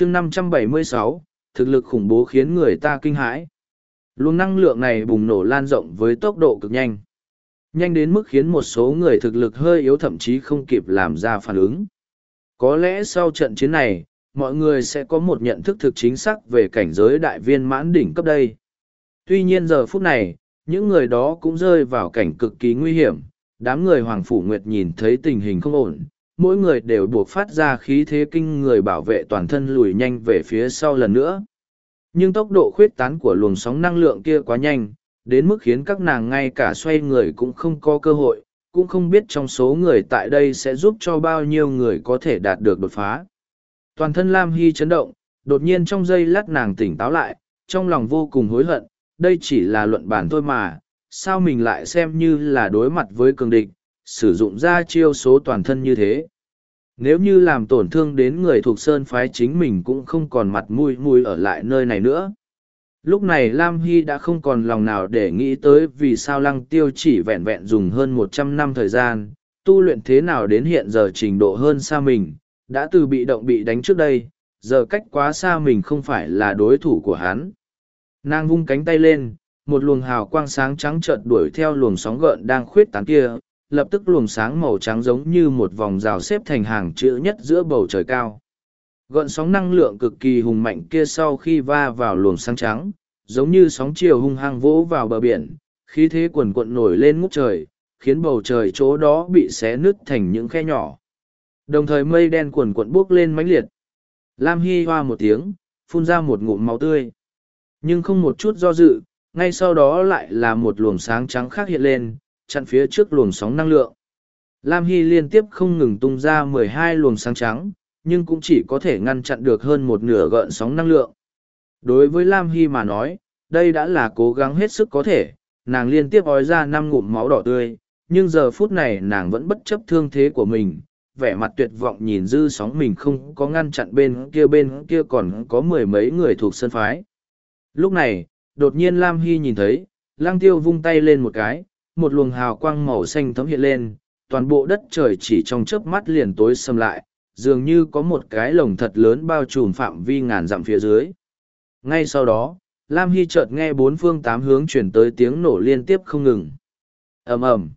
chương 576, thực lực khủng bố khiến người ta kinh hãi. Luồng năng lượng này bùng nổ lan rộng với tốc độ cực nhanh. Nhanh đến mức khiến một số người thực lực hơi yếu thậm chí không kịp làm ra phản ứng. Có lẽ sau trận chiến này, mọi người sẽ có một nhận thức thực chính xác về cảnh giới đại viên mãn đỉnh cấp đây. Tuy nhiên giờ phút này, những người đó cũng rơi vào cảnh cực kỳ nguy hiểm. Đám người Hoàng Phủ Nguyệt nhìn thấy tình hình không ổn, mỗi người đều buộc phát ra khí thế kinh người bảo vệ toàn thân lùi nhanh về phía sau lần nữa. Nhưng tốc độ khuyết tán của luồng sóng năng lượng kia quá nhanh, đến mức khiến các nàng ngay cả xoay người cũng không có cơ hội, cũng không biết trong số người tại đây sẽ giúp cho bao nhiêu người có thể đạt được đột phá. Toàn thân Lam Hy chấn động, đột nhiên trong giây lát nàng tỉnh táo lại, trong lòng vô cùng hối hận, đây chỉ là luận bản thôi mà, sao mình lại xem như là đối mặt với cường địch, sử dụng ra chiêu số toàn thân như thế. Nếu như làm tổn thương đến người thuộc sơn phái chính mình cũng không còn mặt mũi mũi ở lại nơi này nữa. Lúc này Lam Hy đã không còn lòng nào để nghĩ tới vì sao lăng tiêu chỉ vẹn vẹn dùng hơn một trăm năm thời gian, tu luyện thế nào đến hiện giờ trình độ hơn xa mình, đã từ bị động bị đánh trước đây, giờ cách quá xa mình không phải là đối thủ của hắn. Nàng vung cánh tay lên, một luồng hào quang sáng trắng chợt đuổi theo luồng sóng gợn đang khuyết tán kia, lập tức luồng sáng màu trắng giống như một vòng rào xếp thành hàng chữ nhất giữa bầu trời cao. Gợn sóng năng lượng cực kỳ hùng mạnh kia sau khi va vào luồng sáng trắng, giống như sóng chiều hung hăng vỗ vào bờ biển, khí thế quần quận nổi lên ngút trời, khiến bầu trời chỗ đó bị xé nứt thành những khe nhỏ. Đồng thời mây đen quần quận bốc lên mãnh liệt. Lam Hy hoa một tiếng, phun ra một ngụm máu tươi. Nhưng không một chút do dự, ngay sau đó lại là một luồng sáng trắng khác hiện lên, chặn phía trước luồng sóng năng lượng. Lam Hy liên tiếp không ngừng tung ra mười hai luồng sáng trắng, nhưng cũng chỉ có thể ngăn chặn được hơn một nửa gợn sóng năng lượng. Đối với Lam Hy mà nói, đây đã là cố gắng hết sức có thể, nàng liên tiếp ói ra năm ngụm máu đỏ tươi, nhưng giờ phút này nàng vẫn bất chấp thương thế của mình, vẻ mặt tuyệt vọng nhìn dư sóng mình không có ngăn chặn bên kia bên kia còn có mười mấy người thuộc sân phái. Lúc này, đột nhiên Lam Hy nhìn thấy, lang tiêu vung tay lên một cái, một luồng hào quang màu xanh thấm hiện lên, toàn bộ đất trời chỉ trong chớp mắt liền tối xâm lại, dường như có một cái lồng thật lớn bao trùm phạm vi ngàn dặm phía dưới. Ngay sau đó, Lam Hy chợt nghe bốn phương tám hướng chuyển tới tiếng nổ liên tiếp không ngừng. ầm ầm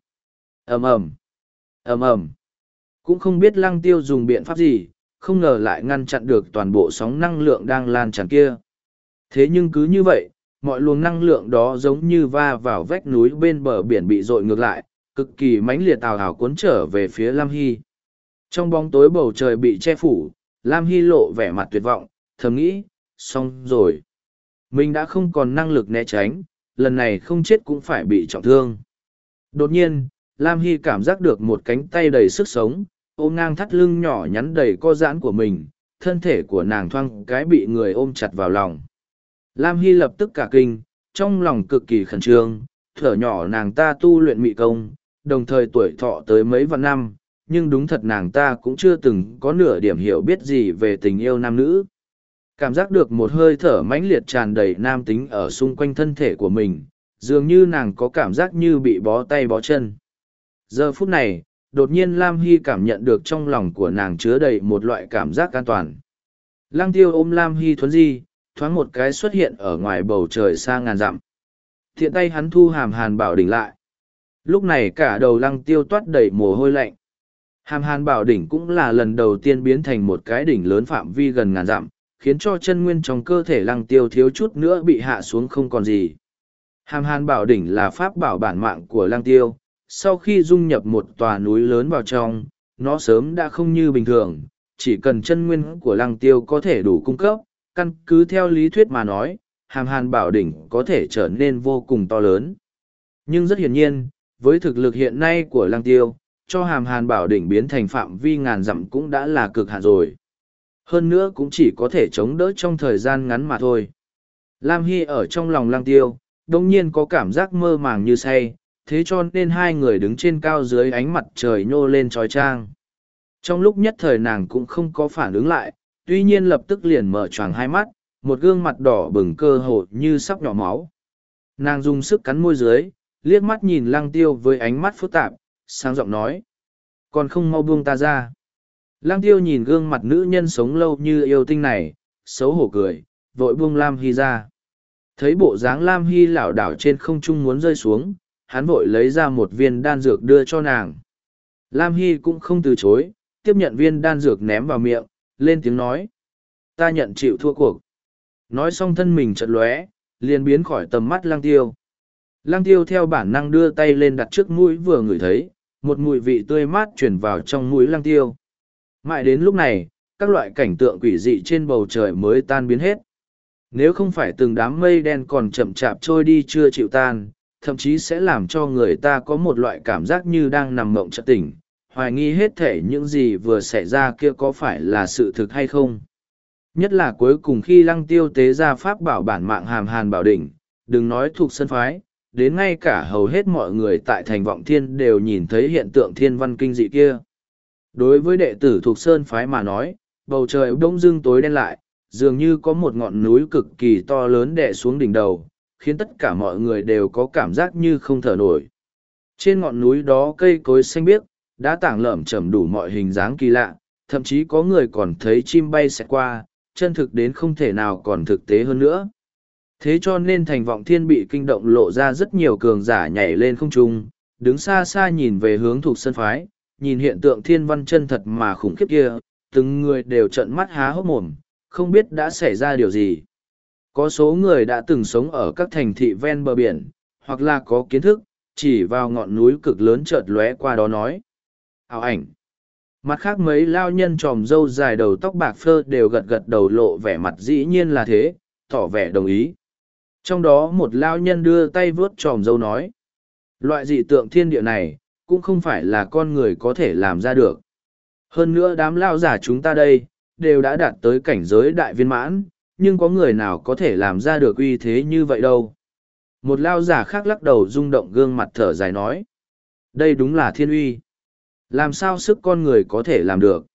ầm ầm ầm ầm Cũng không biết lăng tiêu dùng biện pháp gì, không ngờ lại ngăn chặn được toàn bộ sóng năng lượng đang lan tràn kia. Thế nhưng cứ như vậy, mọi luồng năng lượng đó giống như va vào vách núi bên bờ biển bị dội ngược lại, cực kỳ mãnh liệt tào hào cuốn trở về phía Lam Hy. Trong bóng tối bầu trời bị che phủ, Lam Hy lộ vẻ mặt tuyệt vọng, thầm nghĩ, xong rồi. Mình đã không còn năng lực né tránh, lần này không chết cũng phải bị trọng thương. Đột nhiên, Lam Hy cảm giác được một cánh tay đầy sức sống, ôm ngang thắt lưng nhỏ nhắn đầy co giãn của mình, thân thể của nàng thoang cái bị người ôm chặt vào lòng. Lam Hy lập tức cả kinh, trong lòng cực kỳ khẩn trương, thở nhỏ nàng ta tu luyện mị công, đồng thời tuổi thọ tới mấy vạn năm, nhưng đúng thật nàng ta cũng chưa từng có nửa điểm hiểu biết gì về tình yêu nam nữ. Cảm giác được một hơi thở mãnh liệt tràn đầy nam tính ở xung quanh thân thể của mình, dường như nàng có cảm giác như bị bó tay bó chân. Giờ phút này, đột nhiên Lam Hy cảm nhận được trong lòng của nàng chứa đầy một loại cảm giác an toàn. Lăng tiêu ôm Lam Hy thuấn di, thoáng một cái xuất hiện ở ngoài bầu trời xa ngàn dặm. Thiện tay hắn thu hàm hàn bảo đỉnh lại. Lúc này cả đầu lăng tiêu toát đầy mồ hôi lạnh. Hàm hàn bảo đỉnh cũng là lần đầu tiên biến thành một cái đỉnh lớn phạm vi gần ngàn dặm, khiến cho chân nguyên trong cơ thể lăng tiêu thiếu chút nữa bị hạ xuống không còn gì. Hàm hàn bảo đỉnh là pháp bảo bản mạng của lăng tiêu, sau khi dung nhập một tòa núi lớn vào trong, nó sớm đã không như bình thường, chỉ cần chân nguyên của lăng tiêu có thể đủ cung cấp, căn cứ theo lý thuyết mà nói, hàm hàn bảo đỉnh có thể trở nên vô cùng to lớn. Nhưng rất hiển nhiên, với thực lực hiện nay của lăng tiêu, cho hàm hàn bảo đỉnh biến thành phạm vi ngàn dặm cũng đã là cực hạn rồi. Hơn nữa cũng chỉ có thể chống đỡ trong thời gian ngắn mà thôi. Lam Hy ở trong lòng lăng tiêu, đồng nhiên có cảm giác mơ màng như say, thế cho nên hai người đứng trên cao dưới ánh mặt trời nhô lên trói trang. Trong lúc nhất thời nàng cũng không có phản ứng lại, tuy nhiên lập tức liền mở choàng hai mắt, một gương mặt đỏ bừng cơ hồ như sắp nhỏ máu. Nàng dùng sức cắn môi dưới, liếc mắt nhìn lăng tiêu với ánh mắt phức tạp, sang giọng nói. Còn không mau buông ta ra. Lăng tiêu nhìn gương mặt nữ nhân sống lâu như yêu tinh này, xấu hổ cười, vội buông Lam Hy ra. Thấy bộ dáng Lam Hy lảo đảo trên không trung muốn rơi xuống, hắn vội lấy ra một viên đan dược đưa cho nàng. Lam Hy cũng không từ chối, tiếp nhận viên đan dược ném vào miệng, lên tiếng nói. Ta nhận chịu thua cuộc. Nói xong thân mình chật lóe, liền biến khỏi tầm mắt lang tiêu. Lang tiêu theo bản năng đưa tay lên đặt trước mũi vừa ngửi thấy, một mùi vị tươi mát chuyển vào trong mũi lang tiêu. Mãi đến lúc này, các loại cảnh tượng quỷ dị trên bầu trời mới tan biến hết. Nếu không phải từng đám mây đen còn chậm chạp trôi đi chưa chịu tan, thậm chí sẽ làm cho người ta có một loại cảm giác như đang nằm mộng chợt tỉnh, hoài nghi hết thể những gì vừa xảy ra kia có phải là sự thực hay không. Nhất là cuối cùng khi lăng tiêu tế ra pháp bảo bản mạng hàm hàn bảo đỉnh, đừng nói thuộc sân phái, đến ngay cả hầu hết mọi người tại thành vọng thiên đều nhìn thấy hiện tượng thiên văn kinh dị kia. Đối với đệ tử thuộc sơn phái mà nói, bầu trời đông dưng tối đen lại, dường như có một ngọn núi cực kỳ to lớn đè xuống đỉnh đầu, khiến tất cả mọi người đều có cảm giác như không thở nổi. Trên ngọn núi đó cây cối xanh biếc, đã tảng lởm chởm đủ mọi hình dáng kỳ lạ, thậm chí có người còn thấy chim bay xẹt qua, chân thực đến không thể nào còn thực tế hơn nữa. Thế cho nên thành vọng thiên bị kinh động lộ ra rất nhiều cường giả nhảy lên không trung, đứng xa xa nhìn về hướng thuộc sân phái, nhìn hiện tượng thiên văn chân thật mà khủng khiếp kia, từng người đều trợn mắt há hốc mồm, không biết đã xảy ra điều gì. Có số người đã từng sống ở các thành thị ven bờ biển, hoặc là có kiến thức, chỉ vào ngọn núi cực lớn chợt lóe qua đó nói. Ảo ảnh. Mặt khác mấy lao nhân tròm râu dài đầu tóc bạc phơ đều gật gật đầu lộ vẻ mặt dĩ nhiên là thế, tỏ vẻ đồng ý. Trong đó một lao nhân đưa tay vớt tròm râu nói. Loại dị tượng thiên địa này, cũng không phải là con người có thể làm ra được. Hơn nữa đám lao giả chúng ta đây, đều đã đạt tới cảnh giới đại viên mãn, nhưng có người nào có thể làm ra được uy thế như vậy đâu. Một lao giả khác lắc đầu rung động gương mặt thở dài nói. Đây đúng là thiên uy. Làm sao sức con người có thể làm được?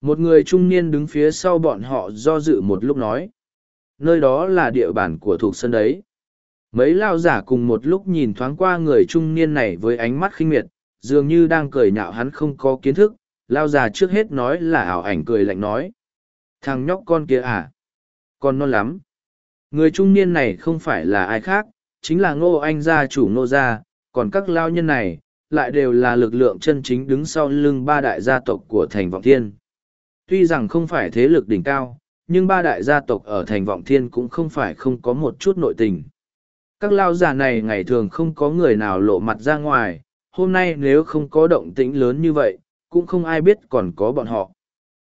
Một người trung niên đứng phía sau bọn họ do dự một lúc nói. Nơi đó là địa bàn của thuộc sân đấy. Mấy lao giả cùng một lúc nhìn thoáng qua người trung niên này với ánh mắt khinh miệt, dường như đang cười nhạo hắn không có kiến thức, lao già trước hết nói là ảo ảnh cười lạnh nói. Thằng nhóc con kia à? Con non lắm. Người trung niên này không phải là ai khác, chính là ngô anh gia chủ ngô gia, còn các lao nhân này, lại đều là lực lượng chân chính đứng sau lưng ba đại gia tộc của thành vọng thiên. Tuy rằng không phải thế lực đỉnh cao, nhưng ba đại gia tộc ở thành vọng thiên cũng không phải không có một chút nội tình. Các lao giả này ngày thường không có người nào lộ mặt ra ngoài, hôm nay nếu không có động tĩnh lớn như vậy, cũng không ai biết còn có bọn họ.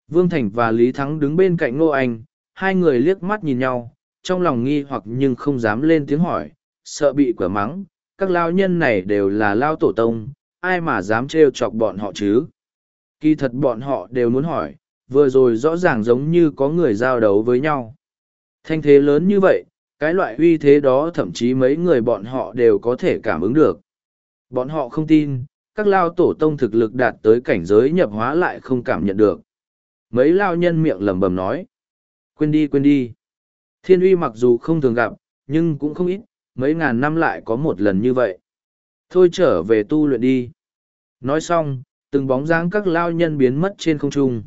Vương Thành và Lý Thắng đứng bên cạnh Ngô Anh, hai người liếc mắt nhìn nhau, trong lòng nghi hoặc nhưng không dám lên tiếng hỏi, sợ bị quả mắng, các lao nhân này đều là lao tổ tông, ai mà dám trêu chọc bọn họ chứ. Kỳ thật bọn họ đều muốn hỏi, vừa rồi rõ ràng giống như có người giao đấu với nhau. Thanh thế lớn như vậy, cái loại uy thế đó thậm chí mấy người bọn họ đều có thể cảm ứng được. Bọn họ không tin, các lao tổ tông thực lực đạt tới cảnh giới nhập hóa lại không cảm nhận được. Mấy lao nhân miệng lẩm bẩm nói. Quên đi quên đi. Thiên uy mặc dù không thường gặp, nhưng cũng không ít, mấy ngàn năm lại có một lần như vậy. Thôi trở về tu luyện đi. Nói xong, từng bóng dáng các lao nhân biến mất trên không trung.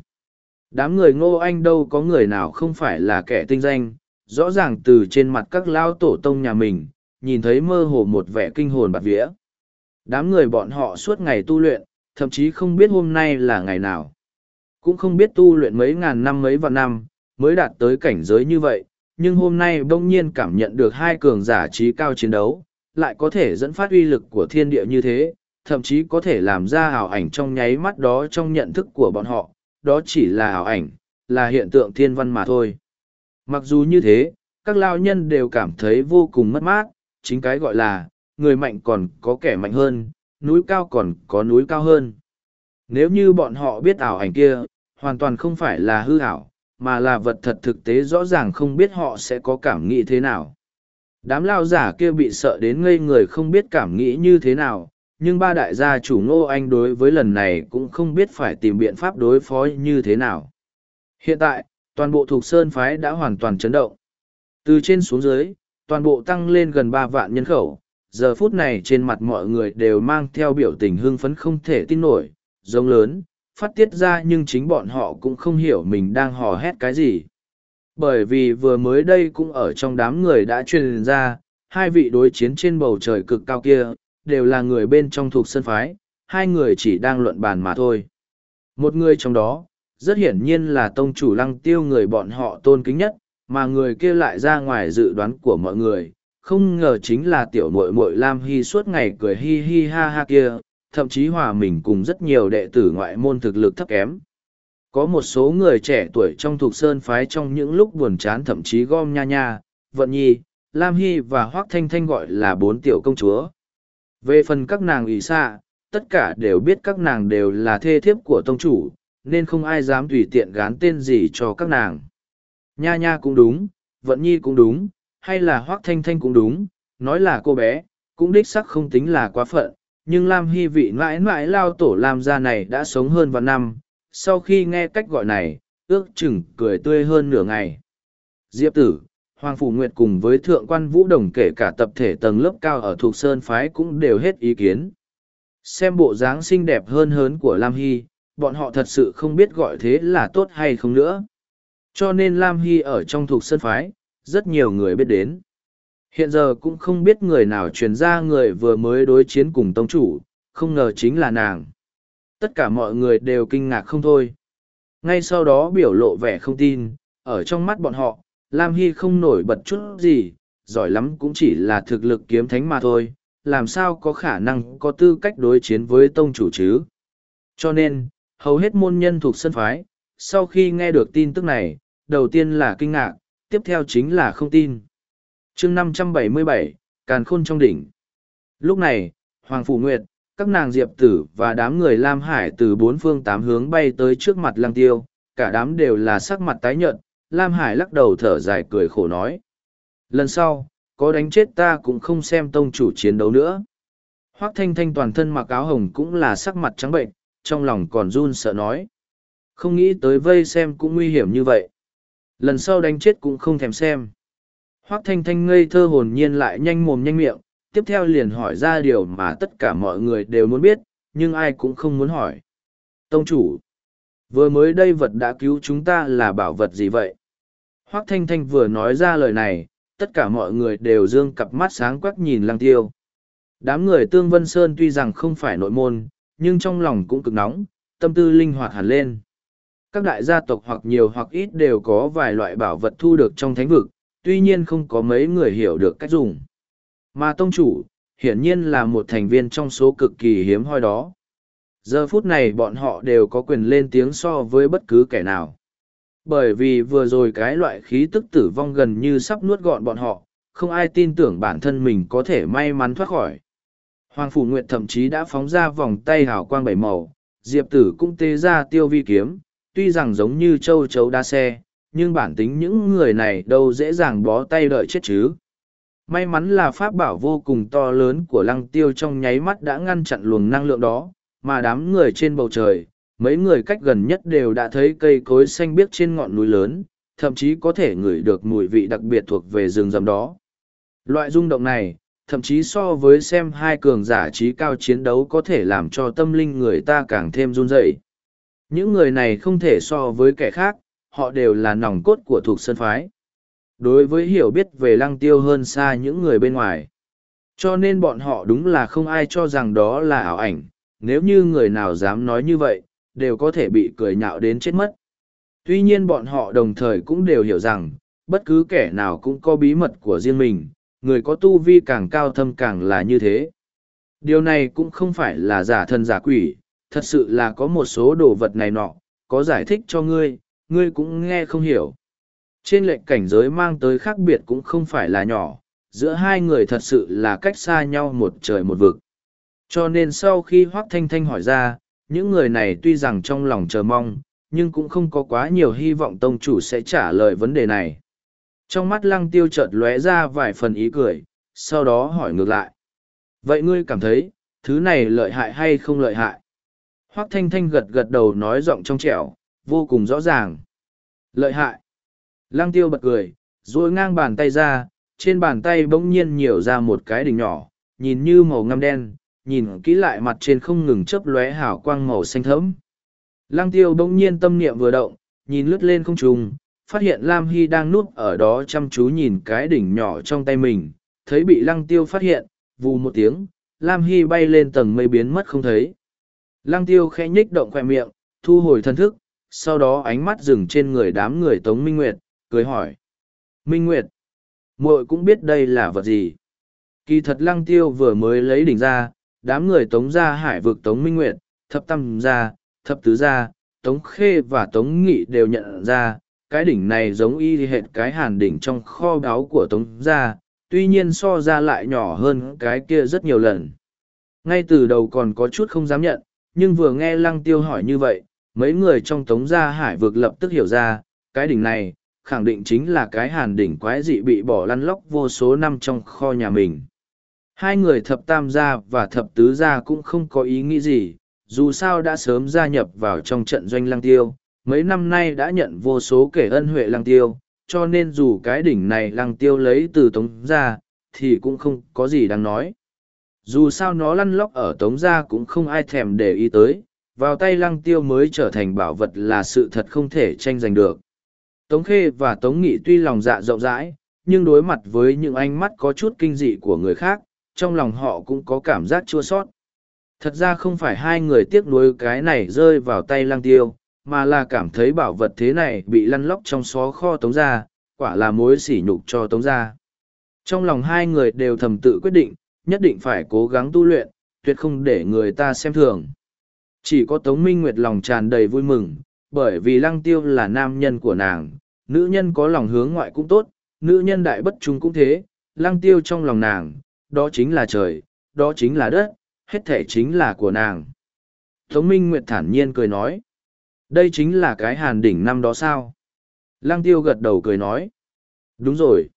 Đám người ngô anh đâu có người nào không phải là kẻ tinh danh, rõ ràng từ trên mặt các lao tổ tông nhà mình, nhìn thấy mơ hồ một vẻ kinh hồn bạt vía. Đám người bọn họ suốt ngày tu luyện, thậm chí không biết hôm nay là ngày nào. Cũng không biết tu luyện mấy ngàn năm mấy vạn năm, mới đạt tới cảnh giới như vậy, nhưng hôm nay bỗng nhiên cảm nhận được hai cường giả trí cao chiến đấu, lại có thể dẫn phát uy lực của thiên địa như thế, thậm chí có thể làm ra ảo ảnh trong nháy mắt đó trong nhận thức của bọn họ, đó chỉ là ảo ảnh, là hiện tượng thiên văn mà thôi. Mặc dù như thế, các lao nhân đều cảm thấy vô cùng mất mát, chính cái gọi là, người mạnh còn có kẻ mạnh hơn, núi cao còn có núi cao hơn. Nếu như bọn họ biết ảo ảnh kia, hoàn toàn không phải là hư ảo, mà là vật thật thực tế rõ ràng không biết họ sẽ có cảm nghĩ thế nào. Đám lao giả kia bị sợ đến ngây người không biết cảm nghĩ như thế nào, nhưng ba đại gia chủ ngô anh đối với lần này cũng không biết phải tìm biện pháp đối phó như thế nào. Hiện tại, toàn bộ thuộc sơn phái đã hoàn toàn chấn động. Từ trên xuống dưới, toàn bộ tăng lên gần ba vạn nhân khẩu, giờ phút này trên mặt mọi người đều mang theo biểu tình hưng phấn không thể tin nổi, giống lớn, phát tiết ra nhưng chính bọn họ cũng không hiểu mình đang hò hét cái gì. Bởi vì vừa mới đây cũng ở trong đám người đã truyền ra, hai vị đối chiến trên bầu trời cực cao kia, đều là người bên trong thuộc sân phái, hai người chỉ đang luận bàn mà thôi. Một người trong đó, rất hiển nhiên là tông chủ lăng tiêu người bọn họ tôn kính nhất, mà người kia lại ra ngoài dự đoán của mọi người, không ngờ chính là tiểu muội muội Lam Hy suốt ngày cười hi hi ha ha kia, thậm chí hòa mình cùng rất nhiều đệ tử ngoại môn thực lực thấp kém. Có một số người trẻ tuổi trong thuộc sơn phái trong những lúc buồn chán thậm chí gom nha nha, vận nhi, Lam Hy và Hoác Thanh Thanh gọi là bốn tiểu công chúa. Về phần các nàng ủy xạ, tất cả đều biết các nàng đều là thê thiếp của tông chủ, nên không ai dám tùy tiện gán tên gì cho các nàng. Nha nha cũng đúng, vận nhi cũng đúng, hay là Hoác Thanh Thanh cũng đúng, nói là cô bé, cũng đích sắc không tính là quá phận, nhưng Lam Hy vị mãi mãi lao tổ Lam gia này đã sống hơn vạn năm, sau khi nghe cách gọi này, ước chừng cười tươi hơn nửa ngày. Diệp tử, Hoàng Phủ Nguyệt cùng với Thượng quan Vũ Đồng kể cả tập thể tầng lớp cao ở thuộc Sơn Phái cũng đều hết ý kiến. Xem bộ dáng xinh đẹp hơn hớn của Lam Hy, bọn họ thật sự không biết gọi thế là tốt hay không nữa. Cho nên Lam Hy ở trong thuộc Sơn Phái, rất nhiều người biết đến. Hiện giờ cũng không biết người nào truyền ra người vừa mới đối chiến cùng tông chủ, không ngờ chính là nàng. Tất cả mọi người đều kinh ngạc không thôi. Ngay sau đó biểu lộ vẻ không tin, ở trong mắt bọn họ, Lam Hy không nổi bật chút gì, giỏi lắm cũng chỉ là thực lực kiếm thánh mà thôi, làm sao có khả năng có tư cách đối chiến với tông chủ chứ. Cho nên, hầu hết môn nhân thuộc sân phái, sau khi nghe được tin tức này, đầu tiên là kinh ngạc, tiếp theo chính là không tin chương 577, Càn Khôn trong đỉnh. Lúc này, Hoàng Phủ Nguyệt, các nàng diệp tử và đám người Lam Hải từ bốn phương tám hướng bay tới trước mặt lăng tiêu, cả đám đều là sắc mặt tái nhợt, Lam Hải lắc đầu thở dài cười khổ nói. Lần sau, có đánh chết ta cũng không xem tông chủ chiến đấu nữa. Hoác thanh thanh toàn thân mặc áo hồng cũng là sắc mặt trắng bệnh, trong lòng còn run sợ nói. Không nghĩ tới vây xem cũng nguy hiểm như vậy. Lần sau đánh chết cũng không thèm xem. Hoác thanh thanh ngây thơ hồn nhiên lại nhanh mồm nhanh miệng, tiếp theo liền hỏi ra điều mà tất cả mọi người đều muốn biết, nhưng ai cũng không muốn hỏi. Tông chủ, vừa mới đây vật đã cứu chúng ta là bảo vật gì vậy? Hoác Thanh Thanh vừa nói ra lời này, tất cả mọi người đều dương cặp mắt sáng quắc nhìn lăng tiêu. Đám người Tương Vân Sơn tuy rằng không phải nội môn, nhưng trong lòng cũng cực nóng, tâm tư linh hoạt hẳn lên. Các đại gia tộc hoặc nhiều hoặc ít đều có vài loại bảo vật thu được trong thánh vực, tuy nhiên không có mấy người hiểu được cách dùng. Mà tông chủ, hiển nhiên là một thành viên trong số cực kỳ hiếm hoi đó. Giờ phút này bọn họ đều có quyền lên tiếng so với bất cứ kẻ nào. Bởi vì vừa rồi cái loại khí tức tử vong gần như sắp nuốt gọn bọn họ, không ai tin tưởng bản thân mình có thể may mắn thoát khỏi. Hoàng Phủ Nguyệt thậm chí đã phóng ra vòng tay hào quang bảy màu, Diệp Tử cũng tê ra tiêu vi kiếm, tuy rằng giống như châu chấu đa xe, nhưng bản tính những người này đâu dễ dàng bó tay đợi chết chứ. May mắn là pháp bảo vô cùng to lớn của lăng tiêu trong nháy mắt đã ngăn chặn luồng năng lượng đó, mà đám người trên bầu trời, mấy người cách gần nhất đều đã thấy cây cối xanh biếc trên ngọn núi lớn, thậm chí có thể ngửi được mùi vị đặc biệt thuộc về rừng rầm đó. Loại rung động này, thậm chí so với xem hai cường giả trí cao chiến đấu có thể làm cho tâm linh người ta càng thêm run rẩy. Những người này không thể so với kẻ khác, họ đều là nòng cốt của thuộc sơn phái. Đối với hiểu biết về lăng tiêu hơn xa những người bên ngoài. Cho nên bọn họ đúng là không ai cho rằng đó là ảo ảnh, nếu như người nào dám nói như vậy, đều có thể bị cười nhạo đến chết mất. Tuy nhiên bọn họ đồng thời cũng đều hiểu rằng, bất cứ kẻ nào cũng có bí mật của riêng mình, người có tu vi càng cao thâm càng là như thế. Điều này cũng không phải là giả thân giả quỷ, thật sự là có một số đồ vật này nọ, có giải thích cho ngươi, ngươi cũng nghe không hiểu. Trên lệnh cảnh giới mang tới khác biệt cũng không phải là nhỏ, giữa hai người thật sự là cách xa nhau một trời một vực. Cho nên sau khi Hoác Thanh Thanh hỏi ra, những người này tuy rằng trong lòng chờ mong, nhưng cũng không có quá nhiều hy vọng tông chủ sẽ trả lời vấn đề này. Trong mắt lăng tiêu chợt lóe ra vài phần ý cười, sau đó hỏi ngược lại. Vậy ngươi cảm thấy, thứ này lợi hại hay không lợi hại? Hoác Thanh Thanh gật gật đầu nói giọng trong trẻo, vô cùng rõ ràng. Lợi hại. Lăng tiêu bật cười, rồi ngang bàn tay ra, trên bàn tay bỗng nhiên nhiều ra một cái đỉnh nhỏ, nhìn như màu ngăm đen, nhìn kỹ lại mặt trên không ngừng chớp lóe hào quang màu xanh thẫm. Lăng tiêu bỗng nhiên tâm niệm vừa động, nhìn lướt lên không trùng, phát hiện Lam Hy đang núp ở đó chăm chú nhìn cái đỉnh nhỏ trong tay mình, thấy bị lăng tiêu phát hiện, vù một tiếng, Lam Hy bay lên tầng mây biến mất không thấy. Lăng tiêu khẽ nhích động khỏe miệng, thu hồi thân thức, sau đó ánh mắt dừng trên người đám người Tống Minh Nguyệt, cười hỏi. Minh Nguyệt, muội cũng biết đây là vật gì. Kỳ thật lăng tiêu vừa mới lấy đỉnh ra, đám người Tống ra hải vực Tống Minh Nguyệt, thập tâm ra, thập tứ ra, Tống Khê và Tống Nghị đều nhận ra, cái đỉnh này giống y hệt cái hàn đỉnh trong kho báu của Tống gia, tuy nhiên so ra lại nhỏ hơn cái kia rất nhiều lần. Ngay từ đầu còn có chút không dám nhận, nhưng vừa nghe Lăng Tiêu hỏi như vậy, mấy người trong Tống gia hải vực lập tức hiểu ra, cái đỉnh này, khẳng định chính là cái hàn đỉnh quái dị bị bỏ lăn lóc vô số năm trong kho nhà mình. Hai người thập tam gia và thập tứ gia cũng không có ý nghĩ gì, dù sao đã sớm gia nhập vào trong trận doanh lăng tiêu, mấy năm nay đã nhận vô số kể ân huệ lăng tiêu, cho nên dù cái đỉnh này lăng tiêu lấy từ tống gia, thì cũng không có gì đáng nói. Dù sao nó lăn lóc ở tống gia cũng không ai thèm để ý tới, vào tay lăng tiêu mới trở thành bảo vật là sự thật không thể tranh giành được. Tống Khê và Tống Nghị tuy lòng dạ rộng rãi, nhưng đối mặt với những ánh mắt có chút kinh dị của người khác, trong lòng họ cũng có cảm giác chua sót. Thật ra không phải hai người tiếc nuối cái này rơi vào tay lăng tiêu, mà là cảm thấy bảo vật thế này bị lăn lóc trong xó kho tống ra, quả là mối sỉ nhục cho tống ra. Trong lòng hai người đều thầm tự quyết định, nhất định phải cố gắng tu luyện, tuyệt không để người ta xem thường. Chỉ có Tống Minh Nguyệt lòng tràn đầy vui mừng, bởi vì lăng tiêu là nam nhân của nàng, nữ nhân có lòng hướng ngoại cũng tốt, nữ nhân đại bất trung cũng thế, lăng tiêu trong lòng nàng, đó chính là trời, đó chính là đất, hết thể chính là của nàng. Tống Minh Nguyệt thản nhiên cười nói, đây chính là cái hàn đỉnh năm đó sao? Lăng tiêu gật đầu cười nói, đúng rồi.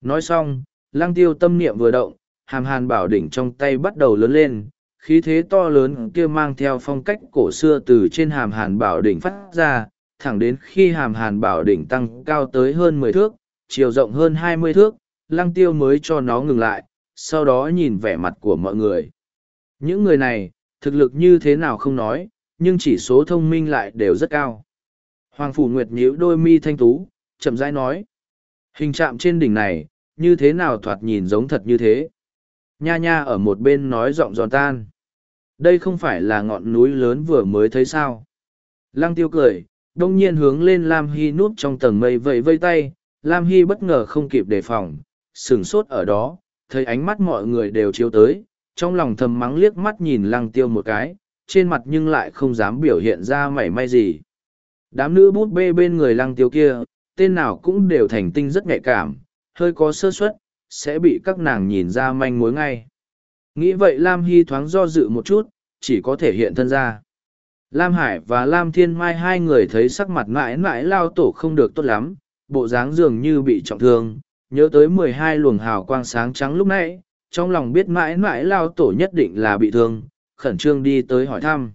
Nói xong, lăng tiêu tâm niệm vừa động, hàm hàn bảo đỉnh trong tay bắt đầu lớn lên, khí thế to lớn kia mang theo phong cách cổ xưa từ trên hàm hàn bảo đỉnh phát ra, thẳng đến khi hàm hàn bảo đỉnh tăng cao tới hơn mười thước, chiều rộng hơn hai mươi thước, lăng tiêu mới cho nó ngừng lại, sau đó nhìn vẻ mặt của mọi người. Những người này, thực lực như thế nào không nói, nhưng chỉ số thông minh lại đều rất cao. Hoàng Phủ Nguyệt nhíu đôi mi thanh tú, chậm rãi nói. Hình chạm trên đỉnh này, như thế nào thoạt nhìn giống thật như thế. Nha nha ở một bên nói giọng giòn tan. Đây không phải là ngọn núi lớn vừa mới thấy sao. Lăng tiêu cười, đông nhiên hướng lên Lam Hy núp trong tầng mây vẫy vây tay. Lam Hy bất ngờ không kịp đề phòng, sửng sốt ở đó, thấy ánh mắt mọi người đều chiếu tới, trong lòng thầm mắng liếc mắt nhìn lăng tiêu một cái, trên mặt nhưng lại không dám biểu hiện ra mảy may gì. Đám nữ bút bê bên người lăng tiêu kia, tên nào cũng đều thành tinh rất nhạy cảm, hơi có sơ suất, sẽ bị các nàng nhìn ra manh mối ngay. Nghĩ vậy Lam Hy thoáng do dự một chút, chỉ có thể hiện thân ra. Lam Hải và Lam Thiên Mai hai người thấy sắc mặt mãi mãi lao tổ không được tốt lắm, bộ dáng dường như bị trọng thương, nhớ tới mười hai luồng hào quang sáng trắng lúc nãy, trong lòng biết mãi mãi lao tổ nhất định là bị thương, khẩn trương đi tới hỏi thăm.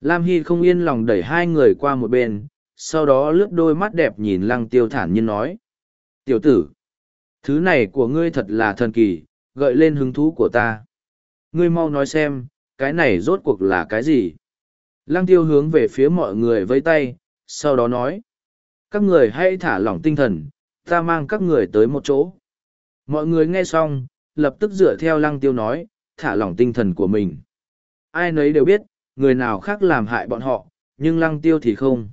Lam Hy không yên lòng đẩy hai người qua một bên, sau đó lướt đôi mắt đẹp nhìn lăng tiêu thản nhiên nói. Tiểu tử, thứ này của ngươi thật là thần kỳ, gợi lên hứng thú của ta. Ngươi mau nói xem, cái này rốt cuộc là cái gì? Lăng tiêu hướng về phía mọi người với tay, sau đó nói. Các người hãy thả lỏng tinh thần, ta mang các người tới một chỗ. Mọi người nghe xong, lập tức dựa theo lăng tiêu nói, thả lỏng tinh thần của mình. Ai nấy đều biết, người nào khác làm hại bọn họ, nhưng lăng tiêu thì không.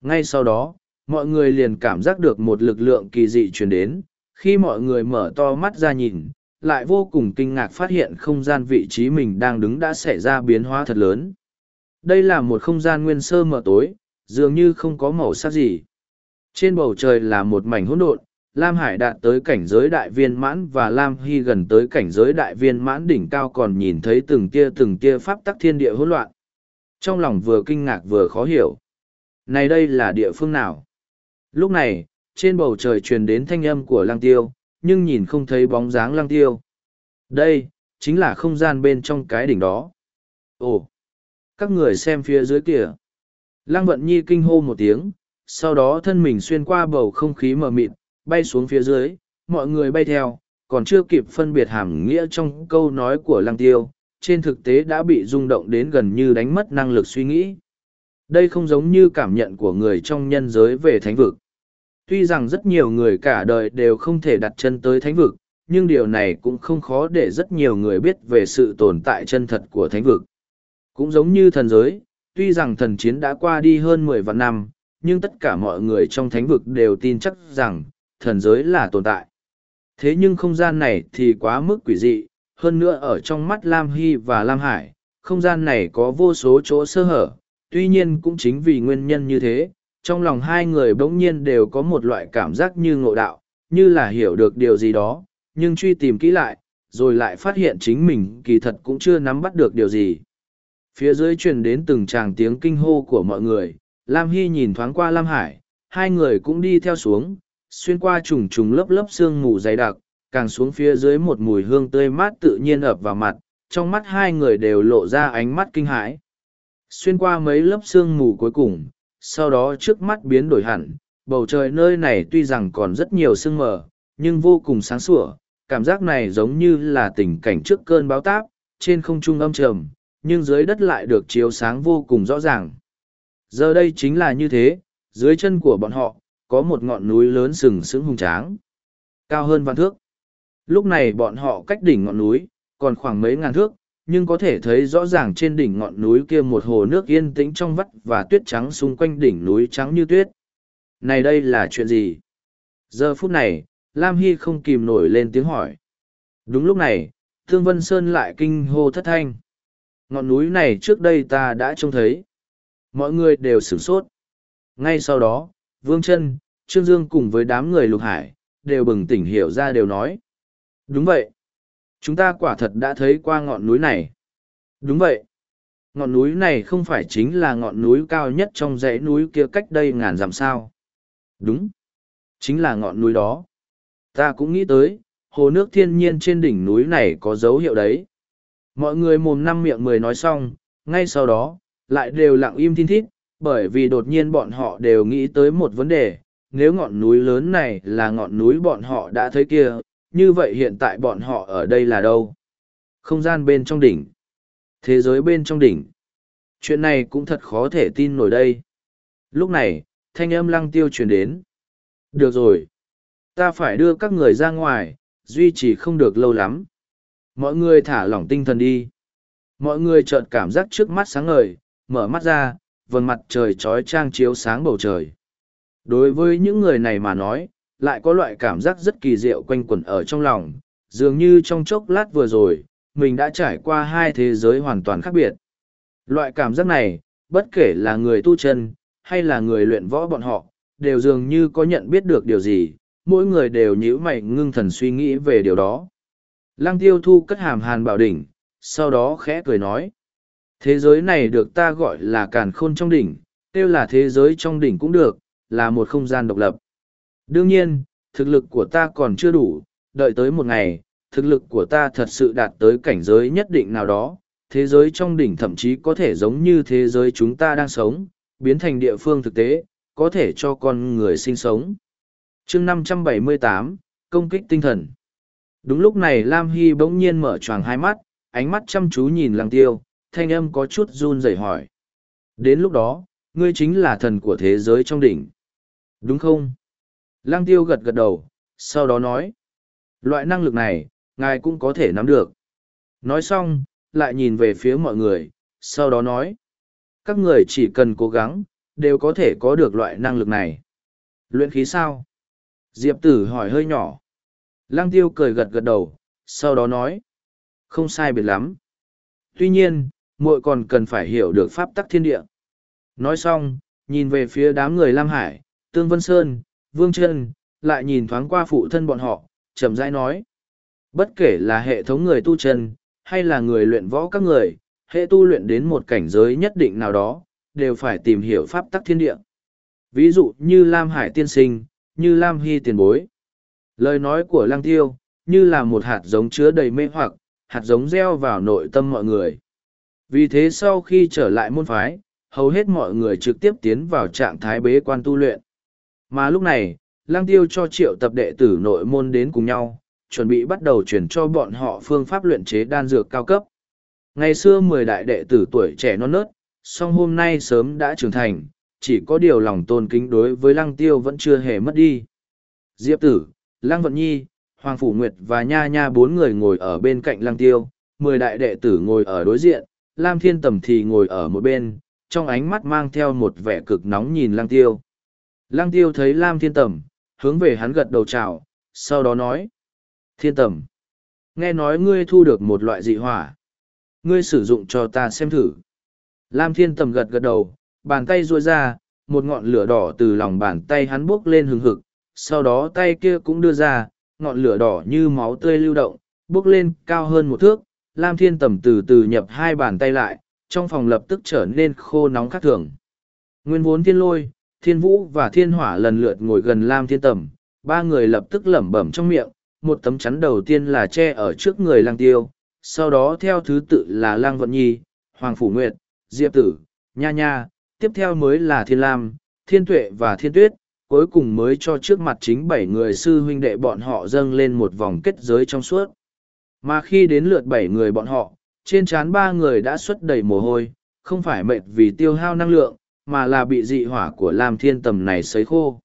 Ngay sau đó, mọi người liền cảm giác được một lực lượng kỳ dị truyền đến, khi mọi người mở to mắt ra nhìn, lại vô cùng kinh ngạc phát hiện không gian vị trí mình đang đứng đã xảy ra biến hóa thật lớn. Đây là một không gian nguyên sơ mờ tối, dường như không có màu sắc gì. Trên bầu trời là một mảnh hỗn độn, Lam Hải đạt tới cảnh giới đại viên mãn và Lam Hy gần tới cảnh giới đại viên mãn đỉnh cao còn nhìn thấy từng tia từng tia pháp tắc thiên địa hỗn loạn. Trong lòng vừa kinh ngạc vừa khó hiểu. Này đây là địa phương nào? Lúc này, trên bầu trời truyền đến thanh âm của Lang Tiêu, nhưng nhìn không thấy bóng dáng Lăng Tiêu. Đây, chính là không gian bên trong cái đỉnh đó. Ồ! Các người xem phía dưới kìa. Lăng Vận Nhi kinh hô một tiếng, sau đó thân mình xuyên qua bầu không khí mờ mịt, bay xuống phía dưới, mọi người bay theo, còn chưa kịp phân biệt hàm nghĩa trong câu nói của lăng tiêu, trên thực tế đã bị rung động đến gần như đánh mất năng lực suy nghĩ. Đây không giống như cảm nhận của người trong nhân giới về thánh vực. Tuy rằng rất nhiều người cả đời đều không thể đặt chân tới thánh vực, nhưng điều này cũng không khó để rất nhiều người biết về sự tồn tại chân thật của thánh vực. Cũng giống như thần giới, tuy rằng thần chiến đã qua đi hơn mười vạn năm, nhưng tất cả mọi người trong thánh vực đều tin chắc rằng thần giới là tồn tại. Thế nhưng không gian này thì quá mức quỷ dị, hơn nữa ở trong mắt Lam Hy và Lam Hải, không gian này có vô số chỗ sơ hở, tuy nhiên cũng chính vì nguyên nhân như thế, trong lòng hai người bỗng nhiên đều có một loại cảm giác như ngộ đạo, như là hiểu được điều gì đó, nhưng truy tìm kỹ lại, rồi lại phát hiện chính mình kỳ thật cũng chưa nắm bắt được điều gì. Phía dưới truyền đến từng tràng tiếng kinh hô của mọi người, Lam Hy nhìn thoáng qua Lam Hải, hai người cũng đi theo xuống, xuyên qua trùng trùng lớp lớp sương mù dày đặc, càng xuống phía dưới một mùi hương tươi mát tự nhiên ập vào mặt, trong mắt hai người đều lộ ra ánh mắt kinh hãi. Xuyên qua mấy lớp sương mù cuối cùng, sau đó trước mắt biến đổi hẳn, bầu trời nơi này tuy rằng còn rất nhiều sương mờ, nhưng vô cùng sáng sủa, cảm giác này giống như là tình cảnh trước cơn báo táp, trên không trung âm trầm, nhưng dưới đất lại được chiếu sáng vô cùng rõ ràng. Giờ đây chính là như thế, dưới chân của bọn họ, có một ngọn núi lớn sừng sững hùng tráng, cao hơn vạn thước. Lúc này bọn họ cách đỉnh ngọn núi, còn khoảng mấy ngàn thước, nhưng có thể thấy rõ ràng trên đỉnh ngọn núi kia một hồ nước yên tĩnh trong vắt và tuyết trắng xung quanh đỉnh núi trắng như tuyết. Này đây là chuyện gì? Giờ phút này, Lam Hy không kìm nổi lên tiếng hỏi. Đúng lúc này, Thương Vân Sơn lại kinh hô thất thanh. Ngọn núi này trước đây ta đã trông thấy. Mọi người đều sửng sốt. Ngay sau đó, Vương Trân, Trương Dương cùng với đám người lục hải, đều bừng tỉnh hiểu ra đều nói. Đúng vậy. Chúng ta quả thật đã thấy qua ngọn núi này. Đúng vậy. Ngọn núi này không phải chính là ngọn núi cao nhất trong dãy núi kia cách đây ngàn dặm sao. Đúng. Chính là ngọn núi đó. Ta cũng nghĩ tới, hồ nước thiên nhiên trên đỉnh núi này có dấu hiệu đấy. Mọi người mồm năm miệng mười nói xong, ngay sau đó, lại đều lặng im thiên thít, bởi vì đột nhiên bọn họ đều nghĩ tới một vấn đề, nếu ngọn núi lớn này là ngọn núi bọn họ đã thấy kia, như vậy hiện tại bọn họ ở đây là đâu? Không gian bên trong đỉnh. Thế giới bên trong đỉnh. Chuyện này cũng thật khó thể tin nổi đây. Lúc này, thanh âm lăng tiêu truyền đến. Được rồi. Ta phải đưa các người ra ngoài, duy trì không được lâu lắm. Mọi người thả lỏng tinh thần đi. Mọi người chợt cảm giác trước mắt sáng ngời, mở mắt ra, vầng mặt trời trói trang chiếu sáng bầu trời. Đối với những người này mà nói, lại có loại cảm giác rất kỳ diệu quanh quẩn ở trong lòng, dường như trong chốc lát vừa rồi, mình đã trải qua hai thế giới hoàn toàn khác biệt. Loại cảm giác này, bất kể là người tu chân, hay là người luyện võ bọn họ, đều dường như có nhận biết được điều gì, mỗi người đều nhíu mày ngưng thần suy nghĩ về điều đó. Lăng tiêu thu cất hàm hàn bảo đỉnh, sau đó khẽ cười nói. Thế giới này được ta gọi là càn khôn trong đỉnh, tiêu là thế giới trong đỉnh cũng được, là một không gian độc lập. Đương nhiên, thực lực của ta còn chưa đủ, đợi tới một ngày, thực lực của ta thật sự đạt tới cảnh giới nhất định nào đó, thế giới trong đỉnh thậm chí có thể giống như thế giới chúng ta đang sống, biến thành địa phương thực tế, có thể cho con người sinh sống. chương 578, Công kích tinh thần. Đúng lúc này Lam Hy bỗng nhiên mở choàng hai mắt, ánh mắt chăm chú nhìn lăng tiêu, thanh âm có chút run rẩy hỏi. Đến lúc đó, ngươi chính là thần của thế giới trong đỉnh. Đúng không? Lăng tiêu gật gật đầu, sau đó nói. Loại năng lực này, ngài cũng có thể nắm được. Nói xong, lại nhìn về phía mọi người, sau đó nói. Các người chỉ cần cố gắng, đều có thể có được loại năng lực này. Luyện khí sao? Diệp tử hỏi hơi nhỏ. Lăng tiêu cười gật gật đầu, sau đó nói. Không sai biệt lắm. Tuy nhiên, muội còn cần phải hiểu được pháp tắc thiên địa. Nói xong, nhìn về phía đám người Lam Hải, Tương Vân Sơn, Vương Trân, lại nhìn thoáng qua phụ thân bọn họ, chậm rãi nói. Bất kể là hệ thống người tu chân, hay là người luyện võ các người, hệ tu luyện đến một cảnh giới nhất định nào đó, đều phải tìm hiểu pháp tắc thiên địa. Ví dụ như Lam Hải tiên sinh, như Lam Hy tiền bối. Lời nói của Lăng Tiêu, như là một hạt giống chứa đầy mê hoặc, hạt giống gieo vào nội tâm mọi người. Vì thế sau khi trở lại môn phái, hầu hết mọi người trực tiếp tiến vào trạng thái bế quan tu luyện. Mà lúc này, Lăng Tiêu cho triệu tập đệ tử nội môn đến cùng nhau, chuẩn bị bắt đầu chuyển cho bọn họ phương pháp luyện chế đan dược cao cấp. Ngày xưa mười đại đệ tử tuổi trẻ non nớt, song hôm nay sớm đã trưởng thành, chỉ có điều lòng tôn kính đối với lăng tiêu vẫn chưa hề mất đi. Diệp tử, lăng vận nhi, Hoàng Phủ Nguyệt và Nha Nha bốn người ngồi ở bên cạnh lăng tiêu, mười đại đệ tử ngồi ở đối diện, Lam Thiên Tầm thì ngồi ở một bên, trong ánh mắt mang theo một vẻ cực nóng nhìn lăng tiêu. Lăng tiêu thấy Lam Thiên Tầm, hướng về hắn gật đầu chào, sau đó nói. Thiên Tầm, nghe nói ngươi thu được một loại dị hỏa. Ngươi sử dụng cho ta xem thử. Lam Thiên Tầm gật gật đầu, bàn tay ruôi ra, một ngọn lửa đỏ từ lòng bàn tay hắn bốc lên hừng hực, sau đó tay kia cũng đưa ra, ngọn lửa đỏ như máu tươi lưu động, bốc lên cao hơn một thước, Lam Thiên Tầm từ từ nhập hai bàn tay lại, trong phòng lập tức trở nên khô nóng khác thường. Nguyên vốn thiên lôi, thiên vũ và thiên hỏa lần lượt ngồi gần Lam Thiên Tầm, ba người lập tức lẩm bẩm trong miệng, một tấm chắn đầu tiên là che ở trước người Lang Tiêu, sau đó theo thứ tự là Lang Vận Nhi, Hoàng Phủ Nguyệt, Diệp Tử, Nha Nha, tiếp theo mới là Thiên Lam, Thiên Tuệ và Thiên Tuyết, cuối cùng mới cho trước mặt chính bảy người sư huynh đệ bọn họ dâng lên một vòng kết giới trong suốt. Mà khi đến lượt bảy người bọn họ, trên trán ba người đã xuất đầy mồ hôi, không phải mệt vì tiêu hao năng lượng, mà là bị dị hỏa của Lam Thiên Tầm này sấy khô.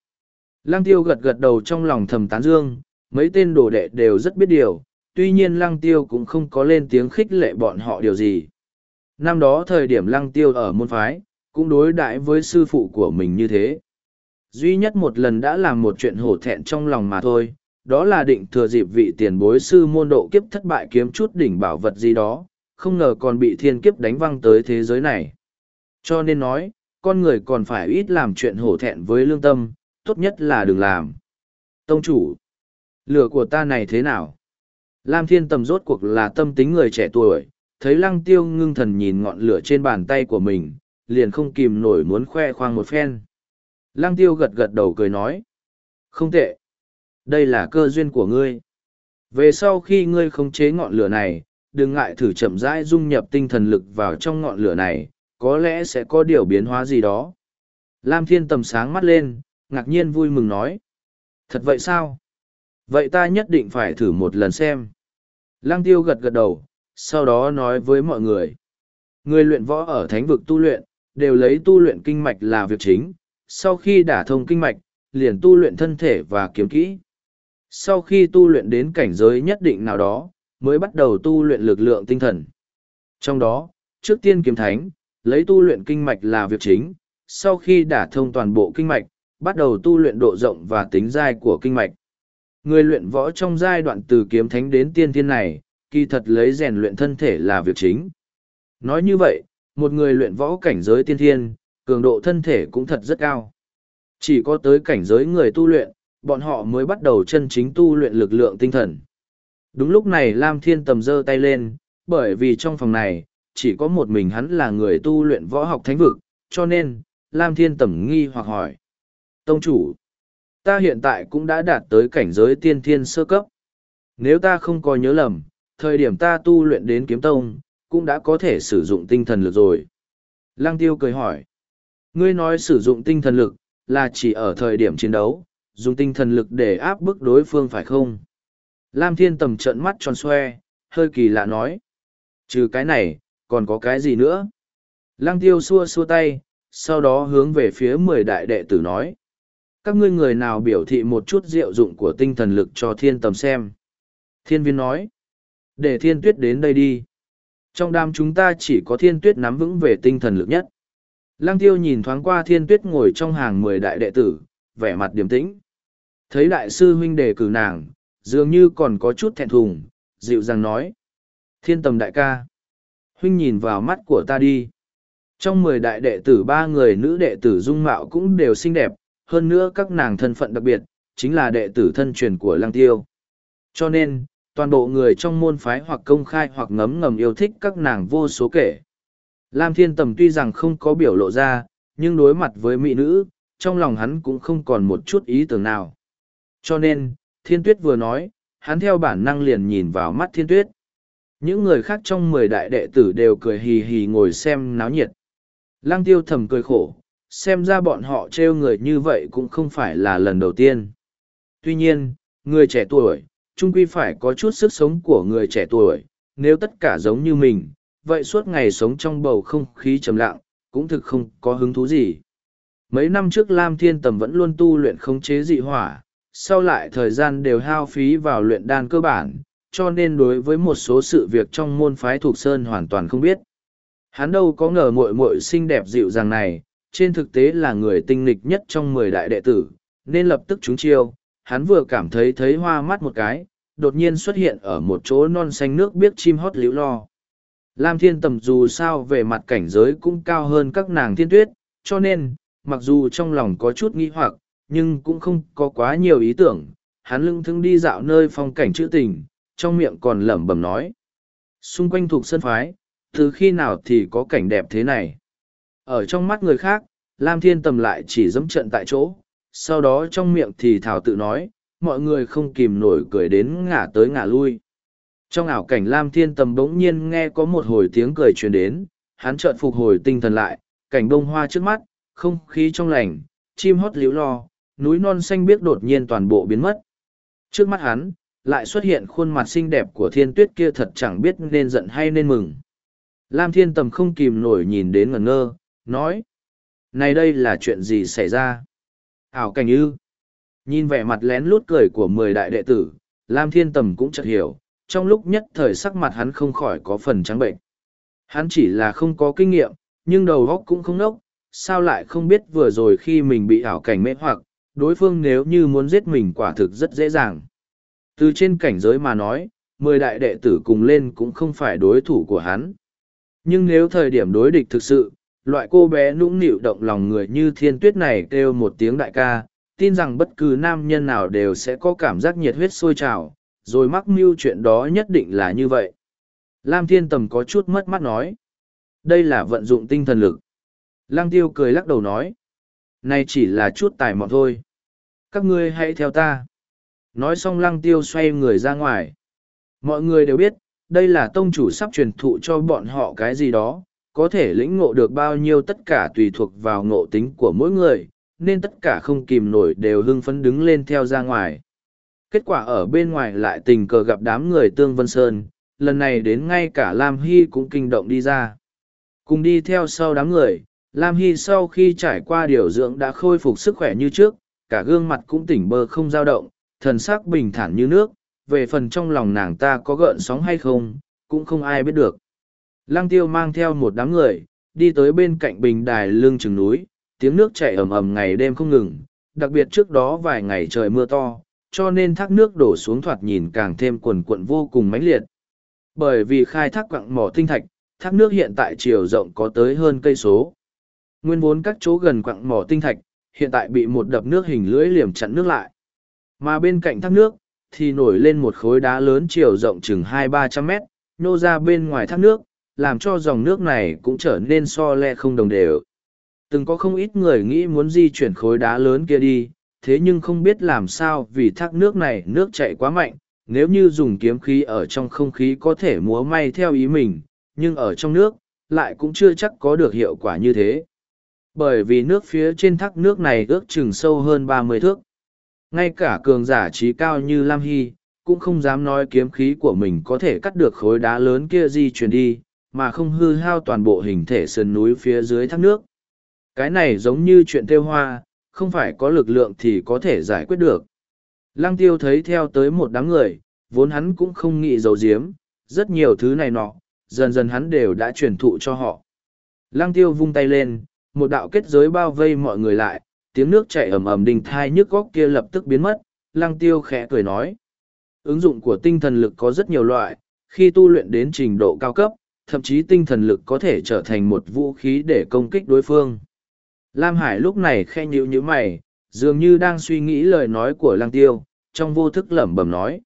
Lăng tiêu gật gật đầu trong lòng thầm tán dương, mấy tên đồ đệ đều rất biết điều, tuy nhiên lăng tiêu cũng không có lên tiếng khích lệ bọn họ điều gì. Năm đó thời điểm lăng tiêu ở môn phái, cũng đối đãi với sư phụ của mình như thế. Duy nhất một lần đã làm một chuyện hổ thẹn trong lòng mà thôi, đó là định thừa dịp vị tiền bối sư môn độ kiếp thất bại kiếm chút đỉnh bảo vật gì đó, không ngờ còn bị thiên kiếp đánh văng tới thế giới này. Cho nên nói, con người còn phải ít làm chuyện hổ thẹn với lương tâm, tốt nhất là đừng làm. Tông chủ, lửa của ta này thế nào? Lam thiên tầm rốt cuộc là tâm tính người trẻ tuổi, thấy lăng tiêu ngưng thần nhìn ngọn lửa trên bàn tay của mình, liền không kìm nổi muốn khoe khoang một phen. Lăng tiêu gật gật đầu cười nói. Không tệ. Đây là cơ duyên của ngươi. Về sau khi ngươi khống chế ngọn lửa này, đừng ngại thử chậm rãi dung nhập tinh thần lực vào trong ngọn lửa này, có lẽ sẽ có điều biến hóa gì đó. Lam Thiên tầm sáng mắt lên, ngạc nhiên vui mừng nói. Thật vậy sao? Vậy ta nhất định phải thử một lần xem. Lăng tiêu gật gật đầu, sau đó nói với mọi người. Người luyện võ ở thánh vực tu luyện, đều lấy tu luyện kinh mạch là việc chính, sau khi đả thông kinh mạch, liền tu luyện thân thể và kiếm kỹ. Sau khi tu luyện đến cảnh giới nhất định nào đó, mới bắt đầu tu luyện lực lượng tinh thần. Trong đó, trước tiên kiếm thánh, lấy tu luyện kinh mạch là việc chính, sau khi đả thông toàn bộ kinh mạch, bắt đầu tu luyện độ rộng và tính dai của kinh mạch. Người luyện võ trong giai đoạn từ kiếm thánh đến tiên thiên này, kỳ thật lấy rèn luyện thân thể là việc chính. Nói như vậy, một người luyện võ cảnh giới tiên thiên, cường độ thân thể cũng thật rất cao. Chỉ có tới cảnh giới người tu luyện, bọn họ mới bắt đầu chân chính tu luyện lực lượng tinh thần. Đúng lúc này Lam Thiên tầm giơ tay lên, bởi vì trong phòng này, chỉ có một mình hắn là người tu luyện võ học thánh vực, cho nên, Lam Thiên tầm nghi hoặc hỏi. Tông chủ, ta hiện tại cũng đã đạt tới cảnh giới tiên thiên sơ cấp. Nếu ta không có nhớ lầm, thời điểm ta tu luyện đến kiếm tông, cũng đã có thể sử dụng tinh thần lực rồi. Lăng tiêu cười hỏi. Ngươi nói sử dụng tinh thần lực, là chỉ ở thời điểm chiến đấu, dùng tinh thần lực để áp bức đối phương phải không? Lam Thiên tầm trận mắt tròn xoe, hơi kỳ lạ nói. Trừ cái này, còn có cái gì nữa? Lăng tiêu xua xua tay, sau đó hướng về phía mười đại đệ tử nói. Các ngươi người nào biểu thị một chút diệu dụng của tinh thần lực cho thiên tầm xem. Thiên viên nói. Để thiên tuyết đến đây đi. Trong đám chúng ta chỉ có thiên tuyết nắm vững về tinh thần lực nhất. Lăng tiêu nhìn thoáng qua thiên tuyết ngồi trong hàng mười đại đệ tử, vẻ mặt điềm tĩnh. Thấy đại sư huynh đề cử nàng, dường như còn có chút thẹn thùng, dịu dàng nói. Thiên tầm đại ca. Huynh nhìn vào mắt của ta đi. Trong mười đại đệ tử ba người nữ đệ tử dung mạo cũng đều xinh đẹp, hơn nữa các nàng thân phận đặc biệt, chính là đệ tử thân truyền của lăng tiêu. Cho nên, toàn bộ người trong môn phái hoặc công khai hoặc ngấm ngầm yêu thích các nàng vô số kể. Lam Thiên Tầm tuy rằng không có biểu lộ ra, nhưng đối mặt với mỹ nữ, trong lòng hắn cũng không còn một chút ý tưởng nào. Cho nên, Thiên Tuyết vừa nói, hắn theo bản năng liền nhìn vào mắt Thiên Tuyết. Những người khác trong mười đại đệ tử đều cười hì hì ngồi xem náo nhiệt. Lăng tiêu thầm cười khổ, xem ra bọn họ trêu người như vậy cũng không phải là lần đầu tiên. Tuy nhiên, người trẻ tuổi, chung quy phải có chút sức sống của người trẻ tuổi, nếu tất cả giống như mình, vậy suốt ngày sống trong bầu không khí trầm lặng, cũng thực không có hứng thú gì. Mấy năm trước Lam Thiên Tầm vẫn luôn tu luyện khống chế dị hỏa, sau lại thời gian đều hao phí vào luyện đan cơ bản, cho nên đối với một số sự việc trong môn phái thuộc sơn hoàn toàn không biết. Hắn đâu có ngờ muội muội xinh đẹp dịu dàng này, trên thực tế là người tinh nghịch nhất trong mười đại đệ tử, nên lập tức trúng chiêu, hắn vừa cảm thấy thấy hoa mắt một cái, đột nhiên xuất hiện ở một chỗ non xanh nước biết chim hót liễu lo. Lam thiên tầm dù sao về mặt cảnh giới cũng cao hơn các nàng thiên tuyết, cho nên, mặc dù trong lòng có chút nghi hoặc, nhưng cũng không có quá nhiều ý tưởng, hắn lưng thưng đi dạo nơi phong cảnh trữ tình, trong miệng còn lẩm bẩm nói. Xung quanh thuộc sân phái, từ khi nào thì có cảnh đẹp thế này? Ở trong mắt người khác, Lam Thiên Tầm lại chỉ dẫm trận tại chỗ, sau đó trong miệng thì thảo tự nói, mọi người không kìm nổi cười đến ngả tới ngả lui. Trong ảo cảnh Lam Thiên Tầm bỗng nhiên nghe có một hồi tiếng cười truyền đến, hắn chợt phục hồi tinh thần lại, cảnh bông hoa trước mắt, không khí trong lành, chim hót liễu lo, núi non xanh biếc đột nhiên toàn bộ biến mất. Trước mắt hắn, lại xuất hiện khuôn mặt xinh đẹp của thiên tuyết kia thật chẳng biết nên giận hay nên mừng. Lam Thiên Tầm không kìm nổi nhìn đến ngẩn ngơ, nói. Này đây là chuyện gì xảy ra? Ảo cảnh ư. Nhìn vẻ mặt lén lút cười của mười đại đệ tử, Lam Thiên Tầm cũng chợt hiểu, trong lúc nhất thời sắc mặt hắn không khỏi có phần trắng bệnh. Hắn chỉ là không có kinh nghiệm, nhưng đầu óc cũng không nốc, sao lại không biết vừa rồi khi mình bị ảo cảnh mê hoặc, đối phương nếu như muốn giết mình quả thực rất dễ dàng. Từ trên cảnh giới mà nói, mười đại đệ tử cùng lên cũng không phải đối thủ của hắn. Nhưng nếu thời điểm đối địch thực sự, loại cô bé nũng nịu động lòng người như thiên tuyết này kêu một tiếng đại ca, tin rằng bất cứ nam nhân nào đều sẽ có cảm giác nhiệt huyết sôi trào, rồi mắc mưu chuyện đó nhất định là như vậy. Lam Thiên Tầm có chút mất mắt nói. Đây là vận dụng tinh thần lực. Lăng Tiêu cười lắc đầu nói. Này chỉ là chút tài mọn thôi. Các ngươi hãy theo ta. Nói xong Lăng Tiêu xoay người ra ngoài. Mọi người đều biết, đây là tông chủ sắp truyền thụ cho bọn họ cái gì đó, có thể lĩnh ngộ được bao nhiêu tất cả tùy thuộc vào ngộ tính của mỗi người, nên tất cả không kìm nổi đều hưng phấn đứng lên theo ra ngoài. Kết quả ở bên ngoài lại tình cờ gặp đám người Tương Vân Sơn, lần này đến ngay cả Lam Hy cũng kinh động đi ra. Cùng đi theo sau đám người, Lam Hy sau khi trải qua điều dưỡng đã khôi phục sức khỏe như trước, cả gương mặt cũng tỉnh bơ không dao động, thần sắc bình thản như nước, về phần trong lòng nàng ta có gợn sóng hay không, cũng không ai biết được. Lăng tiêu mang theo một đám người, đi tới bên cạnh bình đài lưng chừng núi, tiếng nước chảy ầm ầm ngày đêm không ngừng, đặc biệt trước đó vài ngày trời mưa to, cho nên thác nước đổ xuống thoạt nhìn càng thêm quần cuộn vô cùng mãnh liệt. Bởi vì khai thác quặng mỏ tinh thạch, thác nước hiện tại chiều rộng có tới hơn cây số. Nguyên vốn các chỗ gần quặng mỏ tinh thạch, hiện tại bị một đập nước hình lưỡi liềm chặn nước lại. Mà bên cạnh thác nước, thì nổi lên một khối đá lớn chiều rộng chừng hai ba trăm mét, nô ra bên ngoài thác nước, làm cho dòng nước này cũng trở nên so le không đồng đều. Từng có không ít người nghĩ muốn di chuyển khối đá lớn kia đi, thế nhưng không biết làm sao vì thác nước này nước chạy quá mạnh, nếu như dùng kiếm khí ở trong không khí có thể múa may theo ý mình, nhưng ở trong nước, lại cũng chưa chắc có được hiệu quả như thế. Bởi vì nước phía trên thác nước này ước chừng sâu hơn ba mươi thước. Ngay cả cường giả trí cao như Lam Hy, cũng không dám nói kiếm khí của mình có thể cắt được khối đá lớn kia di chuyển đi, mà không hư hao toàn bộ hình thể sườn núi phía dưới thác nước. Cái này giống như chuyện tiêu hoa, không phải có lực lượng thì có thể giải quyết được. Lăng tiêu thấy theo tới một đám người, vốn hắn cũng không nghĩ dầu diếm, rất nhiều thứ này nọ, dần dần hắn đều đã truyền thụ cho họ. Lăng tiêu vung tay lên, một đạo kết giới bao vây mọi người lại, tiếng nước chảy ầm ầm đình thai nhức góc kia lập tức biến mất, lăng tiêu khẽ cười nói. Ứng dụng của tinh thần lực có rất nhiều loại, khi tu luyện đến trình độ cao cấp, thậm chí tinh thần lực có thể trở thành một vũ khí để công kích đối phương. Lam Hải lúc này khe nhíu nhíu mày, dường như đang suy nghĩ lời nói của lăng tiêu, trong vô thức lẩm bẩm nói.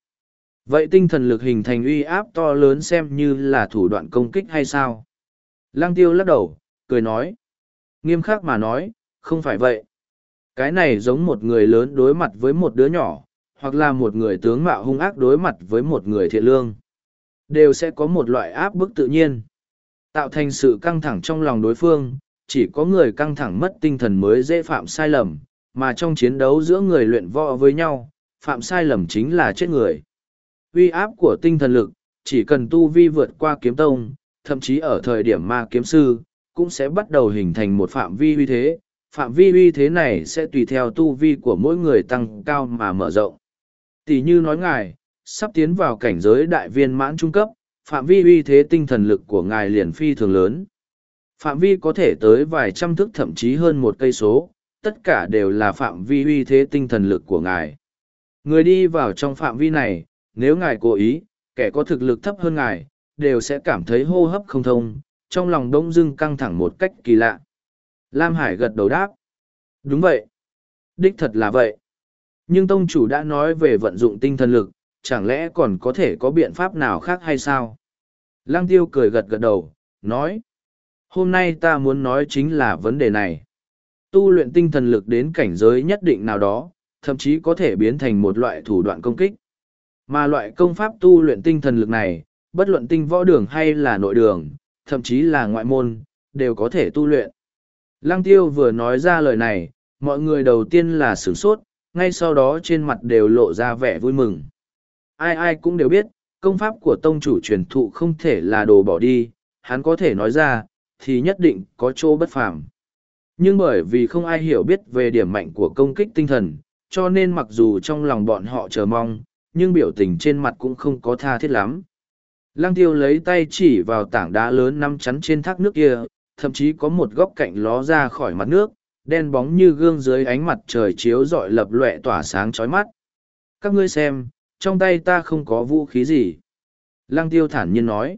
Vậy tinh thần lực hình thành uy áp to lớn xem như là thủ đoạn công kích hay sao? Lăng tiêu lắc đầu, cười nói. Nghiêm khắc mà nói, không phải vậy. Cái này giống một người lớn đối mặt với một đứa nhỏ, hoặc là một người tướng mạo hung ác đối mặt với một người thiện lương. Đều sẽ có một loại áp bức tự nhiên. Tạo thành sự căng thẳng trong lòng đối phương, chỉ có người căng thẳng mất tinh thần mới dễ phạm sai lầm, mà trong chiến đấu giữa người luyện võ với nhau, phạm sai lầm chính là chết người. Uy áp của tinh thần lực, chỉ cần tu vi vượt qua kiếm tông, thậm chí ở thời điểm ma kiếm sư, cũng sẽ bắt đầu hình thành một phạm vi uy thế, phạm vi uy thế này sẽ tùy theo tu vi của mỗi người tăng cao mà mở rộng. Tỷ như nói ngài, sắp tiến vào cảnh giới đại viên mãn trung cấp, phạm vi uy thế tinh thần lực của ngài liền phi thường lớn. Phạm vi có thể tới vài trăm thước thậm chí hơn một cây số, tất cả đều là phạm vi uy thế tinh thần lực của ngài. Người đi vào trong phạm vi này, nếu ngài cố ý, kẻ có thực lực thấp hơn ngài, đều sẽ cảm thấy hô hấp không thông, trong lòng đông dưng căng thẳng một cách kỳ lạ. Lam Hải gật đầu đáp. Đúng vậy. Đích thật là vậy. Nhưng tông chủ đã nói về vận dụng tinh thần lực, chẳng lẽ còn có thể có biện pháp nào khác hay sao? Lăng tiêu cười gật gật đầu, nói. Hôm nay ta muốn nói chính là vấn đề này. Tu luyện tinh thần lực đến cảnh giới nhất định nào đó, thậm chí có thể biến thành một loại thủ đoạn công kích. Mà loại công pháp tu luyện tinh thần lực này, bất luận tinh võ đường hay là nội đường, thậm chí là ngoại môn, đều có thể tu luyện. Lăng tiêu vừa nói ra lời này, mọi người đầu tiên là sửng sốt, ngay sau đó trên mặt đều lộ ra vẻ vui mừng. Ai ai cũng đều biết, công pháp của tông chủ truyền thụ không thể là đồ bỏ đi, hắn có thể nói ra, thì nhất định có chỗ bất phàm. Nhưng bởi vì không ai hiểu biết về điểm mạnh của công kích tinh thần, cho nên mặc dù trong lòng bọn họ chờ mong, nhưng biểu tình trên mặt cũng không có tha thiết lắm. Lăng tiêu lấy tay chỉ vào tảng đá lớn nắm chắn trên thác nước kia, thậm chí có một góc cạnh ló ra khỏi mặt nước, đen bóng như gương dưới ánh mặt trời chiếu rọi lập lệ tỏa sáng chói mắt. Các ngươi xem, trong tay ta không có vũ khí gì. Lăng tiêu thản nhiên nói.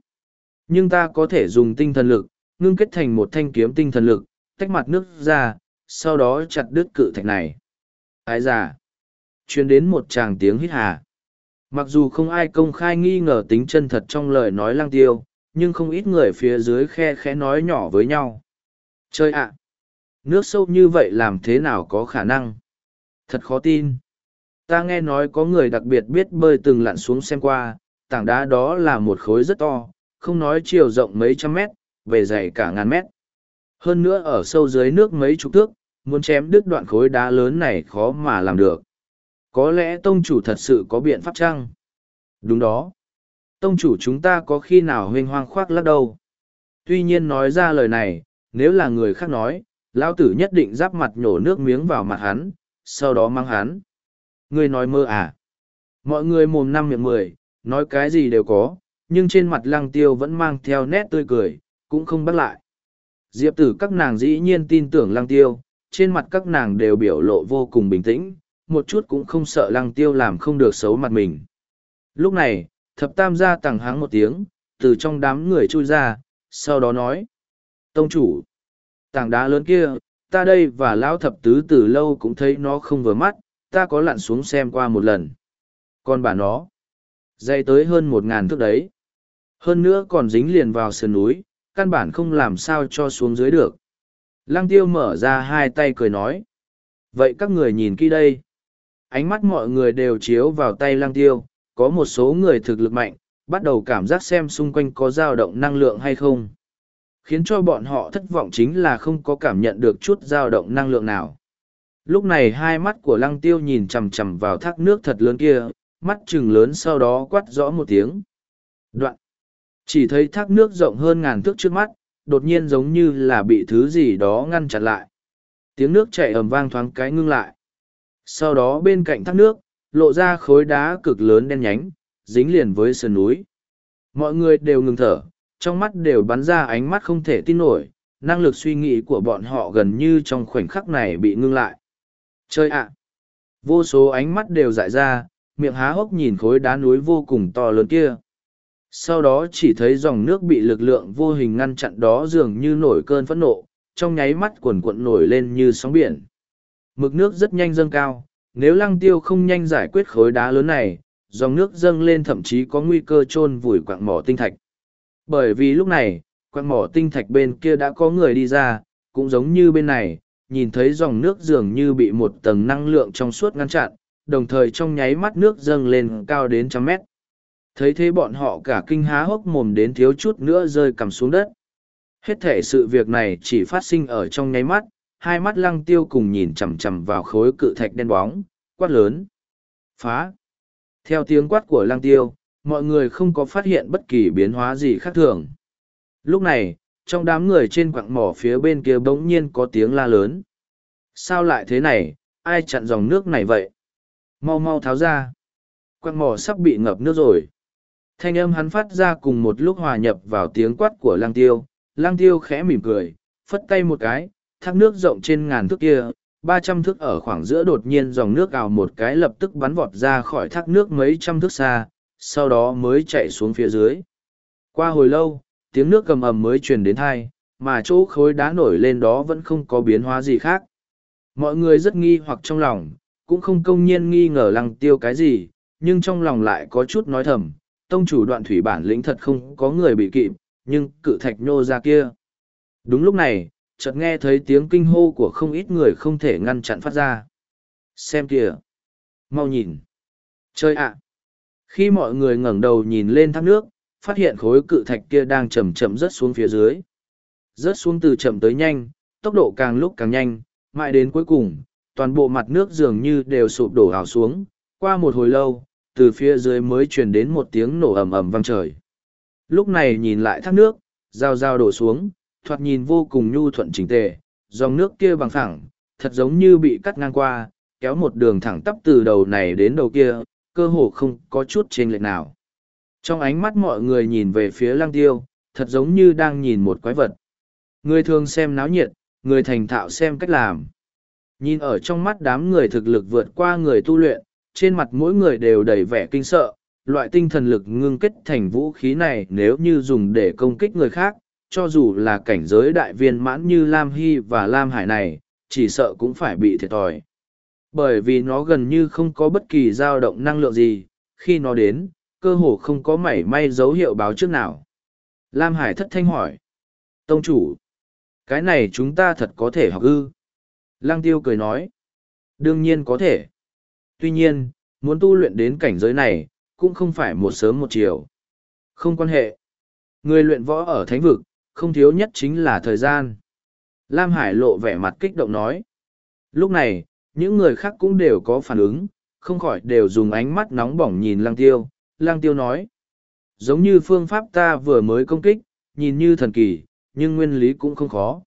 Nhưng ta có thể dùng tinh thần lực, ngưng kết thành một thanh kiếm tinh thần lực, tách mặt nước ra, sau đó chặt đứt cự thạch này. Ái già! Chuyên đến một tràng tiếng hít hà. Mặc dù không ai công khai nghi ngờ tính chân thật trong lời nói Lang tiêu, nhưng không ít người phía dưới khe khẽ nói nhỏ với nhau. Chơi ạ! Nước sâu như vậy làm thế nào có khả năng? Thật khó tin. Ta nghe nói có người đặc biệt biết bơi từng lặn xuống xem qua, tảng đá đó là một khối rất to, không nói chiều rộng mấy trăm mét, về dày cả ngàn mét. Hơn nữa ở sâu dưới nước mấy chục thước, muốn chém đứt đoạn khối đá lớn này khó mà làm được. Có lẽ tông chủ thật sự có biện pháp chăng? Đúng đó. Tông chủ chúng ta có khi nào huênh hoang khoác lắc đâu. Tuy nhiên nói ra lời này, nếu là người khác nói, lão tử nhất định giáp mặt nhổ nước miếng vào mặt hắn, sau đó mang hắn. Người nói mơ à? Mọi người mồm năm miệng mười, nói cái gì đều có, nhưng trên mặt lăng tiêu vẫn mang theo nét tươi cười, cũng không bắt lại. Diệp tử các nàng dĩ nhiên tin tưởng lăng tiêu, trên mặt các nàng đều biểu lộ vô cùng bình tĩnh, một chút cũng không sợ lăng tiêu làm không được xấu mặt mình. Lúc này, thập tam gia tẳng háng một tiếng, từ trong đám người chui ra, sau đó nói. Tông chủ, tảng đá lớn kia, ta đây và lão thập tứ từ lâu cũng thấy nó không vừa mắt, ta có lặn xuống xem qua một lần. Còn bà nó, dây tới hơn một ngàn thước đấy. Hơn nữa còn dính liền vào sườn núi, căn bản không làm sao cho xuống dưới được. Lăng tiêu mở ra hai tay cười nói. Vậy các người nhìn kỹ đây. Ánh mắt mọi người đều chiếu vào tay lăng tiêu, có một số người thực lực mạnh, bắt đầu cảm giác xem xung quanh có dao động năng lượng hay không. Khiến cho bọn họ thất vọng chính là không có cảm nhận được chút dao động năng lượng nào. Lúc này hai mắt của lăng tiêu nhìn chầm chầm vào thác nước thật lớn kia, mắt trừng lớn sau đó quát rõ một tiếng. Đoạn. Chỉ thấy thác nước rộng hơn ngàn thước trước mắt, đột nhiên giống như là bị thứ gì đó ngăn chặn lại. Tiếng nước chảy ầm vang thoáng cái ngưng lại. Sau đó bên cạnh thác nước, lộ ra khối đá cực lớn đen nhánh, dính liền với sườn núi. Mọi người đều ngừng thở, trong mắt đều bắn ra ánh mắt không thể tin nổi, năng lực suy nghĩ của bọn họ gần như trong khoảnh khắc này bị ngưng lại. Chơi ạ! Vô số ánh mắt đều dại ra, miệng há hốc nhìn khối đá núi vô cùng to lớn kia. Sau đó chỉ thấy dòng nước bị lực lượng vô hình ngăn chặn đó dường như nổi cơn phẫn nộ, trong nháy mắt cuồn cuộn nổi lên như sóng biển. Mực nước rất nhanh dâng cao, nếu lăng tiêu không nhanh giải quyết khối đá lớn này, dòng nước dâng lên thậm chí có nguy cơ chôn vùi quạng mỏ tinh thạch. Bởi vì lúc này, quạng mỏ tinh thạch bên kia đã có người đi ra, cũng giống như bên này, nhìn thấy dòng nước dường như bị một tầng năng lượng trong suốt ngăn chặn, đồng thời trong nháy mắt nước dâng lên cao đến trăm mét. Thấy thế bọn họ cả kinh há hốc mồm đến thiếu chút nữa rơi cằm xuống đất. Hết thể sự việc này chỉ phát sinh ở trong nháy mắt, hai mắt lăng tiêu cùng nhìn chằm chằm vào khối cự thạch đen bóng, quát lớn. Phá! Theo tiếng quát của lăng tiêu, mọi người không có phát hiện bất kỳ biến hóa gì khác thường. Lúc này, trong đám người trên quặng mỏ phía bên kia bỗng nhiên có tiếng la lớn. Sao lại thế này, ai chặn dòng nước này vậy? Mau mau tháo ra. quặng mỏ sắp bị ngập nước rồi. Thanh âm hắn phát ra cùng một lúc hòa nhập vào tiếng quát của lang tiêu. Lang tiêu khẽ mỉm cười, phất tay một cái, thác nước rộng trên ngàn thước kia, ba trăm thước ở khoảng giữa đột nhiên dòng nước ào một cái lập tức bắn vọt ra khỏi thác nước mấy trăm thước xa, sau đó mới chạy xuống phía dưới. Qua hồi lâu, tiếng nước cầm ầm mới truyền đến thai, mà chỗ khối đá nổi lên đó vẫn không có biến hóa gì khác. Mọi người rất nghi hoặc trong lòng, cũng không công nhiên nghi ngờ lăng tiêu cái gì, nhưng trong lòng lại có chút nói thầm, tông chủ đoạn thủy bản lĩnh thật không có người bị kịp, nhưng cự thạch nhô ra kia. Đúng lúc này, chợt nghe thấy tiếng kinh hô của không ít người không thể ngăn chặn phát ra. Xem kìa! Mau nhìn! Chơi ạ! Khi mọi người ngẩng đầu nhìn lên thác nước, phát hiện khối cự thạch kia đang chậm chậm rớt xuống phía dưới. Rớt xuống từ chậm tới nhanh, tốc độ càng lúc càng nhanh, mãi đến cuối cùng, toàn bộ mặt nước dường như đều sụp đổ ảo xuống. Qua một hồi lâu, từ phía dưới mới truyền đến một tiếng nổ ầm ầm vang trời. Lúc này nhìn lại thác nước, rào rào đổ xuống, thoạt nhìn vô cùng nhu thuận chỉnh tề, dòng nước kia bằng phẳng, thật giống như bị cắt ngang qua, kéo một đường thẳng tắp từ đầu này đến đầu kia, cơ hồ không có chút chênh lệch nào. Trong ánh mắt mọi người nhìn về phía lang tiêu, thật giống như đang nhìn một quái vật. Người thường xem náo nhiệt, người thành thạo xem cách làm. Nhìn ở trong mắt đám người thực lực vượt qua người tu luyện, trên mặt mỗi người đều đầy vẻ kinh sợ, loại tinh thần lực ngưng kết thành vũ khí này nếu như dùng để công kích người khác, cho dù là cảnh giới đại viên mãn như Lam Hy và Lam Hải này, chỉ sợ cũng phải bị thiệt thòi. Bởi vì nó gần như không có bất kỳ dao động năng lượng gì, khi nó đến, cơ hồ không có mảy may dấu hiệu báo trước nào. Lam Hải thất thanh hỏi. Tông chủ, cái này chúng ta thật có thể học ư. Lăng tiêu cười nói. Đương nhiên có thể. Tuy nhiên, muốn tu luyện đến cảnh giới này, cũng không phải một sớm một chiều. Không quan hệ. Người luyện võ ở thánh vực, không thiếu nhất chính là thời gian. Lam Hải lộ vẻ mặt kích động nói. Lúc này, những người khác cũng đều có phản ứng, không khỏi đều dùng ánh mắt nóng bỏng nhìn lăng tiêu. Lăng tiêu nói. Giống như phương pháp ta vừa mới công kích, nhìn như thần kỳ, nhưng nguyên lý cũng không khó.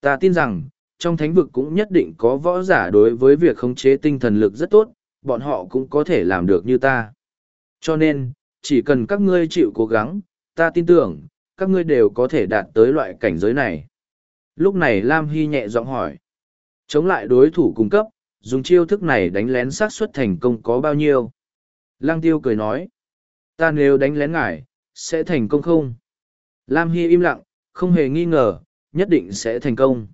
Ta tin rằng, trong thánh vực cũng nhất định có võ giả đối với việc khống chế tinh thần lực rất tốt, bọn họ cũng có thể làm được như ta. Cho nên, chỉ cần các ngươi chịu cố gắng, ta tin tưởng, các ngươi đều có thể đạt tới loại cảnh giới này. Lúc này Lam Hy nhẹ giọng hỏi. Chống lại đối thủ cung cấp, dùng chiêu thức này đánh lén xác suất thành công có bao nhiêu? Lăng tiêu cười nói. Ta nếu đánh lén ngải, sẽ thành công không? Lam Hy im lặng, không hề nghi ngờ, nhất định sẽ thành công.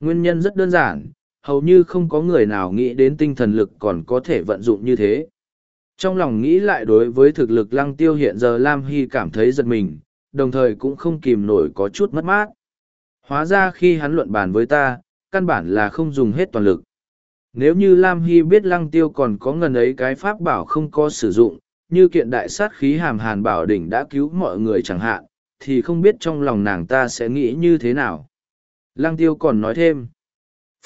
Nguyên nhân rất đơn giản, hầu như không có người nào nghĩ đến tinh thần lực còn có thể vận dụng như thế. Trong lòng nghĩ lại đối với thực lực lăng tiêu hiện giờ Lam Hy cảm thấy giật mình, đồng thời cũng không kìm nổi có chút mất mát. Hóa ra khi hắn luận bàn với ta, căn bản là không dùng hết toàn lực. Nếu như Lam Hy biết lăng tiêu còn có ngần ấy cái pháp bảo không có sử dụng, như kiện đại sát khí hàm hàn bảo đỉnh đã cứu mọi người chẳng hạn, thì không biết trong lòng nàng ta sẽ nghĩ như thế nào. Lăng tiêu còn nói thêm,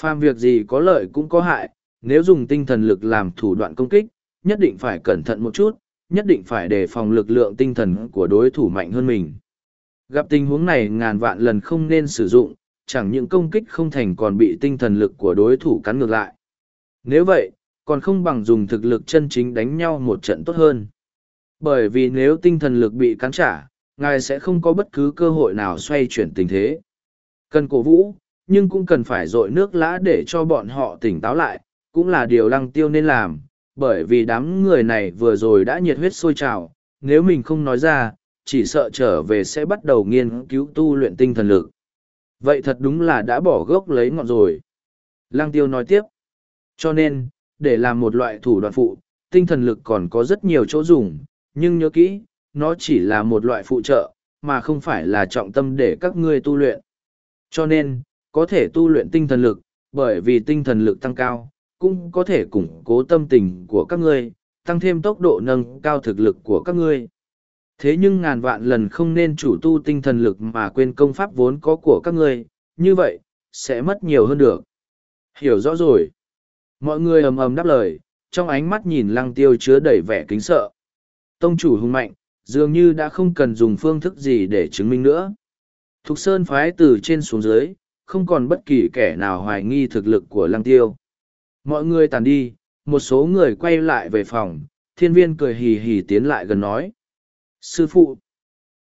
phàm việc gì có lợi cũng có hại, nếu dùng tinh thần lực làm thủ đoạn công kích, nhất định phải cẩn thận một chút, nhất định phải đề phòng lực lượng tinh thần của đối thủ mạnh hơn mình. Gặp tình huống này ngàn vạn lần không nên sử dụng, chẳng những công kích không thành còn bị tinh thần lực của đối thủ cắn ngược lại. Nếu vậy, còn không bằng dùng thực lực chân chính đánh nhau một trận tốt hơn. Bởi vì nếu tinh thần lực bị cắn trả, ngài sẽ không có bất cứ cơ hội nào xoay chuyển tình thế. Cần cổ vũ, nhưng cũng cần phải dội nước lã để cho bọn họ tỉnh táo lại, cũng là điều lăng tiêu nên làm, bởi vì đám người này vừa rồi đã nhiệt huyết sôi trào, nếu mình không nói ra, chỉ sợ trở về sẽ bắt đầu nghiên cứu tu luyện tinh thần lực. Vậy thật đúng là đã bỏ gốc lấy ngọn rồi. Lăng tiêu nói tiếp. Cho nên, để làm một loại thủ đoạn phụ, tinh thần lực còn có rất nhiều chỗ dùng, nhưng nhớ kỹ, nó chỉ là một loại phụ trợ, mà không phải là trọng tâm để các ngươi tu luyện. Cho nên, có thể tu luyện tinh thần lực, bởi vì tinh thần lực tăng cao, cũng có thể củng cố tâm tình của các ngươi, tăng thêm tốc độ nâng cao thực lực của các ngươi. Thế nhưng ngàn vạn lần không nên chủ tu tinh thần lực mà quên công pháp vốn có của các ngươi, như vậy, sẽ mất nhiều hơn được. Hiểu rõ rồi. Mọi người ầm ầm đáp lời, trong ánh mắt nhìn lăng tiêu chứa đầy vẻ kính sợ. Tông chủ hùng mạnh, dường như đã không cần dùng phương thức gì để chứng minh nữa. Thục Sơn phái từ trên xuống dưới, không còn bất kỳ kẻ nào hoài nghi thực lực của lăng tiêu. Mọi người tàn đi, một số người quay lại về phòng, thiên viên cười hì hì tiến lại gần nói. Sư phụ,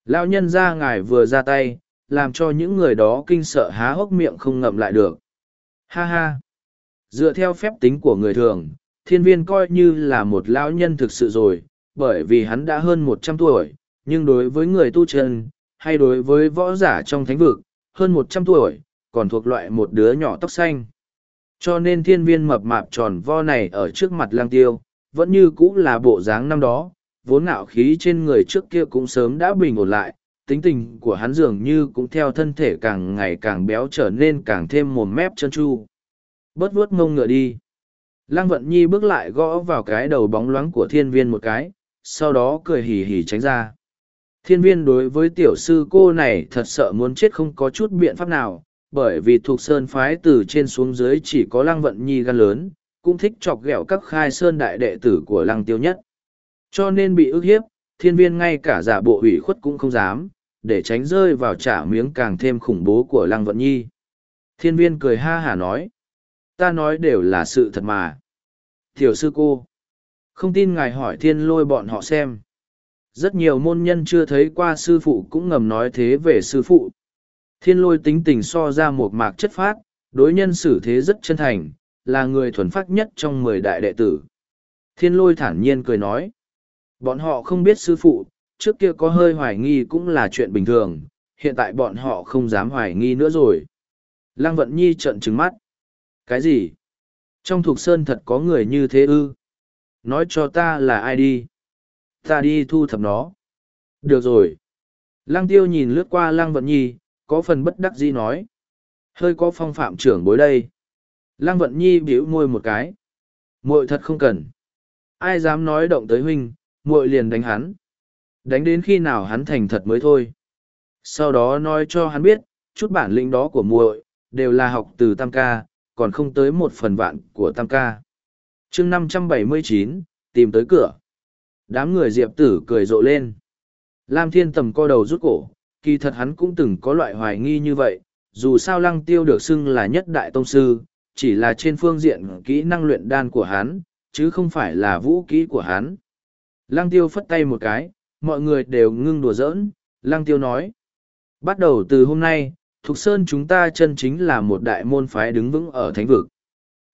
lão nhân ra ngài vừa ra tay, làm cho những người đó kinh sợ há hốc miệng không ngậm lại được. Ha ha! Dựa theo phép tính của người thường, thiên viên coi như là một lão nhân thực sự rồi, bởi vì hắn đã hơn một trăm tuổi, nhưng đối với người tu chân, hay đối với võ giả trong thánh vực, hơn một trăm tuổi, còn thuộc loại một đứa nhỏ tóc xanh. Cho nên thiên viên mập mạp tròn vo này ở trước mặt lang tiêu, vẫn như cũ là bộ dáng năm đó, vốn ngạo khí trên người trước kia cũng sớm đã bình ổn lại, tính tình của hắn dường như cũng theo thân thể càng ngày càng béo trở nên càng thêm mồm mép chân chu. Bớt vuốt mông ngựa đi. Lăng vận nhi bước lại gõ vào cái đầu bóng loáng của thiên viên một cái, sau đó cười hì hì tránh ra. Thiên viên đối với tiểu sư cô này thật sợ muốn chết không có chút biện pháp nào, bởi vì thuộc sơn phái từ trên xuống dưới chỉ có lăng vận nhi gan lớn, cũng thích chọc ghẹo các khai sơn đại đệ tử của lăng tiêu nhất. Cho nên bị ức hiếp, thiên viên ngay cả giả bộ ủy khuất cũng không dám, để tránh rơi vào trả miếng càng thêm khủng bố của lăng vận nhi. Thiên viên cười ha hả nói, ta nói đều là sự thật mà. thiểu sư cô, không tin ngài hỏi thiên lôi bọn họ xem. Rất nhiều môn nhân chưa thấy qua sư phụ cũng ngầm nói thế về sư phụ. Thiên lôi tính tình so ra một mạc chất phát, đối nhân xử thế rất chân thành, là người thuần phát nhất trong mười đại đệ tử. Thiên lôi thản nhiên cười nói. Bọn họ không biết sư phụ, trước kia có hơi hoài nghi cũng là chuyện bình thường, hiện tại bọn họ không dám hoài nghi nữa rồi. Lăng vận nhi trợn trừng mắt. Cái gì? Trong thuộc sơn thật có người như thế ư? Nói cho ta là ai đi? Ta đi thu thập nó. Được rồi. Lăng tiêu nhìn lướt qua lăng vận nhi, có phần bất đắc dĩ nói. Hơi có phong phạm trưởng bối đây. Lăng vận nhi bĩu môi một cái. muội thật không cần. Ai dám nói động tới huynh, muội liền đánh hắn. Đánh đến khi nào hắn thành thật mới thôi. Sau đó nói cho hắn biết, chút bản lĩnh đó của muội đều là học từ tam ca, còn không tới một phần vạn của tam ca. chương năm trăm bảy mươi chín tìm tới cửa. Đám người diệp tử cười rộ lên. Lam thiên tầm co đầu rút cổ, kỳ thật hắn cũng từng có loại hoài nghi như vậy, dù sao lăng tiêu được xưng là nhất đại tông sư, chỉ là trên phương diện kỹ năng luyện đan của hắn, chứ không phải là vũ kỹ của hắn. Lăng tiêu phất tay một cái, mọi người đều ngưng đùa giỡn, lăng tiêu nói. Bắt đầu từ hôm nay, Thục Sơn chúng ta chân chính là một đại môn phái đứng vững ở thánh vực.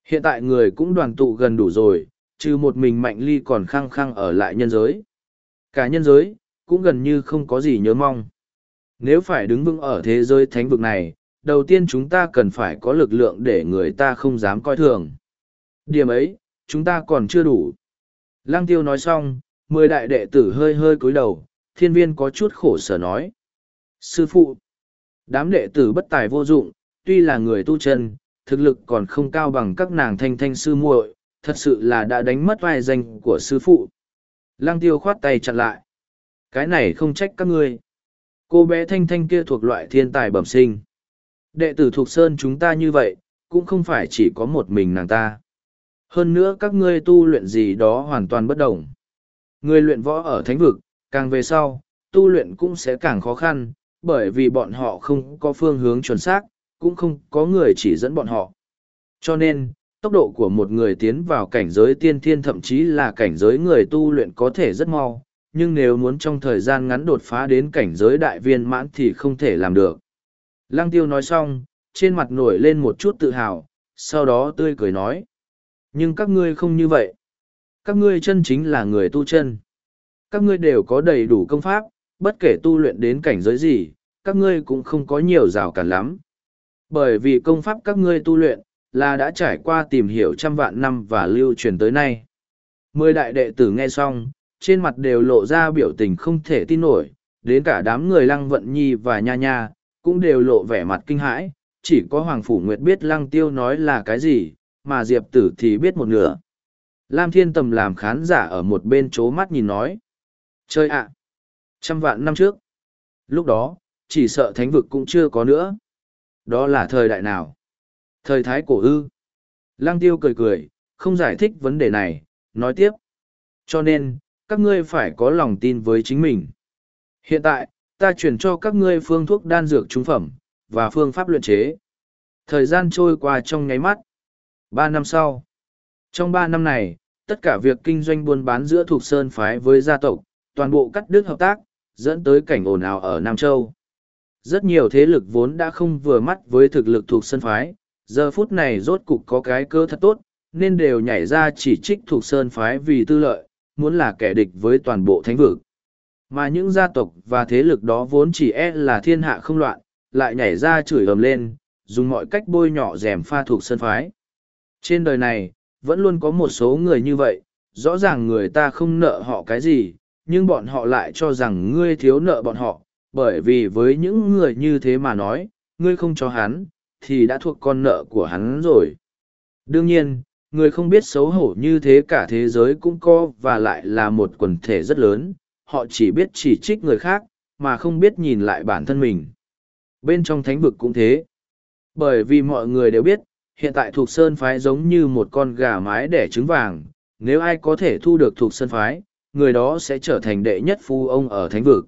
Hiện tại người cũng đoàn tụ gần đủ rồi, trừ một mình mạnh ly còn khăng khăng ở lại nhân giới. Cả nhân giới, cũng gần như không có gì nhớ mong. Nếu phải đứng vững ở thế giới thánh vực này, đầu tiên chúng ta cần phải có lực lượng để người ta không dám coi thường. Điểm ấy, chúng ta còn chưa đủ. Lăng tiêu nói xong, mười đại đệ tử hơi hơi cúi đầu, thiên viên có chút khổ sở nói. Sư phụ, đám đệ tử bất tài vô dụng, tuy là người tu chân, thực lực còn không cao bằng các nàng thanh thanh sư muội, thật sự là đã đánh mất vai danh của sư phụ. Lăng tiêu khoát tay chặn lại. Cái này không trách các ngươi. Cô bé thanh thanh kia thuộc loại thiên tài bẩm sinh. Đệ tử thuộc sơn chúng ta như vậy, cũng không phải chỉ có một mình nàng ta. Hơn nữa các ngươi tu luyện gì đó hoàn toàn bất đồng. Người luyện võ ở thánh vực, càng về sau, tu luyện cũng sẽ càng khó khăn, bởi vì bọn họ không có phương hướng chuẩn xác, cũng không có người chỉ dẫn bọn họ. Cho nên, tốc độ của một người tiến vào cảnh giới tiên thiên thậm chí là cảnh giới người tu luyện có thể rất mau, nhưng nếu muốn trong thời gian ngắn đột phá đến cảnh giới đại viên mãn thì không thể làm được. Lăng tiêu nói xong, trên mặt nổi lên một chút tự hào, sau đó tươi cười nói. Nhưng các ngươi không như vậy. Các ngươi chân chính là người tu chân. Các ngươi đều có đầy đủ công pháp, bất kể tu luyện đến cảnh giới gì, các ngươi cũng không có nhiều rào cản lắm. Bởi vì công pháp các ngươi tu luyện, là đã trải qua tìm hiểu trăm vạn năm và lưu truyền tới nay. Mười đại đệ tử nghe xong, trên mặt đều lộ ra biểu tình không thể tin nổi, đến cả đám người lăng vận nhi và nha nha, cũng đều lộ vẻ mặt kinh hãi, chỉ có Hoàng Phủ Nguyệt biết lăng tiêu nói là cái gì, mà Diệp tử thì biết một nửa. Lam Thiên Tầm làm khán giả ở một bên chố mắt nhìn nói. Chơi ạ! trăm vạn năm trước. Lúc đó, chỉ sợ thánh vực cũng chưa có nữa. Đó là thời đại nào? Thời thái cổ ư. Lăng tiêu cười cười, không giải thích vấn đề này, nói tiếp. Cho nên, các ngươi phải có lòng tin với chính mình. Hiện tại, ta chuyển cho các ngươi phương thuốc đan dược trung phẩm, và phương pháp luyện chế. Thời gian trôi qua trong nháy mắt. Ba năm sau. Trong ba năm này, tất cả việc kinh doanh buôn bán giữa thuộc Sơn Phái với gia tộc, toàn bộ cắt đứt hợp tác, dẫn tới cảnh ồn ào ở Nam Châu. Rất nhiều thế lực vốn đã không vừa mắt với thực lực thuộc Sơn Phái, giờ phút này rốt cục có cái cơ thật tốt, nên đều nhảy ra chỉ trích thuộc Sơn Phái vì tư lợi, muốn là kẻ địch với toàn bộ thánh vực. Mà những gia tộc và thế lực đó vốn chỉ e là thiên hạ không loạn, lại nhảy ra chửi ầm lên, dùng mọi cách bôi nhọ rèm pha thuộc sân phái. Trên đời này, vẫn luôn có một số người như vậy, rõ ràng người ta không nợ họ cái gì, nhưng bọn họ lại cho rằng ngươi thiếu nợ bọn họ, bởi vì với những người như thế mà nói, ngươi không cho hắn, thì đã thuộc con nợ của hắn rồi. Đương nhiên, người không biết xấu hổ như thế cả thế giới cũng có và lại là một quần thể rất lớn, họ chỉ biết chỉ trích người khác, mà không biết nhìn lại bản thân mình. Bên trong thánh vực cũng thế. Bởi vì mọi người đều biết, hiện tại thuộc sơn phái giống như một con gà mái đẻ trứng vàng, nếu ai có thể thu được thuộc sơn phái, người đó sẽ trở thành đệ nhất phu ông ở thánh vực.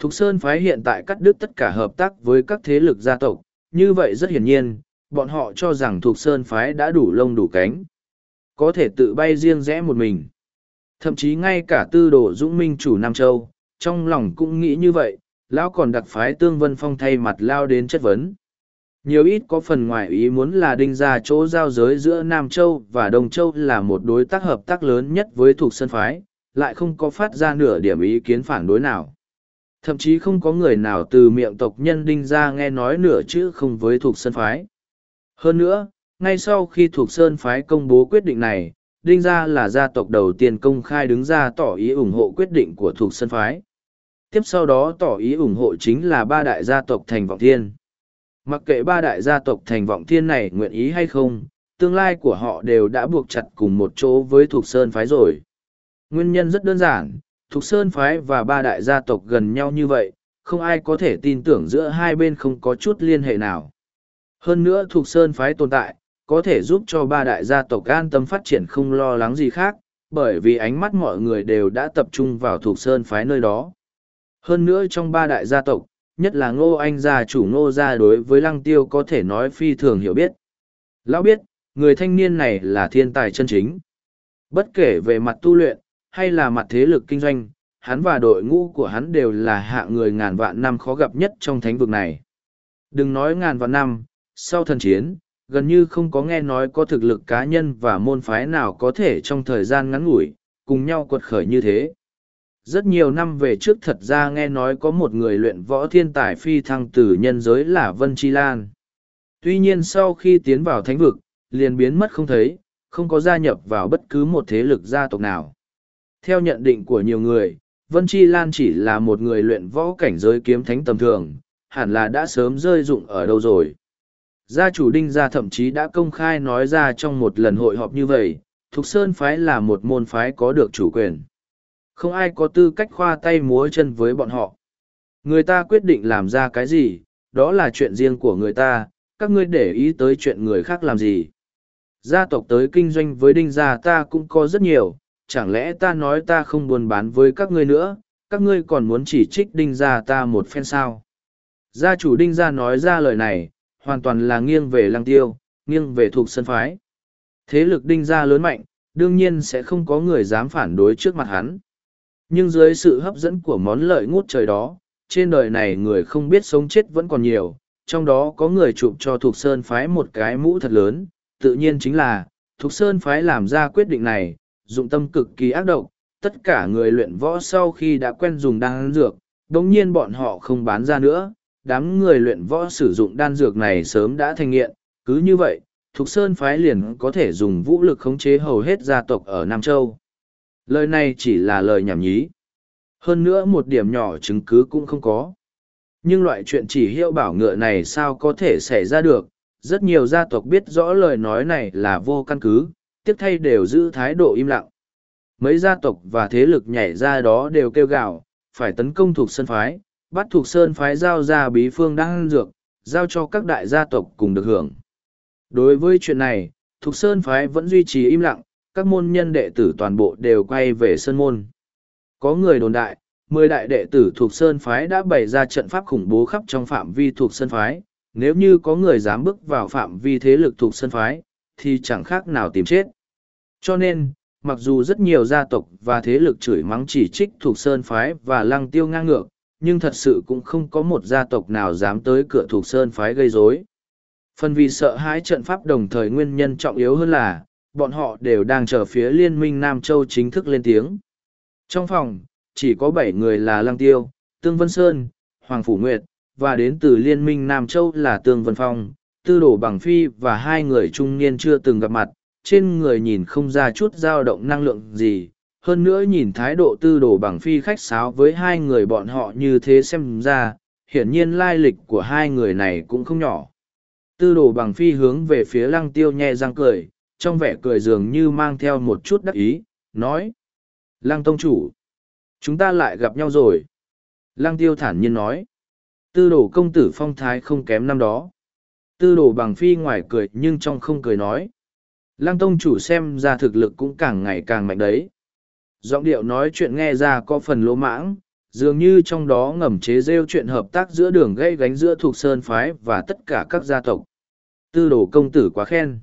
Thục Sơn phái hiện tại cắt đứt tất cả hợp tác với các thế lực gia tộc, như vậy rất hiển nhiên, bọn họ cho rằng thuộc Sơn phái đã đủ lông đủ cánh. Có thể tự bay riêng rẽ một mình. Thậm chí ngay cả tư đồ dũng minh chủ Nam Châu, trong lòng cũng nghĩ như vậy, lão còn đặc phái tương vân phong thay mặt lao đến chất vấn. Nhiều ít có phần ngoại ý muốn là đinh ra chỗ giao giới giữa Nam Châu và Đông Châu là một đối tác hợp tác lớn nhất với thuộc sơn phái, lại không có phát ra nửa điểm ý kiến phản đối nào. Thậm chí không có người nào từ miệng tộc nhân đinh ra nghe nói nửa chữ không với thuộc sơn phái. Hơn nữa, ngay sau khi thuộc sơn phái công bố quyết định này, đinh gia là gia tộc đầu tiên công khai đứng ra tỏ ý ủng hộ quyết định của thuộc sơn phái. Tiếp sau đó tỏ ý ủng hộ chính là ba đại gia tộc thành vọng thiên. Mặc kệ ba đại gia tộc thành vọng thiên này nguyện ý hay không, tương lai của họ đều đã buộc chặt cùng một chỗ với thuộc sơn phái rồi. Nguyên nhân rất đơn giản, thuộc sơn phái và ba đại gia tộc gần nhau như vậy, không ai có thể tin tưởng giữa hai bên không có chút liên hệ nào. Hơn nữa thuộc sơn phái tồn tại, có thể giúp cho ba đại gia tộc an tâm phát triển không lo lắng gì khác, bởi vì ánh mắt mọi người đều đã tập trung vào thuộc sơn phái nơi đó. Hơn nữa trong ba đại gia tộc, nhất là ngô anh gia chủ ngô gia đối với lăng tiêu có thể nói phi thường hiểu biết. Lão biết, người thanh niên này là thiên tài chân chính. Bất kể về mặt tu luyện, hay là mặt thế lực kinh doanh, hắn và đội ngũ của hắn đều là hạ người ngàn vạn năm khó gặp nhất trong thánh vực này. Đừng nói ngàn vạn năm, sau thần chiến, gần như không có nghe nói có thực lực cá nhân và môn phái nào có thể trong thời gian ngắn ngủi, cùng nhau quật khởi như thế. Rất nhiều năm về trước thật ra nghe nói có một người luyện võ thiên tài phi thăng từ nhân giới là Vân Chi Lan. Tuy nhiên sau khi tiến vào thánh vực, liền biến mất không thấy, không có gia nhập vào bất cứ một thế lực gia tộc nào. Theo nhận định của nhiều người, Vân Chi Lan chỉ là một người luyện võ cảnh giới kiếm thánh tầm thường, hẳn là đã sớm rơi dụng ở đâu rồi. Gia chủ đinh gia thậm chí đã công khai nói ra trong một lần hội họp như vậy, Thục Sơn phái là một môn phái có được chủ quyền. Không ai có tư cách khoa tay múa chân với bọn họ. Người ta quyết định làm ra cái gì, đó là chuyện riêng của người ta, các ngươi để ý tới chuyện người khác làm gì. Gia tộc tới kinh doanh với đinh gia ta cũng có rất nhiều, chẳng lẽ ta nói ta không buôn bán với các ngươi nữa, các ngươi còn muốn chỉ trích đinh gia ta một phen sao. Gia chủ đinh gia nói ra lời này, hoàn toàn là nghiêng về lăng tiêu, nghiêng về thuộc sân phái. Thế lực đinh gia lớn mạnh, đương nhiên sẽ không có người dám phản đối trước mặt hắn. Nhưng dưới sự hấp dẫn của món lợi ngút trời đó, trên đời này người không biết sống chết vẫn còn nhiều, trong đó có người chụp cho Thục Sơn phái một cái mũ thật lớn, tự nhiên chính là, Thục Sơn phái làm ra quyết định này, dụng tâm cực kỳ ác độc, tất cả người luyện võ sau khi đã quen dùng đan dược, đồng nhiên bọn họ không bán ra nữa, đám người luyện võ sử dụng đan dược này sớm đã thành nghiện, cứ như vậy, Thục Sơn phái liền có thể dùng vũ lực khống chế hầu hết gia tộc ở Nam Châu. Lời này chỉ là lời nhảm nhí. Hơn nữa một điểm nhỏ chứng cứ cũng không có. Nhưng loại chuyện chỉ hiệu bảo ngựa này sao có thể xảy ra được, rất nhiều gia tộc biết rõ lời nói này là vô căn cứ, tiếc thay đều giữ thái độ im lặng. Mấy gia tộc và thế lực nhảy ra đó đều kêu gào, phải tấn công thuộc sơn phái, bắt thuộc sơn phái giao ra bí phương đang dược, giao cho các đại gia tộc cùng được hưởng. Đối với chuyện này, thuộc sơn phái vẫn duy trì im lặng, các môn nhân đệ tử toàn bộ đều quay về sơn môn. Có người đồn đại, mười đại đệ tử thuộc sơn phái đã bày ra trận pháp khủng bố khắp trong phạm vi thuộc sơn phái, nếu như có người dám bước vào phạm vi thế lực thuộc Sơn phái, thì chẳng khác nào tìm chết. Cho nên, mặc dù rất nhiều gia tộc và thế lực chửi mắng chỉ trích thuộc sơn phái và lăng tiêu ngang ngược, nhưng thật sự cũng không có một gia tộc nào dám tới cửa thuộc sơn phái gây rối. Phần vì sợ hãi trận pháp đồng thời nguyên nhân trọng yếu hơn là, bọn họ đều đang chờ phía Liên minh Nam Châu chính thức lên tiếng. Trong phòng, chỉ có bảy người là Lăng Tiêu, Tương Vân Sơn, Hoàng Phủ Nguyệt, và đến từ Liên minh Nam Châu là Tương Vân Phong, Tư Đổ Bằng Phi và hai người trung niên chưa từng gặp mặt, trên người nhìn không ra chút dao động năng lượng gì. Hơn nữa nhìn thái độ tư đồ bằng phi khách sáo với hai người bọn họ như thế xem ra, hiển nhiên lai lịch của hai người này cũng không nhỏ. Tư đồ bằng phi hướng về phía lăng tiêu nhẹ răng cười, trong vẻ cười dường như mang theo một chút đắc ý, nói. Lăng tông chủ, chúng ta lại gặp nhau rồi. Lăng tiêu thản nhiên nói. Tư đồ công tử phong thái không kém năm đó. Tư đồ bằng phi ngoài cười nhưng trong không cười nói. Lăng tông chủ xem ra thực lực cũng càng ngày càng mạnh đấy. Giọng điệu nói chuyện nghe ra có phần lỗ mãng, dường như trong đó ngầm chế rêu chuyện hợp tác giữa đường gây gánh giữa thuộc sơn phái và tất cả các gia tộc. Tư đồ công tử quá khen.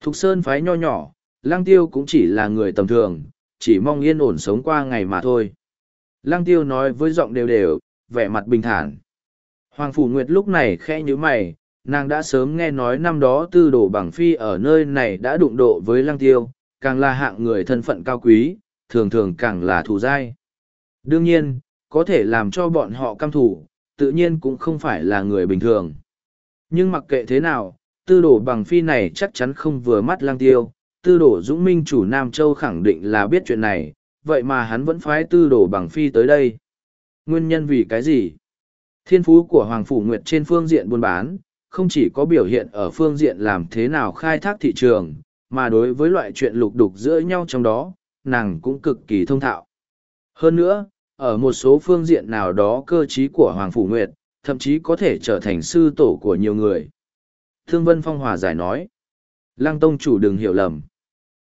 Thục Sơn phái nho nhỏ, Lang Tiêu cũng chỉ là người tầm thường, chỉ mong yên ổn sống qua ngày mà thôi. Lang Tiêu nói với giọng đều đều, vẻ mặt bình thản. Hoàng Phủ Nguyệt lúc này khẽ nhíu mày, nàng đã sớm nghe nói năm đó tư đồ bằng phi ở nơi này đã đụng độ với Lang Tiêu, càng là hạng người thân phận cao quý, thường thường càng là thù dai. Đương nhiên, có thể làm cho bọn họ căm thủ, tự nhiên cũng không phải là người bình thường. Nhưng mặc kệ thế nào, tư đồ bằng phi này chắc chắn không vừa mắt lang tiêu, tư đồ dũng minh chủ Nam Châu khẳng định là biết chuyện này, vậy mà hắn vẫn phái tư đồ bằng phi tới đây. Nguyên nhân vì cái gì? Thiên phú của Hoàng Phủ Nguyệt trên phương diện buôn bán, không chỉ có biểu hiện ở phương diện làm thế nào khai thác thị trường, mà đối với loại chuyện lục đục giữa nhau trong đó, nàng cũng cực kỳ thông thạo. Hơn nữa, ở một số phương diện nào đó cơ trí của Hoàng Phủ Nguyệt, thậm chí có thể trở thành sư tổ của nhiều người. Thương Vân Phong hòa giải nói. Lăng Tông chủ đừng hiểu lầm.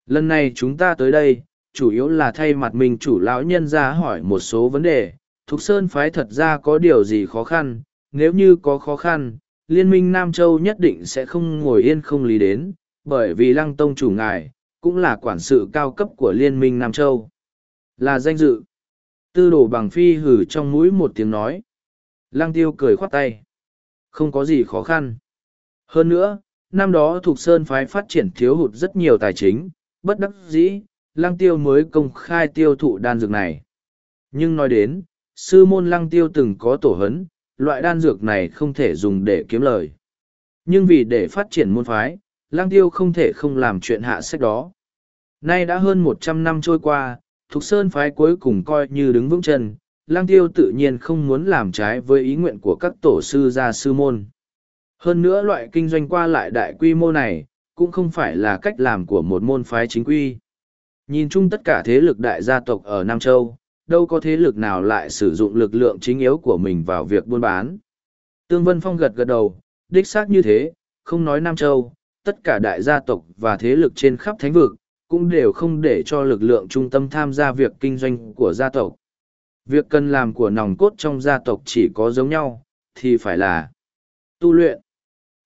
Lần này chúng ta tới đây, chủ yếu là thay mặt mình chủ lão nhân ra hỏi một số vấn đề. Thục Sơn phái thật ra có điều gì khó khăn, nếu như có khó khăn, Liên minh Nam Châu nhất định sẽ không ngồi yên không lý đến, bởi vì Lăng Tông chủ ngài, cũng là quản sự cao cấp của Liên minh Nam Châu. Là danh dự. Tư đồ bằng phi hử trong mũi một tiếng nói. Lăng tiêu cười khoát tay. Không có gì khó khăn. Hơn nữa, năm đó Thục Sơn phái phát triển thiếu hụt rất nhiều tài chính, bất đắc dĩ, lăng tiêu mới công khai tiêu thụ đan dược này. Nhưng nói đến, sư môn lăng tiêu từng có tổ hấn, loại đan dược này không thể dùng để kiếm lời. Nhưng vì để phát triển môn phái, Lang tiêu không thể không làm chuyện hạ sách đó. Nay đã hơn một trăm năm trôi qua, Thục Sơn phái cuối cùng coi như đứng vững chân, Lang tiêu tự nhiên không muốn làm trái với ý nguyện của các tổ sư gia sư môn. Hơn nữa loại kinh doanh qua lại đại quy mô này, cũng không phải là cách làm của một môn phái chính quy. Nhìn chung tất cả thế lực đại gia tộc ở Nam Châu, đâu có thế lực nào lại sử dụng lực lượng chính yếu của mình vào việc buôn bán. Tương Vân Phong gật gật đầu, đích xác như thế, không nói Nam Châu, tất cả đại gia tộc và thế lực trên khắp thánh vực, cũng đều không để cho lực lượng trung tâm tham gia việc kinh doanh của gia tộc. Việc cần làm của nòng cốt trong gia tộc chỉ có giống nhau, thì phải là tu luyện.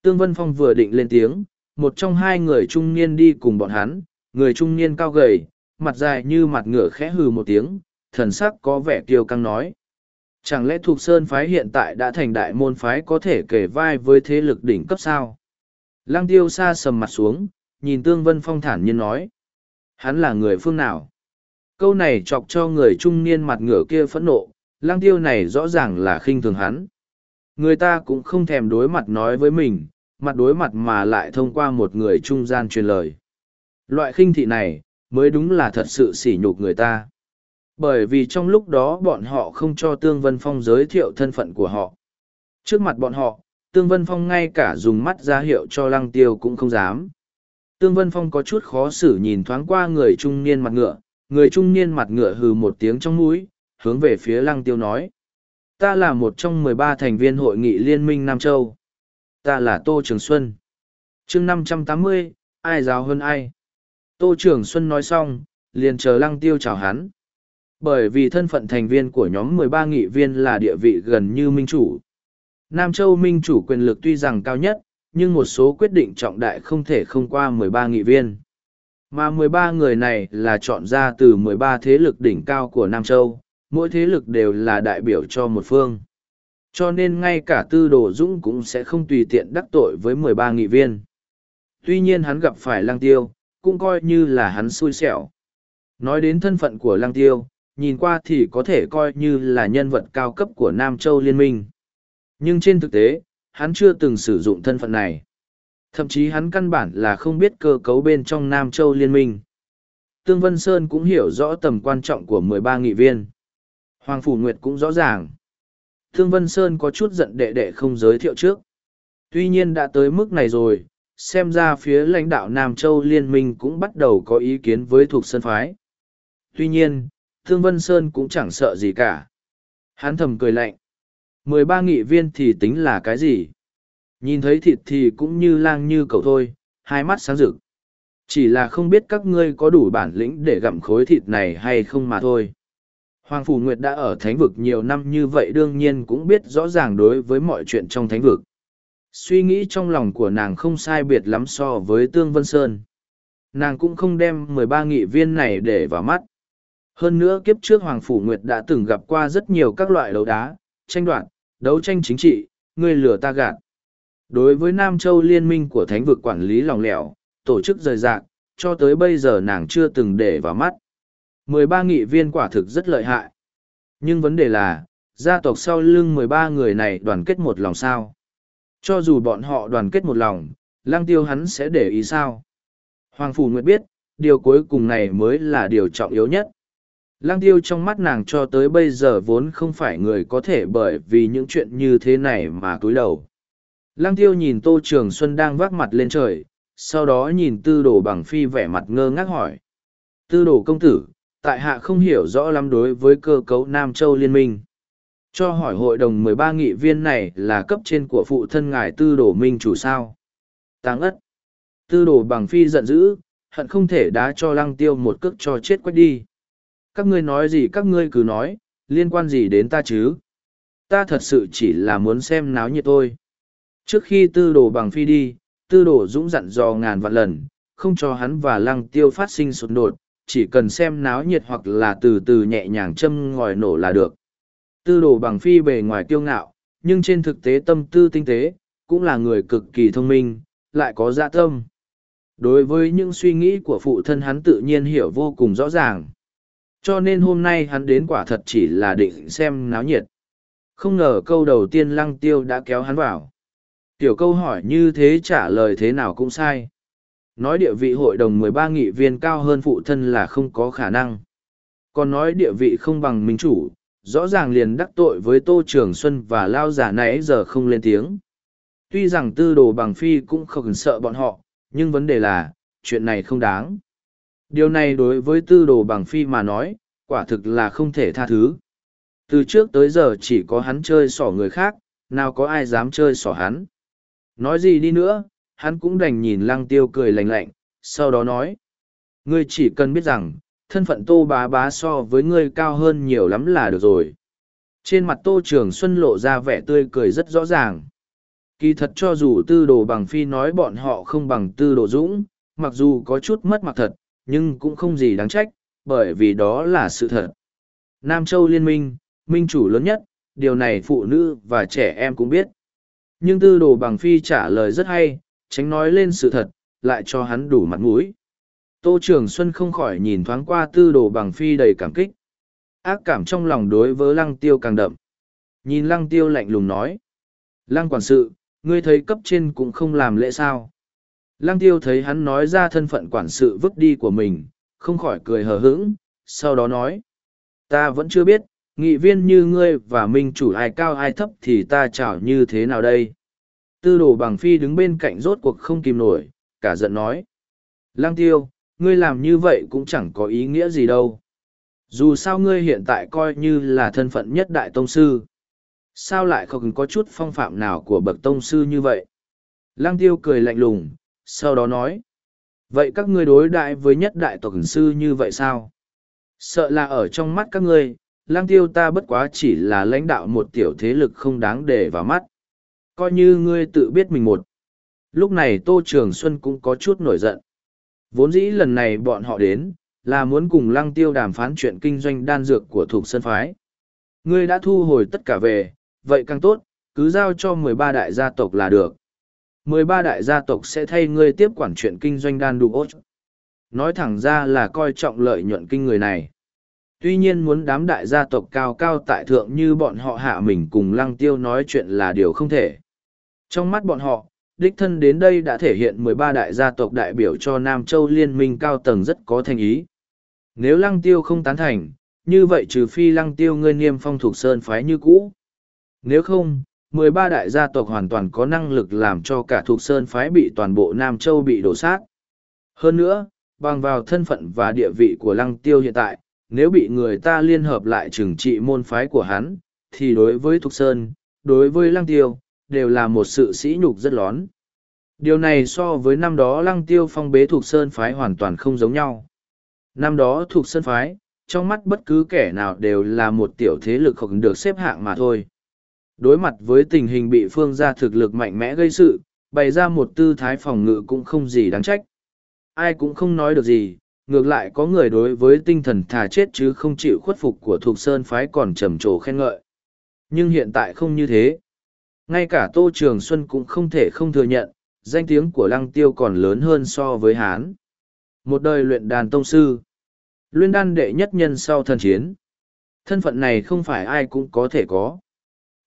Tương Vân Phong vừa định lên tiếng, một trong hai người trung niên đi cùng bọn hắn, người trung niên cao gầy, mặt dài như mặt ngựa khẽ hừ một tiếng, thần sắc có vẻ kiêu căng nói. Chẳng lẽ thuộc sơn phái hiện tại đã thành đại môn phái có thể kể vai với thế lực đỉnh cấp sao? Lăng tiêu xa sầm mặt xuống, nhìn Tương Vân Phong thản nhiên nói. Hắn là người phương nào? Câu này chọc cho người trung niên mặt ngựa kia phẫn nộ, lăng tiêu này rõ ràng là khinh thường hắn. Người ta cũng không thèm đối mặt nói với mình, mặt đối mặt mà lại thông qua một người trung gian truyền lời. Loại khinh thị này, mới đúng là thật sự sỉ nhục người ta. Bởi vì trong lúc đó bọn họ không cho Tương Vân Phong giới thiệu thân phận của họ. Trước mặt bọn họ, Tương Vân Phong ngay cả dùng mắt ra hiệu cho lăng tiêu cũng không dám. Tương Vân Phong có chút khó xử nhìn thoáng qua người trung niên mặt ngựa, người trung niên mặt ngựa hừ một tiếng trong mũi, hướng về phía lăng tiêu nói. Ta là một trong mười ba thành viên hội nghị Liên minh Nam Châu ta là tô trường xuân chương năm trăm tám mươi ai giáo hơn ai tô trường xuân nói xong liền chờ lăng tiêu chào hắn bởi vì thân phận thành viên của nhóm mười ba nghị viên là địa vị gần như minh chủ Nam Châu Minh chủ quyền lực tuy rằng cao nhất, nhưng một số quyết định trọng đại không thể không qua 13 nghị viên. Mà 13 người này là chọn ra từ 13 thế lực đỉnh cao của Nam Châu, mỗi thế lực đều là đại biểu cho một phương. Cho nên ngay cả Tư Đồ Dũng cũng sẽ không tùy tiện đắc tội với 13 nghị viên. Tuy nhiên hắn gặp phải Lăng Tiêu, cũng coi như là hắn xui xẻo. Nói đến thân phận của Lăng Tiêu, nhìn qua thì có thể coi như là nhân vật cao cấp của Nam Châu Liên minh. Nhưng trên thực tế, hắn chưa từng sử dụng thân phận này. Thậm chí hắn căn bản là không biết cơ cấu bên trong Nam Châu Liên minh. Tương Vân Sơn cũng hiểu rõ tầm quan trọng của 13 nghị viên. Hoàng Phủ Nguyệt cũng rõ ràng. Tương Vân Sơn có chút giận đệ đệ không giới thiệu trước. Tuy nhiên đã tới mức này rồi, xem ra phía lãnh đạo Nam Châu Liên minh cũng bắt đầu có ý kiến với thuộc Sơn Phái. Tuy nhiên, Thương Vân Sơn cũng chẳng sợ gì cả. Hắn thầm cười lạnh mười ba nghị viên thì tính là cái gì? Nhìn thấy thịt thì cũng như lang như cậu thôi, hai mắt sáng rực. Chỉ là không biết các ngươi có đủ bản lĩnh để gặm khối thịt này hay không mà thôi. Hoàng Phủ Nguyệt đã ở thánh vực nhiều năm như vậy đương nhiên cũng biết rõ ràng đối với mọi chuyện trong thánh vực. Suy nghĩ trong lòng của nàng không sai biệt lắm so với Tương Vân Sơn. Nàng cũng không đem mười ba nghị viên này để vào mắt. Hơn nữa kiếp trước Hoàng Phủ Nguyệt đã từng gặp qua rất nhiều các loại đấu đá, tranh đoạt, đấu tranh chính trị, người lừa ta gạt. Đối với Nam Châu liên minh của thánh vực quản lý lòng lẻo, tổ chức rời rạc, cho tới bây giờ nàng chưa từng để vào mắt. Mười ba nghị viên quả thực rất lợi hại. Nhưng vấn đề là, gia tộc sau lưng mười ba người này đoàn kết một lòng sao. Cho dù bọn họ đoàn kết một lòng, lang tiêu hắn sẽ để ý sao. Hoàng Phủ Nguyệt biết, điều cuối cùng này mới là điều trọng yếu nhất. Lang tiêu trong mắt nàng cho tới bây giờ vốn không phải người có thể bởi vì những chuyện như thế này mà cúi đầu. Lang tiêu nhìn Tô Trường Xuân đang vác mặt lên trời, sau đó nhìn tư đồ bằng phi vẻ mặt ngơ ngác hỏi. Tư đồ công tử, tại hạ không hiểu rõ lắm đối với cơ cấu Nam Châu Liên minh. Cho hỏi hội đồng mười ba nghị viên này là cấp trên của phụ thân ngài tư đồ minh chủ sao. Táng ất. Tư đồ bằng phi giận dữ, hận không thể đá cho lăng tiêu một cước cho chết quách đi. Các ngươi nói gì các ngươi cứ nói, liên quan gì đến ta chứ? Ta thật sự chỉ là muốn xem náo nhiệt thôi. Trước khi tư đồ bằng phi đi, tư đồ dũng dặn dò ngàn vạn lần, không cho hắn và lăng tiêu phát sinh sụt đột, chỉ cần xem náo nhiệt hoặc là từ từ nhẹ nhàng châm ngòi nổ là được. Tư đồ bằng phi bề ngoài kiêu ngạo, nhưng trên thực tế tâm tư tinh tế, cũng là người cực kỳ thông minh, lại có dạ tâm. Đối với những suy nghĩ của phụ thân hắn tự nhiên hiểu vô cùng rõ ràng. Cho nên hôm nay hắn đến quả thật chỉ là định xem náo nhiệt. Không ngờ câu đầu tiên lăng tiêu đã kéo hắn vào. Tiểu câu hỏi như thế trả lời thế nào cũng sai. Nói địa vị hội đồng mười ba nghị viên cao hơn phụ thân là không có khả năng. Còn nói địa vị không bằng minh chủ, rõ ràng liền đắc tội với Tô Trường Xuân và Lao giả nãy giờ không lên tiếng. Tuy rằng tư đồ bằng phi cũng không sợ bọn họ, nhưng vấn đề là, chuyện này không đáng. Điều này đối với tư đồ bằng phi mà nói, quả thực là không thể tha thứ. Từ trước tới giờ chỉ có hắn chơi xỏ người khác, nào có ai dám chơi xỏ hắn. Nói gì đi nữa, hắn cũng đành nhìn lăng tiêu cười lạnh lạnh, sau đó nói. Ngươi chỉ cần biết rằng, thân phận tô bá bá so với ngươi cao hơn nhiều lắm là được rồi. Trên mặt tô trường xuân lộ ra vẻ tươi cười rất rõ ràng. Kỳ thật cho dù tư đồ bằng phi nói bọn họ không bằng tư đồ dũng, mặc dù có chút mất mặt thật, nhưng cũng không gì đáng trách, bởi vì đó là sự thật. Nam Châu Liên minh, minh chủ lớn nhất, điều này phụ nữ và trẻ em cũng biết. Nhưng tư đồ bằng phi trả lời rất hay, tránh nói lên sự thật, lại cho hắn đủ mặt mũi. Tô Trường Xuân không khỏi nhìn thoáng qua tư đồ bằng phi đầy cảm kích. Ác cảm trong lòng đối với lăng tiêu càng đậm. Nhìn lăng tiêu lạnh lùng nói. Lăng quản sự, ngươi thấy cấp trên cũng không làm lễ sao. Lăng tiêu thấy hắn nói ra thân phận quản sự vứt đi của mình, không khỏi cười hờ hững, sau đó nói. Ta vẫn chưa biết, nghị viên như ngươi và minh chủ ai cao ai thấp thì ta chảo như thế nào đây. Tư đồ bằng phi đứng bên cạnh rốt cuộc không kìm nổi, cả giận nói. Lăng tiêu, ngươi làm như vậy cũng chẳng có ý nghĩa gì đâu. Dù sao ngươi hiện tại coi như là thân phận nhất đại tông sư. Sao lại không có chút phong phạm nào của bậc tông sư như vậy? Lăng tiêu cười lạnh lùng, sau đó nói. Vậy các ngươi đối đại với nhất đại tộc sư như vậy sao? Sợ là ở trong mắt các ngươi, lang tiêu ta bất quá chỉ là lãnh đạo một tiểu thế lực không đáng để vào mắt. Coi như ngươi tự biết mình một. Lúc này Tô Trường Xuân cũng có chút nổi giận. Vốn dĩ lần này bọn họ đến, là muốn cùng lăng tiêu đàm phán chuyện kinh doanh đan dược của thuộc sân phái. Ngươi đã thu hồi tất cả về, vậy càng tốt, cứ giao cho mười ba đại gia tộc là được mười ba đại gia tộc sẽ thay ngươi tiếp quản chuyện kinh doanh đan đủ ốt. Nói thẳng ra là coi trọng lợi nhuận kinh người này. Tuy nhiên muốn đám đại gia tộc cao cao tại thượng như bọn họ hạ mình cùng lăng tiêu nói chuyện là điều không thể. Trong mắt bọn họ, đích thân đến đây đã thể hiện mười ba đại gia tộc đại biểu cho Nam Châu Liên minh cao tầng rất có thành ý. Nếu lăng tiêu không tán thành, như vậy trừ phi lăng tiêu ngươi niêm phong thuộc sơn phái như cũ. Nếu không, mười ba đại gia tộc hoàn toàn có năng lực làm cho cả thuộc sơn phái bị toàn bộ Nam Châu bị đổ sát. Hơn nữa, bằng vào thân phận và địa vị của lăng tiêu hiện tại, nếu bị người ta liên hợp lại trừng trị môn phái của hắn, thì đối với Thục Sơn, đối với lăng tiêu, đều là một sự sỉ nhục rất lớn. Điều này so với năm đó lăng tiêu phong bế Thục Sơn phái hoàn toàn không giống nhau. Năm đó Thục Sơn phái, trong mắt bất cứ kẻ nào đều là một tiểu thế lực không được xếp hạng mà thôi. Đối mặt với tình hình bị phương gia thực lực mạnh mẽ gây sự, bày ra một tư thái phòng ngự cũng không gì đáng trách. Ai cũng không nói được gì, ngược lại có người đối với tinh thần thà chết chứ không chịu khuất phục của Thục Sơn phái còn trầm trồ khen ngợi. Nhưng hiện tại không như thế. Ngay cả Tô Trường Xuân cũng không thể không thừa nhận, danh tiếng của Lăng Tiêu còn lớn hơn so với Hán. Một đời luyện đàn tông sư. Luyện đan đệ nhất nhân sau thần chiến. Thân phận này không phải ai cũng có thể có.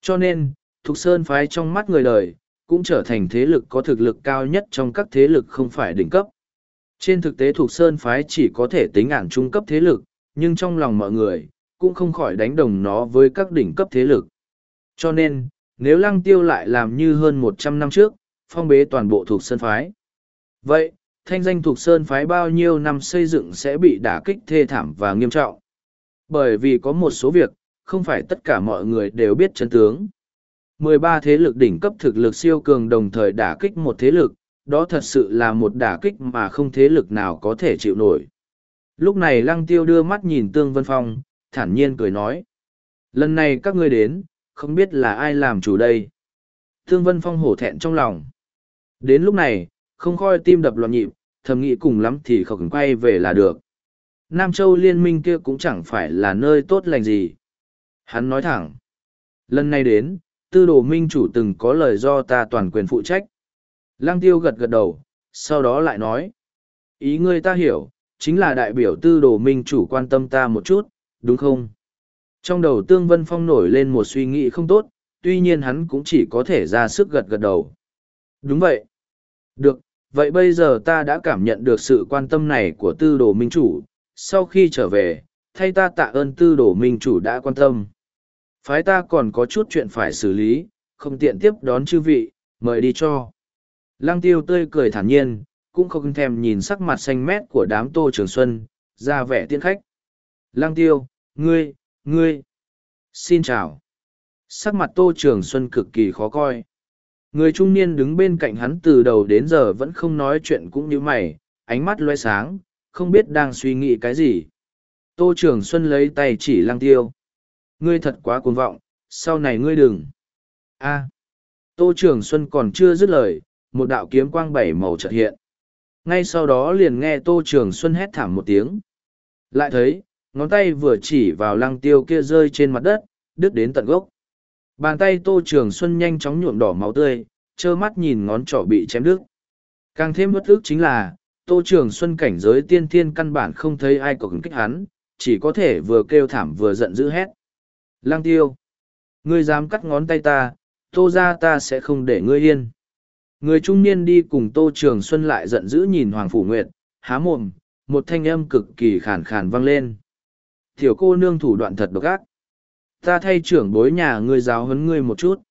Cho nên, Thục Sơn phái trong mắt người đời, cũng trở thành thế lực có thực lực cao nhất trong các thế lực không phải đỉnh cấp. Trên thực tế Thục Sơn phái chỉ có thể tính ản trung cấp thế lực, nhưng trong lòng mọi người, cũng không khỏi đánh đồng nó với các đỉnh cấp thế lực. Cho nên, nếu lăng tiêu lại làm như hơn một trăm năm trước, phong bế toàn bộ Thục Sơn phái. Vậy, thanh danh Thục Sơn phái bao nhiêu năm xây dựng sẽ bị đả kích thê thảm và nghiêm trọng. Bởi vì có một số việc, không phải tất cả mọi người đều biết chân tướng. 13 thế lực đỉnh cấp thực lực siêu cường đồng thời đả kích một thế lực, đó thật sự là một đả kích mà không thế lực nào có thể chịu nổi. Lúc này lăng tiêu đưa mắt nhìn Tương Vân Phong, thản nhiên cười nói. Lần này các ngươi đến, không biết là ai làm chủ đây. Tương Vân Phong hổ thẹn trong lòng. Đến lúc này, không khoi tim đập loạn nhịp, thầm nghĩ cùng lắm thì không quay về là được. Nam Châu liên minh kia cũng chẳng phải là nơi tốt lành gì. Hắn nói thẳng. Lần này đến, tư đồ minh chủ từng có lời do ta toàn quyền phụ trách. Lăng tiêu gật gật đầu, sau đó lại nói. Ý ngươi ta hiểu, chính là đại biểu tư đồ minh chủ quan tâm ta một chút, đúng không? Trong đầu Tương Vân Phong nổi lên một suy nghĩ không tốt, tuy nhiên hắn cũng chỉ có thể ra sức gật gật đầu. Đúng vậy. Được, vậy bây giờ ta đã cảm nhận được sự quan tâm này của tư đồ minh chủ. Sau khi trở về, thay ta tạ ơn tư đồ minh chủ đã quan tâm. Phái ta còn có chút chuyện phải xử lý, không tiện tiếp đón chư vị, mời đi cho. Lăng tiêu tươi cười thản nhiên, cũng không thèm nhìn sắc mặt xanh mét của đám tô trường xuân, ra vẻ tiên khách. Lăng tiêu, ngươi, ngươi, xin chào. Sắc mặt tô trường xuân cực kỳ khó coi. Người trung niên đứng bên cạnh hắn từ đầu đến giờ vẫn không nói chuyện cũng như mày, ánh mắt loe sáng, không biết đang suy nghĩ cái gì. Tô Trường Xuân lấy tay chỉ lăng tiêu. Ngươi thật quá cuồng vọng, sau này ngươi đừng. a Tô Trường Xuân còn chưa dứt lời, một đạo kiếm quang bảy màu chợt hiện. Ngay sau đó liền nghe Tô Trường Xuân hét thảm một tiếng. Lại thấy, ngón tay vừa chỉ vào lăng tiêu kia rơi trên mặt đất, đứt đến tận gốc. Bàn tay Tô Trường Xuân nhanh chóng nhuộm đỏ máu tươi, trơ mắt nhìn ngón trỏ bị chém đứt. Càng thêm bất ức chính là, Tô Trường Xuân cảnh giới tiên thiên căn bản không thấy ai có kích hắn, chỉ có thể vừa kêu thảm vừa giận dữ hét. Lăng tiêu! Ngươi dám cắt ngón tay ta, tô ra ta sẽ không để ngươi yên. Người trung niên đi cùng Tô Trường Xuân lại giận dữ nhìn Hoàng Phủ Nguyệt, há mồm, một thanh âm cực kỳ khàn khàn vang lên. Tiểu cô nương thủ đoạn thật độc ác. Ta thay trưởng bối nhà ngươi giáo huấn ngươi một chút.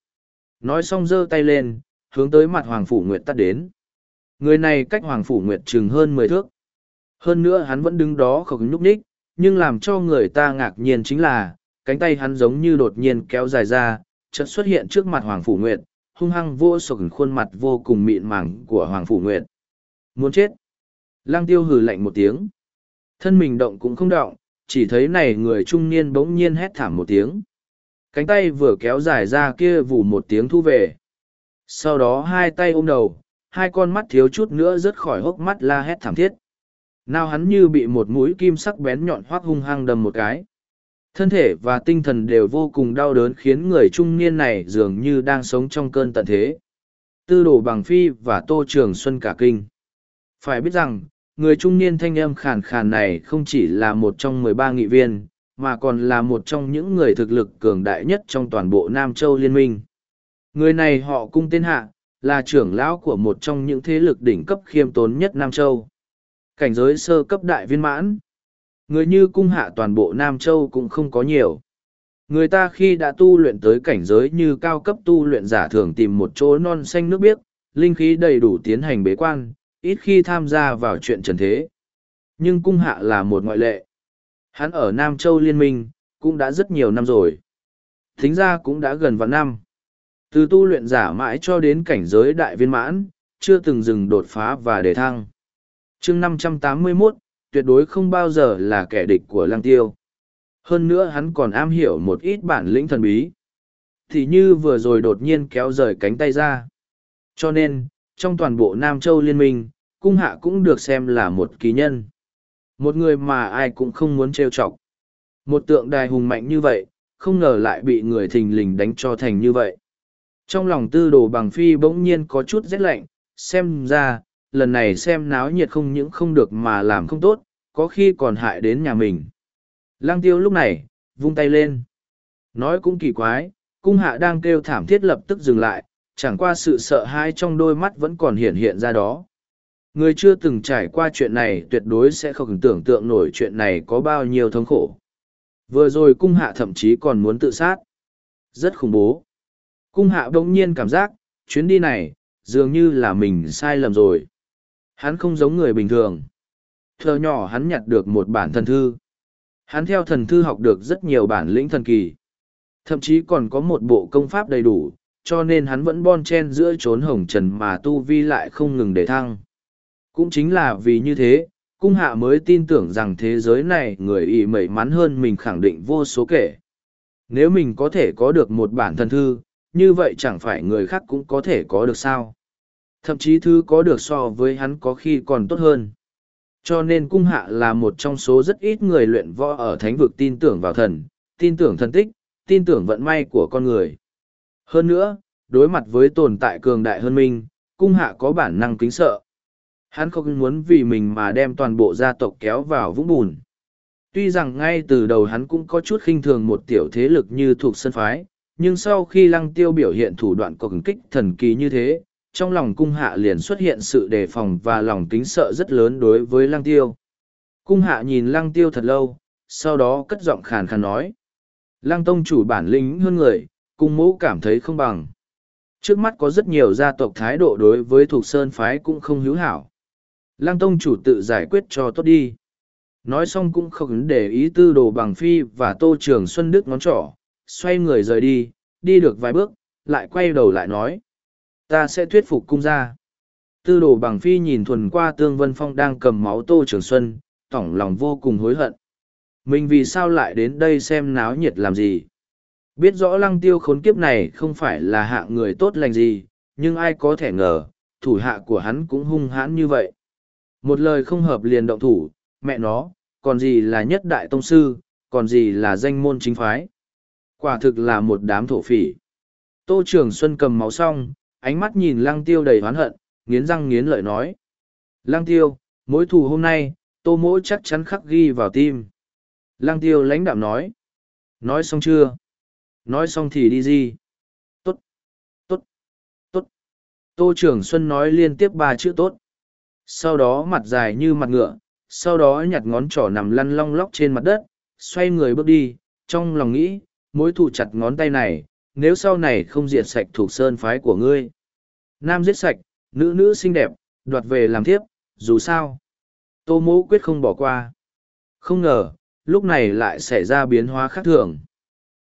Nói xong giơ tay lên, hướng tới mặt Hoàng Phủ Nguyệt tắt đến. Người này cách Hoàng Phủ Nguyệt chừng hơn mười thước. Hơn nữa hắn vẫn đứng đó không nhúc nhích, nhưng làm cho người ta ngạc nhiên chính là, cánh tay hắn giống như đột nhiên kéo dài ra, chợt xuất hiện trước mặt Hoàng Phủ Nguyệt, hung hăng vô sộc khuôn mặt vô cùng mịn màng của Hoàng Phủ Nguyệt. Muốn chết! Lăng tiêu hừ lạnh một tiếng. Thân mình động cũng không động, chỉ thấy này người trung niên bỗng nhiên hét thảm một tiếng. Cánh tay vừa kéo dài ra kia vù một tiếng thu về. sau đó hai tay ôm đầu hai con mắt thiếu chút nữa rớt khỏi hốc mắt la hét thảm thiết nào hắn như bị một mũi kim sắc bén nhọn hoác hung hăng đầm một cái thân thể và tinh thần đều vô cùng đau đớn khiến người trung niên này dường như đang sống trong cơn tận thế. Tư đồ bằng phi và tô trường xuân cả kinh. Phải biết rằng, người trung niên thanh âm khàn khàn này không chỉ là một trong mười ba nghị viên, mà còn là một trong những người thực lực cường đại nhất trong toàn bộ nam châu liên minh. Người này họ cung tên hạ, là trưởng lão của một trong những thế lực đỉnh cấp khiêm tốn nhất nam châu. Cảnh giới sơ cấp đại viên mãn người như cung hạ toàn bộ nam châu cũng không có nhiều. Người ta khi đã tu luyện tới cảnh giới như cao cấp tu luyện giả thường tìm một chỗ non xanh nước biếc linh khí đầy đủ tiến hành bế quan ít khi tham gia vào chuyện trần thế. Nhưng cung hạ là một ngoại lệ. Hắn ở nam châu liên minh cũng đã rất nhiều năm rồi. Thính ra cũng đã gần vạn năm. Từ tu luyện giả mãi cho đến cảnh giới đại viên mãn chưa từng dừng đột phá và đề thăng. Chương năm trăm tám mươi 581, tuyệt đối không bao giờ là kẻ địch của lăng tiêu. Hơn nữa hắn còn am hiểu một ít bản lĩnh thần bí. Thì như vừa rồi đột nhiên kéo rời cánh tay ra. Cho nên, trong toàn bộ nam châu liên minh, cung hạ cũng được xem là một kỳ nhân. Một người mà ai cũng không muốn trêu chọc. Một tượng đài hùng mạnh như vậy, không ngờ lại bị người thình lình đánh cho thành như vậy. Trong lòng tư đồ bằng phi bỗng nhiên có chút rét lạnh, xem ra lần này xem náo nhiệt không những không được mà làm không tốt, có khi còn hại đến nhà mình. Lăng tiêu lúc này, vung tay lên. Nói cũng kỳ quái, cung hạ đang kêu thảm thiết lập tức dừng lại, chẳng qua sự sợ hãi trong đôi mắt vẫn còn hiện hiện ra đó. Người chưa từng trải qua chuyện này tuyệt đối sẽ không tưởng tượng nổi chuyện này có bao nhiêu thống khổ. Vừa rồi cung hạ thậm chí còn muốn tự sát. Rất khủng bố. Cung hạ bỗng nhiên cảm giác, chuyến đi này, dường như là mình sai lầm rồi hắn không giống người bình thường thơ nhỏ hắn nhặt được một bản thần thư hắn theo thần thư học được rất nhiều bản lĩnh thần kỳ thậm chí còn có một bộ công pháp đầy đủ cho nên hắn vẫn bon chen giữa trốn hồng trần mà tu vi lại không ngừng để thăng cũng chính là vì như thế, cung hạ mới tin tưởng rằng thế giới này người ý mẩy mắn hơn mình khẳng định vô số kể. Nếu mình có thể có được một bản thần thư, như vậy chẳng phải người khác cũng có thể có được sao. Thậm chí thứ có được so với hắn có khi còn tốt hơn. Cho nên cung hạ là một trong số rất ít người luyện võ ở thánh vực tin tưởng vào thần, tin tưởng thần tích, tin tưởng vận may của con người. Hơn nữa, đối mặt với tồn tại cường đại hơn mình, cung hạ có bản năng kính sợ. Hắn không muốn vì mình mà đem toàn bộ gia tộc kéo vào vũng bùn. Tuy rằng ngay từ đầu hắn cũng có chút khinh thường một tiểu thế lực như thuộc sân phái, nhưng sau khi lăng tiêu biểu hiện thủ đoạn cộng kích thần kỳ như thế, trong lòng cung hạ liền xuất hiện sự đề phòng và lòng kính sợ rất lớn đối với lăng tiêu. Cung hạ nhìn lăng tiêu thật lâu, sau đó cất giọng khàn khàn nói. Lăng tông chủ bản lĩnh hơn người, cung mũ cảm thấy không bằng. Trước mắt có rất nhiều gia tộc thái độ đối với thuộc sơn phái cũng không hữu hảo. Lăng tông chủ tự giải quyết cho tốt đi. Nói xong cũng không để ý tư đồ bằng phi và tô trường xuân đức ngón trỏ, xoay người rời đi, đi được vài bước, lại quay đầu lại nói. Ta sẽ thuyết phục cung gia. Tư đồ bằng phi nhìn thuần qua tương vân phong đang cầm máu tô trường xuân, tỏng lòng vô cùng hối hận. Mình vì sao lại đến đây xem náo nhiệt làm gì? Biết rõ lăng tiêu khốn kiếp này không phải là hạng người tốt lành gì, nhưng ai có thể ngờ, thủ hạ của hắn cũng hung hãn như vậy. Một lời không hợp liền động thủ, mẹ nó, còn gì là nhất đại tông sư, còn gì là danh môn chính phái. Quả thực là một đám thổ phỉ. Tô Trường Xuân cầm máu xong, ánh mắt nhìn lăng tiêu đầy hoán hận, nghiến răng nghiến lợi nói. Lăng tiêu, mối thù hôm nay, tô mỗi chắc chắn khắc ghi vào tim. Lăng tiêu lãnh đạm nói. Nói xong chưa? Nói xong thì đi gì? Tốt, tốt, tốt. Tô trưởng Xuân nói liên tiếp ba chữ tốt sau đó mặt dài như mặt ngựa sau đó nhặt ngón trỏ nằm lăn long lóc trên mặt đất xoay người bước đi trong lòng nghĩ mối thù chặt ngón tay này nếu sau này không diệt sạch thuộc sơn phái của ngươi nam giết sạch, nữ nữ xinh đẹp, đoạt về làm thiếp, dù sao tô mỗ quyết không bỏ qua không ngờ, lúc này lại xảy ra biến hóa khác thường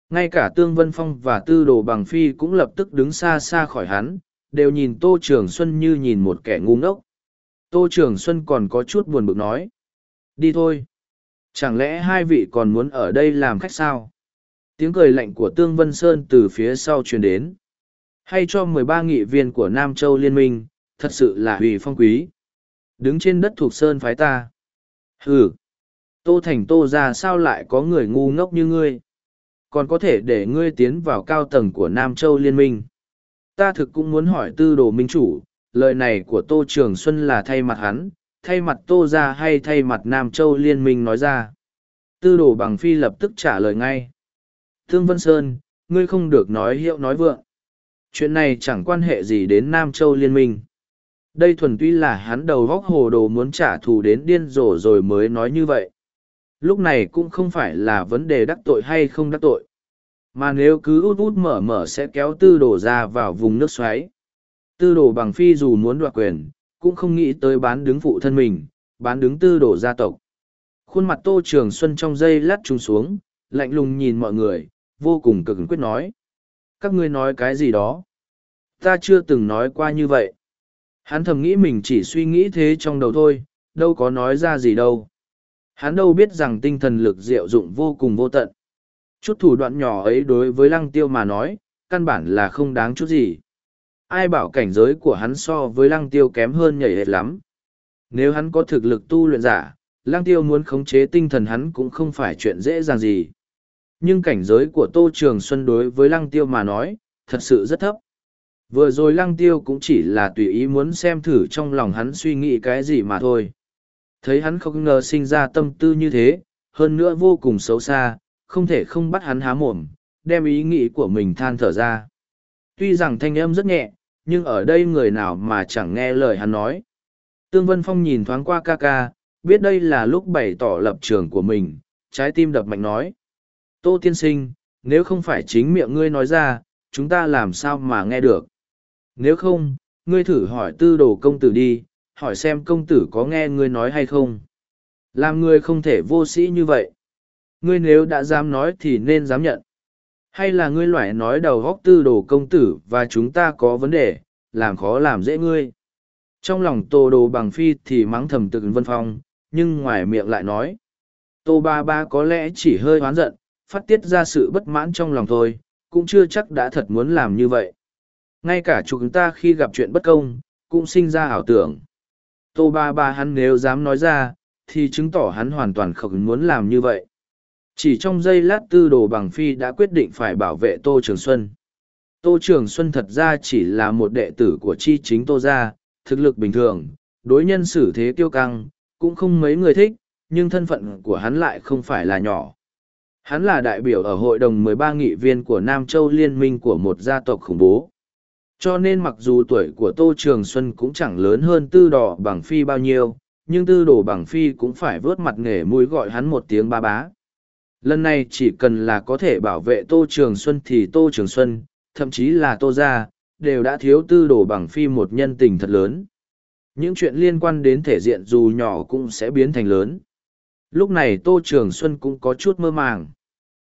ngay cả tương vân phong và tư đồ bằng phi cũng lập tức đứng xa xa khỏi hắn, đều nhìn tô trường xuân như nhìn một kẻ ngu ngốc Tô Trường Xuân còn có chút buồn bực nói. Đi thôi. Chẳng lẽ hai vị còn muốn ở đây làm khách sao? Tiếng cười lạnh của Tương Vân Sơn từ phía sau truyền đến. hay cho mười ba nghị viên của Nam Châu Liên minh, thật sự là hủy phong quý. Đứng trên đất thuộc sơn phái ta. Hừ, Tô Thành Tô ra sao lại có người ngu ngốc như ngươi? Còn có thể để ngươi tiến vào cao tầng của Nam Châu Liên minh. Ta thực cũng muốn hỏi tư đồ minh chủ, lời này của Tô Trường Xuân là thay mặt hắn, thay mặt Tô ra hay thay mặt Nam Châu Liên minh nói ra. Tư đồ bằng phi lập tức trả lời ngay. Thương Vân Sơn, ngươi không được nói hiệu nói vượng. Chuyện này chẳng quan hệ gì đến Nam Châu Liên minh. Đây thuần túy là hắn đầu góc hồ đồ muốn trả thù đến điên rồ rồi mới nói như vậy. Lúc này cũng không phải là vấn đề đắc tội hay không đắc tội. Mà nếu cứ út út mở mở sẽ kéo tư đồ ra vào vùng nước xoáy. Tư đồ bằng phi dù muốn đoạt quyền, cũng không nghĩ tới bán đứng phụ thân mình, bán đứng tư đồ gia tộc. Khuôn mặt Tô Trường Xuân trong dây lát trùng xuống, lạnh lùng nhìn mọi người, vô cùng cực quyết nói. Các ngươi nói cái gì đó? Ta chưa từng nói qua như vậy. Hắn thầm nghĩ mình chỉ suy nghĩ thế trong đầu thôi, đâu có nói ra gì đâu. Hắn đâu biết rằng tinh thần lực diệu dụng vô cùng vô tận. Chút thủ đoạn nhỏ ấy đối với lăng tiêu mà nói, căn bản là không đáng chút gì. Ai bảo cảnh giới của hắn so với lăng tiêu kém hơn nhảy hệt lắm. Nếu hắn có thực lực tu luyện giả, lăng tiêu muốn khống chế tinh thần hắn cũng không phải chuyện dễ dàng gì. Nhưng cảnh giới của Tô Trường Xuân đối với lăng tiêu mà nói, thật sự rất thấp. Vừa rồi lăng tiêu cũng chỉ là tùy ý muốn xem thử trong lòng hắn suy nghĩ cái gì mà thôi. Thấy hắn không ngờ sinh ra tâm tư như thế, hơn nữa vô cùng xấu xa, không thể không bắt hắn há mồm, đem ý nghĩ của mình than thở ra. Tuy rằng thanh âm rất nhẹ, nhưng ở đây người nào mà chẳng nghe lời hắn nói. Tương Vân Phong nhìn thoáng qua ca ca, biết đây là lúc bày tỏ lập trường của mình, trái tim đập mạnh nói. Tô tiên sinh, nếu không phải chính miệng ngươi nói ra, chúng ta làm sao mà nghe được. Nếu không, ngươi thử hỏi tư đồ công tử đi, hỏi xem công tử có nghe ngươi nói hay không. Làm ngươi không thể vô sĩ như vậy. Ngươi nếu đã dám nói thì nên dám nhận. Hay là ngươi loại nói đầu góc tư đồ công tử và chúng ta có vấn đề, làm khó làm dễ ngươi. Trong lòng tô đồ bằng phi thì mắng thầm tự vân phong, nhưng ngoài miệng lại nói. Tô ba ba có lẽ chỉ hơi hoán giận, phát tiết ra sự bất mãn trong lòng thôi, cũng chưa chắc đã thật muốn làm như vậy. Ngay cả chúng ta khi gặp chuyện bất công, cũng sinh ra ảo tưởng. Tô ba ba hắn nếu dám nói ra, thì chứng tỏ hắn hoàn toàn không muốn làm như vậy. Chỉ trong giây lát tư đồ bằng phi đã quyết định phải bảo vệ Tô Trường Xuân. Tô Trường Xuân thật ra chỉ là một đệ tử của chi chính Tô Gia, thực lực bình thường, đối nhân xử thế kiêu căng, cũng không mấy người thích, nhưng thân phận của hắn lại không phải là nhỏ. Hắn là đại biểu ở hội đồng 13 nghị viên của Nam Châu Liên minh của một gia tộc khủng bố. Cho nên mặc dù tuổi của Tô Trường Xuân cũng chẳng lớn hơn tư đỏ bằng phi bao nhiêu, nhưng tư đồ bằng phi cũng phải vớt mặt nghề mũi gọi hắn một tiếng ba bá. Lần này chỉ cần là có thể bảo vệ Tô Trường Xuân thì Tô Trường Xuân, thậm chí là Tô Gia, đều đã thiếu tư đồ bằng phi một nhân tình thật lớn. Những chuyện liên quan đến thể diện dù nhỏ cũng sẽ biến thành lớn. Lúc này Tô Trường Xuân cũng có chút mơ màng.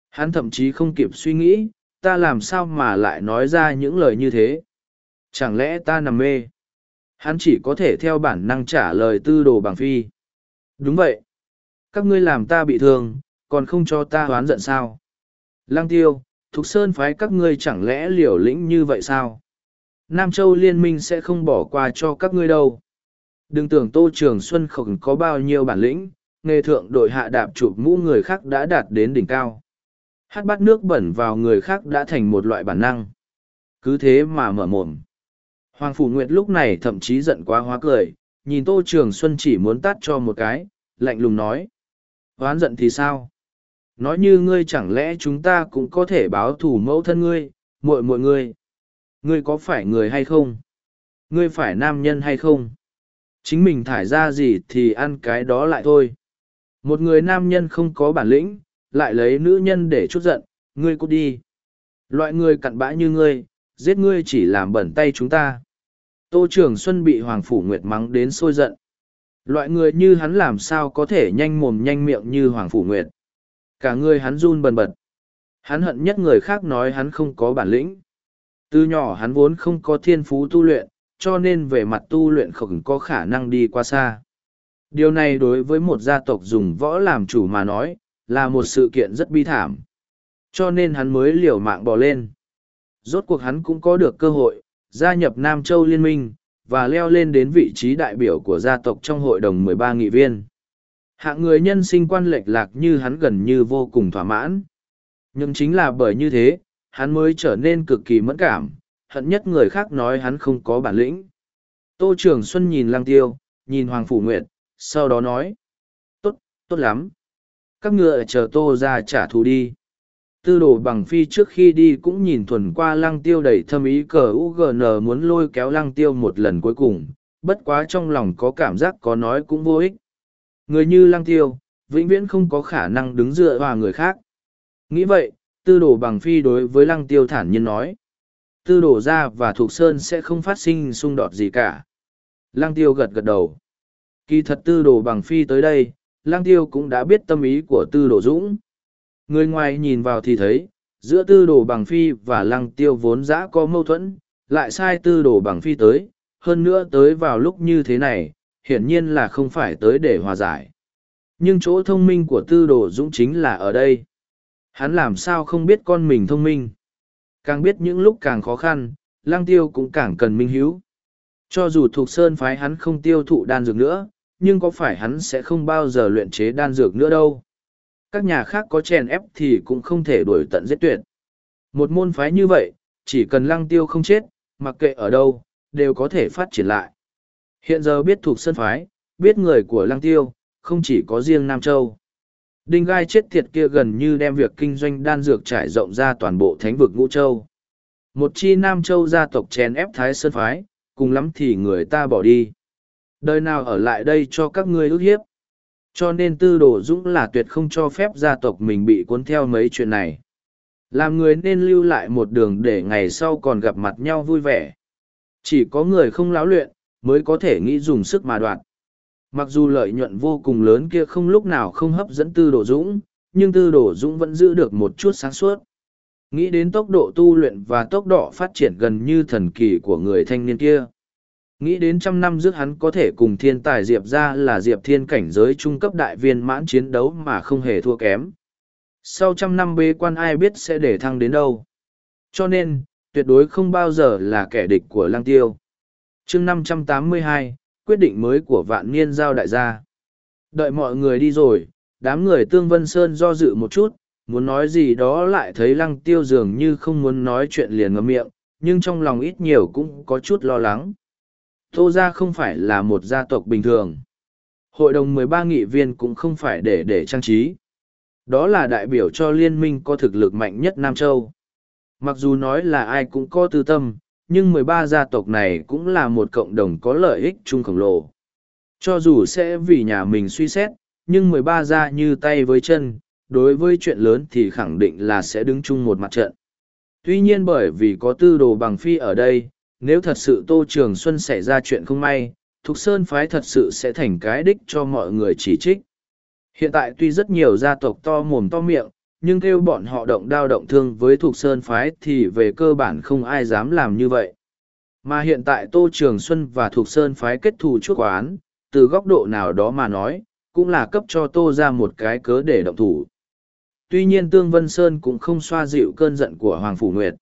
Hắn thậm chí không kịp suy nghĩ, ta làm sao mà lại nói ra những lời như thế. Chẳng lẽ ta nằm mê? Hắn chỉ có thể theo bản năng trả lời tư đồ bằng phi. Đúng vậy. Các ngươi làm ta bị thương, còn không cho ta oán giận sao? Lăng tiêu, Thục Sơn phái các ngươi chẳng lẽ liều lĩnh như vậy sao? Nam Châu liên minh sẽ không bỏ qua cho các ngươi đâu. Đừng tưởng Tô Trường Xuân không có bao nhiêu bản lĩnh, nghề thượng đội hạ đạp chụp mũ người khác đã đạt đến đỉnh cao. Hát bát nước bẩn vào người khác đã thành một loại bản năng. Cứ thế mà mở mồm. Hoàng Phủ Nguyệt lúc này thậm chí giận quá hóa cười, nhìn Tô Trường Xuân chỉ muốn tắt cho một cái, lạnh lùng nói. Hoán giận thì sao? Nói như ngươi chẳng lẽ chúng ta cũng có thể báo thủ mẫu thân ngươi, muội muội ngươi. Ngươi có phải người hay không? Ngươi phải nam nhân hay không? Chính mình thải ra gì thì ăn cái đó lại thôi. Một người nam nhân không có bản lĩnh, lại lấy nữ nhân để chút giận, ngươi cút đi. Loại người cặn bã như ngươi, giết ngươi chỉ làm bẩn tay chúng ta. Tô Trường Xuân bị Hoàng Phủ Nguyệt mắng đến sôi giận. Loại người như hắn làm sao có thể nhanh mồm nhanh miệng như Hoàng Phủ Nguyệt. Cả người hắn run bần bật. Hắn hận nhất người khác nói hắn không có bản lĩnh. Từ nhỏ hắn vốn không có thiên phú tu luyện, cho nên về mặt tu luyện không có khả năng đi qua xa. Điều này đối với một gia tộc dùng võ làm chủ mà nói, là một sự kiện rất bi thảm. Cho nên hắn mới liều mạng bỏ lên. Rốt cuộc hắn cũng có được cơ hội, gia nhập Nam Châu Liên minh, và leo lên đến vị trí đại biểu của gia tộc trong hội đồng 13 nghị viên. Hạng người nhân sinh quan lệch lạc như hắn gần như vô cùng thỏa mãn. Nhưng chính là bởi như thế, hắn mới trở nên cực kỳ mẫn cảm, hận nhất người khác nói hắn không có bản lĩnh. Tô Trường Xuân nhìn Lang Tiêu, nhìn Hoàng Phủ Nguyệt, sau đó nói. Tốt, tốt lắm. Các ngựa chờ Tô ra trả thù đi. Tư đồ bằng phi trước khi đi cũng nhìn thuần qua Lăng Tiêu đầy thâm ý cờ UGN muốn lôi kéo Lăng Tiêu một lần cuối cùng, bất quá trong lòng có cảm giác có nói cũng vô ích. Người như Lăng Tiêu, vĩnh viễn không có khả năng đứng dựa vào người khác. Nghĩ vậy, tư đồ bằng phi đối với Lăng Tiêu thản nhiên nói tư đổ ra và thuộc sơn sẽ không phát sinh xung đột gì cả lăng tiêu gật gật đầu kỳ thật tư đồ bằng phi tới đây Lang tiêu cũng đã biết tâm ý của tư đồ dũng. Người ngoài nhìn vào thì thấy giữa tư đồ bằng phi và lăng tiêu vốn dã có mâu thuẫn lại sai tư đồ bằng phi tới. Hơn nữa tới vào lúc như thế này hiển nhiên là không phải tới để hòa giải. Nhưng chỗ thông minh của tư đồ dũng chính là ở đây. Hắn làm sao không biết con mình thông minh? Càng biết những lúc càng khó khăn, lang tiêu cũng càng cần minh hiếu. Cho dù thuộc sơn phái hắn không tiêu thụ đan dược nữa, nhưng có phải hắn sẽ không bao giờ luyện chế đan dược nữa đâu. Các nhà khác có chèn ép thì cũng không thể đuổi tận giết tuyệt. Một môn phái như vậy, chỉ cần lăng tiêu không chết, mặc kệ ở đâu, đều có thể phát triển lại. Hiện giờ biết thuộc sơn phái, biết người của lăng tiêu, không chỉ có riêng Nam Châu. Đinh gai chết tiệt kia gần như đem việc kinh doanh đan dược trải rộng ra toàn bộ thánh vực ngũ châu. Một chi Nam Châu gia tộc chèn ép Thái Sơn Phái, cùng lắm thì người ta bỏ đi. Đời nào ở lại đây cho các ngươi ước hiếp. Cho nên tư đồ dũng là tuyệt không cho phép gia tộc mình bị cuốn theo mấy chuyện này. Làm người nên lưu lại một đường để ngày sau còn gặp mặt nhau vui vẻ. Chỉ có người không láo luyện, mới có thể nghĩ dùng sức mà đoạt. Mặc dù lợi nhuận vô cùng lớn kia không lúc nào không hấp dẫn tư đồ dũng, nhưng tư đồ dũng vẫn giữ được một chút sáng suốt. Nghĩ đến tốc độ tu luyện và tốc độ phát triển gần như thần kỳ của người thanh niên kia. Nghĩ đến trăm năm trước hắn có thể cùng thiên tài Diệp ra là Diệp thiên cảnh giới trung cấp đại viên mãn chiến đấu mà không hề thua kém. Sau trăm năm bế quan ai biết sẽ để thăng đến đâu. Cho nên, tuyệt đối không bao giờ là kẻ địch của lang tiêu. chương năm trăm tám mươi hai quyết định mới của vạn niên giao đại gia. Đợi mọi người đi rồi, đám người Tương Vân Sơn do dự một chút, muốn nói gì đó lại thấy lăng tiêu dường như không muốn nói chuyện liền ngậm miệng, nhưng trong lòng ít nhiều cũng có chút lo lắng. Tô gia không phải là một gia tộc bình thường. Hội đồng mười ba nghị viên cũng không phải để để trang trí. Đó là đại biểu cho liên minh có thực lực mạnh nhất Nam Châu. Mặc dù nói là ai cũng có tư tâm, nhưng mười ba gia tộc này cũng là một cộng đồng có lợi ích chung khổng lồ. Cho dù sẽ vì nhà mình suy xét, nhưng mười ba gia như tay với chân, đối với chuyện lớn thì khẳng định là sẽ đứng chung một mặt trận. Tuy nhiên bởi vì có tư đồ bằng phi ở đây, nếu thật sự Tô Trường Xuân xảy ra chuyện không may, Thục Sơn Phái thật sự sẽ thành cái đích cho mọi người chỉ trích. Hiện tại tuy rất nhiều gia tộc to mồm to miệng, nhưng kêu bọn họ động đao động thương với Thục Sơn Phái thì về cơ bản không ai dám làm như vậy. Mà hiện tại Tô Trường Xuân và Thục Sơn Phái kết thù chuốc quán, từ góc độ nào đó mà nói, cũng là cấp cho Tô ra một cái cớ để động thủ. Tuy nhiên Tương Vân Sơn cũng không xoa dịu cơn giận của Hoàng Phủ Nguyệt.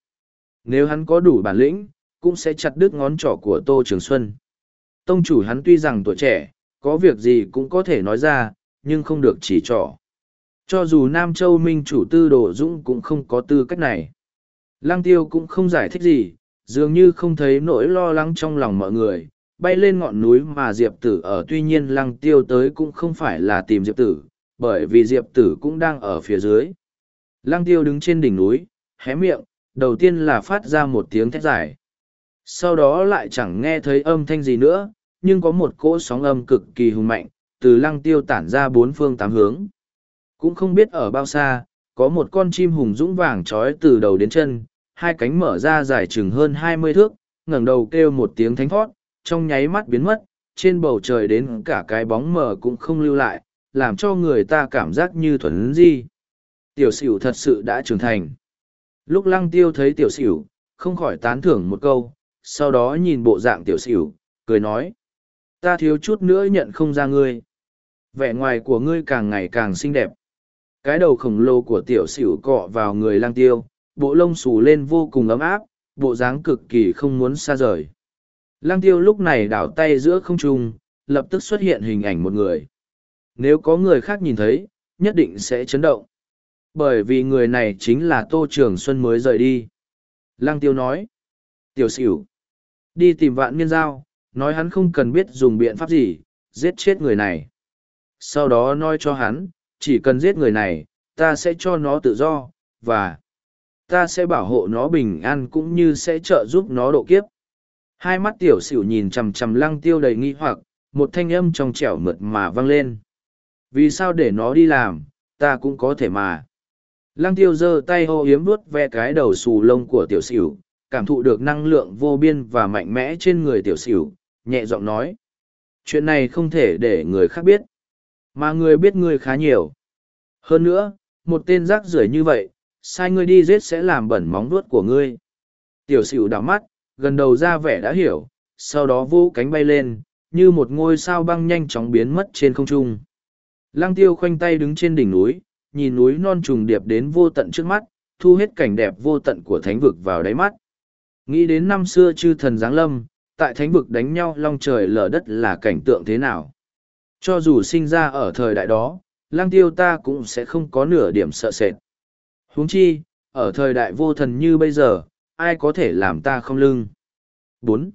Nếu hắn có đủ bản lĩnh, cũng sẽ chặt đứt ngón trỏ của Tô Trường Xuân. Tông chủ hắn tuy rằng tuổi trẻ, có việc gì cũng có thể nói ra, nhưng không được chỉ trỏ. Cho dù Nam Châu Minh chủ tư đồ dũng cũng không có tư cách này. Lăng tiêu cũng không giải thích gì, dường như không thấy nỗi lo lắng trong lòng mọi người, bay lên ngọn núi mà Diệp Tử ở tuy nhiên lăng tiêu tới cũng không phải là tìm Diệp Tử, bởi vì Diệp Tử cũng đang ở phía dưới. Lăng tiêu đứng trên đỉnh núi, hé miệng, đầu tiên là phát ra một tiếng thét dài. Sau đó lại chẳng nghe thấy âm thanh gì nữa, nhưng có một cỗ sóng âm cực kỳ hùng mạnh, từ lăng tiêu tản ra bốn phương tám hướng. Cũng không biết ở bao xa, có một con chim hùng dũng vàng trói từ đầu đến chân, hai cánh mở ra dài chừng hơn hai mươi thước, ngẩng đầu kêu một tiếng thánh thót, trong nháy mắt biến mất, trên bầu trời đến cả cái bóng mờ cũng không lưu lại, làm cho người ta cảm giác như thuần di. Tiểu sửu thật sự đã trưởng thành. Lúc lăng tiêu thấy tiểu sửu, không khỏi tán thưởng một câu, sau đó nhìn bộ dạng tiểu sửu, cười nói. Ta thiếu chút nữa nhận không ra ngươi. Vẻ ngoài của ngươi càng ngày càng xinh đẹp cái đầu khổng lồ của tiểu xỉu cọ vào người lang tiêu bộ lông xù lên vô cùng ấm áp bộ dáng cực kỳ không muốn xa rời. lang tiêu lúc này đảo tay giữa không trung, lập tức xuất hiện hình ảnh một người. Nếu có người khác nhìn thấy, nhất định sẽ chấn động. Bởi vì người này chính là Tô Trường Xuân mới rời đi. lang tiêu nói. Tiểu xỉu. Đi tìm vạn niên giao, nói hắn không cần biết dùng biện pháp gì, giết chết người này. Sau đó nói cho hắn, chỉ cần giết người này, ta sẽ cho nó tự do, và ta sẽ bảo hộ nó bình an cũng như sẽ trợ giúp nó độ kiếp. Hai mắt tiểu xỉu nhìn chằm chằm lăng tiêu đầy nghi hoặc, một thanh âm trong trẻo mượt mà vang lên. Vì sao để nó đi làm, ta cũng có thể mà. Lăng tiêu giơ tay hô hiếm vuốt ve cái đầu xù lông của tiểu xỉu, cảm thụ được năng lượng vô biên và mạnh mẽ trên người tiểu xỉu, nhẹ giọng nói. Chuyện này không thể để người khác biết, mà người biết ngươi khá nhiều. Hơn nữa, một tên rác rưởi như vậy, sai ngươi đi giết sẽ làm bẩn móng vuốt của ngươi. Tiểu xỉu đảo mắt, gần đầu ra vẻ đã hiểu, sau đó vô cánh bay lên, như một ngôi sao băng nhanh chóng biến mất trên không trung. Lăng tiêu khoanh tay đứng trên đỉnh núi, nhìn núi non trùng điệp đến vô tận trước mắt, thu hết cảnh đẹp vô tận của thánh vực vào đáy mắt. Nghĩ đến năm xưa chư thần giáng lâm, tại thánh vực đánh nhau long trời lở đất là cảnh tượng thế nào. Cho dù sinh ra ở thời đại đó, lang tiêu ta cũng sẽ không có nửa điểm sợ sệt. huống chi, ở thời đại vô thần như bây giờ, ai có thể làm ta không lưng. bốn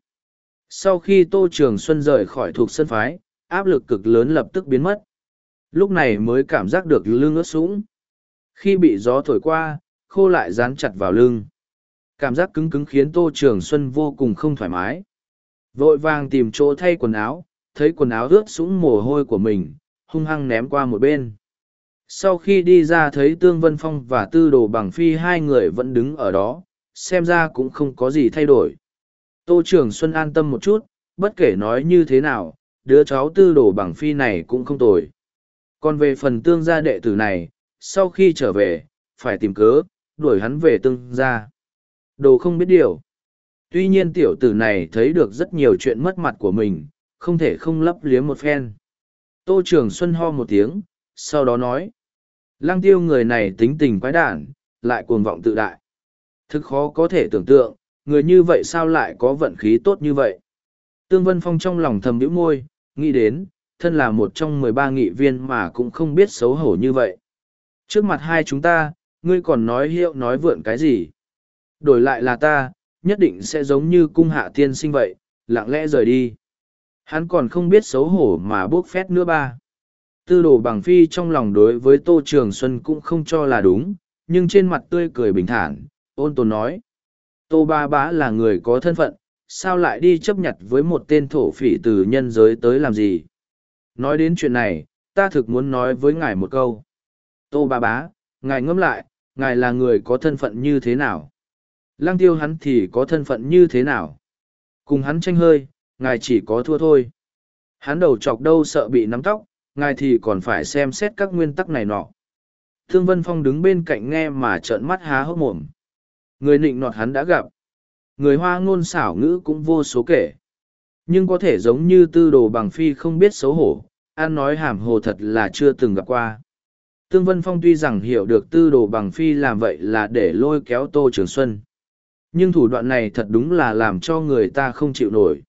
Sau khi Tô Trường Xuân rời khỏi thuộc sân phái, áp lực cực lớn lập tức biến mất. Lúc này mới cảm giác được lưng ướt sũng. Khi bị gió thổi qua, khô lại dán chặt vào lưng. Cảm giác cứng cứng khiến Tô Trường Xuân vô cùng không thoải mái. Vội vàng tìm chỗ thay quần áo, thấy quần áo ướt sũng mồ hôi của mình, hung hăng ném qua một bên. Sau khi đi ra thấy Tương Vân Phong và Tư Đồ Bằng Phi hai người vẫn đứng ở đó, xem ra cũng không có gì thay đổi. Tô Trường Xuân an tâm một chút, bất kể nói như thế nào, đứa cháu Tư Đồ Bằng Phi này cũng không tồi. Còn về phần tương gia đệ tử này, sau khi trở về, phải tìm cớ, đuổi hắn về tương gia. Đồ không biết điều. Tuy nhiên tiểu tử này thấy được rất nhiều chuyện mất mặt của mình, không thể không lấp liếm một phen. Tô Trường Xuân ho một tiếng, sau đó nói. Lăng tiêu người này tính tình quái đản, lại cuồng vọng tự đại. Thực khó có thể tưởng tượng, người như vậy sao lại có vận khí tốt như vậy. Tương Vân Phong trong lòng thầm nhíu môi, nghĩ đến, thân là một trong mười ba nghị viên mà cũng không biết xấu hổ như vậy. Trước mặt hai chúng ta, ngươi còn nói hiệu nói vượn cái gì? Đổi lại là ta, nhất định sẽ giống như cung hạ tiên sinh vậy, lặng lẽ rời đi. Hắn còn không biết xấu hổ mà bước phét nữa ba. Tư đồ bằng phi trong lòng đối với Tô Trường Xuân cũng không cho là đúng, nhưng trên mặt tươi cười bình thản, ôn tồn nói. Tô Ba Bá là người có thân phận, sao lại đi chấp nhận với một tên thổ phỉ từ nhân giới tới làm gì? Nói đến chuyện này, ta thực muốn nói với ngài một câu. Tô Ba Bá, ngài ngẫm lại, ngài là người có thân phận như thế nào? Lang tiêu hắn thì có thân phận như thế nào? Cùng hắn tranh hơi, ngài chỉ có thua thôi. Hắn đầu chọc đâu sợ bị nắm tóc, ngài thì còn phải xem xét các nguyên tắc này nọ. Thương Vân Phong đứng bên cạnh nghe mà trợn mắt há hốc mồm. Người nịnh nọt hắn đã gặp. Người hoa ngôn xảo ngữ cũng vô số kể. Nhưng có thể giống như tư đồ bằng phi không biết xấu hổ, an nói hàm hồ thật là chưa từng gặp qua. Tương Vân Phong tuy rằng hiểu được tư đồ bằng phi làm vậy là để lôi kéo Tô Trường Xuân. Nhưng thủ đoạn này thật đúng là làm cho người ta không chịu nổi.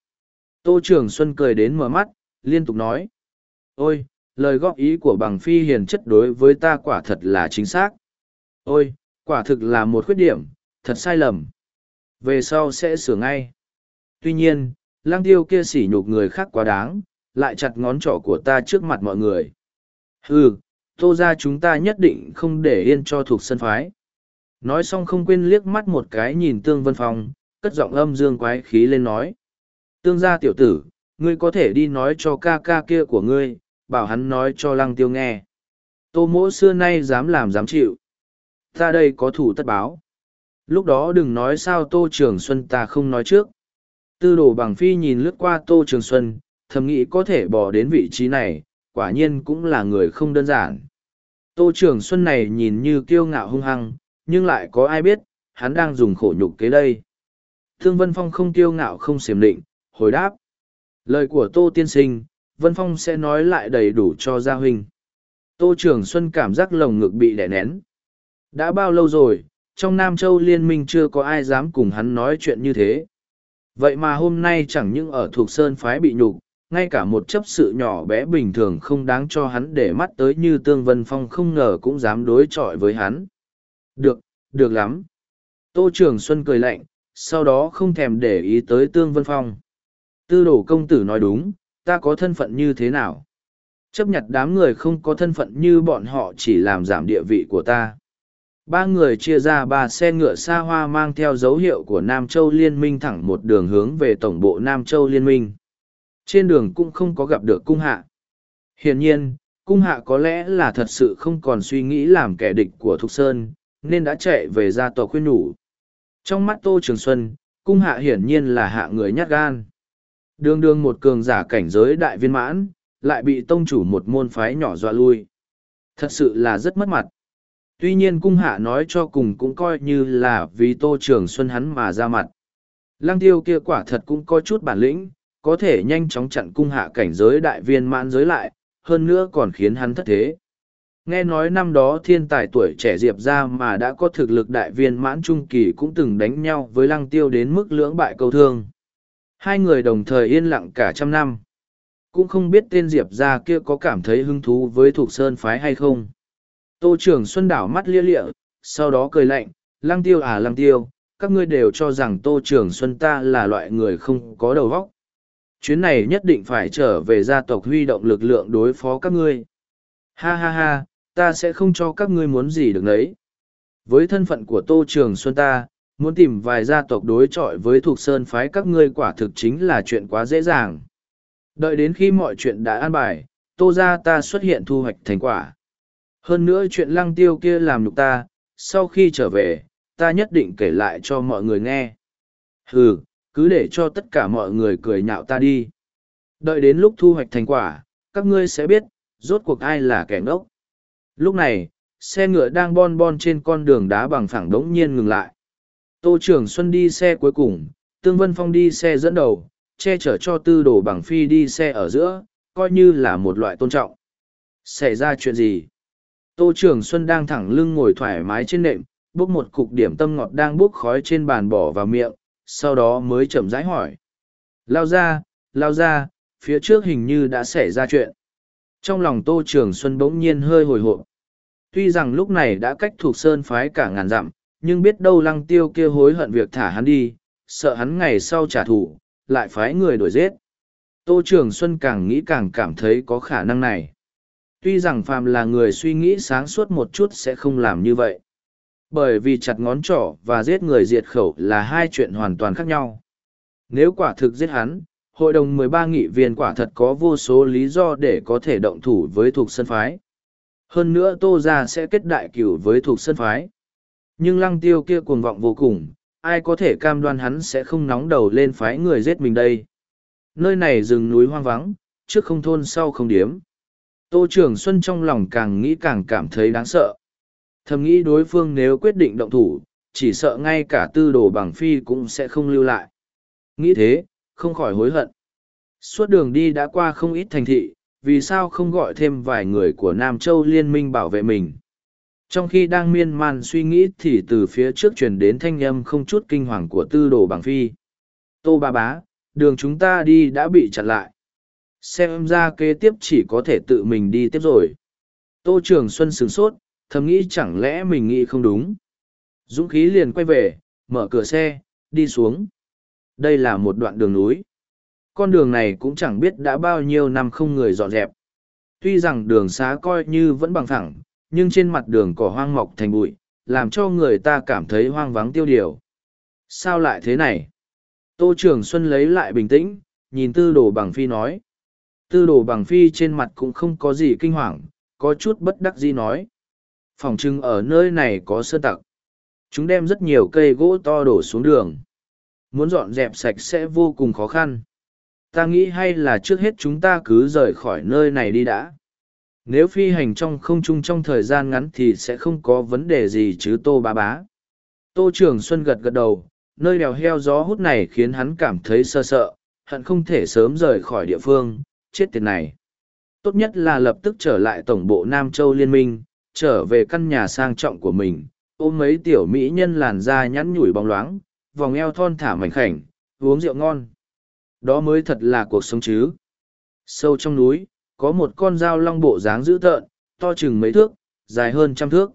Tô Trường Xuân cười đến mở mắt, liên tục nói. Ôi, lời góp ý của bằng phi hiền chất đối với ta quả thật là chính xác. Ôi, quả thực là một khuyết điểm, thật sai lầm. Về sau sẽ sửa ngay. Tuy nhiên, lang tiêu kia sỉ nhục người khác quá đáng, lại chặt ngón trỏ của ta trước mặt mọi người. Hừ, tô ra chúng ta nhất định không để yên cho thuộc sân phái. Nói xong không quên liếc mắt một cái nhìn Tương Vân Phong, cất giọng âm dương quái khí lên nói. Tương gia tiểu tử, ngươi có thể đi nói cho ca ca kia của ngươi, bảo hắn nói cho lăng tiêu nghe. Tô mỗ xưa nay dám làm dám chịu. Ta đây có thủ tất báo. Lúc đó đừng nói sao Tô Trường Xuân ta không nói trước. Tư đồ bằng phi nhìn lướt qua Tô Trường Xuân, thầm nghĩ có thể bỏ đến vị trí này, quả nhiên cũng là người không đơn giản. Tô Trường Xuân này nhìn như kiêu ngạo hung hăng, nhưng lại có ai biết, hắn đang dùng khổ nhục kế đây. Thương Vân Phong không kiêu ngạo không xiểm định, hồi đáp. Lời của Tô Tiên Sinh, Vân Phong sẽ nói lại đầy đủ cho Gia Huynh. Tô Trường Xuân cảm giác lồng ngực bị đè nén. Đã bao lâu rồi, trong Nam Châu Liên minh chưa có ai dám cùng hắn nói chuyện như thế. Vậy mà hôm nay chẳng những ở thuộc sơn phái bị nhục, ngay cả một chấp sự nhỏ bé bình thường không đáng cho hắn để mắt tới như Tương Vân Phong không ngờ cũng dám đối chọi với hắn. Được, được lắm. Tô Trường Xuân cười lạnh, sau đó không thèm để ý tới Tương Vân Phong. Tư đồ công tử nói đúng, ta có thân phận như thế nào? Chấp nhận đám người không có thân phận như bọn họ chỉ làm giảm địa vị của ta. Ba người chia ra ba xe ngựa xa hoa mang theo dấu hiệu của Nam Châu Liên minh thẳng một đường hướng về tổng bộ Nam Châu Liên minh. Trên đường cũng không có gặp được cung hạ. Hiển nhiên, cung hạ có lẽ là thật sự không còn suy nghĩ làm kẻ địch của Thục Sơn, nên đã chạy về gia tộc khuyên nhủ. Trong mắt Tô Trường Xuân, cung hạ hiển nhiên là hạ người nhát gan. Đường đường một cường giả cảnh giới đại viên mãn, lại bị tông chủ một môn phái nhỏ dọa lui. Thật sự là rất mất mặt. Tuy nhiên cung hạ nói cho cùng cũng coi như là vì Tô Trường Xuân hắn mà ra mặt. Lăng tiêu kia quả thật cũng có chút bản lĩnh, có thể nhanh chóng chặn cung hạ cảnh giới đại viên mãn giới lại, hơn nữa còn khiến hắn thất thế. Nghe nói năm đó thiên tài tuổi trẻ Diệp ra mà đã có thực lực đại viên mãn trung kỳ cũng từng đánh nhau với lăng tiêu đến mức lưỡng bại câu thương. Hai người đồng thời yên lặng cả trăm năm. Cũng không biết tên Diệp ra kia có cảm thấy hứng thú với thuộc sơn phái hay không. Tô trưởng Xuân đảo mắt lia lịa, sau đó cười lạnh, lăng tiêu à lăng tiêu, các ngươi đều cho rằng Tô trưởng Xuân ta là loại người không có đầu óc. Chuyến này nhất định phải trở về gia tộc huy động lực lượng đối phó các ngươi. Ha ha ha, ta sẽ không cho các ngươi muốn gì được đấy. Với thân phận của Tô Trường Xuân ta, muốn tìm vài gia tộc đối chọi với thuộc sơn phái các ngươi quả thực chính là chuyện quá dễ dàng. Đợi đến khi mọi chuyện đã an bài, Tô ra ta xuất hiện thu hoạch thành quả. Hơn nữa chuyện lăng tiêu kia làm nhục ta, sau khi trở về, ta nhất định kể lại cho mọi người nghe. Ừ, cứ để cho tất cả mọi người cười nhạo ta đi. Đợi đến lúc thu hoạch thành quả, các ngươi sẽ biết, rốt cuộc ai là kẻ ngốc. Lúc này, xe ngựa đang bon bon trên con đường đá bằng phẳng đống nhiên ngừng lại. Tô trưởng Xuân đi xe cuối cùng, Tương Vân Phong đi xe dẫn đầu, che chở cho tư đồ bằng phi đi xe ở giữa, coi như là một loại tôn trọng. Xảy ra chuyện gì? Tô trưởng Xuân đang thẳng lưng ngồi thoải mái trên nệm, bốc một cục điểm tâm ngọt đang bốc khói trên bàn bỏ vào miệng, sau đó mới chậm rãi hỏi. Lao ra, lao ra, phía trước hình như đã xảy ra chuyện. Trong lòng Tô Trường Xuân bỗng nhiên hơi hồi hộp. Tuy rằng lúc này đã cách thuộc sơn phái cả ngàn dặm, nhưng biết đâu lăng tiêu kia hối hận việc thả hắn đi, sợ hắn ngày sau trả thù, lại phái người đuổi giết. Tô Trường Xuân càng nghĩ càng cảm thấy có khả năng này. Tuy rằng phàm là người suy nghĩ sáng suốt một chút sẽ không làm như vậy bởi vì chặt ngón trỏ và giết người diệt khẩu là hai chuyện hoàn toàn khác nhau. Nếu quả thực giết hắn, hội đồng 13 nghị viên quả thật có vô số lý do để có thể động thủ với thuộc sân phái. Hơn nữa Tô Gia sẽ kết đại cửu với thuộc sân phái. Nhưng lăng tiêu kia cuồng vọng vô cùng, ai có thể cam đoan hắn sẽ không nóng đầu lên phái người giết mình đây. Nơi này rừng núi hoang vắng, trước không thôn sau không điếm. Tô Trường Xuân trong lòng càng nghĩ càng cảm thấy đáng sợ. Thầm nghĩ đối phương nếu quyết định động thủ, chỉ sợ ngay cả tư đồ bằng phi cũng sẽ không lưu lại. Nghĩ thế, không khỏi hối hận. Suốt đường đi đã qua không ít thành thị, vì sao không gọi thêm vài người của Nam Châu liên minh bảo vệ mình. Trong khi đang miên man suy nghĩ thì từ phía trước truyền đến thanh âm không chút kinh hoàng của tư đồ bằng phi. Tô ba bá, đường chúng ta đi đã bị chặn lại. Xem ra kế tiếp chỉ có thể tự mình đi tiếp rồi. Tô Trường Xuân sửng sốt, thầm nghĩ chẳng lẽ mình nghĩ không đúng dũng khí liền quay về mở cửa xe đi xuống đây là một đoạn đường núi. Con đường này cũng chẳng biết đã bao nhiêu năm không người dọn dẹp. Tuy rằng đường xá coi như vẫn bằng thẳng nhưng trên mặt đường cỏ hoang mọc thành bụi, làm cho người ta cảm thấy hoang vắng tiêu điều. Sao lại thế này? Tô trường xuân lấy lại bình tĩnh, nhìn tư đồ bằng phi nói. Tư đồ bằng phi trên mặt cũng không có gì kinh hoàng, có chút bất đắc dĩ nói. Phòng trưng ở nơi này có sơ tặc. Chúng đem rất nhiều cây gỗ to đổ xuống đường muốn dọn dẹp sạch sẽ vô cùng khó khăn. Ta nghĩ hay là trước hết chúng ta cứ rời khỏi nơi này đi đã. Nếu phi hành trong không trung trong thời gian ngắn thì sẽ không có vấn đề gì chứ tô bá bá. Tô trường xuân gật gật đầu nơi đèo heo gió hút này khiến hắn cảm thấy sơ sợ hận không thể sớm rời khỏi địa phương chết tiệt này. Tốt nhất là lập tức trở lại tổng bộ nam châu liên minh trở về căn nhà sang trọng của mình, ôm mấy tiểu mỹ nhân làn da nhắn nhủi bóng loáng, vòng eo thon thả mảnh khảnh, uống rượu ngon. Đó mới thật là cuộc sống chứ. Sâu trong núi, có một con dao long bộ dáng dữ tợn, to chừng mấy thước, dài hơn trăm thước.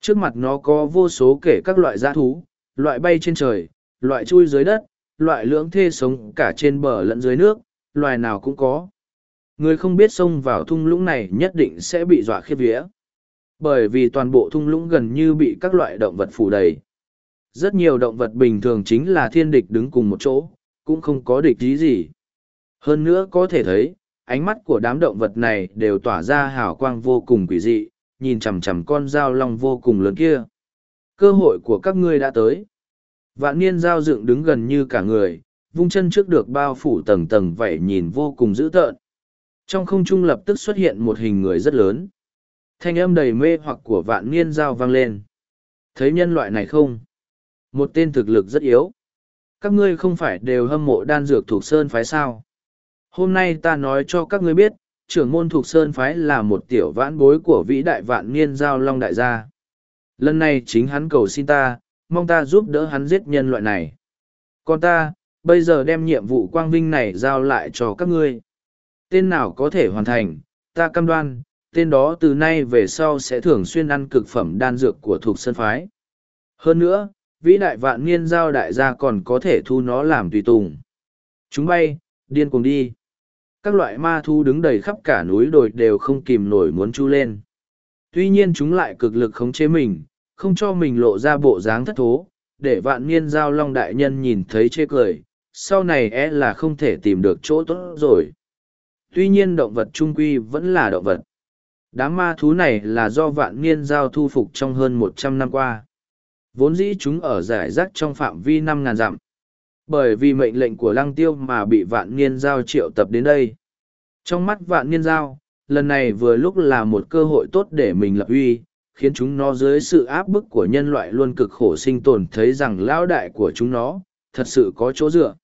Trước mặt nó có vô số kể các loại dã thú, loại bay trên trời, loại chui dưới đất, loại lưỡng thê sống cả trên bờ lẫn dưới nước, loài nào cũng có. Người không biết xông vào thung lũng này nhất định sẽ bị dọa khiếp vía. Bởi vì toàn bộ thung lũng gần như bị các loại động vật phủ đầy. Rất nhiều động vật bình thường chính là thiên địch đứng cùng một chỗ, cũng không có địch ý gì. Hơn nữa có thể thấy, ánh mắt của đám động vật này đều tỏa ra hào quang vô cùng quỷ dị, nhìn chằm chằm con dao long vô cùng lớn kia. Cơ hội của các ngươi đã tới. Vạn niên dao dựng đứng gần như cả người, vung chân trước được bao phủ tầng tầng vảy nhìn vô cùng dữ tợn. Trong không trung lập tức xuất hiện một hình người rất lớn. Thanh âm đầy mê hoặc của vạn niên dao vang lên. Thấy nhân loại này không? Một tên thực lực rất yếu. Các ngươi không phải đều hâm mộ đan dược thuộc sơn phái sao? Hôm nay ta nói cho các ngươi biết, trưởng môn thuộc sơn phái là một tiểu vãn bối của vĩ đại vạn niên giao long đại gia. Lần này chính hắn cầu xin ta, mong ta giúp đỡ hắn giết nhân loại này. Còn ta, bây giờ đem nhiệm vụ quang vinh này giao lại cho các ngươi. Tên nào có thể hoàn thành, ta cam đoan, tên đó từ nay về sau sẽ thường xuyên ăn cực phẩm đan dược của thuộc sơn phái. Hơn nữa, vĩ đại vạn niên giao đại gia còn có thể thu nó làm tùy tùng. Chúng bay, điên cuồng đi. Các loại ma thu đứng đầy khắp cả núi đồi đều không kìm nổi muốn chu lên. Tuy nhiên chúng lại cực lực khống chế mình, không cho mình lộ ra bộ dáng thất thố, để vạn niên giao long đại nhân nhìn thấy chê cười, sau này é e là không thể tìm được chỗ tốt rồi. Tuy nhiên động vật trung quy vẫn là động vật. Đám ma thú này là do vạn niên giao thu phục trong hơn một trăm năm qua. Vốn dĩ chúng ở giải rác trong phạm vi năm ngàn dặm. Bởi vì mệnh lệnh của lăng tiêu mà bị vạn niên giao triệu tập đến đây. Trong mắt vạn niên giao, lần này vừa lúc là một cơ hội tốt để mình lập uy, khiến chúng nó dưới sự áp bức của nhân loại luôn cực khổ sinh tồn thấy rằng lão đại của chúng nó, thật sự có chỗ dựa.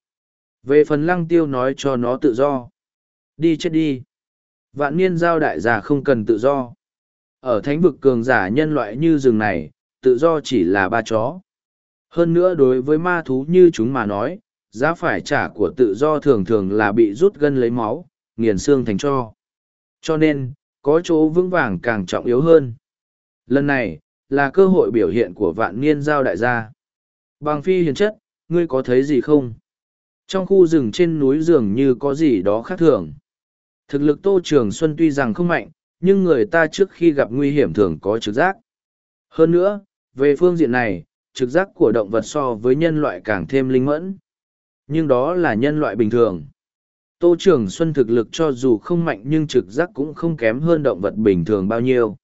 Về phần lăng tiêu nói cho nó tự do. Đi chết đi. Vạn niên giao đại giả không cần tự do. Ở thánh vực cường giả nhân loại như rừng này, tự do chỉ là ba chó. Hơn nữa đối với ma thú như chúng mà nói, giá phải trả của tự do thường thường là bị rút gân lấy máu, nghiền xương thành cho. Cho nên, có chỗ vững vàng càng trọng yếu hơn. Lần này, là cơ hội biểu hiện của vạn niên giao đại gia. Bằng phi hiền chất, ngươi có thấy gì không? Trong khu rừng trên núi dường như có gì đó khác thường. Thực lực Tô Trường Xuân tuy rằng không mạnh, nhưng người ta trước khi gặp nguy hiểm thường có trực giác. Hơn nữa, về phương diện này, trực giác của động vật so với nhân loại càng thêm linh mẫn. Nhưng đó là nhân loại bình thường. Tô Trường Xuân thực lực cho dù không mạnh nhưng trực giác cũng không kém hơn động vật bình thường bao nhiêu.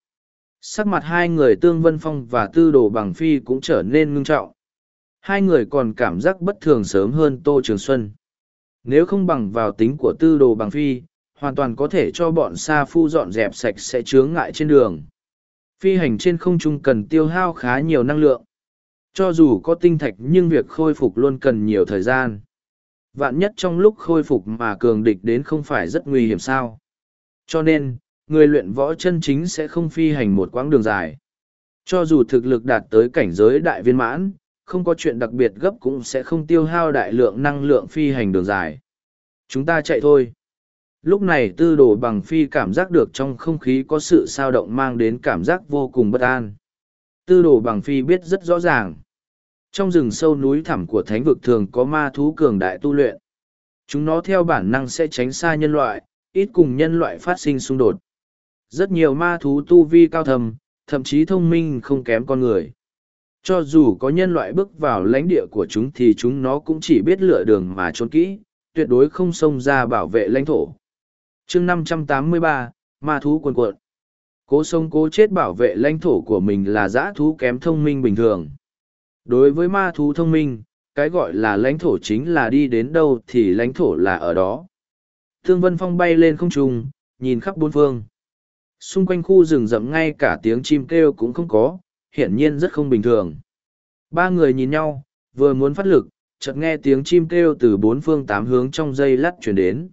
Sắc mặt hai người Tương Vân Phong và Tư Đồ Bằng Phi cũng trở nên ngưng trọng. Hai người còn cảm giác bất thường sớm hơn Tô Trường Xuân. Nếu không bằng vào tính của Tư Đồ Bằng Phi, hoàn toàn có thể cho bọn Sa Phu dọn dẹp sạch sẽ chướng ngại trên đường. Phi hành trên không trung cần tiêu hao khá nhiều năng lượng. Cho dù có tinh thạch nhưng việc khôi phục luôn cần nhiều thời gian. Vạn nhất trong lúc khôi phục mà cường địch đến không phải rất nguy hiểm sao. Cho nên, người luyện võ chân chính sẽ không phi hành một quãng đường dài. Cho dù thực lực đạt tới cảnh giới đại viên mãn, không có chuyện đặc biệt gấp cũng sẽ không tiêu hao đại lượng năng lượng phi hành đường dài. Chúng ta chạy thôi. Lúc này tư đồ bằng phi cảm giác được trong không khí có sự sao động mang đến cảm giác vô cùng bất an. Tư đồ bằng phi biết rất rõ ràng. Trong rừng sâu núi thẳm của thánh vực thường có ma thú cường đại tu luyện. Chúng nó theo bản năng sẽ tránh xa nhân loại, ít cùng nhân loại phát sinh xung đột. Rất nhiều ma thú tu vi cao thầm, thậm chí thông minh không kém con người. Cho dù có nhân loại bước vào lãnh địa của chúng thì chúng nó cũng chỉ biết lựa đường mà trốn kỹ, tuyệt đối không xông ra bảo vệ lãnh thổ chương 583, ma thú quần cuộn. Cố sông cố chết bảo vệ lãnh thổ của mình là dã thú kém thông minh bình thường. Đối với ma thú thông minh, cái gọi là lãnh thổ chính là đi đến đâu thì lãnh thổ là ở đó. Thương Vân Phong bay lên không trung, nhìn khắp bốn phương. Xung quanh khu rừng rậm ngay cả tiếng chim kêu cũng không có, hiển nhiên rất không bình thường. Ba người nhìn nhau, vừa muốn phát lực, chợt nghe tiếng chim kêu từ bốn phương tám hướng trong dây lắt chuyển đến.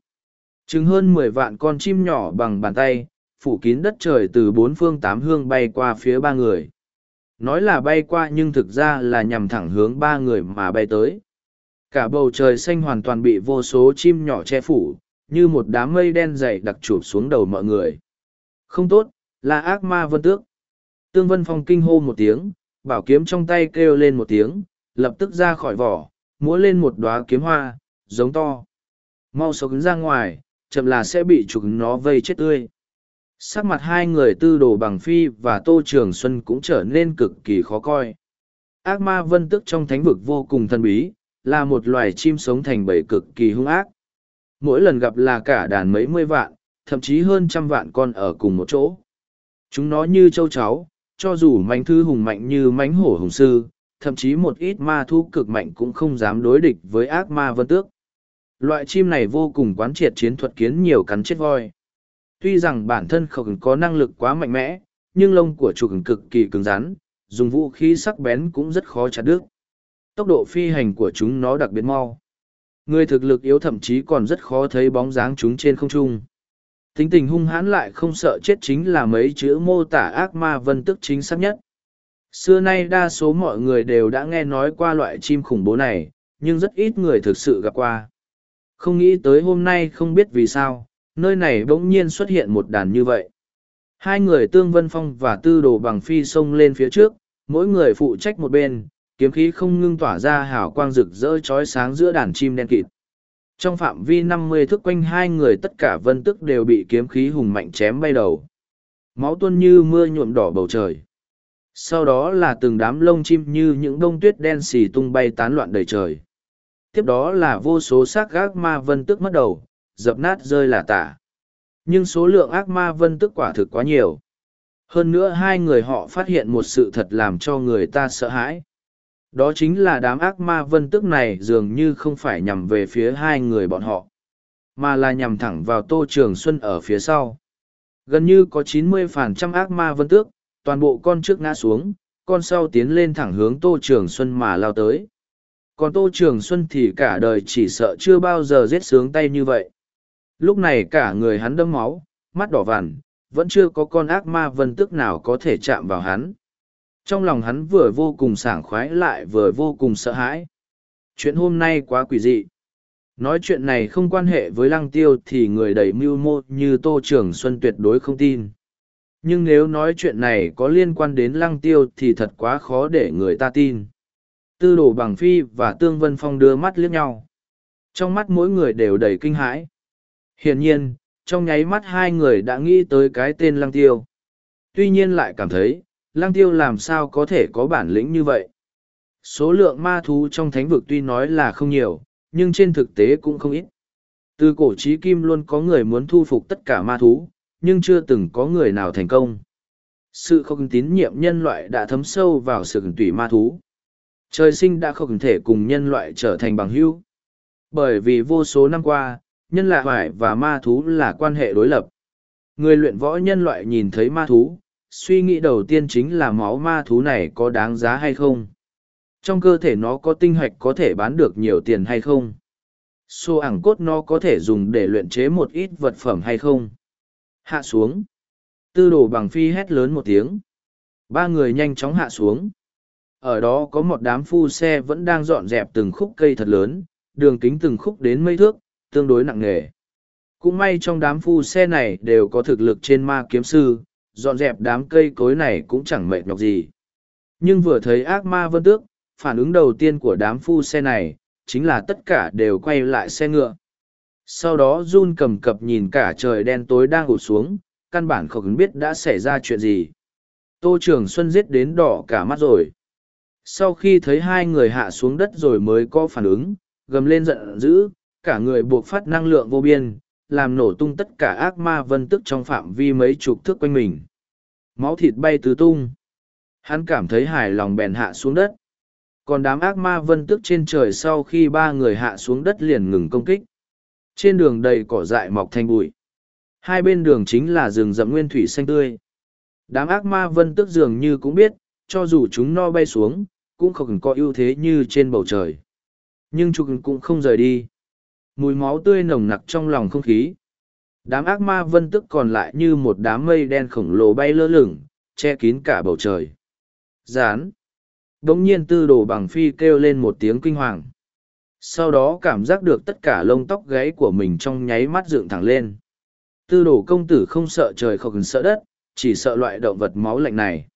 Chứng hơn mười vạn con chim nhỏ bằng bàn tay, phủ kín đất trời từ bốn phương tám hương bay qua phía ba người. nói là bay qua nhưng thực ra là nhằm thẳng hướng ba người mà bay tới. Cả bầu trời xanh hoàn toàn bị vô số chim nhỏ che phủ như một đám mây đen dày đặc chụp xuống đầu mọi người. Không tốt là ác ma vân tước. Tương vân phong kinh hô một tiếng bảo kiếm trong tay kêu lên một tiếng lập tức ra khỏi vỏ múa lên một đóa kiếm hoa giống to. Mau sống ra ngoài chậm là sẽ bị chúng nó vây chết tươi. Sắc mặt hai người tư đồ bằng phi và tô trường xuân cũng trở nên cực kỳ khó coi. Ác ma vân tức trong thánh vực vô cùng thân bí, là một loài chim sống thành bầy cực kỳ hung ác. Mỗi lần gặp là cả đàn mấy mươi vạn, thậm chí hơn trăm vạn con ở cùng một chỗ. Chúng nó như châu cháu cho dù mánh thư hùng mạnh như mánh hổ hùng sư, thậm chí một ít ma thu cực mạnh cũng không dám đối địch với ác ma vân tước loại chim này vô cùng quán triệt chiến thuật kiến nhiều cắn chết voi. Tuy rằng bản thân không có năng lực quá mạnh mẽ, nhưng lông của chủ cực kỳ cứng rắn, dùng vũ khí sắc bén cũng rất khó chặt đứt. Tốc độ phi hành của chúng nó đặc biệt mau. Người thực lực yếu thậm chí còn rất khó thấy bóng dáng chúng trên không trung. Tính tình hung hãn lại không sợ chết chính là mấy chữ mô tả ác ma vân tức chính xác nhất. Xưa nay đa số mọi người đều đã nghe nói qua loại chim khủng bố này, nhưng rất ít người thực sự gặp qua không nghĩ tới hôm nay không biết vì sao, nơi này bỗng nhiên xuất hiện một đàn như vậy. Hai người tương vân phong và tư đồ bằng phi xông lên phía trước, mỗi người phụ trách một bên, kiếm khí không ngưng tỏa ra hào quang rực rỡ trói sáng giữa đàn chim đen kịt. Trong phạm vi năm mươi thước quanh hai người tất cả vân tức đều bị kiếm khí hùng mạnh chém bay đầu. Máu tuôn như mưa nhuộm đỏ bầu trời. Sau đó là từng đám lông chim như những đông tuyết đen xì tung bay tán loạn đầy trời tiếp đó là vô số xác gác ma vân tức mất đầu, dập nát rơi là tả. Nhưng số lượng ác ma vân tức quả thực quá nhiều. Hơn nữa hai người họ phát hiện một sự thật làm cho người ta sợ hãi. Đó chính là đám ác ma vân tức này dường như không phải nhằm về phía hai người bọn họ, mà là nhằm thẳng vào tô trường xuân ở phía sau. Gần như có chín mươi phần trăm ác ma vân tước, toàn bộ con trước ngã xuống, con sau tiến lên thẳng hướng tô trường xuân mà lao tới còn tô trường xuân thì cả đời chỉ sợ chưa bao giờ giết sướng tay như vậy. Lúc này cả người hắn đâm máu, mắt đỏ vằn, vẫn chưa có con ác ma vân tức nào có thể chạm vào hắn. Trong lòng hắn vừa vô cùng sảng khoái lại vừa vô cùng sợ hãi. Chuyện hôm nay quá quỷ dị. Nói chuyện này không quan hệ với lăng tiêu thì người đầy mưu mô như tô trường xuân tuyệt đối không tin. Nhưng nếu nói chuyện này có liên quan đến lăng tiêu thì thật quá khó để người ta tin tư đồ bằng phi và tương vân phong đưa mắt liếc nhau. Trong mắt mỗi người đều đầy kinh hãi. Hiển nhiên, trong nháy mắt hai người đã nghĩ tới cái tên lăng tiêu. Tuy nhiên lại cảm thấy, lăng tiêu làm sao có thể có bản lĩnh như vậy? Số lượng ma thú trong thánh vực tuy nói là không nhiều, nhưng trên thực tế cũng không ít. Từ cổ trí kim luôn có người muốn thu phục tất cả ma thú, nhưng chưa từng có người nào thành công. Sự không tín nhiệm nhân loại đã thấm sâu vào sự tùy ma thú trời sinh đã không thể cùng nhân loại trở thành bằng hữu. Bởi vì vô số năm qua, nhân loại và ma thú là quan hệ đối lập. Người luyện võ nhân loại nhìn thấy ma thú, suy nghĩ đầu tiên chính là máu ma thú này có đáng giá hay không? Trong cơ thể nó có tinh hạch có thể bán được nhiều tiền hay không? Xô ảng cốt nó có thể dùng để luyện chế một ít vật phẩm hay không? Hạ xuống. Tư đồ bằng phi hét lớn một tiếng. Ba người nhanh chóng hạ xuống ở đó có một đám phu xe vẫn đang dọn dẹp từng khúc cây thật lớn, đường kính từng khúc đến mấy thước, tương đối nặng nề. Cũng may trong đám phu xe này đều có thực lực trên ma kiếm sư, dọn dẹp đám cây cối này cũng chẳng mệt nhọc gì. Nhưng vừa thấy ác ma vân tước, phản ứng đầu tiên của đám phu xe này chính là tất cả đều quay lại xe ngựa. Sau đó run cầm cập nhìn cả trời đen tối đang ụt xuống, căn bản không biết đã xảy ra chuyện gì. Tô trường xuân giết đến đỏ cả mắt rồi sau khi thấy hai người hạ xuống đất rồi mới có phản ứng, gầm lên giận dữ, cả người buộc phát năng lượng vô biên, làm nổ tung tất cả ác ma vân tức trong phạm vi mấy chục thước quanh mình. Máu thịt bay tứ tung. Hắn cảm thấy hài lòng bèn hạ xuống đất. Còn đám ác ma vân tức trên trời sau khi ba người hạ xuống đất liền ngừng công kích. Trên đường đầy cỏ dại mọc thành bụi. Hai bên đường chính là rừng rậm nguyên thủy xanh tươi. Đám ác ma vân tức dường như cũng biết, cho dù chúng no bay xuống cũng không có ưu thế như trên bầu trời nhưng trục cũng không rời đi mùi máu tươi nồng nặc trong lòng không khí đám ác ma vân tức còn lại như một đám mây đen khổng lồ bay lơ lửng che kín cả bầu trời Gián! Đống nhiên tư đồ bằng phi kêu lên một tiếng kinh hoàng. Sau đó cảm giác được tất cả lông tóc gáy của mình trong nháy mắt dựng thẳng lên. Tư đồ công tử không sợ trời không sợ đất, chỉ sợ loại động vật máu lạnh này.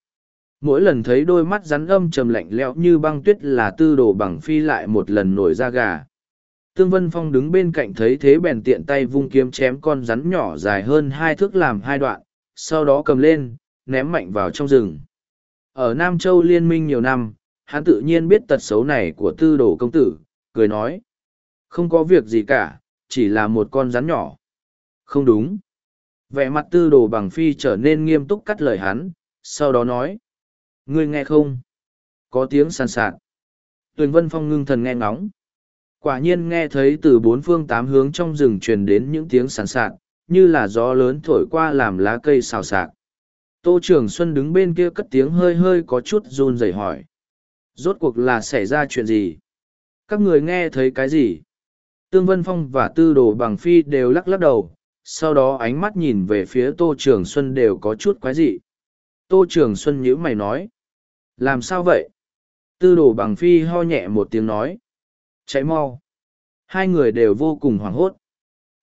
Mỗi lần thấy đôi mắt rắn âm trầm lạnh lẽo như băng tuyết là tư đồ bằng phi lại một lần nổi da gà. Tương Vân Phong đứng bên cạnh thấy thế bèn tiện tay vung kiếm chém con rắn nhỏ dài hơn hai thước làm hai đoạn, sau đó cầm lên, ném mạnh vào trong rừng. Ở Nam Châu liên minh nhiều năm, hắn tự nhiên biết tật xấu này của tư đồ công tử, cười nói. Không có việc gì cả, chỉ là một con rắn nhỏ. Không đúng. Vẻ mặt tư đồ bằng phi trở nên nghiêm túc cắt lời hắn, sau đó nói. Ngươi nghe không? Có tiếng sàn sạt. Tuyền Vân Phong ngưng thần nghe ngóng. Quả nhiên nghe thấy từ bốn phương tám hướng trong rừng truyền đến những tiếng sàn sạt, như là gió lớn thổi qua làm lá cây xào xạc. Tô Trường Xuân đứng bên kia cất tiếng hơi hơi có chút run rẩy hỏi. Rốt cuộc là xảy ra chuyện gì? Các người nghe thấy cái gì? Tương Vân Phong và Tư Đồ Bằng Phi đều lắc lắc đầu, sau đó ánh mắt nhìn về phía Tô Trường Xuân đều có chút quái dị. Tô Trường Xuân nhíu mày nói. Làm sao vậy? Tư Đồ Bằng Phi ho nhẹ một tiếng nói. Chạy mau. Hai người đều vô cùng hoảng hốt.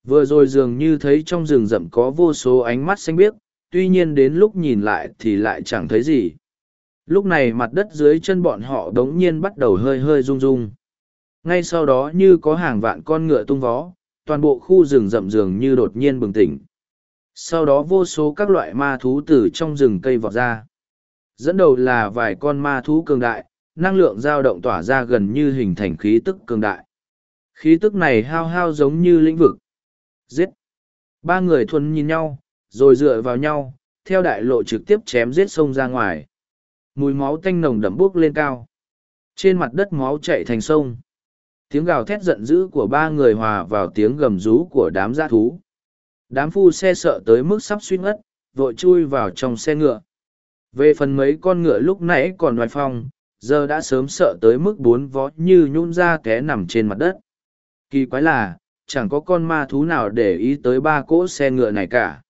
Vừa rồi dường như thấy trong rừng rậm có vô số ánh mắt xanh biếc, tuy nhiên đến lúc nhìn lại thì lại chẳng thấy gì. Lúc này mặt đất dưới chân bọn họ đống nhiên bắt đầu hơi hơi rung rung. Ngay sau đó như có hàng vạn con ngựa tung vó, toàn bộ khu rừng rậm rường như đột nhiên bừng tỉnh. Sau đó vô số các loại ma thú từ trong rừng cây vọt ra. Dẫn đầu là vài con ma thú cường đại, năng lượng dao động tỏa ra gần như hình thành khí tức cường đại. Khí tức này hao hao giống như lĩnh vực. Giết! Ba người thuần nhìn nhau, rồi dựa vào nhau, theo đại lộ trực tiếp chém giết sông ra ngoài. Mùi máu tanh nồng đậm bốc lên cao. Trên mặt đất máu chạy thành sông. Tiếng gào thét giận dữ của ba người hòa vào tiếng gầm rú của đám gia thú. Đám phu xe sợ tới mức sắp suy ngất, vội chui vào trong xe ngựa. Về phần mấy con ngựa lúc nãy còn ngoài phong, giờ đã sớm sợ tới mức bốn vó như nhún ra té nằm trên mặt đất. Kỳ quái là, chẳng có con ma thú nào để ý tới ba cỗ xe ngựa này cả.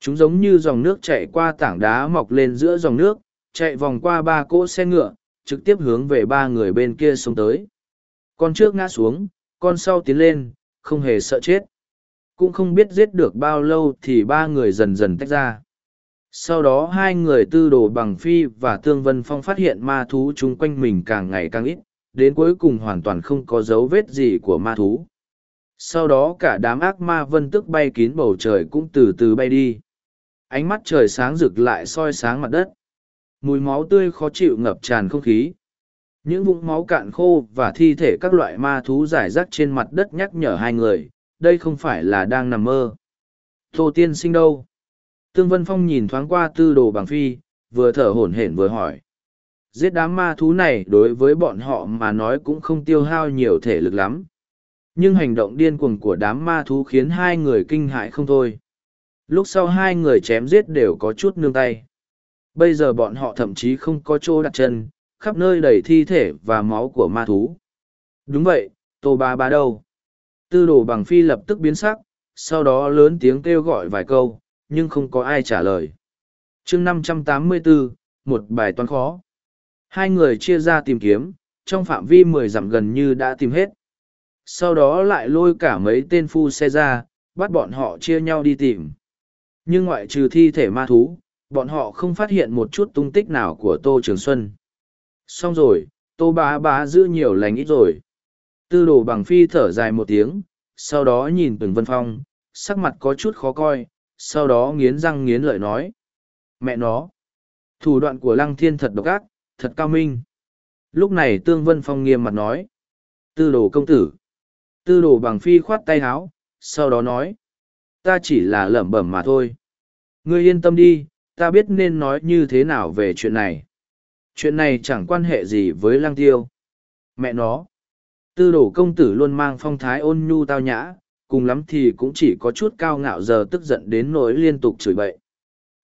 Chúng giống như dòng nước chạy qua tảng đá mọc lên giữa dòng nước, chạy vòng qua ba cỗ xe ngựa, trực tiếp hướng về ba người bên kia xuống tới. Con trước ngã xuống, con sau tiến lên, không hề sợ chết. Cũng không biết giết được bao lâu thì ba người dần dần tách ra. Sau đó hai người tư đồ bằng phi và tương vân phong phát hiện ma thú chung quanh mình càng ngày càng ít, đến cuối cùng hoàn toàn không có dấu vết gì của ma thú. Sau đó cả đám ác ma vân tức bay kín bầu trời cũng từ từ bay đi. Ánh mắt trời sáng rực lại soi sáng mặt đất. Mùi máu tươi khó chịu ngập tràn không khí. Những vũng máu cạn khô và thi thể các loại ma thú rải rác trên mặt đất nhắc nhở hai người, đây không phải là đang nằm mơ. Tô tiên sinh đâu? Tương Vân Phong nhìn thoáng qua tư đồ bằng phi, vừa thở hổn hển vừa hỏi. Giết đám ma thú này đối với bọn họ mà nói cũng không tiêu hao nhiều thể lực lắm. Nhưng hành động điên cuồng của đám ma thú khiến hai người kinh hãi không thôi. Lúc sau hai người chém giết đều có chút nương tay. Bây giờ bọn họ thậm chí không có chỗ đặt chân, khắp nơi đầy thi thể và máu của ma thú. Đúng vậy, tô ba ba đâu? Tư đồ bằng phi lập tức biến sắc, sau đó lớn tiếng kêu gọi vài câu, nhưng không có ai trả lời. chương 584, một bài toán khó. Hai người chia ra tìm kiếm, trong phạm vi mười dặm gần như đã tìm hết. Sau đó lại lôi cả mấy tên phu xe ra, bắt bọn họ chia nhau đi tìm. Nhưng ngoại trừ thi thể ma thú, bọn họ không phát hiện một chút tung tích nào của Tô Trường Xuân. Xong rồi, Tô bá bá giữ nhiều lành ít rồi. Tư đồ bằng phi thở dài một tiếng, sau đó nhìn Tường Vân Phong, sắc mặt có chút khó coi, sau đó nghiến răng nghiến lợi nói. Mẹ nó! Thủ đoạn của Lăng Thiên thật độc ác, thật cao minh. Lúc này Tương Vân Phong nghiêm mặt nói. Tư đồ công tử. Tư đồ bằng phi khoát tay háo, sau đó nói. Ta chỉ là lẩm bẩm mà thôi. Ngươi yên tâm đi, ta biết nên nói như thế nào về chuyện này. Chuyện này chẳng quan hệ gì với lăng tiêu. Mẹ nó. Tư đồ công tử luôn mang phong thái ôn nhu tao nhã, cùng lắm thì cũng chỉ có chút cao ngạo giờ tức giận đến nỗi liên tục chửi bậy.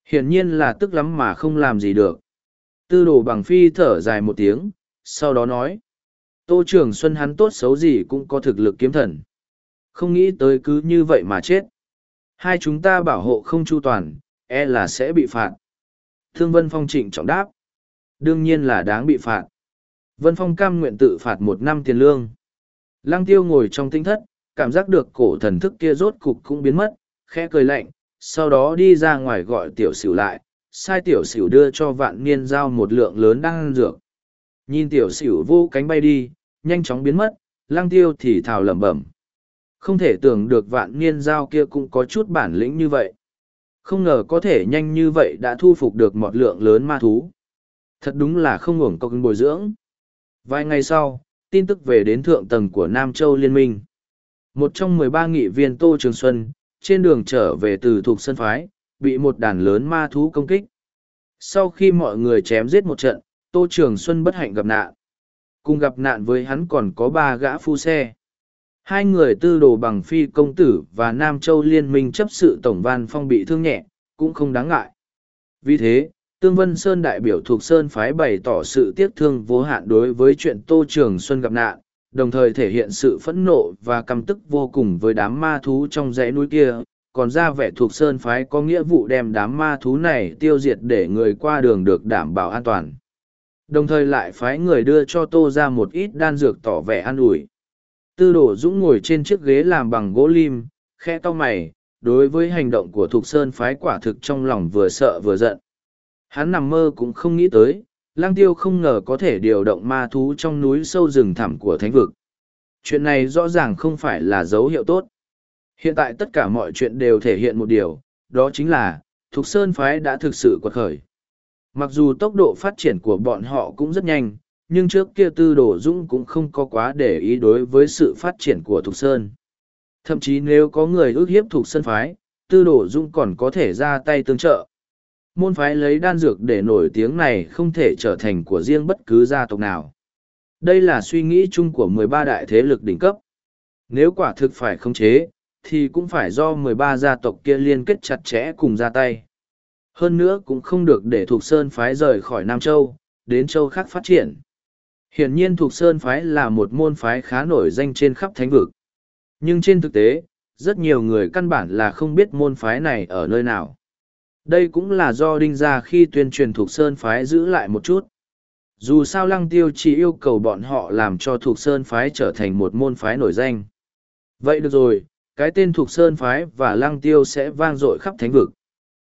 Hiển nhiên là tức lắm mà không làm gì được. Tư đồ bằng phi thở dài một tiếng, sau đó nói. Tô Trường Xuân hắn tốt xấu gì cũng có thực lực kiếm thần. Không nghĩ tới cứ như vậy mà chết. Hai chúng ta bảo hộ không chu toàn, e là sẽ bị phạt. Thương Vân Phong trịnh trọng đáp. Đương nhiên là đáng bị phạt. Vân Phong cam nguyện tự phạt một năm tiền lương. Lăng tiêu ngồi trong tinh thất, cảm giác được cổ thần thức kia rốt cục cũng biến mất, khẽ cười lạnh, sau đó đi ra ngoài gọi tiểu xỉu lại, sai tiểu xỉu đưa cho vạn niên giao một lượng lớn đang ăn dược. Nhìn tiểu xỉu vô cánh bay đi, nhanh chóng biến mất, lăng tiêu thì thào lẩm bẩm. Không thể tưởng được vạn niên giao kia cũng có chút bản lĩnh như vậy. Không ngờ có thể nhanh như vậy đã thu phục được một lượng lớn ma thú. Thật đúng là không ngủng công bồi dưỡng. Vài ngày sau, tin tức về đến thượng tầng của Nam Châu Liên minh. Một trong mười ba nghị viên Tô Trường Xuân, trên đường trở về từ thuộc sân phái, bị một đàn lớn ma thú công kích. Sau khi mọi người chém giết một trận, Tô Trường Xuân bất hạnh gặp nạn. Cùng gặp nạn với hắn còn có ba gã phu xe. Hai người tư đồ bằng phi công tử và Nam Châu Liên minh chấp sự Tổng Văn Phong bị thương nhẹ, cũng không đáng ngại. Vì thế, Tương Vân Sơn đại biểu thuộc Sơn phái bày tỏ sự tiếc thương vô hạn đối với chuyện Tô Trường Xuân gặp nạn, đồng thời thể hiện sự phẫn nộ và căm tức vô cùng với đám ma thú trong dãy núi kia, còn ra vẻ thuộc Sơn phái có nghĩa vụ đem đám ma thú này tiêu diệt để người qua đường được đảm bảo an toàn. Đồng thời lại phái người đưa cho Tô ra một ít đan dược tỏ vẻ an ủi. Tư đổ dũng ngồi trên chiếc ghế làm bằng gỗ lim, khe to mày, đối với hành động của Thục Sơn phái quả thực trong lòng vừa sợ vừa giận. Hắn nằm mơ cũng không nghĩ tới, lang tiêu không ngờ có thể điều động ma thú trong núi sâu rừng thẳm của thánh vực. Chuyện này rõ ràng không phải là dấu hiệu tốt. Hiện tại tất cả mọi chuyện đều thể hiện một điều, đó chính là, Thục Sơn Phái đã thực sự quật khởi. Mặc dù tốc độ phát triển của bọn họ cũng rất nhanh, nhưng trước kia Tư Đồ Dũng cũng không có quá để ý đối với sự phát triển của Thục Sơn. Thậm chí nếu có người ước hiếp Thục Sơn Phái, Tư Đồ Dũng còn có thể ra tay tương trợ môn phái lấy đan dược để nổi tiếng này không thể trở thành của riêng bất cứ gia tộc nào. Đây là suy nghĩ chung của mười ba đại thế lực đỉnh cấp. Nếu quả thực phải khống chế, thì cũng phải do mười ba gia tộc kia liên kết chặt chẽ cùng ra tay. Hơn nữa cũng không được để Thục Sơn phái rời khỏi Nam Châu, đến châu khác phát triển. Hiển nhiên Thục Sơn phái là một môn phái khá nổi danh trên khắp thánh vực. Nhưng trên thực tế, rất nhiều người căn bản là không biết môn phái này ở nơi nào. Đây cũng là do đinh gia khi tuyên truyền thuộc Sơn Phái giữ lại một chút. Dù sao Lăng Tiêu chỉ yêu cầu bọn họ làm cho thuộc Sơn Phái trở thành một môn phái nổi danh. Vậy được rồi, cái tên thuộc Sơn Phái và Lăng Tiêu sẽ vang dội khắp thánh vực.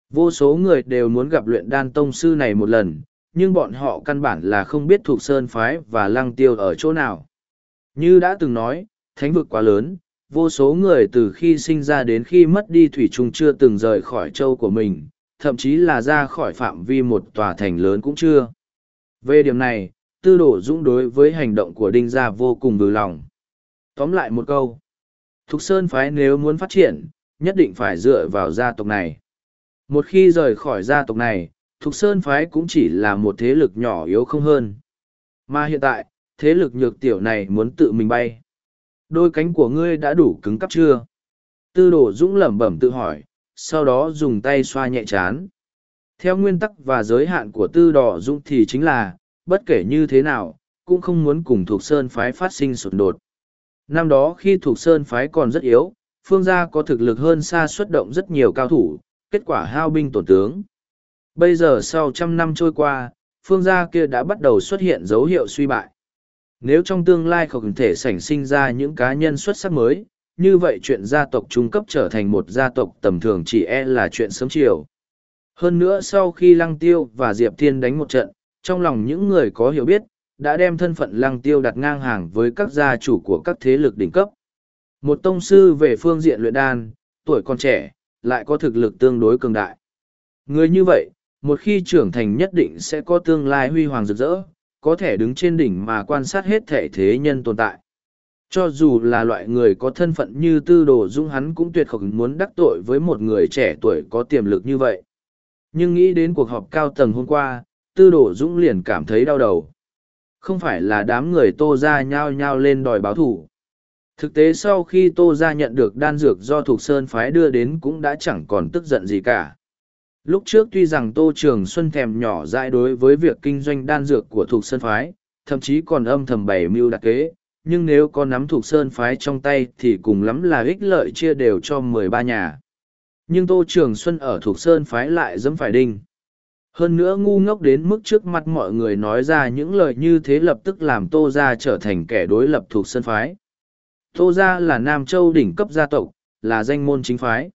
Vô số người đều muốn gặp luyện đan tông sư này một lần, nhưng bọn họ căn bản là không biết thuộc Sơn Phái và Lăng Tiêu ở chỗ nào. Như đã từng nói, thánh vực quá lớn, vô số người từ khi sinh ra đến khi mất đi thủy trùng chưa từng rời khỏi châu của mình, thậm chí là ra khỏi phạm vi một tòa thành lớn cũng chưa. Về điểm này, tư đổ dũng đối với hành động của đinh gia vô cùng vừa lòng. Tóm lại một câu. Thục Sơn phái nếu muốn phát triển, nhất định phải dựa vào gia tộc này. Một khi rời khỏi gia tộc này, Thục Sơn phái cũng chỉ là một thế lực nhỏ yếu không hơn. Mà hiện tại, thế lực nhược tiểu này muốn tự mình bay. Đôi cánh của ngươi đã đủ cứng cắp chưa? Tư đồ dũng lẩm bẩm tự hỏi, sau đó dùng tay xoa nhẹ chán. Theo nguyên tắc và giới hạn của tư đỏ dũng thì chính là, bất kể như thế nào, cũng không muốn cùng thuộc sơn phái phát sinh sụt đột. Năm đó khi thuộc sơn phái còn rất yếu, phương gia có thực lực hơn xa xuất động rất nhiều cao thủ, kết quả hao binh tổn tướng. Bây giờ sau trăm năm trôi qua, phương gia kia đã bắt đầu xuất hiện dấu hiệu suy bại. Nếu trong tương lai không thể sảnh sinh ra những cá nhân xuất sắc mới, như vậy chuyện gia tộc trung cấp trở thành một gia tộc tầm thường chỉ e là chuyện sớm chiều. Hơn nữa sau khi Lăng Tiêu và Diệp Thiên đánh một trận, trong lòng những người có hiểu biết, đã đem thân phận Lăng Tiêu đặt ngang hàng với các gia chủ của các thế lực đỉnh cấp. Một tông sư về phương diện luyện đan, tuổi còn trẻ, lại có thực lực tương đối cường đại. Người như vậy, một khi trưởng thành nhất định sẽ có tương lai huy hoàng rực rỡ, có thể đứng trên đỉnh mà quan sát hết thể thế nhân tồn tại. Cho dù là loại người có thân phận như tư đồ dung hắn cũng tuyệt không muốn đắc tội với một người trẻ tuổi có tiềm lực như vậy. Nhưng nghĩ đến cuộc họp cao tầng hôm qua, tư đồ dũng liền cảm thấy đau đầu. Không phải là đám người tô ra nhao nhao lên đòi báo thù. Thực tế sau khi tô ra nhận được đan dược do Thục Sơn phái đưa đến cũng đã chẳng còn tức giận gì cả. Lúc trước tuy rằng Tô Trường Xuân thèm nhỏ dại đối với việc kinh doanh đan dược của Thục Sơn phái, thậm chí còn âm thầm bày mưu đặc kế, nhưng nếu có nắm thuộc sơn phái trong tay thì cùng lắm là ích lợi chia đều cho mười ba nhà. Nhưng Tô Trường Xuân ở thuộc sơn phái lại dẫm phải đinh. Hơn nữa ngu ngốc đến mức trước mặt mọi người nói ra những lời như thế lập tức làm Tô Gia trở thành kẻ đối lập thuộc sơn phái. Tô Gia là Nam Châu đỉnh cấp gia tộc, là danh môn chính phái.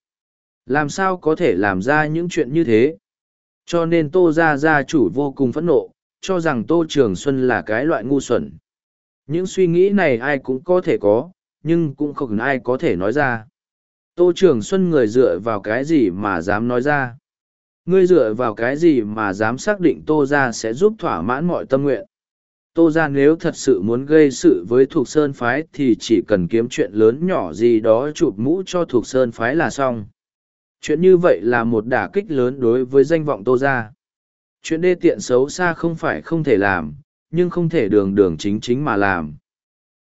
Làm sao có thể làm ra những chuyện như thế? Cho nên Tô Gia gia chủ vô cùng phẫn nộ, cho rằng Tô Trường Xuân là cái loại ngu xuẩn. Những suy nghĩ này ai cũng có thể có, nhưng cũng không ai có thể nói ra. Tô Trường Xuân người dựa vào cái gì mà dám nói ra? Ngươi dựa vào cái gì mà dám xác định Tô Gia sẽ giúp thỏa mãn mọi tâm nguyện? Tô Gia nếu thật sự muốn gây sự với Thục Sơn Phái thì chỉ cần kiếm chuyện lớn nhỏ gì đó chụp mũ cho Thục Sơn Phái là xong. Chuyện như vậy là một đả kích lớn đối với danh vọng Tô Gia. Chuyện đê tiện xấu xa không phải không thể làm, nhưng không thể đường đường chính chính mà làm.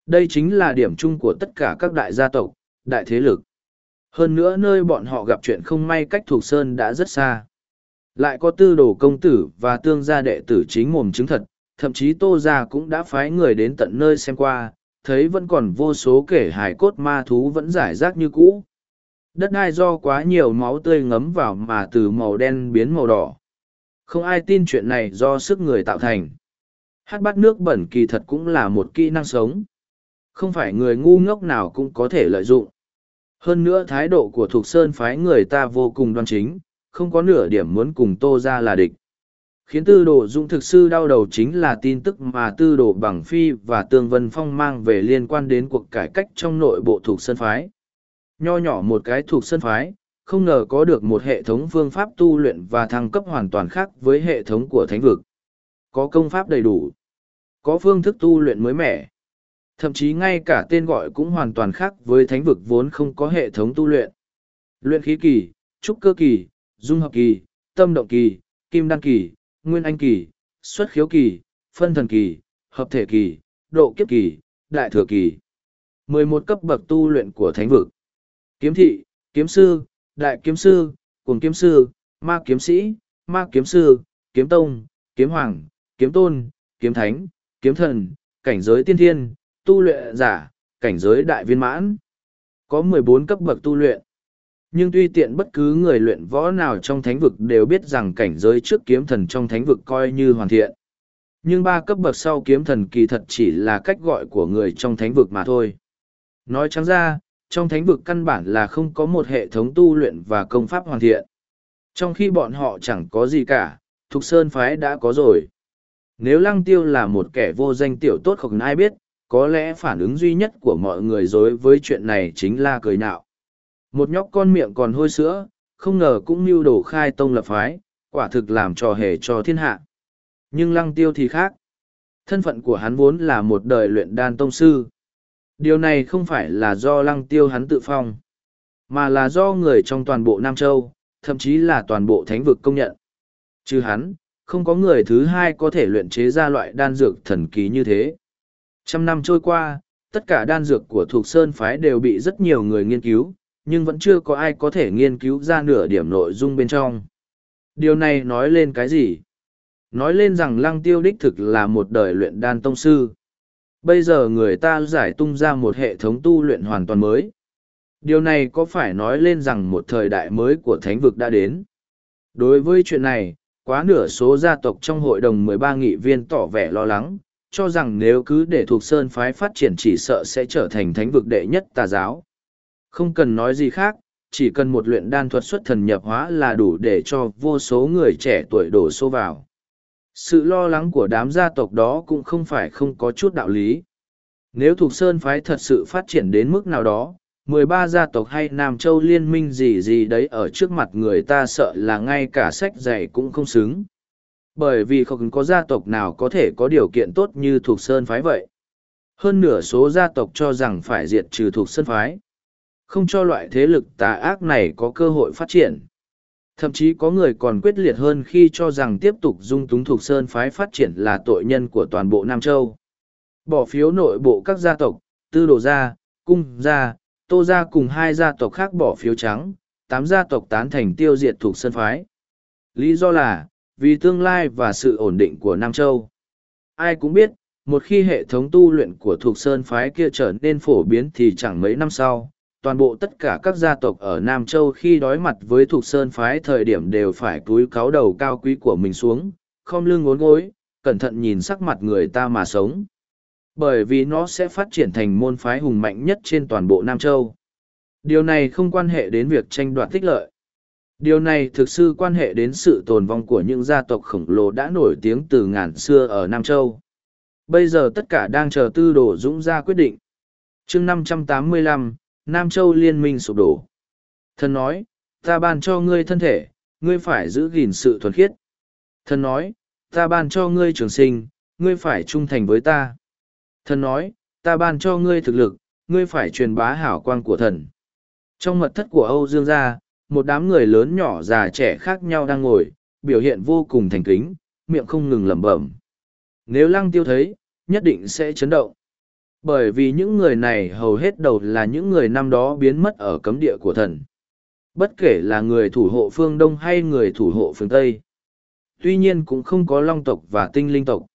Đây chính là điểm chung của tất cả các đại gia tộc, đại thế lực. Hơn nữa nơi bọn họ gặp chuyện không may cách thuộc sơn đã rất xa. Lại có tư đồ công tử và tương gia đệ tử chính mồm chứng thật, thậm chí tô gia cũng đã phái người đến tận nơi xem qua, thấy vẫn còn vô số kể hài cốt ma thú vẫn giải rác như cũ. Đất đai do quá nhiều máu tươi ngấm vào mà từ màu đen biến màu đỏ. Không ai tin chuyện này do sức người tạo thành. Hát bát nước bẩn kỳ thật cũng là một kỹ năng sống. Không phải người ngu ngốc nào cũng có thể lợi dụng. Hơn nữa thái độ của Thục Sơn phái người ta vô cùng đoan chính, không có nửa điểm muốn cùng Tô ra là địch. Khiến tư đồ dũng thực sư đau đầu chính là tin tức mà tư đồ bằng phi và tương vân phong mang về liên quan đến cuộc cải cách trong nội bộ Thục Sơn phái. Nho nhỏ một cái Thục Sơn phái, không ngờ có được một hệ thống phương pháp tu luyện và thăng cấp hoàn toàn khác với hệ thống của thánh vực. Có công pháp đầy đủ, có phương thức tu luyện mới mẻ, thậm chí ngay cả tên gọi cũng hoàn toàn khác với thánh vực vốn không có hệ thống tu luyện. Luyện khí kỳ, trúc cơ kỳ, dung hợp kỳ, tâm động kỳ, kim đan kỳ, nguyên anh kỳ, xuất khiếu kỳ, phân thần kỳ, hợp thể kỳ, độ kiếp kỳ, đại thừa kỳ. 11 cấp bậc tu luyện của thánh vực. Kiếm thị, kiếm sư, đại kiếm sư, cùng kiếm sư, ma kiếm sĩ, ma kiếm sư, kiếm tông, kiếm hoàng, kiếm tôn, kiếm thánh, kiếm thần, cảnh giới tiên thiên, tu luyện giả, cảnh giới đại viên mãn. Có mười bốn cấp bậc tu luyện. Nhưng tuy tiện bất cứ người luyện võ nào trong thánh vực đều biết rằng cảnh giới trước kiếm thần trong thánh vực coi như hoàn thiện. Nhưng ba cấp bậc sau kiếm thần kỳ thật chỉ là cách gọi của người trong thánh vực mà thôi. Nói trắng ra, trong thánh vực căn bản là không có một hệ thống tu luyện và công pháp hoàn thiện. Trong khi bọn họ chẳng có gì cả, Thục Sơn Phái đã có rồi. Nếu Lăng Tiêu là một kẻ vô danh tiểu tốt không ai biết, có lẽ phản ứng duy nhất của mọi người đối với chuyện này chính là cười nhạo. Một nhóc con miệng còn hôi sữa, không ngờ cũng mưu đồ khai tông lập phái, quả thực làm trò hề cho thiên hạ. Nhưng Lăng Tiêu thì khác. Thân phận của hắn vốn là một đời luyện đan tông sư. Điều này không phải là do lăng tiêu hắn tự phong, mà là do người trong toàn bộ Nam Châu, thậm chí là toàn bộ thánh vực công nhận. Chứ hắn, không có người thứ hai có thể luyện chế ra loại đan dược thần kỳ như thế. Trăm năm trôi qua, tất cả đan dược của thuộc sơn phái đều bị rất nhiều người nghiên cứu, nhưng vẫn chưa có ai có thể nghiên cứu ra nửa điểm nội dung bên trong. Điều này nói lên cái gì? Nói lên rằng lăng tiêu đích thực là một đời luyện đan tông sư. Bây giờ người ta giải tung ra một hệ thống tu luyện hoàn toàn mới. Điều này có phải nói lên rằng một thời đại mới của thánh vực đã đến? Đối với chuyện này, quá nửa số gia tộc trong hội đồng mười ba nghị viên tỏ vẻ lo lắng, cho rằng nếu cứ để thuộc sơn phái phát triển chỉ sợ sẽ trở thành thánh vực đệ nhất tà giáo. Không cần nói gì khác, chỉ cần một luyện đan thuật xuất thần nhập hóa là đủ để cho vô số người trẻ tuổi đổ xô vào sự lo lắng của đám gia tộc đó cũng không phải không có chút đạo lý nếu thuộc sơn phái thật sự phát triển đến mức nào đó mười ba gia tộc hay nam châu liên minh gì gì đấy ở trước mặt người ta sợ là ngay cả sách dạy cũng không xứng. Bởi vì không có gia tộc nào có thể có điều kiện tốt như thuộc sơn phái vậy. Hơn nửa số gia tộc cho rằng phải diệt trừ thuộc sơn phái. Không cho loại thế lực tà ác này có cơ hội phát triển. Thậm chí có người còn quyết liệt hơn khi cho rằng tiếp tục dung túng thuộc sơn phái phát triển là tội nhân của toàn bộ Nam Châu. Bỏ phiếu nội bộ các gia tộc, tư đồ gia, cung gia, tô gia cùng hai gia tộc khác bỏ phiếu trắng, tám gia tộc tán thành tiêu diệt thuộc sơn phái. Lý do là, vì tương lai và sự ổn định của Nam Châu. Ai cũng biết, một khi hệ thống tu luyện của thuộc sơn phái kia trở nên phổ biến thì chẳng mấy năm sau, toàn bộ tất cả các gia tộc ở Nam Châu khi đối mặt với thuộc Sơn phái thời điểm đều phải cúi cáo đầu cao quý của mình xuống, không lưng ngốn gối, cẩn thận nhìn sắc mặt người ta mà sống. Bởi vì nó sẽ phát triển thành môn phái hùng mạnh nhất trên toàn bộ Nam Châu. Điều này không quan hệ đến việc tranh đoạt tích lợi. Điều này thực sự quan hệ đến sự tồn vong của những gia tộc khổng lồ đã nổi tiếng từ ngàn xưa ở Nam Châu. Bây giờ tất cả đang chờ tư đồ dũng ra quyết định. chương 585, Nam Châu liên minh sụp đổ. Thần nói, ta ban cho ngươi thân thể, ngươi phải giữ gìn sự thuần khiết. Thần nói, ta ban cho ngươi trường sinh, ngươi phải trung thành với ta. Thần nói, ta ban cho ngươi thực lực, ngươi phải truyền bá hảo quang của thần. Trong mật thất của Âu Dương gia, một đám người lớn nhỏ già trẻ khác nhau đang ngồi, biểu hiện vô cùng thành kính, miệng không ngừng lẩm bẩm. Nếu lăng tiêu thấy, nhất định sẽ chấn động. Bởi vì những người này hầu hết đầu là những người năm đó biến mất ở cấm địa của thần. Bất kể là người thủ hộ phương Đông hay người thủ hộ phương Tây. Tuy nhiên cũng không có long tộc và tinh linh tộc.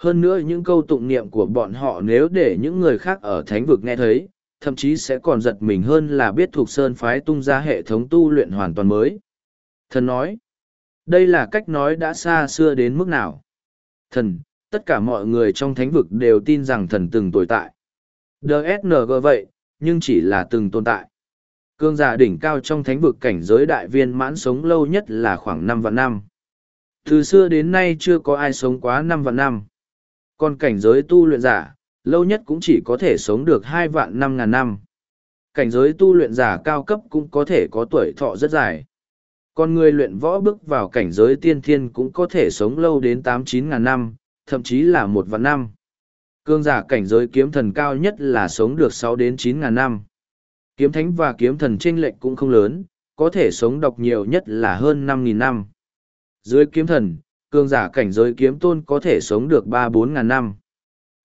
Hơn nữa những câu tụng niệm của bọn họ nếu để những người khác ở thánh vực nghe thấy, thậm chí sẽ còn giật mình hơn là biết thuộc sơn phái tung ra hệ thống tu luyện hoàn toàn mới. Thần nói, đây là cách nói đã xa xưa đến mức nào. Thần, tất cả mọi người trong thánh vực đều tin rằng thần từng tồn tại. DSNG vậy, nhưng chỉ là từng tồn tại. Cương giả đỉnh cao trong thánh vực cảnh giới đại viên mãn sống lâu nhất là khoảng năm vạn năm. Từ xưa đến nay chưa có ai sống quá năm vạn năm. Còn cảnh giới tu luyện giả, lâu nhất cũng chỉ có thể sống được hai vạn năm ngàn năm. Cảnh giới tu luyện giả cao cấp cũng có thể có tuổi thọ rất dài. Còn người luyện võ bước vào cảnh giới tiên thiên cũng có thể sống lâu đến tám chín ngàn năm, thậm chí là một vạn năm. Cương giả cảnh giới kiếm thần cao nhất là sống được sáu đến chín ngàn năm. Kiếm thánh và kiếm thần chênh lệch cũng không lớn, có thể sống độc nhiều nhất là hơn năm nghìn năm. Dưới kiếm thần, Cường giả cảnh giới kiếm tôn có thể sống được ba bốn ngàn năm.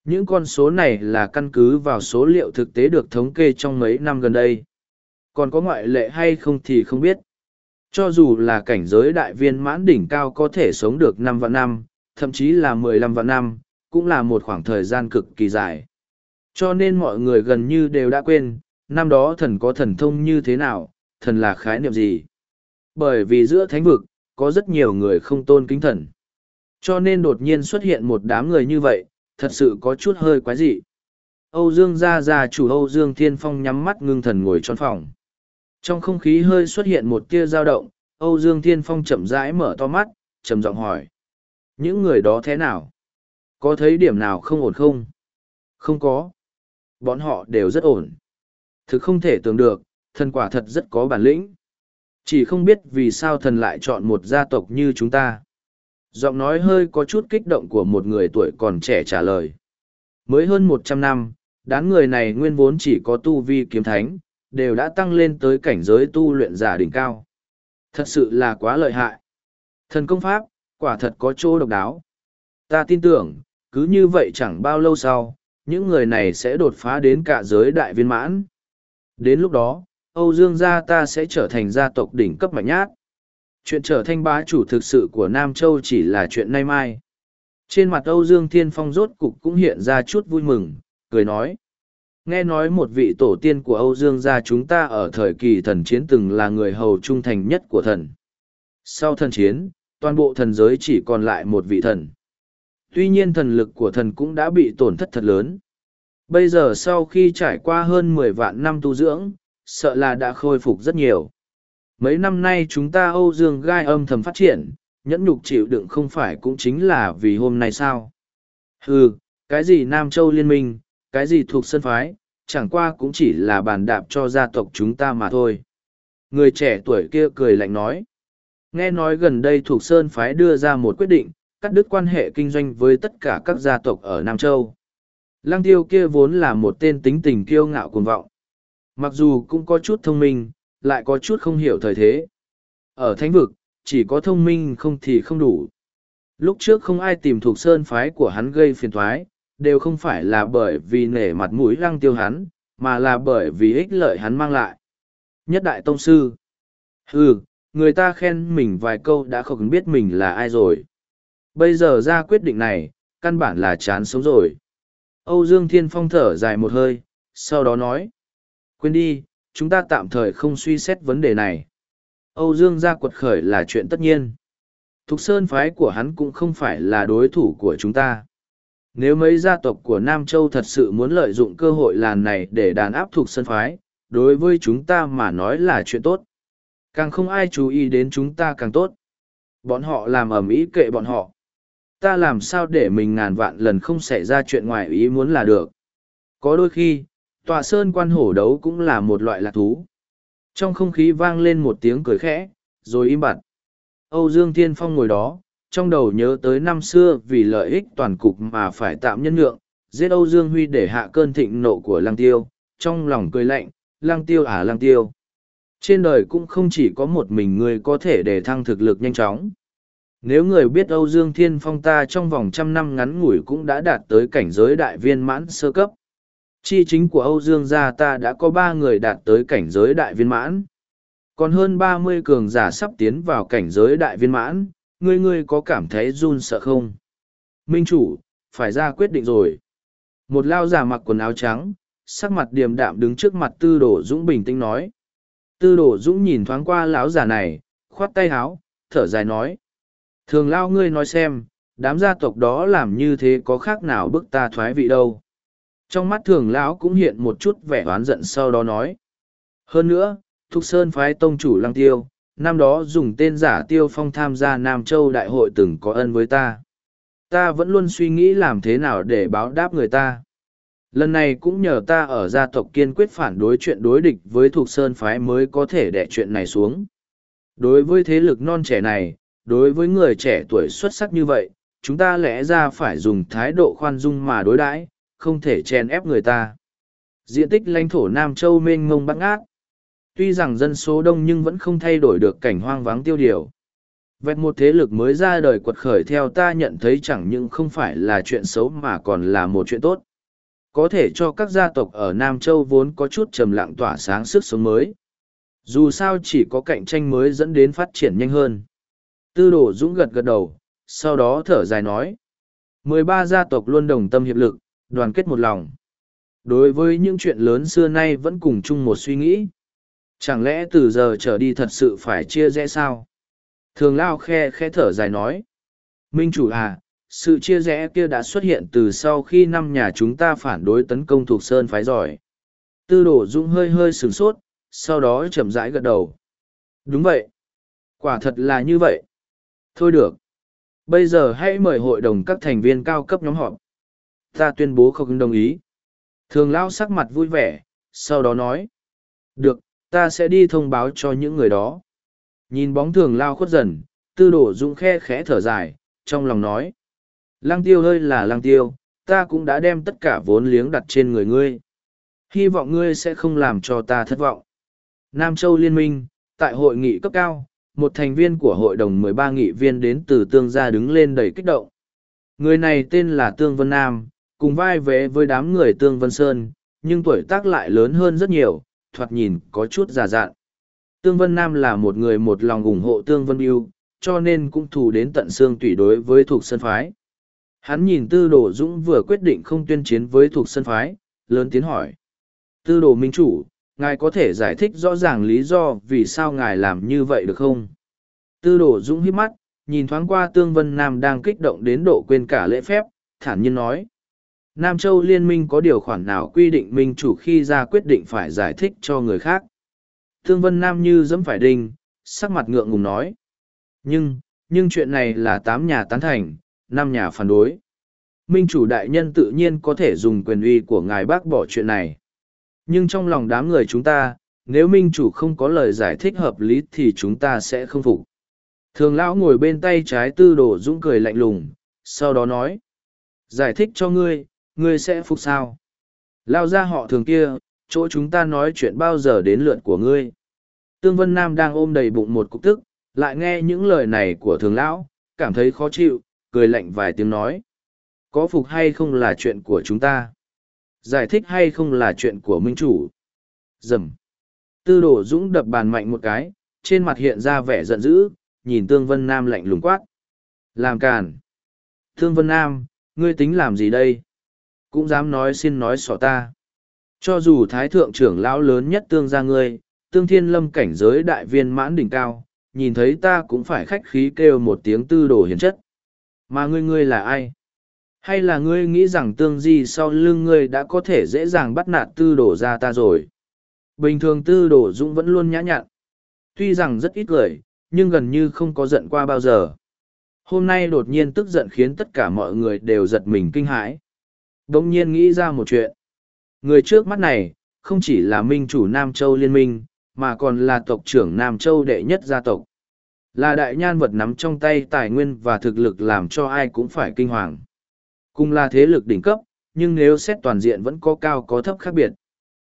Những con số này là căn cứ vào số liệu thực tế được thống kê trong mấy năm gần đây. Còn có ngoại lệ hay không thì không biết. Cho dù là cảnh giới đại viên mãn đỉnh cao có thể sống được năm vạn năm, thậm chí là mười lăm vạn năm, cũng là một khoảng thời gian cực kỳ dài. Cho nên mọi người gần như đều đã quên, năm đó thần có thần thông như thế nào, thần là khái niệm gì. Bởi vì giữa thánh vực, có rất nhiều người không tôn kính thần. Cho nên đột nhiên xuất hiện một đám người như vậy, thật sự có chút hơi quái dị. Âu Dương gia gia chủ Âu Dương Thiên Phong nhắm mắt ngưng thần ngồi trong phòng. Trong không khí hơi xuất hiện một tia dao động, Âu Dương Thiên Phong chậm rãi mở to mắt, trầm giọng hỏi. Những người đó thế nào? Có thấy điểm nào không ổn không? Không có. Bọn họ đều rất ổn. Thực không thể tưởng được, thần quả thật rất có bản lĩnh. Chỉ không biết vì sao thần lại chọn một gia tộc như chúng ta giọng nói hơi có chút kích động của một người tuổi còn trẻ trả lời. Mới hơn một trăm năm, đám người này nguyên vốn chỉ có tu vi kiếm thánh, đều đã tăng lên tới cảnh giới tu luyện giả đỉnh cao. Thật sự là quá lợi hại. Thần công pháp, quả thật có chỗ độc đáo. Ta tin tưởng, cứ như vậy chẳng bao lâu sau, những người này sẽ đột phá đến cả giới đại viên mãn. Đến lúc đó, âu dương gia ta sẽ trở thành gia tộc đỉnh cấp mạnh nhát chuyện trở thành bá chủ thực sự của Nam Châu chỉ là chuyện nay mai. Trên mặt Âu Dương Thiên Phong rốt cục cũng hiện ra chút vui mừng, cười nói. Nghe nói một vị tổ tiên của Âu Dương gia chúng ta ở thời kỳ thần chiến từng là người hầu trung thành nhất của thần. Sau thần chiến, toàn bộ thần giới chỉ còn lại một vị thần. Tuy nhiên thần lực của thần cũng đã bị tổn thất thật lớn. Bây giờ sau khi trải qua hơn mười vạn năm tu dưỡng, sợ là đã khôi phục rất nhiều. Mấy năm nay chúng ta Âu Dương gai âm thầm phát triển, nhẫn nhục chịu đựng không phải cũng chính là vì hôm nay sao. Ừ, cái gì Nam Châu Liên minh, cái gì thuộc sân phái, chẳng qua cũng chỉ là bàn đạp cho gia tộc chúng ta mà thôi. Người trẻ tuổi kia cười lạnh nói. Nghe nói gần đây thuộc Sơn Phái đưa ra một quyết định, cắt đứt quan hệ kinh doanh với tất cả các gia tộc ở Nam Châu. Lăng tiêu kia vốn là một tên tính tình kiêu ngạo cuồng vọng. Mặc dù cũng có chút thông minh, lại có chút không hiểu thời thế. Ở thánh vực, chỉ có thông minh không thì không đủ. Lúc trước không ai tìm thuộc sơn phái của hắn gây phiền thoái, đều không phải là bởi vì nể mặt mũi lăng tiêu hắn, mà là bởi vì ích lợi hắn mang lại. Nhất đại tông sư. Ừ, người ta khen mình vài câu đã không biết mình là ai rồi. Bây giờ ra quyết định này, căn bản là chán sống rồi. Âu Dương Thiên Phong thở dài một hơi, sau đó nói. Quên đi, chúng ta tạm thời không suy xét vấn đề này. Âu Dương gia quật khởi là chuyện tất nhiên. Thục Sơn phái của hắn cũng không phải là đối thủ của chúng ta. Nếu mấy gia tộc của Nam Châu thật sự muốn lợi dụng cơ hội làn này để đàn áp Thục Sơn phái, đối với chúng ta mà nói là chuyện tốt. Càng không ai chú ý đến chúng ta càng tốt. Bọn họ làm ầm ĩ kệ bọn họ. Ta làm sao để mình ngàn vạn lần không xảy ra chuyện ngoài ý muốn là được. Có đôi khi, tòa sơn quan hổ đấu cũng là một loại lạc thú. Trong không khí vang lên một tiếng cười khẽ, rồi im bặt. Âu Dương Thiên Phong ngồi đó, trong đầu nhớ tới năm xưa vì lợi ích toàn cục mà phải tạm nhân nhượng, giết Âu Dương Huy để hạ cơn thịnh nộ của Lăng Tiêu, trong lòng cười lạnh, Lăng Tiêu à Lăng Tiêu. Trên đời cũng không chỉ có một mình người có thể để thăng thực lực nhanh chóng. Nếu người biết Âu Dương Thiên Phong ta trong vòng trăm năm ngắn ngủi cũng đã đạt tới cảnh giới đại viên mãn sơ cấp. Chi chính của Âu Dương gia ta đã có ba người đạt tới cảnh giới đại viên mãn. Còn hơn ba mươi cường giả sắp tiến vào cảnh giới đại viên mãn, ngươi ngươi có cảm thấy run sợ không? Minh chủ, phải ra quyết định rồi. Một lao giả mặc quần áo trắng, sắc mặt điềm đạm đứng trước mặt tư đồ dũng bình tĩnh nói. Tư đồ dũng nhìn thoáng qua lão già này, khoát tay háo, thở dài nói. Thường lao ngươi nói xem, đám gia tộc đó làm như thế có khác nào bức ta thoái vị đâu. Trong mắt thường lão cũng hiện một chút vẻ oán giận sau đó nói. Hơn nữa, Thục Sơn phái tông chủ Lăng Tiêu, năm đó dùng tên giả Tiêu Phong tham gia Nam Châu Đại hội từng có ân với ta. Ta vẫn luôn suy nghĩ làm thế nào để báo đáp người ta. Lần này cũng nhờ ta ở gia tộc kiên quyết phản đối chuyện đối địch với Thục Sơn phái mới có thể đẻ chuyện này xuống. Đối với thế lực non trẻ này, đối với người trẻ tuổi xuất sắc như vậy, chúng ta lẽ ra phải dùng thái độ khoan dung mà đối đãi, không thể chèn ép người ta. Diện tích lãnh thổ Nam Châu mênh mông băng ngát. Tuy rằng dân số đông nhưng vẫn không thay đổi được cảnh hoang vắng tiêu điều. Vẹt một thế lực mới ra đời quật khởi theo ta nhận thấy chẳng những không phải là chuyện xấu mà còn là một chuyện tốt. Có thể cho các gia tộc ở Nam Châu vốn có chút trầm lặng tỏa sáng sức sống mới. Dù sao chỉ có cạnh tranh mới dẫn đến phát triển nhanh hơn. Tư đồ dũng gật gật đầu, sau đó thở dài nói. mười ba gia tộc luôn đồng tâm hiệp lực, đoàn kết một lòng. Đối với những chuyện lớn xưa nay vẫn cùng chung một suy nghĩ. Chẳng lẽ từ giờ trở đi thật sự phải chia rẽ sao? Thường Lao khe khe thở dài nói. Minh chủ à, sự chia rẽ kia đã xuất hiện từ sau khi năm nhà chúng ta phản đối tấn công thuộc Sơn phái giỏi. Tư đổ dũng hơi hơi sửng sốt, sau đó chậm rãi gật đầu. Đúng vậy. Quả thật là như vậy. Thôi được. Bây giờ hãy mời hội đồng các thành viên cao cấp nhóm họp. Ta tuyên bố không đồng ý. Thường Lao sắc mặt vui vẻ, sau đó nói. Được, ta sẽ đi thông báo cho những người đó. Nhìn bóng thường Lao khuất dần, tư đổ dũng khe khẽ thở dài, trong lòng nói. Lăng tiêu hơi là lăng tiêu, ta cũng đã đem tất cả vốn liếng đặt trên người ngươi. Hy vọng ngươi sẽ không làm cho ta thất vọng. Nam Châu Liên minh, tại hội nghị cấp cao, một thành viên của hội đồng mười ba nghị viên đến từ tương gia đứng lên đầy kích động. Người này tên là Tương Vân Nam, cùng vai vế với đám người Tương Vân Sơn, nhưng tuổi tác lại lớn hơn rất nhiều, thoạt nhìn có chút già dạn. Tương Vân Nam là một người một lòng ủng hộ Tương Vân Yêu, cho nên cũng thù đến tận xương tủy đối với thuộc sân phái. Hắn nhìn Tư Đồ Dũng vừa quyết định không tuyên chiến với thuộc sân phái, lớn tiếng hỏi. Tư Đồ Minh Chủ, ngài có thể giải thích rõ ràng lý do vì sao ngài làm như vậy được không? Tư Đồ Dũng hít mắt, nhìn thoáng qua Tương Vân Nam đang kích động đến độ quên cả lễ phép, thản nhiên nói. Nam Châu Liên minh có điều khoản nào quy định minh chủ khi ra quyết định phải giải thích cho người khác. Thương Vân Nam như dẫm phải đinh, sắc mặt ngượng ngùng nói. Nhưng, nhưng chuyện này là tám nhà tán thành, năm nhà phản đối. Minh chủ đại nhân tự nhiên có thể dùng quyền uy của ngài bác bỏ chuyện này. Nhưng trong lòng đám người chúng ta, nếu minh chủ không có lời giải thích hợp lý thì chúng ta sẽ không phục. Thường lão ngồi bên tay trái tư đồ dũng cười lạnh lùng, sau đó nói. Giải thích cho ngươi, ngươi sẽ phục sao? Lao ra họ thường kia, chỗ chúng ta nói chuyện bao giờ đến lượt của ngươi. Tương Vân Nam đang ôm đầy bụng một cục tức, lại nghe những lời này của thường lão, cảm thấy khó chịu, cười lạnh vài tiếng nói. Có phục hay không là chuyện của chúng ta? Giải thích hay không là chuyện của minh chủ? Dầm. Tư đổ dũng đập bàn mạnh một cái, trên mặt hiện ra vẻ giận dữ, nhìn Tương Vân Nam lạnh lùng quát. Làm càn. Tương Vân Nam, ngươi tính làm gì đây? Cũng dám nói xin nói xỏ ta. Cho dù thái thượng trưởng lão lớn nhất tương gia ngươi, tương thiên lâm cảnh giới đại viên mãn đỉnh cao, nhìn thấy ta cũng phải khách khí kêu một tiếng tư đồ hiền chất. Mà ngươi ngươi là ai? Hay là ngươi nghĩ rằng tương di sau lưng ngươi đã có thể dễ dàng bắt nạt tư đồ ra ta rồi? Bình thường tư đồ dũng vẫn luôn nhã nhặn. Tuy rằng rất ít lời, nhưng gần như không có giận qua bao giờ. Hôm nay đột nhiên tức giận khiến tất cả mọi người đều giật mình kinh hãi. Đông nhiên nghĩ ra một chuyện. Người trước mắt này, không chỉ là minh chủ Nam Châu Liên minh, mà còn là tộc trưởng Nam Châu đệ nhất gia tộc. Là đại nhan vật nắm trong tay tài nguyên và thực lực làm cho ai cũng phải kinh hoàng. Cùng là thế lực đỉnh cấp, nhưng nếu xét toàn diện vẫn có cao có thấp khác biệt.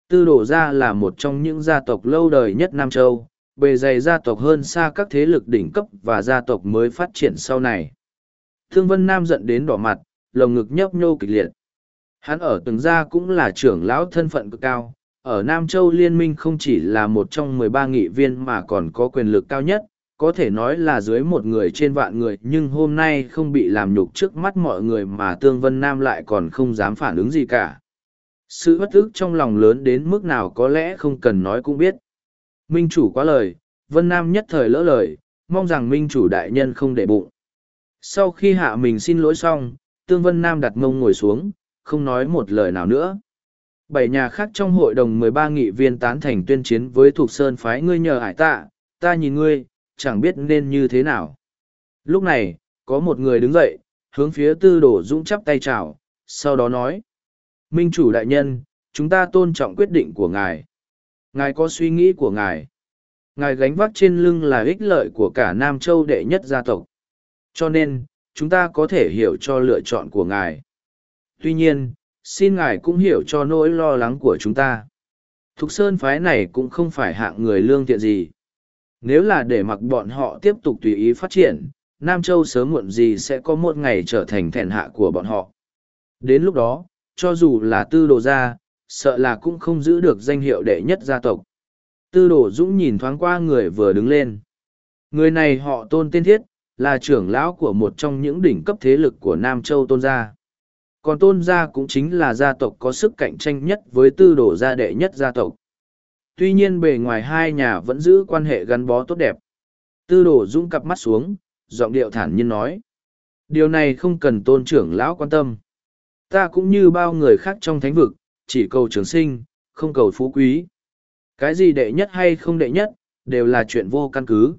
Tư đổ ra là một trong những gia tộc lâu đời nhất Nam Châu, bề dày gia tộc hơn xa các thế lực đỉnh cấp và gia tộc mới phát triển sau này. Thương Vân Nam giận đến đỏ mặt, lồng ngực nhấp nhô kịch liệt. Hắn ở từng gia cũng là trưởng lão thân phận cực cao, ở Nam Châu Liên minh không chỉ là một trong mười ba nghị viên mà còn có quyền lực cao nhất, có thể nói là dưới một người trên vạn người nhưng hôm nay không bị làm nhục trước mắt mọi người mà Tương Vân Nam lại còn không dám phản ứng gì cả. Sự bất ức trong lòng lớn đến mức nào có lẽ không cần nói cũng biết. Minh chủ quá lời, Vân Nam nhất thời lỡ lời, mong rằng Minh chủ đại nhân không để bụng. Sau khi hạ mình xin lỗi xong, Tương Vân Nam đặt mông ngồi xuống, không nói một lời nào nữa. Bảy nhà khác trong hội đồng mười ba nghị viên tán thành tuyên chiến với Thục Sơn phái ngươi nhờ hải tạ, ta nhìn ngươi, chẳng biết nên như thế nào. Lúc này, có một người đứng dậy, hướng phía tư đổ dũng chắp tay chào, sau đó nói. Minh chủ đại nhân, chúng ta tôn trọng quyết định của ngài. Ngài có suy nghĩ của ngài. Ngài gánh vác trên lưng là ích lợi của cả Nam Châu đệ nhất gia tộc. Cho nên, chúng ta có thể hiểu cho lựa chọn của ngài. Tuy nhiên, xin ngài cũng hiểu cho nỗi lo lắng của chúng ta. Thục Sơn phái này cũng không phải hạng người lương thiện gì. Nếu là để mặc bọn họ tiếp tục tùy ý phát triển, Nam Châu sớm muộn gì sẽ có một ngày trở thành thẹn hạ của bọn họ. Đến lúc đó, cho dù là tư đồ gia, sợ là cũng không giữ được danh hiệu đệ nhất gia tộc. Tư đồ dũng nhìn thoáng qua người vừa đứng lên. Người này họ tôn tiên thiết, là trưởng lão của một trong những đỉnh cấp thế lực của Nam Châu tôn gia. Còn tôn gia cũng chính là gia tộc có sức cạnh tranh nhất với tư đồ gia đệ nhất gia tộc. Tuy nhiên bề ngoài hai nhà vẫn giữ quan hệ gắn bó tốt đẹp. Tư đồ dũng cặp mắt xuống, giọng điệu thản nhiên nói. Điều này không cần tôn trưởng lão quan tâm. Ta cũng như bao người khác trong thánh vực, chỉ cầu trường sinh, không cầu phú quý. Cái gì đệ nhất hay không đệ nhất, đều là chuyện vô căn cứ.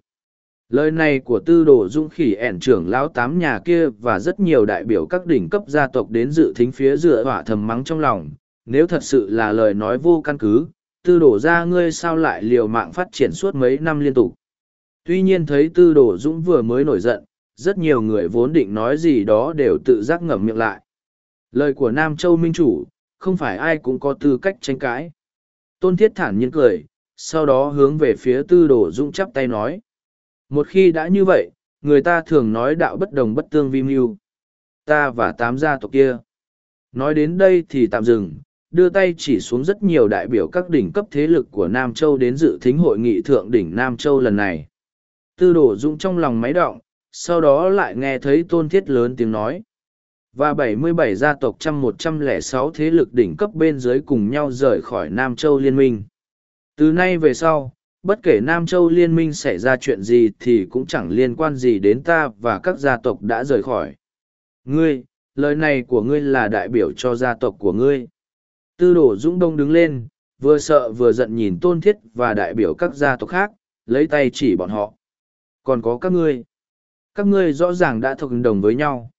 Lời này của tư đồ dung khỉ ẻn trưởng lão tám nhà kia và rất nhiều đại biểu các đỉnh cấp gia tộc đến dự thính phía dựa hỏa thầm mắng trong lòng. Nếu thật sự là lời nói vô căn cứ, tư đổ ra ngươi sao lại liều mạng phát triển suốt mấy năm liên tục. Tuy nhiên thấy tư đồ dũng vừa mới nổi giận, rất nhiều người vốn định nói gì đó đều tự giác ngậm miệng lại. Lời của Nam Châu Minh Chủ, không phải ai cũng có tư cách tranh cãi. Tôn Thiết thản nhiên cười, sau đó hướng về phía tư đồ dũng chắp tay nói. Một khi đã như vậy, người ta thường nói đạo bất đồng bất tương vi mưu. Ta và tám gia tộc kia. Nói đến đây thì tạm dừng, đưa tay chỉ xuống rất nhiều đại biểu các đỉnh cấp thế lực của Nam Châu đến dự thính hội nghị thượng đỉnh Nam Châu lần này. Tư đổ dũng trong lòng máy động, sau đó lại nghe thấy tôn thiết lớn tiếng nói. Và 77 gia tộc trăm một trăm lẻ sáu thế lực đỉnh cấp bên dưới cùng nhau rời khỏi Nam Châu Liên minh. Từ nay về sau, bất kể Nam Châu Liên minh xảy ra chuyện gì thì cũng chẳng liên quan gì đến ta và các gia tộc đã rời khỏi. Ngươi, lời này của ngươi là đại biểu cho gia tộc của ngươi. Tư đổ Dũng Đông đứng lên, vừa sợ vừa giận nhìn tôn thiết và đại biểu các gia tộc khác, lấy tay chỉ bọn họ. Còn có các ngươi. Các ngươi rõ ràng đã thuộc đồng với nhau.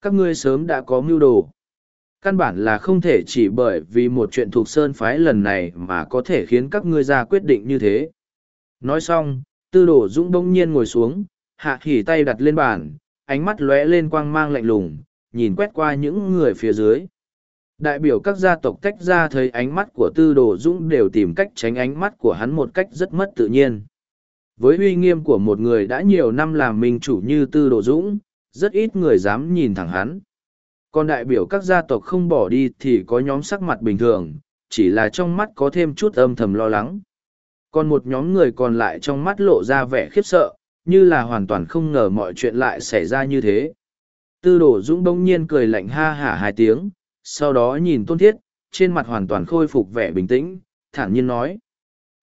Các ngươi sớm đã có mưu đồ. Căn bản là không thể chỉ bởi vì một chuyện thuộc sơn phái lần này mà có thể khiến các ngươi ra quyết định như thế. Nói xong, tư đổ Dũng đông nhiên ngồi xuống, hạ hỉ tay đặt lên bàn, ánh mắt lóe lên quang mang lạnh lùng, nhìn quét qua những người phía dưới. Đại biểu các gia tộc tách ra thấy ánh mắt của tư đồ dũng đều tìm cách tránh ánh mắt của hắn một cách rất mất tự nhiên. Với uy nghiêm của một người đã nhiều năm làm minh chủ như tư đồ dũng, rất ít người dám nhìn thẳng hắn. Còn đại biểu các gia tộc không bỏ đi thì có nhóm sắc mặt bình thường, chỉ là trong mắt có thêm chút âm thầm lo lắng. Còn một nhóm người còn lại trong mắt lộ ra vẻ khiếp sợ, như là hoàn toàn không ngờ mọi chuyện lại xảy ra như thế. Tư đồ dũng bỗng nhiên cười lạnh ha hả hai tiếng, sau đó nhìn tôn thiết, trên mặt hoàn toàn khôi phục vẻ bình tĩnh, thản nhiên nói.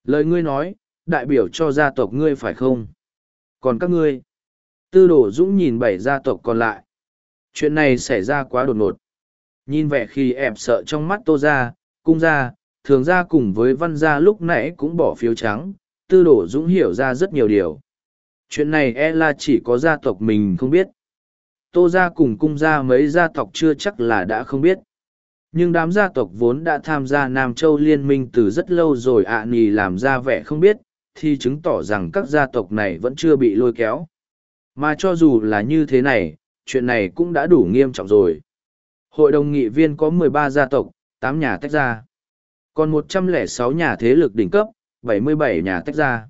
Lời ngươi nói, đại biểu cho gia tộc ngươi phải không? Còn các ngươi? Tư đổ dũng nhìn bảy gia tộc còn lại. Chuyện này xảy ra quá đột ngột. Nhìn vẻ khi ẹp sợ trong mắt tô ra, cung ra, thường ra cùng với văn gia lúc nãy cũng bỏ phiếu trắng, tư đổ dũng hiểu ra rất nhiều điều. Chuyện này e là chỉ có gia tộc mình không biết. Tô gia cùng cung gia mấy gia tộc chưa chắc là đã không biết. Nhưng đám gia tộc vốn đã tham gia Nam Châu Liên minh từ rất lâu rồi ạ à nì làm ra vẻ không biết, thì chứng tỏ rằng các gia tộc này vẫn chưa bị lôi kéo. Mà cho dù là như thế này, chuyện này cũng đã đủ nghiêm trọng rồi. Hội đồng nghị viên có 13 gia tộc, 8 nhà tách ra. Còn 106 nhà thế lực đỉnh cấp, 77 nhà tách ra.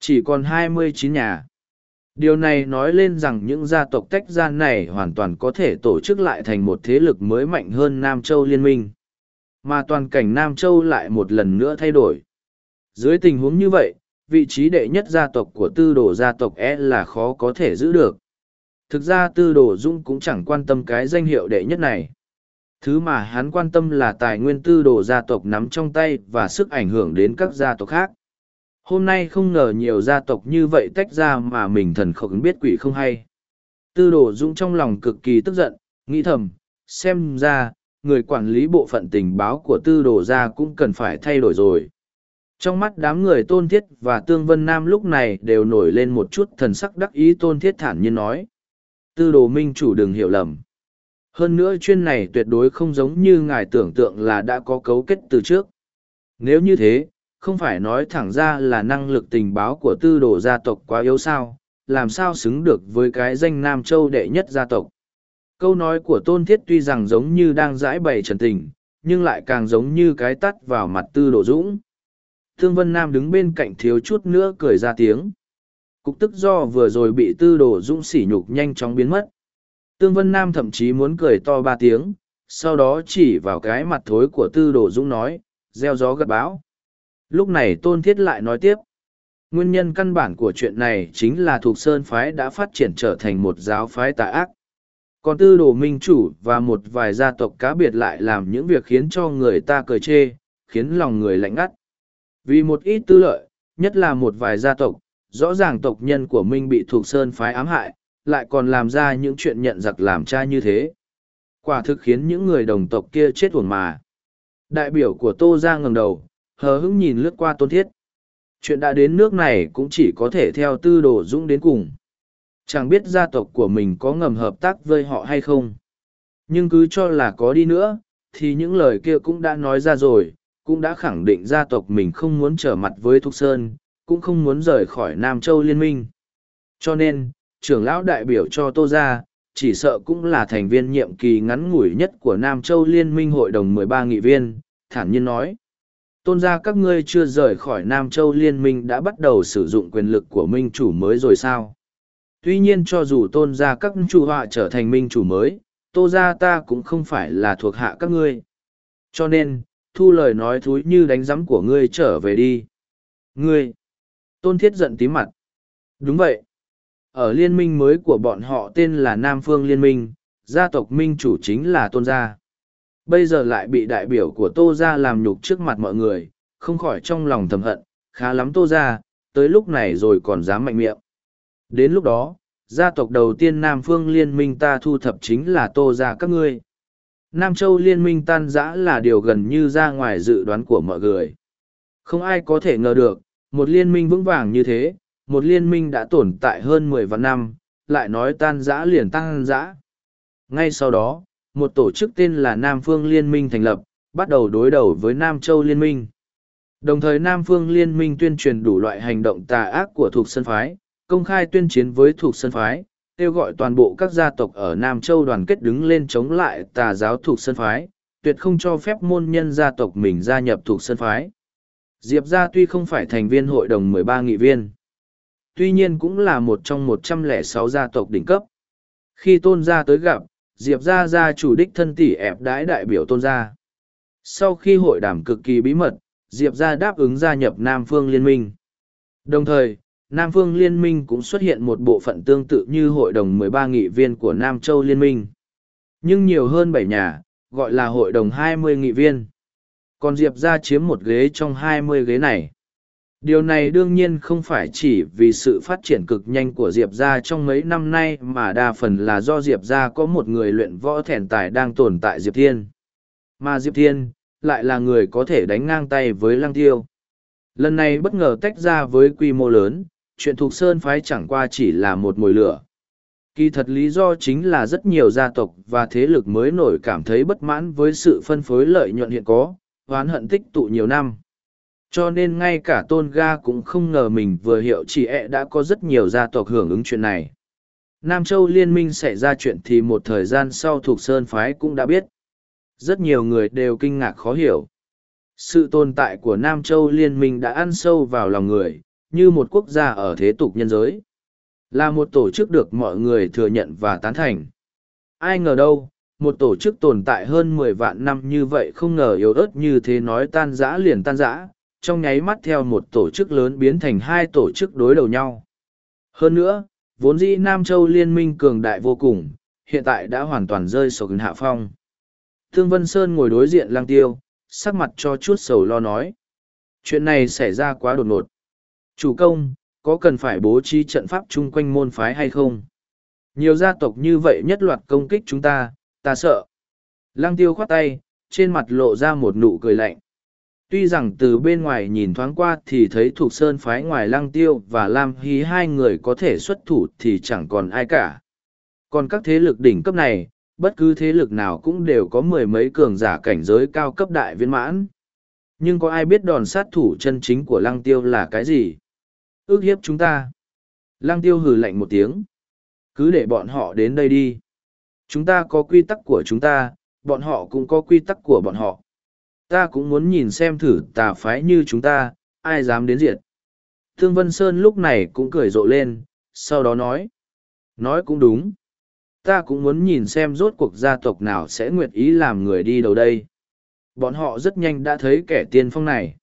Chỉ còn 29 nhà. Điều này nói lên rằng những gia tộc tách ra này hoàn toàn có thể tổ chức lại thành một thế lực mới mạnh hơn Nam Châu Liên minh. Mà toàn cảnh Nam Châu lại một lần nữa thay đổi. Dưới tình huống như vậy, vị trí đệ nhất gia tộc của tư đồ gia tộc E là khó có thể giữ được. Thực ra tư đồ dung cũng chẳng quan tâm cái danh hiệu đệ nhất này. Thứ mà hắn quan tâm là tài nguyên tư đồ gia tộc nắm trong tay và sức ảnh hưởng đến các gia tộc khác. Hôm nay không ngờ nhiều gia tộc như vậy tách ra mà mình thần không biết quỷ không hay. Tư đồ dung trong lòng cực kỳ tức giận, nghĩ thầm, xem ra, người quản lý bộ phận tình báo của tư đồ gia cũng cần phải thay đổi rồi. Trong mắt đám người tôn thiết và tương vân nam lúc này đều nổi lên một chút thần sắc đắc ý tôn thiết thản nhiên nói. Tư đồ minh chủ đừng hiểu lầm. Hơn nữa chuyên này tuyệt đối không giống như ngài tưởng tượng là đã có cấu kết từ trước. Nếu như thế, không phải nói thẳng ra là năng lực tình báo của tư đồ gia tộc quá yếu sao, làm sao xứng được với cái danh Nam Châu đệ nhất gia tộc. Câu nói của Tôn Thiết tuy rằng giống như đang giải bày trần tình, nhưng lại càng giống như cái tắt vào mặt tư đồ dũng. Thương Vân Nam đứng bên cạnh thiếu chút nữa cười ra tiếng. Cục tức do vừa rồi bị tư đồ dũng sỉ nhục nhanh chóng biến mất. Tương Vân Nam thậm chí muốn cười to ba tiếng, sau đó chỉ vào cái mặt thối của tư đồ dũng nói, gieo gió gật bão. Lúc này Tôn Thiết lại nói tiếp. Nguyên nhân căn bản của chuyện này chính là thuộc Sơn Phái đã phát triển trở thành một giáo phái tà ác. Còn tư đồ minh chủ và một vài gia tộc cá biệt lại làm những việc khiến cho người ta cười chê, khiến lòng người lạnh ngắt. Vì một ít tư lợi, nhất là một vài gia tộc, rõ ràng tộc nhân của Minh bị thuộc Sơn Phái ám hại, lại còn làm ra những chuyện nhận giặc làm cha như thế. Quả thực khiến những người đồng tộc kia chết uổng mà. Đại biểu của Tô ra ngẩng đầu, hờ hững nhìn lướt qua tôn thiết. Chuyện đã đến nước này cũng chỉ có thể theo tư đồ dũng đến cùng. Chẳng biết gia tộc của mình có ngầm hợp tác với họ hay không. Nhưng cứ cho là có đi nữa, thì những lời kia cũng đã nói ra rồi, cũng đã khẳng định gia tộc mình không muốn trở mặt với Thục Sơn, cũng không muốn rời khỏi Nam Châu Liên minh. Cho nên, trưởng lão đại biểu cho Tô Gia, chỉ sợ cũng là thành viên nhiệm kỳ ngắn ngủi nhất của Nam Châu Liên minh hội đồng 13 nghị viên, thản nhiên nói tôn gia các ngươi chưa rời khỏi Nam Châu Liên minh đã bắt đầu sử dụng quyền lực của minh chủ mới rồi sao? Tuy nhiên cho dù tôn gia các chủ họa trở thành minh chủ mới, tô gia ta cũng không phải là thuộc hạ các ngươi. Cho nên, thu lời nói thúi như đánh giấm của ngươi trở về đi. Ngươi! Tôn thiết giận tím mặt. Đúng vậy. Ở liên minh mới của bọn họ tên là Nam Phương Liên minh, gia tộc minh chủ chính là tôn gia. Bây giờ lại bị đại biểu của Tô Gia làm nhục trước mặt mọi người, không khỏi trong lòng thầm hận, khá lắm Tô Gia, tới lúc này rồi còn dám mạnh miệng. Đến lúc đó, gia tộc đầu tiên Nam Phương Liên minh ta thu thập chính là Tô Gia các ngươi. Nam Châu Liên minh tan rã là điều gần như ra ngoài dự đoán của mọi người. Không ai có thể ngờ được, một liên minh vững vàng như thế, một liên minh đã tồn tại hơn mười vạn năm, lại nói tan rã liền tan rã. Ngay sau đó, một tổ chức tên là Nam Phương Liên minh thành lập, bắt đầu đối đầu với Nam Châu Liên minh. Đồng thời Nam Phương Liên minh tuyên truyền đủ loại hành động tà ác của thuộc sân phái, công khai tuyên chiến với thuộc sân phái, kêu gọi toàn bộ các gia tộc ở Nam Châu đoàn kết đứng lên chống lại tà giáo thuộc sân phái, tuyệt không cho phép môn nhân gia tộc mình gia nhập thuộc sân phái. Diệp gia tuy không phải thành viên hội đồng 13 nghị viên, tuy nhiên cũng là một trong 106 gia tộc đỉnh cấp. Khi tôn gia tới gặp, diệp ra ra chủ đích thân tỷ ẹp đái đại biểu tôn gia. Sau khi hội đàm cực kỳ bí mật diệp ra đáp ứng gia nhập nam phương liên minh. Đồng thời nam phương liên minh cũng xuất hiện một bộ phận tương tự như hội đồng 13 nghị viên của nam châu liên minh. Nhưng nhiều hơn bảy nhà gọi là hội đồng 20 nghị viên còn diệp ra chiếm một ghế trong hai mươi ghế này. Điều này đương nhiên không phải chỉ vì sự phát triển cực nhanh của diệp ra trong mấy năm nay mà đa phần là do diệp ra có một người luyện võ thẻn tài đang tồn tại diệp thiên. Mà diệp thiên lại là người có thể đánh ngang tay với lăng tiêu. Lần này bất ngờ tách ra với quy mô lớn, chuyện thuộc sơn phái chẳng qua chỉ là một mồi lửa. Kỳ thật lý do chính là rất nhiều gia tộc và thế lực mới nổi cảm thấy bất mãn với sự phân phối lợi nhuận hiện có oán hận tích tụ nhiều năm. Cho nên ngay cả tôn ga cũng không ngờ mình vừa hiệu chị ẹ đã có rất nhiều gia tộc hưởng ứng chuyện này. Nam châu liên minh xảy ra chuyện thì một thời gian sau thuộc sơn phái cũng đã biết. Rất nhiều người đều kinh ngạc khó hiểu. Sự tồn tại của nam châu liên minh đã ăn sâu vào lòng người, như một quốc gia ở thế tục nhân giới. Là một tổ chức được mọi người thừa nhận và tán thành. Ai ngờ đâu một tổ chức tồn tại hơn mười vạn năm như vậy không ngờ yếu ớt như thế nói tan rã liền tan rã trong nháy mắt theo một tổ chức lớn biến thành hai tổ chức đối đầu nhau. Hơn nữa, vốn dĩ Nam Châu liên minh cường đại vô cùng, hiện tại đã hoàn toàn rơi sổ hạ phong. Thương Vân Sơn ngồi đối diện lang tiêu, sắc mặt cho chút sầu lo nói. Chuyện này xảy ra quá đột ngột. Chủ công, có cần phải bố trí trận pháp chung quanh môn phái hay không? Nhiều gia tộc như vậy nhất loạt công kích chúng ta, ta sợ. Lăng tiêu khoát tay, trên mặt lộ ra một nụ cười lạnh. Tuy rằng từ bên ngoài nhìn thoáng qua thì thấy thuộc sơn phái ngoài lăng tiêu và lam hí hai người có thể xuất thủ thì chẳng còn ai cả. Còn các thế lực đỉnh cấp này bất cứ thế lực nào cũng đều có mười mấy cường giả cảnh giới cao cấp đại viên mãn. Nhưng có ai biết đòn sát thủ chân chính của lăng tiêu là cái gì? Ước hiếp chúng ta. Lăng tiêu hừ lạnh một tiếng. Cứ để bọn họ đến đây đi chúng ta có quy tắc của chúng ta bọn họ cũng có quy tắc của bọn họ ta cũng muốn nhìn xem thử tà phái như chúng ta, ai dám đến diệt. Thương Vân Sơn lúc này cũng cười rộ lên, sau đó nói. Nói cũng đúng. Ta cũng muốn nhìn xem rốt cuộc gia tộc nào sẽ nguyện ý làm người đi đầu đây. Bọn họ rất nhanh đã thấy kẻ tiên phong này.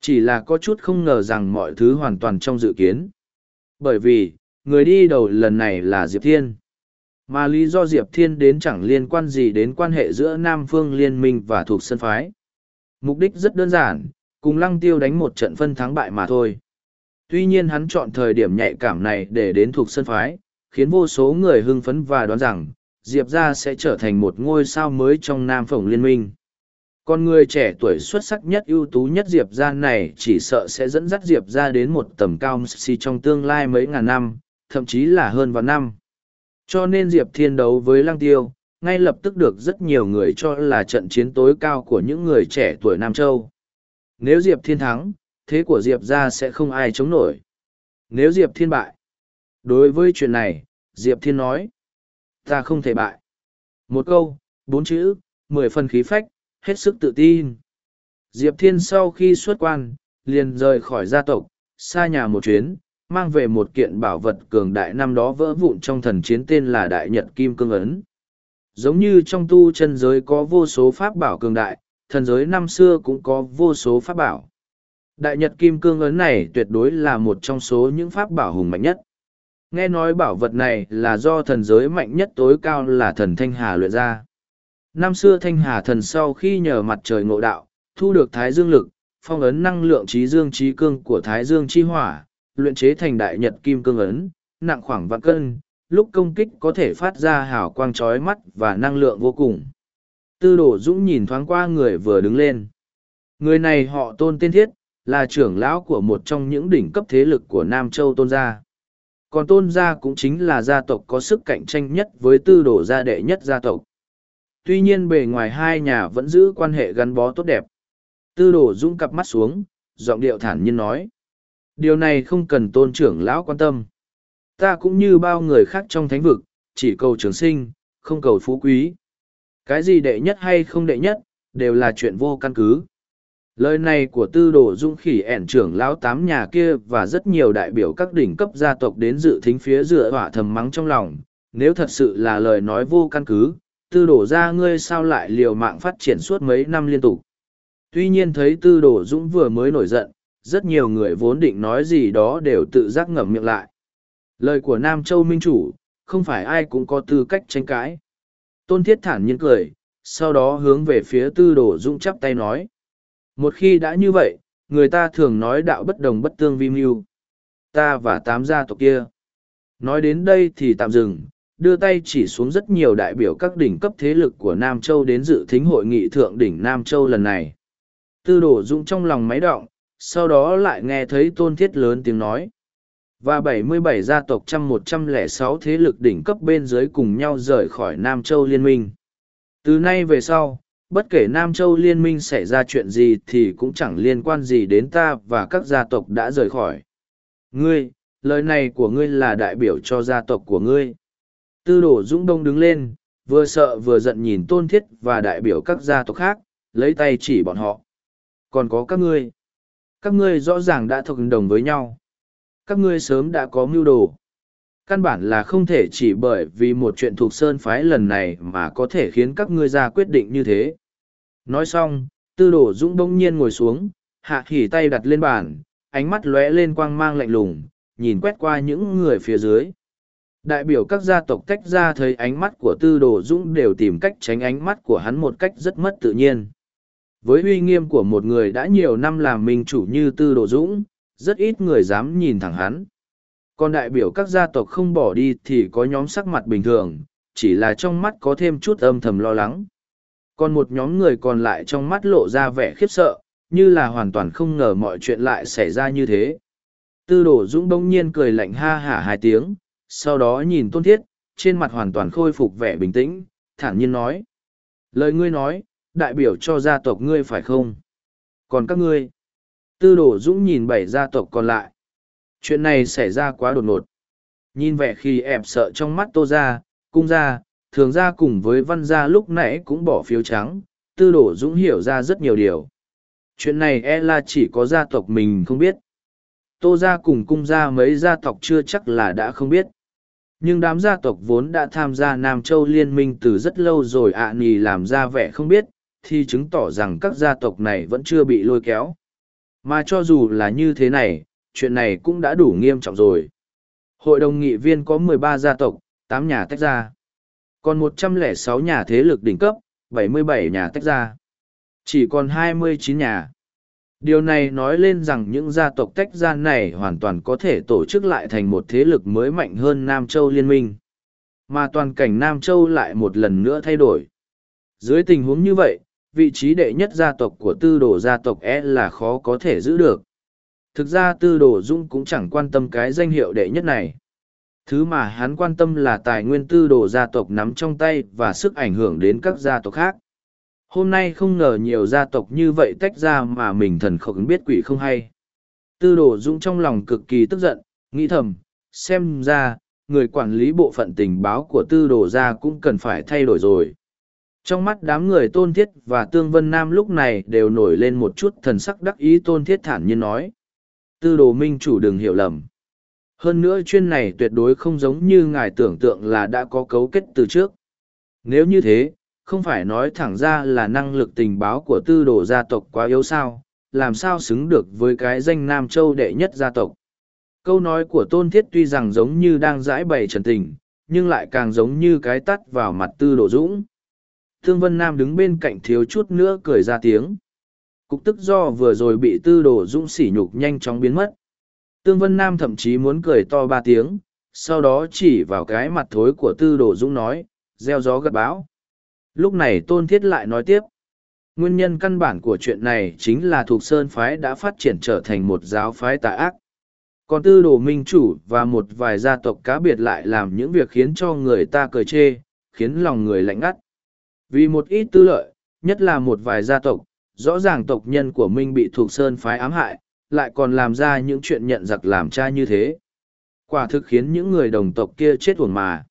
Chỉ là có chút không ngờ rằng mọi thứ hoàn toàn trong dự kiến. Bởi vì, người đi đầu lần này là Diệp Thiên. Mà lý do Diệp Thiên đến chẳng liên quan gì đến quan hệ giữa Nam Phương Liên minh và thuộc sân phái. Mục đích rất đơn giản, cùng lăng tiêu đánh một trận phân thắng bại mà thôi. Tuy nhiên hắn chọn thời điểm nhạy cảm này để đến thuộc sân phái, khiến vô số người hưng phấn và đoán rằng, Diệp Gia sẽ trở thành một ngôi sao mới trong Nam Phổng Liên minh. Con người trẻ tuổi xuất sắc nhất ưu tú nhất Diệp Gia này chỉ sợ sẽ dẫn dắt Diệp Gia đến một tầm cao si trong tương lai mấy ngàn năm, thậm chí là hơn vạn năm. Cho nên Diệp Thiên đấu với Lăng Tiêu, ngay lập tức được rất nhiều người cho là trận chiến tối cao của những người trẻ tuổi Nam Châu. Nếu Diệp Thiên thắng, thế của Diệp ra sẽ không ai chống nổi. Nếu Diệp Thiên bại, đối với chuyện này, Diệp Thiên nói, ta không thể bại. Một câu, bốn chữ, mười phần khí phách, hết sức tự tin. Diệp Thiên sau khi xuất quan, liền rời khỏi gia tộc, xa nhà một chuyến, mang về một kiện bảo vật cường đại năm đó vỡ vụn trong thần chiến tên là Đại Nhật Kim Cương Ấn giống như trong tu chân giới có vô số pháp bảo cường đại, thần giới năm xưa cũng có vô số pháp bảo. Đại Nhật Kim Cương ấn này tuyệt đối là một trong số những pháp bảo hùng mạnh nhất. Nghe nói bảo vật này là do thần giới mạnh nhất tối cao là thần Thanh Hà luyện ra. Năm xưa Thanh Hà thần sau khi nhờ mặt trời ngộ đạo, thu được Thái Dương lực, phong ấn năng lượng trí dương trí cương của Thái Dương chi hỏa, luyện chế thành Đại Nhật Kim Cương ấn, nặng khoảng vạn cân, lúc công kích có thể phát ra hào quang chói mắt và năng lượng vô cùng. Tư đồ dũng nhìn thoáng qua người vừa đứng lên. Người này họ tôn tiên thiết, là trưởng lão của một trong những đỉnh cấp thế lực của Nam Châu tôn gia. Còn tôn gia cũng chính là gia tộc có sức cạnh tranh nhất với tư đồ gia đệ nhất gia tộc. Tuy nhiên bề ngoài hai nhà vẫn giữ quan hệ gắn bó tốt đẹp. Tư đồ dũng cặp mắt xuống, giọng điệu thản nhiên nói. Điều này không cần tôn trưởng lão quan tâm ta cũng như bao người khác trong thánh vực, chỉ cầu trường sinh, không cầu phú quý. Cái gì đệ nhất hay không đệ nhất, đều là chuyện vô căn cứ. Lời này của tư đồ dung khỉ ẻn trưởng lão tám nhà kia và rất nhiều đại biểu các đỉnh cấp gia tộc đến dự thính phía dựa hỏa thầm mắng trong lòng. Nếu thật sự là lời nói vô căn cứ, tư đổ ra ngươi sao lại liều mạng phát triển suốt mấy năm liên tục. Tuy nhiên thấy tư đồ dũng vừa mới nổi giận, rất nhiều người vốn định nói gì đó đều tự giác ngậm miệng lại. Lời của Nam Châu Minh Chủ, không phải ai cũng có tư cách tranh cãi. Tôn Thiết thản nhiên cười, sau đó hướng về phía tư đồ dũng chắp tay nói. Một khi đã như vậy, người ta thường nói đạo bất đồng bất tương vi mưu. Ta và tám gia tộc kia. Nói đến đây thì tạm dừng, đưa tay chỉ xuống rất nhiều đại biểu các đỉnh cấp thế lực của Nam Châu đến dự thính hội nghị thượng đỉnh Nam Châu lần này. Tư Đồ dũng trong lòng máy động, sau đó lại nghe thấy tôn thiết lớn tiếng nói. Và 77 gia tộc trăm một trăm lẻ sáu thế lực đỉnh cấp bên dưới cùng nhau rời khỏi Nam Châu Liên minh. Từ nay về sau, bất kể Nam Châu Liên minh xảy ra chuyện gì thì cũng chẳng liên quan gì đến ta và các gia tộc đã rời khỏi. Ngươi, lời này của ngươi là đại biểu cho gia tộc của ngươi. Tư đổ Dũng Đông đứng lên, vừa sợ vừa giận nhìn tôn thiết và đại biểu các gia tộc khác, lấy tay chỉ bọn họ. Còn có các ngươi. Các ngươi rõ ràng đã thuộc đồng với nhau. Các ngươi sớm đã có mưu đồ. Căn bản là không thể chỉ bởi vì một chuyện thuộc sơn phái lần này mà có thể khiến các ngươi ra quyết định như thế. Nói xong, tư đổ dũng bỗng nhiên ngồi xuống, hạ hỉ tay đặt lên bàn, ánh mắt lóe lên quang mang lạnh lùng, nhìn quét qua những người phía dưới. Đại biểu các gia tộc tách ra thấy ánh mắt của tư đồ dũng đều tìm cách tránh ánh mắt của hắn một cách rất mất tự nhiên. Với uy nghiêm của một người đã nhiều năm làm minh chủ như tư đồ dũng, rất ít người dám nhìn thẳng hắn. Còn đại biểu các gia tộc không bỏ đi thì có nhóm sắc mặt bình thường, chỉ là trong mắt có thêm chút âm thầm lo lắng. Còn một nhóm người còn lại trong mắt lộ ra vẻ khiếp sợ, như là hoàn toàn không ngờ mọi chuyện lại xảy ra như thế. Tư Độ dũng bỗng nhiên cười lạnh ha hả hai tiếng, sau đó nhìn tôn thiết, trên mặt hoàn toàn khôi phục vẻ bình tĩnh, thản nhiên nói. Lời ngươi nói, đại biểu cho gia tộc ngươi phải không? Còn các ngươi? Tư đổ dũng nhìn bảy gia tộc còn lại. Chuyện này xảy ra quá đột ngột. Nhìn vẻ khi ẹp sợ trong mắt tô ra, cung ra, thường ra cùng với văn gia lúc nãy cũng bỏ phiếu trắng, tư đổ dũng hiểu ra rất nhiều điều. Chuyện này e là chỉ có gia tộc mình không biết. Tô ra cùng cung ra mấy gia tộc chưa chắc là đã không biết. Nhưng đám gia tộc vốn đã tham gia Nam Châu Liên minh từ rất lâu rồi ạ à nì làm ra vẻ không biết, thì chứng tỏ rằng các gia tộc này vẫn chưa bị lôi kéo. Mà cho dù là như thế này, chuyện này cũng đã đủ nghiêm trọng rồi. Hội đồng nghị viên có 13 gia tộc, 8 nhà tách ra. Còn 106 nhà thế lực đỉnh cấp, 77 nhà tách ra. Chỉ còn 29 nhà. Điều này nói lên rằng những gia tộc tách ra này hoàn toàn có thể tổ chức lại thành một thế lực mới mạnh hơn Nam Châu Liên minh. Mà toàn cảnh Nam Châu lại một lần nữa thay đổi. Dưới tình huống như vậy, vị trí đệ nhất gia tộc của tư đồ gia tộc E là khó có thể giữ được. Thực ra tư đồ dung cũng chẳng quan tâm cái danh hiệu đệ nhất này. Thứ mà hắn quan tâm là tài nguyên tư đồ gia tộc nắm trong tay và sức ảnh hưởng đến các gia tộc khác. Hôm nay không ngờ nhiều gia tộc như vậy tách ra mà mình thần không biết quỷ không hay. Tư đồ dung trong lòng cực kỳ tức giận, nghĩ thầm, xem ra, người quản lý bộ phận tình báo của tư đồ gia cũng cần phải thay đổi rồi. Trong mắt đám người tôn thiết và tương vân nam lúc này đều nổi lên một chút thần sắc đắc ý tôn thiết thản nhiên nói. Tư đồ minh chủ đừng hiểu lầm. Hơn nữa chuyên này tuyệt đối không giống như ngài tưởng tượng là đã có cấu kết từ trước. Nếu như thế, không phải nói thẳng ra là năng lực tình báo của tư đồ gia tộc quá yếu sao, làm sao xứng được với cái danh Nam Châu đệ nhất gia tộc. Câu nói của Tôn Thiết tuy rằng giống như đang giải bày trần tình, nhưng lại càng giống như cái tắt vào mặt tư đồ dũng. Thương Vân Nam đứng bên cạnh thiếu chút nữa cười ra tiếng. Cục tức do vừa rồi bị tư đồ dũng sỉ nhục nhanh chóng biến mất. Tương Vân Nam thậm chí muốn cười to ba tiếng, sau đó chỉ vào cái mặt thối của tư đồ dũng nói, gieo gió gật bão. Lúc này Tôn Thiết lại nói tiếp. Nguyên nhân căn bản của chuyện này chính là thuộc Sơn Phái đã phát triển trở thành một giáo phái tà ác. Còn tư đồ minh chủ và một vài gia tộc cá biệt lại làm những việc khiến cho người ta cười chê, khiến lòng người lạnh ngắt. Vì một ít tư lợi, nhất là một vài gia tộc, rõ ràng tộc nhân của Minh bị thuộc Sơn Phái ám hại, lại còn làm ra những chuyện nhận giặc làm cha như thế. Quả thực khiến những người đồng tộc kia chết uổng mà.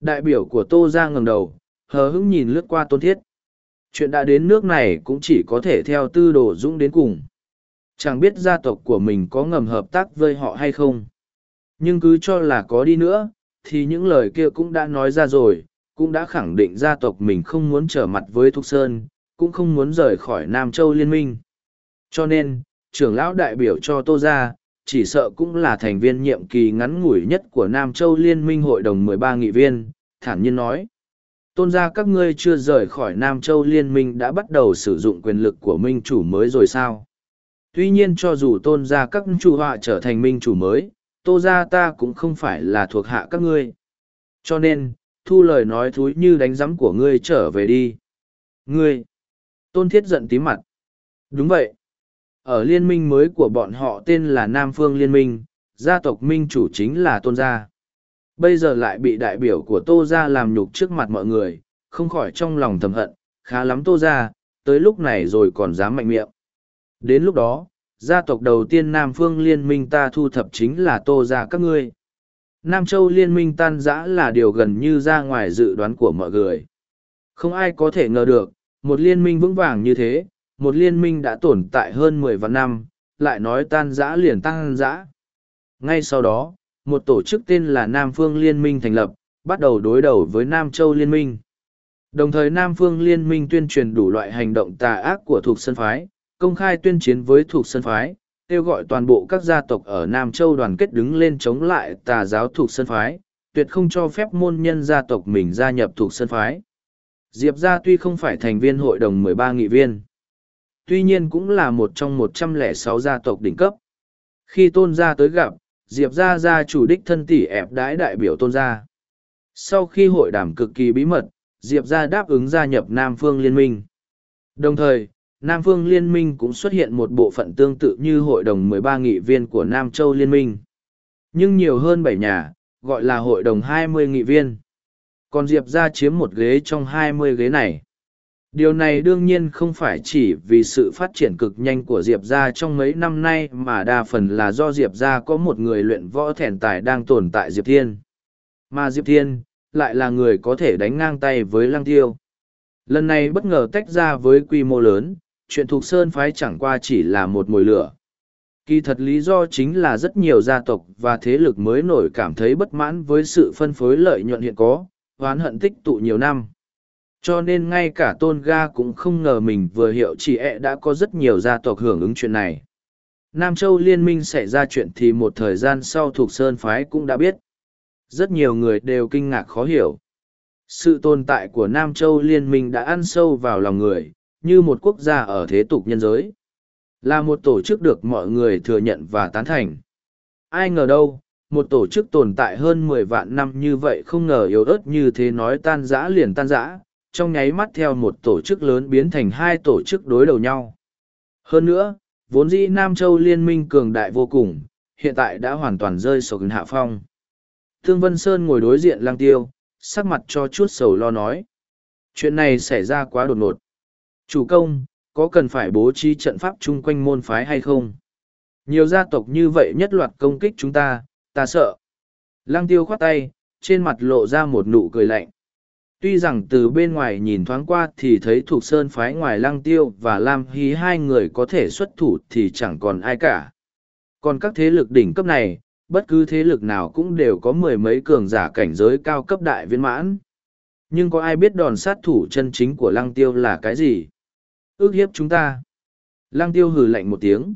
Đại biểu của Tô Giang ngẩng đầu, hờ hững nhìn lướt qua tôn thiết chuyện đã đến nước này cũng chỉ có thể theo tư đồ dũng đến cùng chẳng biết gia tộc của mình có ngầm hợp tác với họ hay không nhưng cứ cho là có đi nữa thì những lời kia cũng đã nói ra rồi cũng đã khẳng định gia tộc mình không muốn trở mặt với thục sơn cũng không muốn rời khỏi nam châu liên minh cho nên trưởng lão đại biểu cho tô gia chỉ sợ cũng là thành viên nhiệm kỳ ngắn ngủi nhất của nam châu liên minh hội đồng mười ba nghị viên thản nhiên nói tôn gia các ngươi chưa rời khỏi Nam Châu Liên minh đã bắt đầu sử dụng quyền lực của minh chủ mới rồi sao? Tuy nhiên cho dù tôn gia các chủ họa trở thành minh chủ mới, tô gia ta cũng không phải là thuộc hạ các ngươi. Cho nên, thu lời nói thúi như đánh rắm của ngươi trở về đi. Ngươi! Tôn thiết giận tím mặt. Đúng vậy. Ở liên minh mới của bọn họ tên là Nam Phương Liên minh, gia tộc minh chủ chính là tôn gia. Bây giờ lại bị đại biểu của tô gia làm nhục trước mặt mọi người, không khỏi trong lòng thầm hận, khá lắm tô gia, tới lúc này rồi còn dám mạnh miệng. Đến lúc đó, gia tộc đầu tiên Nam Phương Liên minh ta thu thập chính là tô gia các ngươi. Nam Châu Liên minh tan rã là điều gần như ra ngoài dự đoán của mọi người. Không ai có thể ngờ được, một liên minh vững vàng như thế, một liên minh đã tồn tại hơn mười vạn năm, lại nói tan rã liền tan rã. Ngay sau đó, một tổ chức tên là Nam Phương Liên minh thành lập, bắt đầu đối đầu với Nam Châu Liên minh. Đồng thời Nam Phương Liên minh tuyên truyền đủ loại hành động tà ác của thuộc sân phái, công khai tuyên chiến với thuộc sân phái, kêu gọi toàn bộ các gia tộc ở Nam Châu đoàn kết đứng lên chống lại tà giáo thuộc sân phái, tuyệt không cho phép môn nhân gia tộc mình gia nhập thuộc sân phái. Diệp gia tuy không phải thành viên hội đồng 13 nghị viên, tuy nhiên cũng là một trong 106 gia tộc đỉnh cấp. Khi tôn gia tới gặp, Diệp gia gia chủ đích thân tỷ ẹp đái đại biểu tôn gia. Sau khi hội đàm cực kỳ bí mật, Diệp gia đáp ứng gia nhập Nam Phương Liên minh. Đồng thời, Nam Phương Liên minh cũng xuất hiện một bộ phận tương tự như hội đồng 13 nghị viên của Nam Châu Liên minh. Nhưng nhiều hơn bảy nhà, gọi là hội đồng 20 nghị viên. Còn Diệp gia chiếm một ghế trong 20 ghế này. Điều này đương nhiên không phải chỉ vì sự phát triển cực nhanh của Diệp Gia trong mấy năm nay mà đa phần là do Diệp Gia có một người luyện võ thẻn tài đang tồn tại Diệp Thiên. Mà Diệp Thiên, lại là người có thể đánh ngang tay với Lăng Tiêu. Lần này bất ngờ tách ra với quy mô lớn, chuyện thuộc Sơn Phái chẳng qua chỉ là một mồi lửa. Kỳ thật lý do chính là rất nhiều gia tộc và thế lực mới nổi cảm thấy bất mãn với sự phân phối lợi nhuận hiện có, oán hận tích tụ nhiều năm. Cho nên ngay cả tôn ga cũng không ngờ mình vừa hiệu chỉ ẹ đã có rất nhiều gia tộc hưởng ứng chuyện này. Nam châu liên minh xảy ra chuyện thì một thời gian sau thuộc sơn phái cũng đã biết. Rất nhiều người đều kinh ngạc khó hiểu. Sự tồn tại của nam châu liên minh đã ăn sâu vào lòng người như một quốc gia ở thế tục nhân giới là một tổ chức được mọi người thừa nhận và tán thành ai ngờ đâu một tổ chức tồn tại hơn mười vạn năm như vậy không ngờ yếu ớt như thế nói tan rã liền tan rã trong nháy mắt theo một tổ chức lớn biến thành hai tổ chức đối đầu nhau. Hơn nữa, vốn dĩ Nam Châu liên minh cường đại vô cùng, hiện tại đã hoàn toàn rơi sổ gần hạ phong. Thương Vân Sơn ngồi đối diện lang tiêu, sắc mặt cho chút sầu lo nói. Chuyện này xảy ra quá đột ngột. Chủ công, có cần phải bố trí trận pháp chung quanh môn phái hay không? Nhiều gia tộc như vậy nhất loạt công kích chúng ta, ta sợ. Lăng tiêu khoát tay, trên mặt lộ ra một nụ cười lạnh tuy rằng từ bên ngoài nhìn thoáng qua thì thấy thuộc sơn phái ngoài lăng tiêu và lam hí hai người có thể xuất thủ thì chẳng còn ai cả còn các thế lực đỉnh cấp này bất cứ thế lực nào cũng đều có mười mấy cường giả cảnh giới cao cấp đại viên mãn nhưng có ai biết đòn sát thủ chân chính của lăng tiêu là cái gì ước hiếp chúng ta lăng tiêu hừ lạnh một tiếng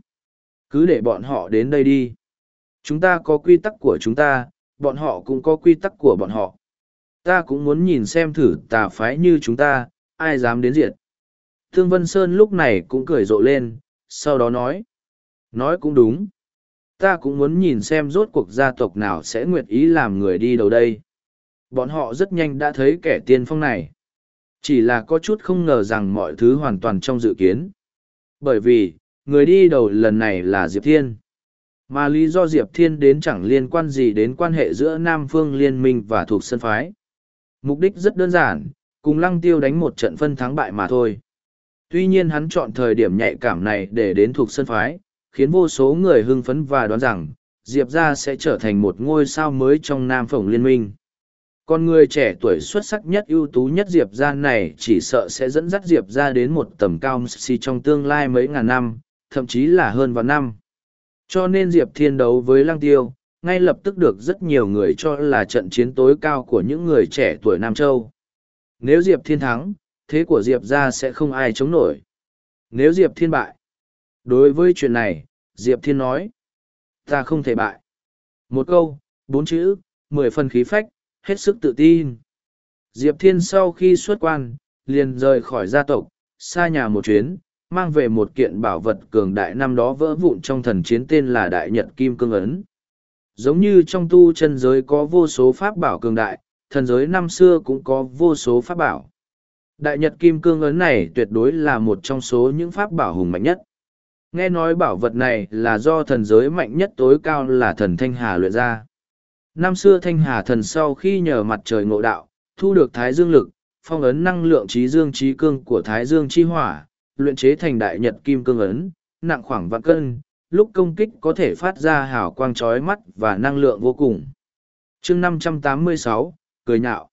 cứ để bọn họ đến đây đi chúng ta có quy tắc của chúng ta bọn họ cũng có quy tắc của bọn họ ta cũng muốn nhìn xem thử tà phái như chúng ta, ai dám đến diệt. Thương Vân Sơn lúc này cũng cười rộ lên, sau đó nói. Nói cũng đúng. Ta cũng muốn nhìn xem rốt cuộc gia tộc nào sẽ nguyện ý làm người đi đầu đây. Bọn họ rất nhanh đã thấy kẻ tiên phong này. Chỉ là có chút không ngờ rằng mọi thứ hoàn toàn trong dự kiến. Bởi vì, người đi đầu lần này là Diệp Thiên. Mà lý do Diệp Thiên đến chẳng liên quan gì đến quan hệ giữa Nam Phương Liên minh và thuộc sân phái. Mục đích rất đơn giản, cùng lăng tiêu đánh một trận phân thắng bại mà thôi. Tuy nhiên hắn chọn thời điểm nhạy cảm này để đến thuộc sân phái, khiến vô số người hưng phấn và đoán rằng, Diệp Gia sẽ trở thành một ngôi sao mới trong Nam Phổng Liên minh. Con người trẻ tuổi xuất sắc nhất ưu tú nhất Diệp Gia này chỉ sợ sẽ dẫn dắt Diệp Gia đến một tầm cao mc trong tương lai mấy ngàn năm, thậm chí là hơn vạn năm. Cho nên Diệp Thiên đấu với Lăng Tiêu, ngay lập tức được rất nhiều người cho là trận chiến tối cao của những người trẻ tuổi Nam Châu. Nếu Diệp Thiên thắng, thế của Diệp gia sẽ không ai chống nổi. Nếu Diệp Thiên bại, đối với chuyện này, Diệp Thiên nói, ta không thể bại. Một câu, bốn chữ, mười phần khí phách, hết sức tự tin. Diệp Thiên sau khi xuất quan, liền rời khỏi gia tộc, xa nhà một chuyến, mang về một kiện bảo vật cường đại năm đó vỡ vụn trong thần chiến tên là Đại Nhật Kim Cương Ấn. Giống như trong tu chân giới có vô số pháp bảo cường đại, thần giới năm xưa cũng có vô số pháp bảo. Đại Nhật Kim Cương Ấn này tuyệt đối là một trong số những pháp bảo hùng mạnh nhất. Nghe nói bảo vật này là do thần giới mạnh nhất tối cao là thần Thanh Hà luyện ra. Năm xưa Thanh Hà thần sau khi nhờ mặt trời ngộ đạo, thu được Thái Dương lực, phong ấn năng lượng trí dương trí cương của Thái Dương chi hỏa, luyện chế thành đại nhật kim cương ấn, nặng khoảng vạn cân, lúc công kích có thể phát ra hào quang chói mắt và năng lượng vô cùng. chương 586, cười nhạo.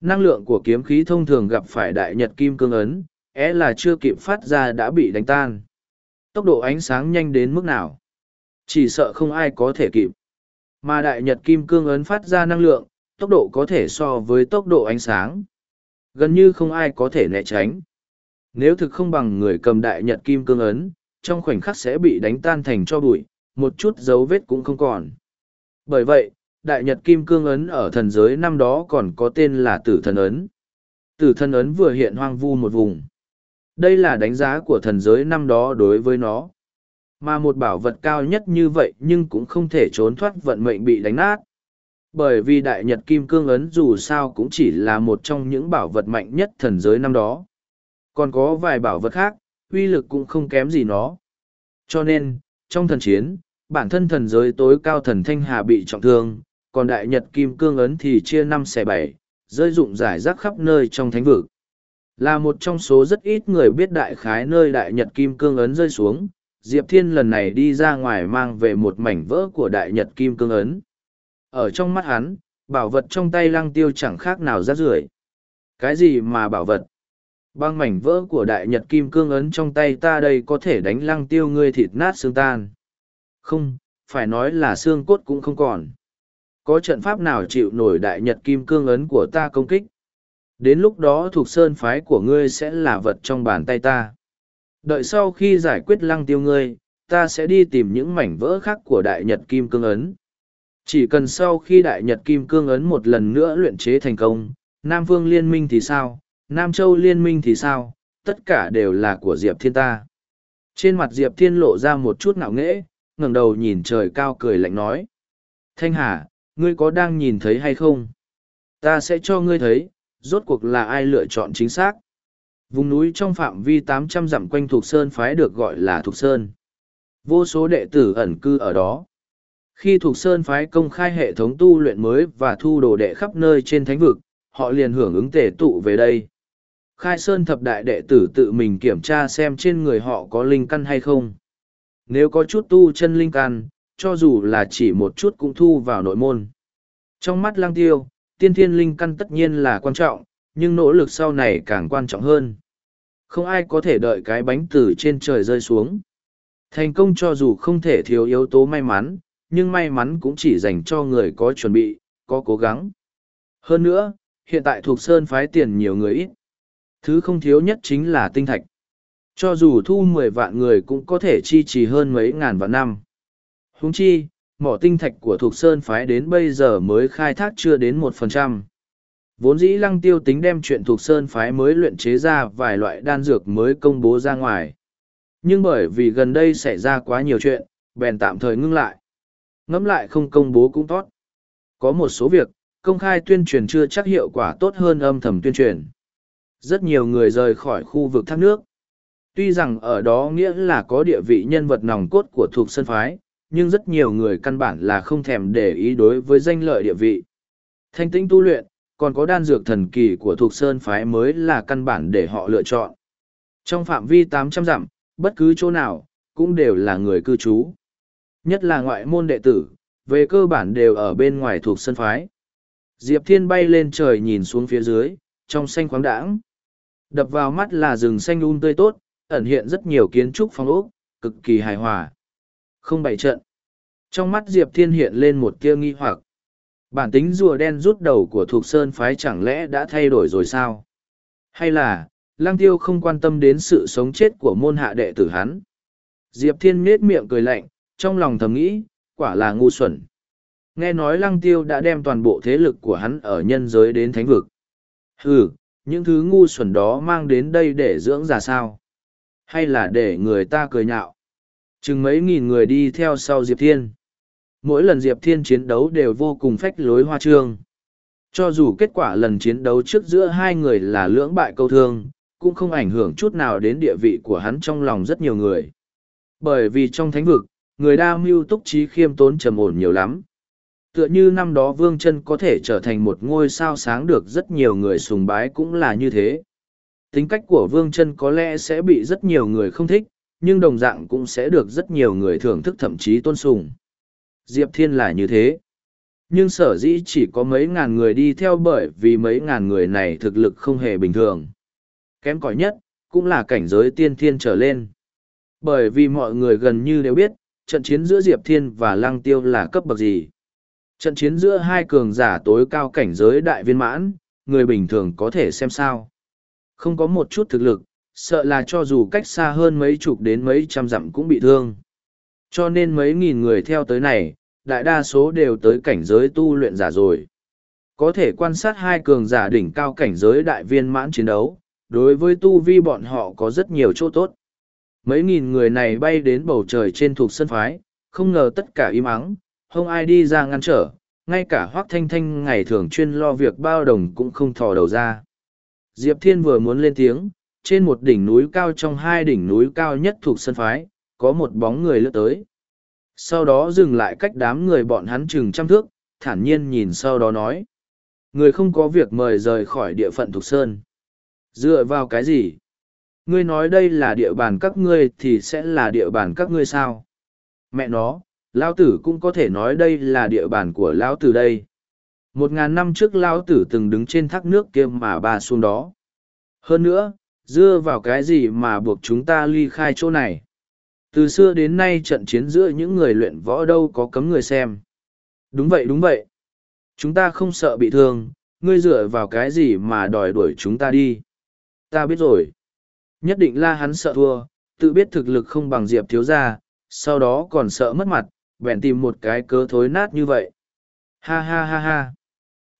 Năng lượng của kiếm khí thông thường gặp phải đại nhật kim cương ấn, é là chưa kịp phát ra đã bị đánh tan. Tốc độ ánh sáng nhanh đến mức nào? Chỉ sợ không ai có thể kịp. Mà đại nhật kim cương ấn phát ra năng lượng, tốc độ có thể so với tốc độ ánh sáng. Gần như không ai có thể né tránh. Nếu thực không bằng người cầm đại nhật kim cương ấn, trong khoảnh khắc sẽ bị đánh tan thành cho bụi, một chút dấu vết cũng không còn. Bởi vậy, đại nhật kim cương ấn ở thần giới năm đó còn có tên là tử thần ấn. Tử thần ấn vừa hiện hoang vu một vùng. Đây là đánh giá của thần giới năm đó đối với nó. Mà một bảo vật cao nhất như vậy nhưng cũng không thể trốn thoát vận mệnh bị đánh nát. Bởi vì đại nhật kim cương ấn dù sao cũng chỉ là một trong những bảo vật mạnh nhất thần giới năm đó. Còn có vài bảo vật khác, uy lực cũng không kém gì nó. Cho nên, trong thần chiến, bản thân thần giới tối cao thần Thanh Hà bị trọng thương, còn đại nhật kim cương ấn thì chia năm xẻ bảy, rơi rụng rải rác khắp nơi trong thánh vực. Là một trong số rất ít người biết đại khái nơi đại nhật kim cương ấn rơi xuống, Diệp Thiên lần này đi ra ngoài mang về một mảnh vỡ của đại nhật kim cương ấn. Ở trong mắt hắn, bảo vật trong tay lăng tiêu chẳng khác nào rác rưởi. Cái gì mà bảo vật? Băng mảnh vỡ của đại nhật kim cương ấn trong tay ta đây có thể đánh lăng tiêu ngươi thịt nát xương tan. Không, phải nói là xương cốt cũng không còn. Có trận pháp nào chịu nổi đại nhật kim cương ấn của ta công kích? Đến lúc đó thuộc sơn phái của ngươi sẽ là vật trong bàn tay ta. Đợi sau khi giải quyết lăng tiêu ngươi, ta sẽ đi tìm những mảnh vỡ khác của đại nhật kim cương ấn. Chỉ cần sau khi đại nhật kim cương ấn một lần nữa luyện chế thành công, Nam Vương liên minh thì sao, Nam Châu liên minh thì sao, tất cả đều là của Diệp Thiên ta. Trên mặt Diệp Thiên lộ ra một chút ngạo nghễ, ngẩng đầu nhìn trời cao cười lạnh nói. Thanh Hà, ngươi có đang nhìn thấy hay không? Ta sẽ cho ngươi thấy, rốt cuộc là ai lựa chọn chính xác. Vùng núi trong phạm vi tám trăm dặm quanh Thục Sơn phái được gọi là Thục Sơn. Vô số đệ tử ẩn cư ở đó. Khi Thục Sơn phái công khai hệ thống tu luyện mới và thu đồ đệ khắp nơi trên thánh vực, họ liền hưởng ứng tể tụ về đây. Khai Sơn thập đại đệ tử tự mình kiểm tra xem trên người họ có linh căn hay không. Nếu có chút tu chân linh căn, cho dù là chỉ một chút cũng thu vào nội môn. Trong mắt lang tiêu, tiên thiên linh căn tất nhiên là quan trọng, nhưng nỗ lực sau này càng quan trọng hơn. Không ai có thể đợi cái bánh từ trên trời rơi xuống. Thành công cho dù không thể thiếu yếu tố may mắn, nhưng may mắn cũng chỉ dành cho người có chuẩn bị, có cố gắng. Hơn nữa, hiện tại thuộc sơn phái tiền nhiều người ít. Thứ không thiếu nhất chính là tinh thạch. Cho dù thu mười vạn người cũng có thể chi trì hơn mấy ngàn vạn năm. Húng chi, mỏ tinh thạch của thuộc sơn phái đến bây giờ mới khai thác chưa đến một phần trăm. Vốn dĩ lăng tiêu tính đem chuyện thuộc sơn phái mới luyện chế ra vài loại đan dược mới công bố ra ngoài. Nhưng bởi vì gần đây xảy ra quá nhiều chuyện, bèn tạm thời ngưng lại. Ngẫm lại không công bố cũng tốt. Có một số việc, công khai tuyên truyền chưa chắc hiệu quả tốt hơn âm thầm tuyên truyền. Rất nhiều người rời khỏi khu vực thác nước. Tuy rằng ở đó nghĩa là có địa vị nhân vật nòng cốt của thuộc sân phái, nhưng rất nhiều người căn bản là không thèm để ý đối với danh lợi địa vị. Thanh tĩnh tu luyện, còn có đan dược thần kỳ của thuộc sơn phái mới là căn bản để họ lựa chọn. Trong phạm vi tám trăm dặm, bất cứ chỗ nào, cũng đều là người cư trú. Nhất là ngoại môn đệ tử, về cơ bản đều ở bên ngoài thuộc sân phái. Diệp Thiên bay lên trời nhìn xuống phía dưới, trong xanh khoáng đãng. Đập vào mắt là rừng xanh un um tươi tốt, ẩn hiện rất nhiều kiến trúc phong ốc, cực kỳ hài hòa. Không bày trận. Trong mắt Diệp Thiên hiện lên một tia nghi hoặc. Bản tính rùa đen rút đầu của thuộc sơn phái chẳng lẽ đã thay đổi rồi sao? Hay là, lang tiêu không quan tâm đến sự sống chết của môn hạ đệ tử hắn? Diệp Thiên nết miệng cười lạnh, trong lòng thầm nghĩ, quả là ngu xuẩn. Nghe nói lăng tiêu đã đem toàn bộ thế lực của hắn ở nhân giới đến thánh vực. ừ những thứ ngu xuẩn đó mang đến đây để dưỡng già sao hay là để người ta cười nhạo chừng mấy nghìn người đi theo sau diệp thiên mỗi lần diệp thiên chiến đấu đều vô cùng phách lối hoa trương. Cho dù kết quả lần chiến đấu trước giữa hai người là lưỡng bại câu thương, cũng không ảnh hưởng chút nào đến địa vị của hắn trong lòng rất nhiều người. Bởi vì trong thánh vực, người đa mưu túc trí khiêm tốn trầm ổn nhiều lắm. Tựa như năm đó vương chân có thể trở thành một ngôi sao sáng được rất nhiều người sùng bái cũng là như thế. Tính cách của vương chân có lẽ sẽ bị rất nhiều người không thích, nhưng đồng dạng cũng sẽ được rất nhiều người thưởng thức thậm chí tôn sùng diệp thiên là như thế. Nhưng sở dĩ chỉ có mấy ngàn người đi theo bởi vì mấy ngàn người này thực lực không hề bình thường. Kém cỏi nhất, cũng là cảnh giới tiên thiên trở lên. Bởi vì mọi người gần như đều biết, trận chiến giữa diệp thiên và lăng tiêu là cấp bậc gì. Trận chiến giữa hai cường giả tối cao cảnh giới đại viên mãn, người bình thường có thể xem sao. Không có một chút thực lực, sợ là cho dù cách xa hơn mấy chục đến mấy trăm dặm cũng bị thương cho nên mấy nghìn người theo tới này, đại đa số đều tới cảnh giới tu luyện giả rồi. Có thể quan sát hai cường giả đỉnh cao cảnh giới đại viên mãn chiến đấu, đối với tu vi bọn họ có rất nhiều chỗ tốt. Mấy nghìn người này bay đến bầu trời trên thuộc sân phái, không ngờ tất cả im ắng, không ai đi ra ngăn trở, ngay cả hoác thanh thanh ngày thường chuyên lo việc bao đồng cũng không thò đầu ra. Diệp thiên vừa muốn lên tiếng, trên một đỉnh núi cao trong hai đỉnh núi cao nhất thuộc sân phái có một bóng người lướt tới. Sau đó dừng lại cách đám người bọn hắn chừng trăm thước, thản nhiên nhìn sau đó nói. Người không có việc mời rời khỏi địa phận thục sơn. Dựa vào cái gì? Ngươi nói đây là địa bàn các ngươi thì sẽ là địa bàn các ngươi sao? Mẹ nó, lão tử cũng có thể nói đây là địa bàn của lão tử đây. Một ngàn năm trước lão tử từng đứng trên thác nước kia mà ba xuống đó. Hơn nữa dưa vào cái gì mà buộc chúng ta ly khai chỗ này? Từ xưa đến nay trận chiến giữa những người luyện võ đâu có cấm người xem. Đúng vậy đúng vậy. Chúng ta không sợ bị thương, ngươi dựa vào cái gì mà đòi đuổi chúng ta đi? Ta biết rồi. Nhất định là hắn sợ thua, tự biết thực lực không bằng diệp thiếu gia, sau đó còn sợ mất mặt, bèn tìm một cái cớ thối nát như vậy. Ha ha ha ha.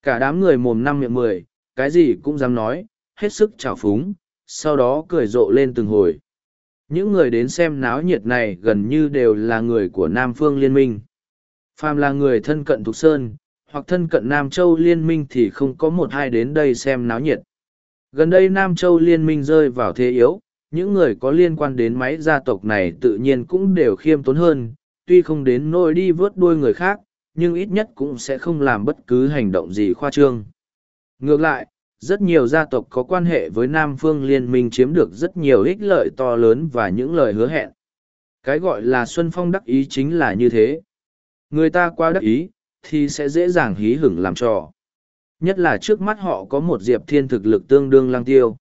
Cả đám người mồm năm miệng mười, cái gì cũng dám nói, hết sức trào phúng, sau đó cười rộ lên từng hồi những người đến xem náo nhiệt này gần như đều là người của Nam Phương Liên minh. Phàm là người thân cận Thục Sơn, hoặc thân cận Nam Châu Liên minh thì không có một hai đến đây xem náo nhiệt. Gần đây Nam Châu Liên minh rơi vào thế yếu, những người có liên quan đến máy gia tộc này tự nhiên cũng đều khiêm tốn hơn, tuy không đến nỗi đi vớt đuôi người khác, nhưng ít nhất cũng sẽ không làm bất cứ hành động gì khoa trương. Ngược lại, rất nhiều gia tộc có quan hệ với Nam Phương Liên minh chiếm được rất nhiều ích lợi to lớn và những lời hứa hẹn. Cái gọi là Xuân Phong đắc ý chính là như thế. Người ta qua đắc ý, thì sẽ dễ dàng hí hửng làm trò. Nhất là trước mắt họ có một diệp thiên thực lực tương đương lang tiêu.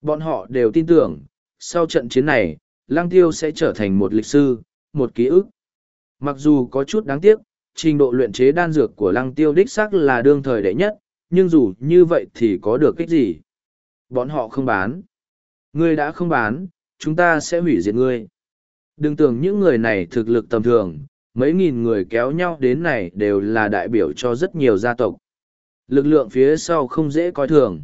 Bọn họ đều tin tưởng, sau trận chiến này, lang tiêu sẽ trở thành một lịch sư, một ký ức. Mặc dù có chút đáng tiếc, trình độ luyện chế đan dược của lăng tiêu đích sắc là đương thời đệ nhất, nhưng dù như vậy thì có được cách gì? Bọn họ không bán. Ngươi đã không bán, chúng ta sẽ hủy diệt ngươi. Đừng tưởng những người này thực lực tầm thường, mấy nghìn người kéo nhau đến này đều là đại biểu cho rất nhiều gia tộc. Lực lượng phía sau không dễ coi thường.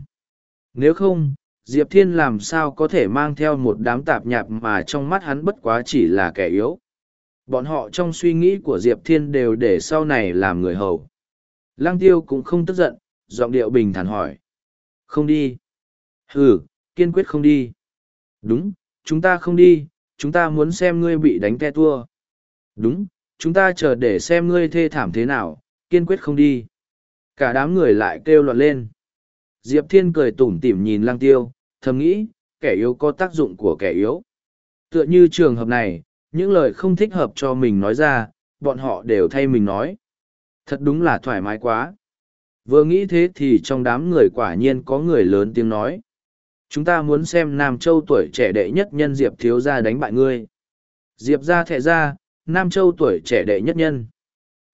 Nếu không, Diệp Thiên làm sao có thể mang theo một đám tạp nhạp mà trong mắt hắn bất quá chỉ là kẻ yếu. Bọn họ trong suy nghĩ của Diệp Thiên đều để sau này làm người hầu. Lang tiêu cũng không tức giận, giọng điệu bình thản hỏi. Không đi. Ừ, kiên quyết không đi. Đúng, chúng ta không đi, chúng ta muốn xem ngươi bị đánh te tua. Đúng, chúng ta chờ để xem ngươi thê thảm thế nào, kiên quyết không đi. Cả đám người lại kêu loạn lên. Diệp Thiên cười tủm tỉm nhìn Lăng Tiêu, thầm nghĩ, kẻ yếu có tác dụng của kẻ yếu. Tựa như trường hợp này, những lời không thích hợp cho mình nói ra, bọn họ đều thay mình nói. Thật đúng là thoải mái quá. Vừa nghĩ thế thì trong đám người quả nhiên có người lớn tiếng nói. Chúng ta muốn xem Nam Châu tuổi trẻ đệ nhất nhân Diệp thiếu gia đánh bại ngươi. Diệp gia thẻ ra, Nam Châu tuổi trẻ đệ nhất nhân.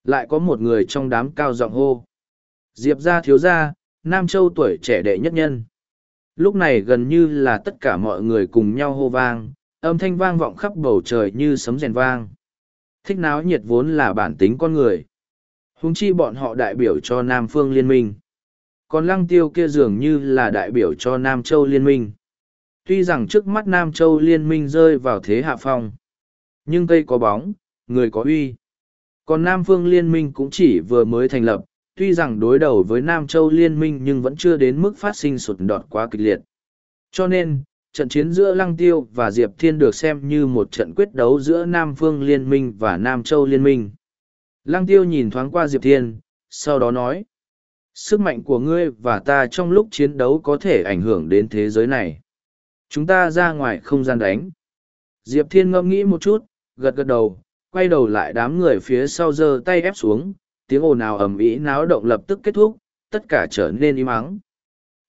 Lại có một người trong đám cao giọng hô. Diệp gia thiếu gia, Nam Châu tuổi trẻ đệ nhất nhân. Lúc này gần như là tất cả mọi người cùng nhau hô vang, âm thanh vang vọng khắp bầu trời như sấm rèn vang. Thích náo nhiệt vốn là bản tính con người. Hùng chi bọn họ đại biểu cho Nam Phương Liên minh. còn lăng tiêu kia dường như là đại biểu cho Nam Châu Liên minh. Tuy rằng trước mắt Nam Châu Liên minh rơi vào thế hạ phong, nhưng cây có bóng, người có uy. Còn Nam Phương Liên minh cũng chỉ vừa mới thành lập, tuy rằng đối đầu với Nam Châu Liên minh nhưng vẫn chưa đến mức phát sinh sụt đọt quá kịch liệt. Cho nên, trận chiến giữa Lăng Tiêu và Diệp Thiên được xem như một trận quyết đấu giữa Nam Phương Liên minh và Nam Châu Liên minh. Lăng Tiêu nhìn thoáng qua Diệp Thiên, sau đó nói, sức mạnh của ngươi và ta trong lúc chiến đấu có thể ảnh hưởng đến thế giới này. Chúng ta ra ngoài không gian đánh. Diệp Thiên ngẫm nghĩ một chút, gật gật đầu, quay đầu lại đám người phía sau giơ tay ép xuống, tiếng ồn ào ầm ĩ náo động lập tức kết thúc, tất cả trở nên im ắng.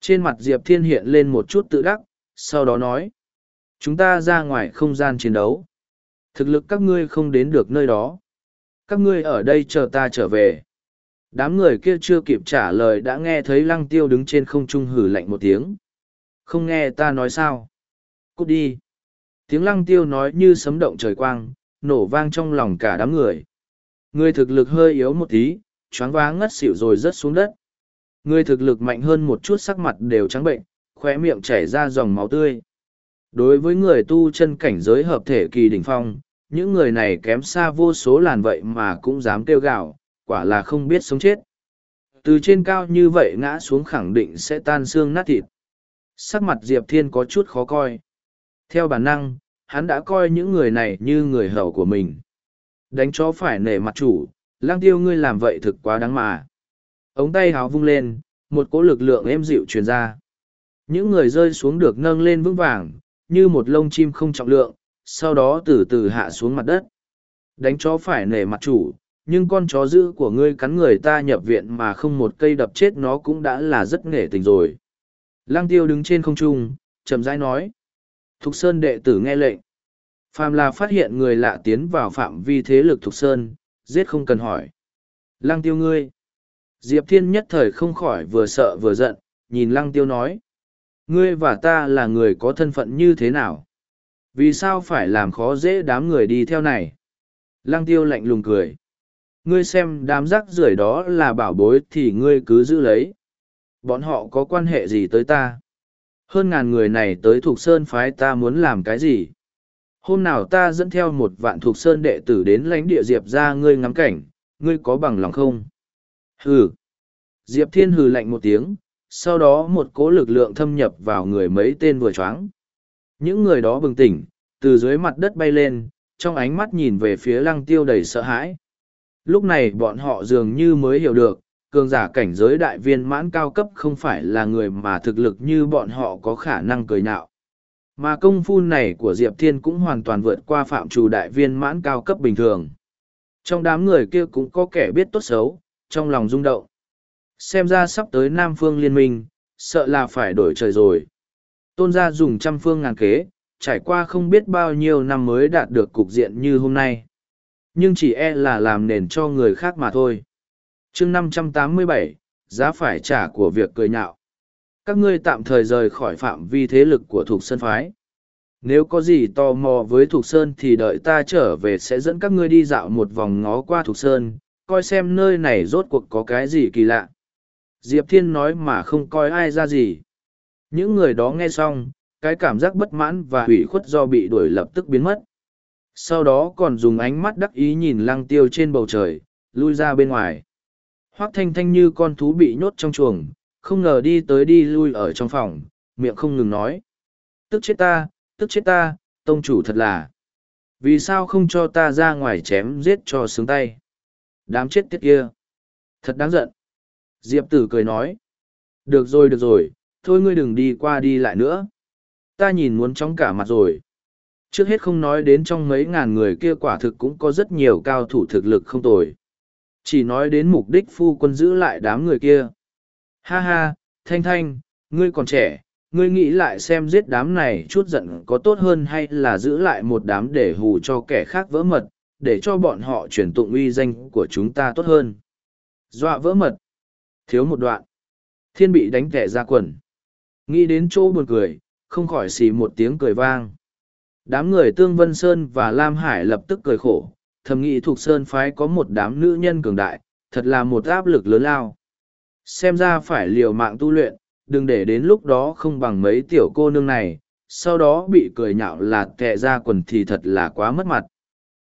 Trên mặt Diệp Thiên hiện lên một chút tự đắc, sau đó nói. Chúng ta ra ngoài không gian chiến đấu. Thực lực các ngươi không đến được nơi đó. Các ngươi ở đây chờ ta trở về. Đám người kia chưa kịp trả lời đã nghe thấy lăng tiêu đứng trên không trung hử lạnh một tiếng. Không nghe ta nói sao. Cút đi. Tiếng lăng tiêu nói như sấm động trời quang, nổ vang trong lòng cả đám người. Người thực lực hơi yếu một tí, choáng váng ngất xỉu rồi rớt xuống đất. Người thực lực mạnh hơn một chút sắc mặt đều trắng bệnh, khóe miệng chảy ra dòng máu tươi. Đối với người tu chân cảnh giới hợp thể kỳ đỉnh phong, những người này kém xa vô số làn vậy mà cũng dám kêu gào, quả là không biết sống chết. Từ trên cao như vậy ngã xuống khẳng định sẽ tan xương nát thịt. Sắc mặt Diệp Thiên có chút khó coi. Theo bản năng, hắn đã coi những người này như người hầu của mình. Đánh chó phải nể mặt chủ, lang tiêu ngươi làm vậy thực quá đáng mà. Ống tay háo vung lên, một cỗ lực lượng êm dịu truyền ra. Những người rơi xuống được nâng lên vững vàng, như một lông chim không trọng lượng, sau đó từ từ hạ xuống mặt đất. Đánh chó phải nể mặt chủ, nhưng con chó dữ của ngươi cắn người ta nhập viện mà không một cây đập chết nó cũng đã là rất nghệ tình rồi. Lăng tiêu đứng trên không trung, chậm rãi nói. Thục Sơn đệ tử nghe lệnh. Phàm là phát hiện người lạ tiến vào phạm vi thế lực Thục Sơn, giết không cần hỏi. Lăng tiêu ngươi. Diệp Thiên nhất thời không khỏi vừa sợ vừa giận, nhìn lăng tiêu nói. Ngươi và ta là người có thân phận như thế nào? Vì sao phải làm khó dễ đám người đi theo này? Lăng tiêu lạnh lùng cười. Ngươi xem đám rác rưởi đó là bảo bối thì ngươi cứ giữ lấy. Bọn họ có quan hệ gì tới ta? Hơn ngàn người này tới thuộc sơn phái ta muốn làm cái gì? Hôm nào ta dẫn theo một vạn thuộc sơn đệ tử đến lãnh địa Diệp ra ngươi ngắm cảnh, ngươi có bằng lòng không? Hừ. Diệp Thiên hừ lạnh một tiếng, sau đó một cỗ lực lượng thâm nhập vào người mấy tên vừa choáng. Những người đó bừng tỉnh, từ dưới mặt đất bay lên, trong ánh mắt nhìn về phía lăng tiêu đầy sợ hãi. Lúc này bọn họ dường như mới hiểu được, cường giả cảnh giới đại viên mãn cao cấp không phải là người mà thực lực như bọn họ có khả năng cười nhạo. Mà công phu này của Diệp Thiên cũng hoàn toàn vượt qua phạm trù đại viên mãn cao cấp bình thường. Trong đám người kia cũng có kẻ biết tốt xấu, trong lòng rung động. Xem ra sắp tới Nam Phương Liên minh, sợ là phải đổi trời rồi. Tôn gia dùng trăm phương ngàn kế, trải qua không biết bao nhiêu năm mới đạt được cục diện như hôm nay. Nhưng chỉ e là làm nền cho người khác mà thôi. chương năm trăm tám mươi bảy giá phải trả của việc cười nhạo. Các ngươi tạm thời rời khỏi phạm vi thế lực của Thục Sơn Phái. Nếu có gì tò mò với Thục Sơn thì đợi ta trở về sẽ dẫn các ngươi đi dạo một vòng ngó qua Thục Sơn, coi xem nơi này rốt cuộc có cái gì kỳ lạ. Diệp Thiên nói mà không coi ai ra gì. Những người đó nghe xong, cái cảm giác bất mãn và hủy khuất do bị đuổi lập tức biến mất. Sau đó còn dùng ánh mắt đắc ý nhìn lăng tiêu trên bầu trời, lui ra bên ngoài. Hoác thanh thanh như con thú bị nhốt trong chuồng, không ngờ đi tới đi lui ở trong phòng, miệng không ngừng nói. Tức chết ta, tức chết ta, tông chủ thật là. Vì sao không cho ta ra ngoài chém giết cho sướng tay? Đám chết tiết kia. Thật đáng giận. Diệp tử cười nói. Được rồi được rồi, thôi ngươi đừng đi qua đi lại nữa. Ta nhìn muốn chóng cả mặt rồi. Trước hết không nói đến trong mấy ngàn người kia quả thực cũng có rất nhiều cao thủ thực lực không tồi. Chỉ nói đến mục đích phu quân giữ lại đám người kia. Ha ha, Thanh Thanh, ngươi còn trẻ, ngươi nghĩ lại xem giết đám này chút giận có tốt hơn hay là giữ lại một đám để hù cho kẻ khác vỡ mật, để cho bọn họ truyền tụng uy danh của chúng ta tốt hơn. Dọa vỡ mật. Thiếu một đoạn. Thiên bị đánh kẻ ra quần. Nghĩ đến chỗ buồn cười, không khỏi xì một tiếng cười vang. Đám người Tương Vân Sơn và Lam Hải lập tức cười khổ, thầm nghĩ thuộc Sơn phái có một đám nữ nhân cường đại, thật là một áp lực lớn lao. Xem ra phải liều mạng tu luyện, đừng để đến lúc đó không bằng mấy tiểu cô nương này, sau đó bị cười nhạo là tệ ra quần thì thật là quá mất mặt.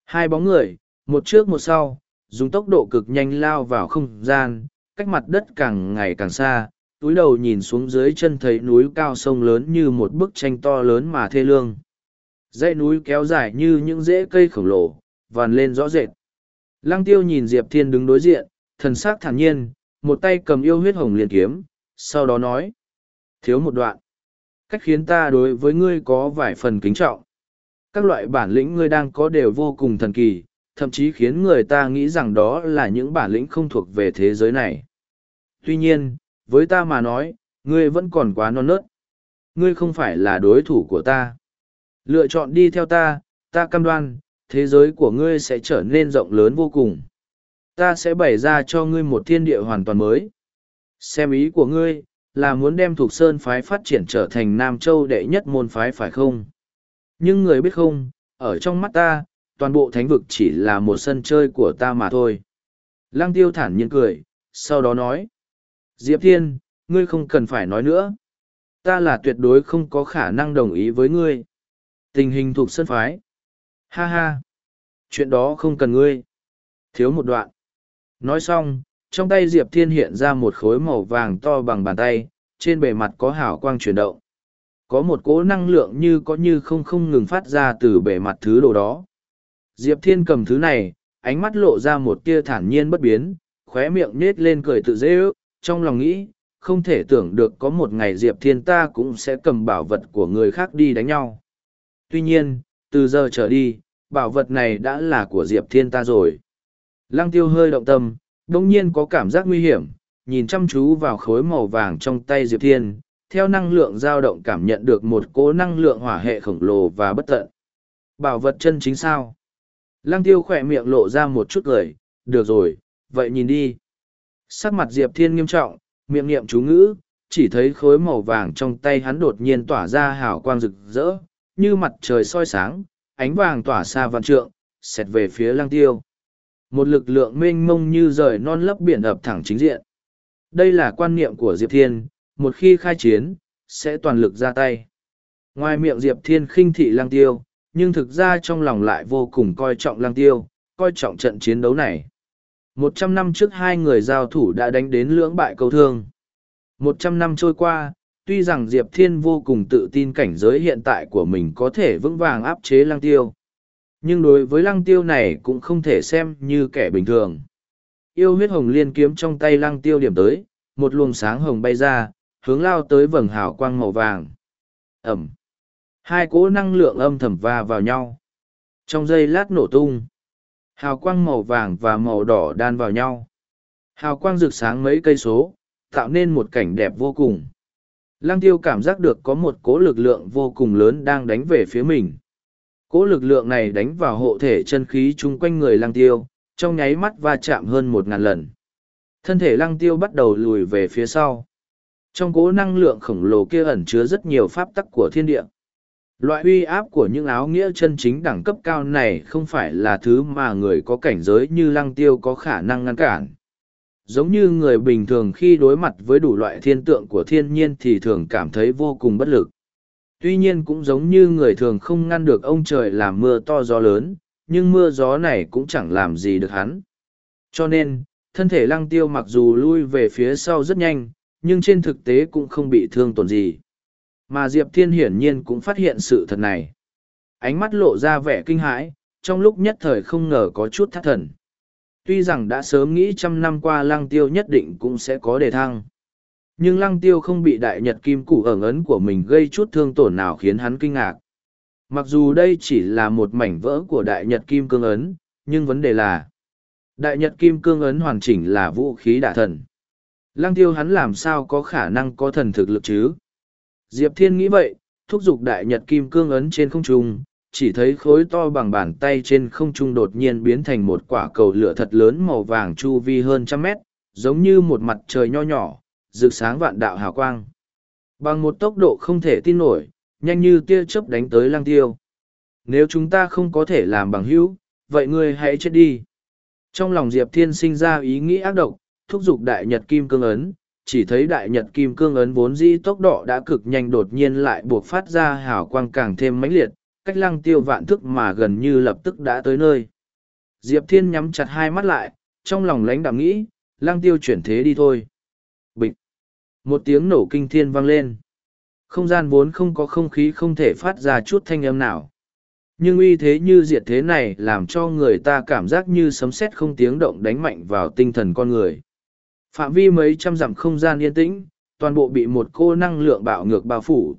Hai bóng người, một trước một sau, dùng tốc độ cực nhanh lao vào không gian, cách mặt đất càng ngày càng xa, túi đầu nhìn xuống dưới chân thấy núi cao sông lớn như một bức tranh to lớn mà thê lương. Dãy núi kéo dài như những rễ cây khổng lồ, vàn lên rõ rệt. Lăng tiêu nhìn Diệp Thiên đứng đối diện, thần sắc thản nhiên, một tay cầm yêu huyết hồng liền kiếm, sau đó nói. Thiếu một đoạn. Cách khiến ta đối với ngươi có vài phần kính trọng. Các loại bản lĩnh ngươi đang có đều vô cùng thần kỳ, thậm chí khiến người ta nghĩ rằng đó là những bản lĩnh không thuộc về thế giới này. Tuy nhiên, với ta mà nói, ngươi vẫn còn quá non nớt. Ngươi không phải là đối thủ của ta. Lựa chọn đi theo ta, ta cam đoan, thế giới của ngươi sẽ trở nên rộng lớn vô cùng. Ta sẽ bày ra cho ngươi một thiên địa hoàn toàn mới. Xem ý của ngươi, là muốn đem thuộc sơn phái phát triển trở thành Nam Châu đệ nhất môn phái phải không? Nhưng người biết không, ở trong mắt ta, toàn bộ thánh vực chỉ là một sân chơi của ta mà thôi. Lăng tiêu thản nhiên cười, sau đó nói. Diệp Thiên, ngươi không cần phải nói nữa. Ta là tuyệt đối không có khả năng đồng ý với ngươi. Tình hình thuộc sân phái. Ha ha. Chuyện đó không cần ngươi. Thiếu một đoạn. Nói xong, trong tay Diệp Thiên hiện ra một khối màu vàng to bằng bàn tay, trên bề mặt có hào quang chuyển động. Có một cỗ năng lượng như có như không không ngừng phát ra từ bề mặt thứ đồ đó. Diệp Thiên cầm thứ này, ánh mắt lộ ra một tia thản nhiên bất biến, khóe miệng nết lên cười tự dễ ước, trong lòng nghĩ, không thể tưởng được có một ngày Diệp Thiên ta cũng sẽ cầm bảo vật của người khác đi đánh nhau. Tuy nhiên, từ giờ trở đi, bảo vật này đã là của Diệp Thiên ta rồi. Lăng tiêu hơi động tâm, đồng nhiên có cảm giác nguy hiểm, nhìn chăm chú vào khối màu vàng trong tay Diệp Thiên, theo năng lượng dao động cảm nhận được một cố năng lượng hỏa hệ khổng lồ và bất tận. Bảo vật chân chính sao? Lăng tiêu khỏe miệng lộ ra một chút cười, được rồi, vậy nhìn đi. Sắc mặt Diệp Thiên nghiêm trọng, miệng niệm chú ngữ, chỉ thấy khối màu vàng trong tay hắn đột nhiên tỏa ra hào quang rực rỡ, như mặt trời soi sáng, ánh vàng tỏa xa vạn trượng, xẹt về phía lăng tiêu. Một lực lượng mênh mông như rời non lấp biển ập thẳng chính diện. Đây là quan niệm của Diệp Thiên, một khi khai chiến, sẽ toàn lực ra tay. Ngoài miệng Diệp Thiên khinh thị lăng tiêu, nhưng thực ra trong lòng lại vô cùng coi trọng lăng tiêu, coi trọng trận chiến đấu này. Một trăm năm trước hai người giao thủ đã đánh đến lưỡng bại câu thương. Một trăm năm trôi qua, tuy rằng Diệp Thiên vô cùng tự tin cảnh giới hiện tại của mình có thể vững vàng áp chế lăng tiêu. Nhưng đối với lăng tiêu này cũng không thể xem như kẻ bình thường. Yêu huyết hồng liên kiếm trong tay lăng tiêu điểm tới, một luồng sáng hồng bay ra, hướng lao tới vầng hào quang màu vàng. Ẩm. Hai cỗ năng lượng âm thầm va vào nhau. Trong giây lát nổ tung. Hào quang màu vàng và màu đỏ đan vào nhau. Hào quang rực sáng mấy cây số, tạo nên một cảnh đẹp vô cùng. Lăng tiêu cảm giác được có một cỗ lực lượng vô cùng lớn đang đánh về phía mình. Cỗ lực lượng này đánh vào hộ thể chân khí chung quanh người lăng tiêu, trong nháy mắt va chạm hơn một ngàn lần. Thân thể lăng tiêu bắt đầu lùi về phía sau. Trong cỗ năng lượng khổng lồ kia ẩn chứa rất nhiều pháp tắc của thiên địa. Loại uy áp của những áo nghĩa chân chính đẳng cấp cao này không phải là thứ mà người có cảnh giới như lăng tiêu có khả năng ngăn cản. Giống như người bình thường khi đối mặt với đủ loại thiên tượng của thiên nhiên thì thường cảm thấy vô cùng bất lực. Tuy nhiên cũng giống như người thường không ngăn được ông trời làm mưa to gió lớn, nhưng mưa gió này cũng chẳng làm gì được hắn. Cho nên, thân thể lăng tiêu mặc dù lui về phía sau rất nhanh, nhưng trên thực tế cũng không bị thương tổn gì. Mà Diệp Thiên hiển nhiên cũng phát hiện sự thật này. Ánh mắt lộ ra vẻ kinh hãi, trong lúc nhất thời không ngờ có chút thất thần. Tuy rằng đã sớm nghĩ trăm năm qua lăng tiêu nhất định cũng sẽ có đề thăng. Nhưng lăng tiêu không bị đại nhật kim củ ẩn ấn của mình gây chút thương tổn nào khiến hắn kinh ngạc. Mặc dù đây chỉ là một mảnh vỡ của đại nhật kim cương ấn, nhưng vấn đề là đại nhật kim cương ấn hoàn chỉnh là vũ khí đả thần. Lăng tiêu hắn làm sao có khả năng có thần thực lực chứ? Diệp Thiên nghĩ vậy, thúc giục đại nhật kim cương ấn trên không trung, chỉ thấy khối to bằng bàn tay trên không trung đột nhiên biến thành một quả cầu lửa thật lớn màu vàng chu vi hơn trăm mét, giống như một mặt trời nho nhỏ, rực sáng vạn đạo hào quang. Bằng một tốc độ không thể tin nổi, nhanh như tia chớp đánh tới lăng tiêu. Nếu chúng ta không có thể làm bằng hữu, vậy ngươi hãy chết đi. Trong lòng Diệp Thiên sinh ra ý nghĩ ác độc, thúc giục đại nhật kim cương ấn, chỉ thấy đại nhật kim cương ấn vốn dĩ tốc độ đã cực nhanh đột nhiên lại buộc phát ra hào quang càng thêm mãnh liệt, cách lăng tiêu vạn thức mà gần như lập tức đã tới nơi. Diệp Thiên nhắm chặt hai mắt lại, trong lòng lãnh đạm nghĩ, lăng tiêu chuyển thế đi thôi. Bịch! Một tiếng nổ kinh thiên vang lên. Không gian vốn không có không khí không thể phát ra chút thanh âm nào. Nhưng uy thế như diệt thế này làm cho người ta cảm giác như sấm sét không tiếng động đánh mạnh vào tinh thần con người. Phạm vi mấy trăm dặm không gian yên tĩnh, toàn bộ bị một cô năng lượng bạo ngược bao phủ.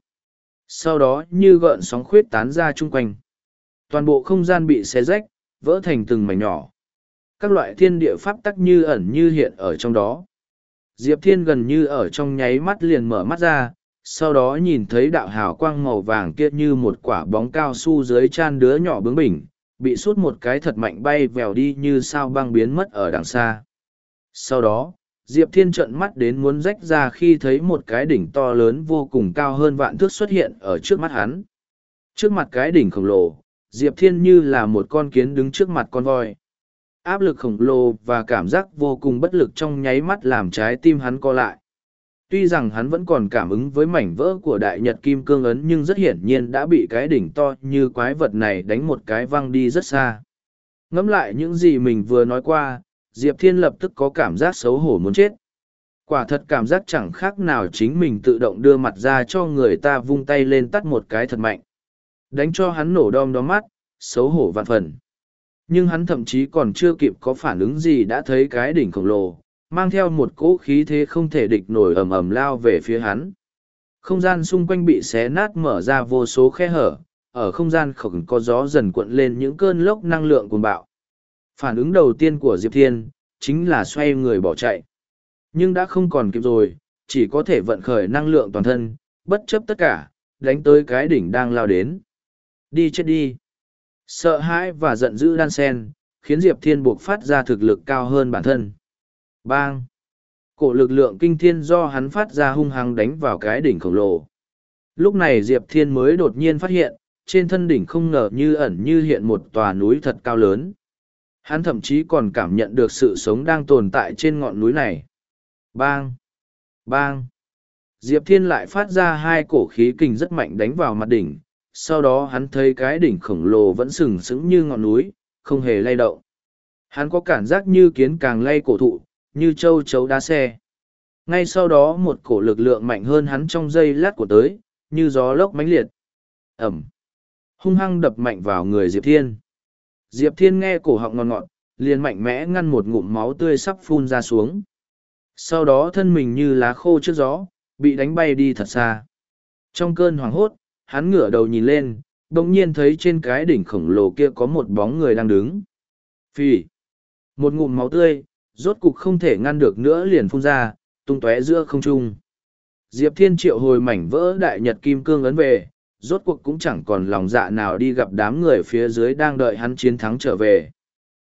Sau đó như gợn sóng khuyết tán ra chung quanh. Toàn bộ không gian bị xé rách, vỡ thành từng mảnh nhỏ. Các loại thiên địa pháp tắc như ẩn như hiện ở trong đó. Diệp Thiên gần như ở trong nháy mắt liền mở mắt ra, sau đó nhìn thấy đạo hào quang màu vàng kia như một quả bóng cao su dưới chan đứa nhỏ bướng bỉnh, bị sút một cái thật mạnh bay vèo đi như sao băng biến mất ở đằng xa. Sau đó, Diệp Thiên trợn mắt đến muốn rách ra khi thấy một cái đỉnh to lớn vô cùng cao hơn vạn thước xuất hiện ở trước mắt hắn. Trước mặt cái đỉnh khổng lồ, Diệp Thiên như là một con kiến đứng trước mặt con voi. Áp lực khổng lồ và cảm giác vô cùng bất lực trong nháy mắt làm trái tim hắn co lại. Tuy rằng hắn vẫn còn cảm ứng với mảnh vỡ của đại nhật kim cương ấn nhưng rất hiển nhiên đã bị cái đỉnh to như quái vật này đánh một cái văng đi rất xa. Ngẫm lại những gì mình vừa nói qua, Diệp Thiên lập tức có cảm giác xấu hổ muốn chết. Quả thật cảm giác chẳng khác nào chính mình tự động đưa mặt ra cho người ta vung tay lên tắt một cái thật mạnh. Đánh cho hắn nổ đom đóm mắt, xấu hổ vạn phần. Nhưng hắn thậm chí còn chưa kịp có phản ứng gì đã thấy cái đỉnh khổng lồ, mang theo một cỗ khí thế không thể địch nổi ầm ầm lao về phía hắn. Không gian xung quanh bị xé nát mở ra vô số khe hở, ở không gian khổng có gió dần cuộn lên những cơn lốc năng lượng cuồng bạo. Phản ứng đầu tiên của Diệp Thiên, chính là xoay người bỏ chạy. Nhưng đã không còn kịp rồi, chỉ có thể vận khởi năng lượng toàn thân, bất chấp tất cả, đánh tới cái đỉnh đang lao đến. Đi chết đi. Sợ hãi và giận dữ đan sen, khiến Diệp Thiên buộc phát ra thực lực cao hơn bản thân. Bang! Cổ lực lượng kinh thiên do hắn phát ra hung hăng đánh vào cái đỉnh khổng lồ. Lúc này Diệp Thiên mới đột nhiên phát hiện, trên thân đỉnh không ngờ như ẩn như hiện một tòa núi thật cao lớn. Hắn thậm chí còn cảm nhận được sự sống đang tồn tại trên ngọn núi này. Bang! Bang! Diệp Thiên lại phát ra hai cổ khí kình rất mạnh đánh vào mặt đỉnh, sau đó hắn thấy cái đỉnh khổng lồ vẫn sừng sững như ngọn núi, không hề lay động. Hắn có cảm giác như kiến càng lay cổ thụ, như châu chấu đá xe. Ngay sau đó một cổ lực lượng mạnh hơn hắn trong giây lát của tới, như gió lốc mãnh liệt. Ẩm. Hung hăng đập mạnh vào người Diệp Thiên. Diệp Thiên nghe cổ họng ngọt ngọt, liền mạnh mẽ ngăn một ngụm máu tươi sắp phun ra xuống. Sau đó thân mình như lá khô trước gió, bị đánh bay đi thật xa. Trong cơn hoảng hốt, hắn ngửa đầu nhìn lên, đồng nhiên thấy trên cái đỉnh khổng lồ kia có một bóng người đang đứng. Phì! Một ngụm máu tươi, rốt cục không thể ngăn được nữa liền phun ra, tung tóe giữa không trung. Diệp Thiên triệu hồi mảnh vỡ đại nhật kim cương ấn về, rốt cuộc cũng chẳng còn lòng dạ nào đi gặp đám người phía dưới đang đợi hắn chiến thắng trở về.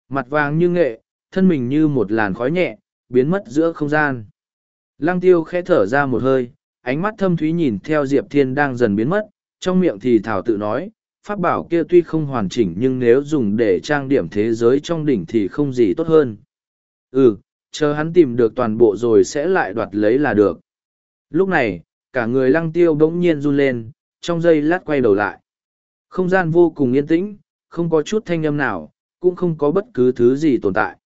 Mặt vàng như nghệ, thân mình như một làn khói nhẹ, biến mất giữa không gian. Lăng tiêu khẽ thở ra một hơi, ánh mắt thâm thúy nhìn theo Diệp Thiên đang dần biến mất, trong miệng thì thảo tự nói, pháp bảo kia tuy không hoàn chỉnh nhưng nếu dùng để trang điểm thế giới trong đỉnh thì không gì tốt hơn. Ừ, chờ hắn tìm được toàn bộ rồi sẽ lại đoạt lấy là được. Lúc này, cả người lăng tiêu bỗng nhiên run lên, trong giây lát quay đầu lại. Không gian vô cùng yên tĩnh, không có chút thanh âm nào, cũng không có bất cứ thứ gì tồn tại.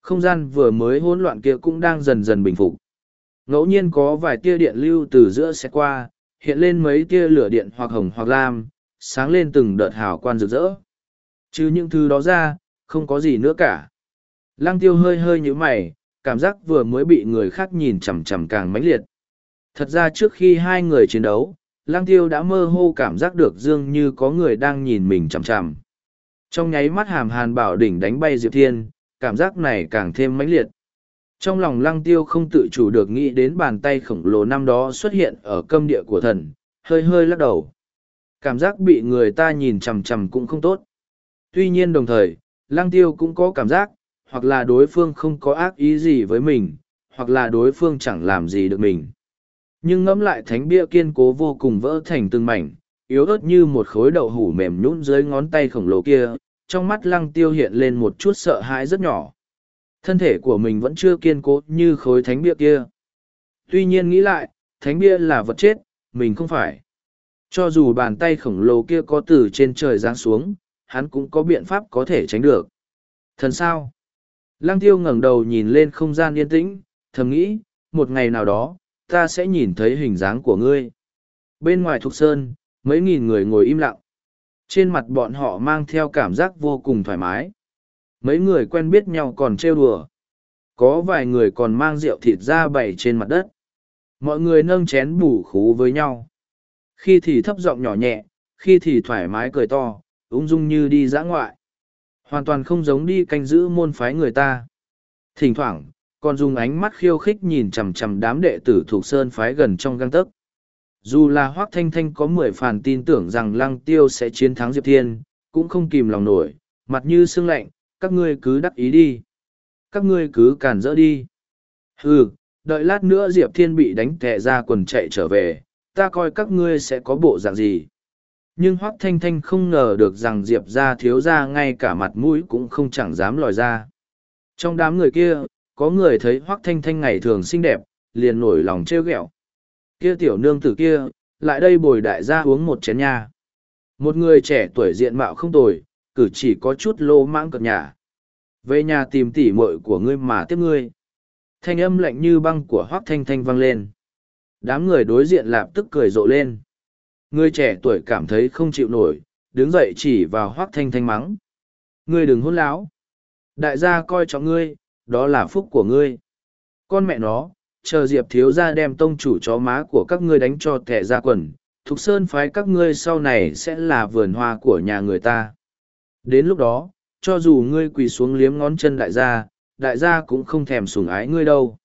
Không gian vừa mới hỗn loạn kia cũng đang dần dần bình phục. Ngẫu nhiên có vài tia điện lưu từ giữa xe qua, hiện lên mấy tia lửa điện hoặc hồng hoặc lam, sáng lên từng đợt hào quan rực rỡ. Chứ những thứ đó ra, không có gì nữa cả. Lăng tiêu hơi hơi như mày, cảm giác vừa mới bị người khác nhìn chằm chằm càng mãnh liệt. Thật ra trước khi hai người chiến đấu, Lăng tiêu đã mơ hô cảm giác được dương như có người đang nhìn mình chằm chằm. Trong nháy mắt hàm hàn bảo đỉnh đánh bay Diệp Thiên, cảm giác này càng thêm mãnh liệt. Trong lòng lăng tiêu không tự chủ được nghĩ đến bàn tay khổng lồ năm đó xuất hiện ở câm địa của thần, hơi hơi lắc đầu. Cảm giác bị người ta nhìn chằm chằm cũng không tốt. Tuy nhiên đồng thời, lăng tiêu cũng có cảm giác, hoặc là đối phương không có ác ý gì với mình, hoặc là đối phương chẳng làm gì được mình. Nhưng ngẫm lại thánh bia kiên cố vô cùng vỡ thành từng mảnh, yếu ớt như một khối đậu hủ mềm nhũn dưới ngón tay khổng lồ kia, trong mắt lăng tiêu hiện lên một chút sợ hãi rất nhỏ. Thân thể của mình vẫn chưa kiên cố như khối thánh bia kia. Tuy nhiên nghĩ lại, thánh bia là vật chết, mình không phải. Cho dù bàn tay khổng lồ kia có từ trên trời giáng xuống, hắn cũng có biện pháp có thể tránh được. Thần sao? Lăng tiêu ngẩng đầu nhìn lên không gian yên tĩnh, thầm nghĩ, một ngày nào đó, ta sẽ nhìn thấy hình dáng của ngươi. Bên ngoài thuộc sơn, mấy nghìn người ngồi im lặng. Trên mặt bọn họ mang theo cảm giác vô cùng thoải mái. Mấy người quen biết nhau còn trêu đùa. Có vài người còn mang rượu thịt ra bày trên mặt đất. Mọi người nâng chén bù khú với nhau. Khi thì thấp giọng nhỏ nhẹ, khi thì thoải mái cười to, ung dung như đi dã ngoại. Hoàn toàn không giống đi canh giữ môn phái người ta. Thỉnh thoảng, còn dùng ánh mắt khiêu khích nhìn chằm chằm đám đệ tử thuộc sơn phái gần trong găng tấc. Dù là Hoác Thanh Thanh có mười phản tin tưởng rằng Lăng Tiêu sẽ chiến thắng Diệp Thiên, cũng không kìm lòng nổi, mặt như sương lạnh, các ngươi cứ đắc ý đi. Các ngươi cứ cản rỡ đi. ừ đợi lát nữa Diệp Thiên bị đánh tệ ra quần chạy trở về, ta coi các ngươi sẽ có bộ dạng gì. Nhưng Hoác Thanh Thanh không ngờ được rằng Diệp ra thiếu ra ngay cả mặt mũi cũng không chẳng dám lòi ra. Trong đám người kia, có người thấy Hoác Thanh Thanh ngày thường xinh đẹp, liền nổi lòng trêu ghẹo kia tiểu nương tử kia, lại đây bồi đại gia uống một chén nha. Một người trẻ tuổi diện mạo không tồi, cử chỉ có chút lô mãng cợt nhà. Về nhà tìm tỉ muội của ngươi mà tiếp ngươi. Thanh âm lạnh như băng của Hoác Thanh Thanh vang lên. Đám người đối diện lạp tức cười rộ lên. Người trẻ tuổi cảm thấy không chịu nổi, đứng dậy chỉ vào Hoác Thanh Thanh mắng. Ngươi đừng hôn láo. Đại gia coi trọng ngươi, đó là phúc của ngươi. Con mẹ nó, chờ diệp thiếu ra đem tông chủ chó má của các ngươi đánh cho thẻ ra quần thục sơn phái các ngươi sau này sẽ là vườn hoa của nhà người ta đến lúc đó cho dù ngươi quỳ xuống liếm ngón chân đại gia đại gia cũng không thèm sủng ái ngươi đâu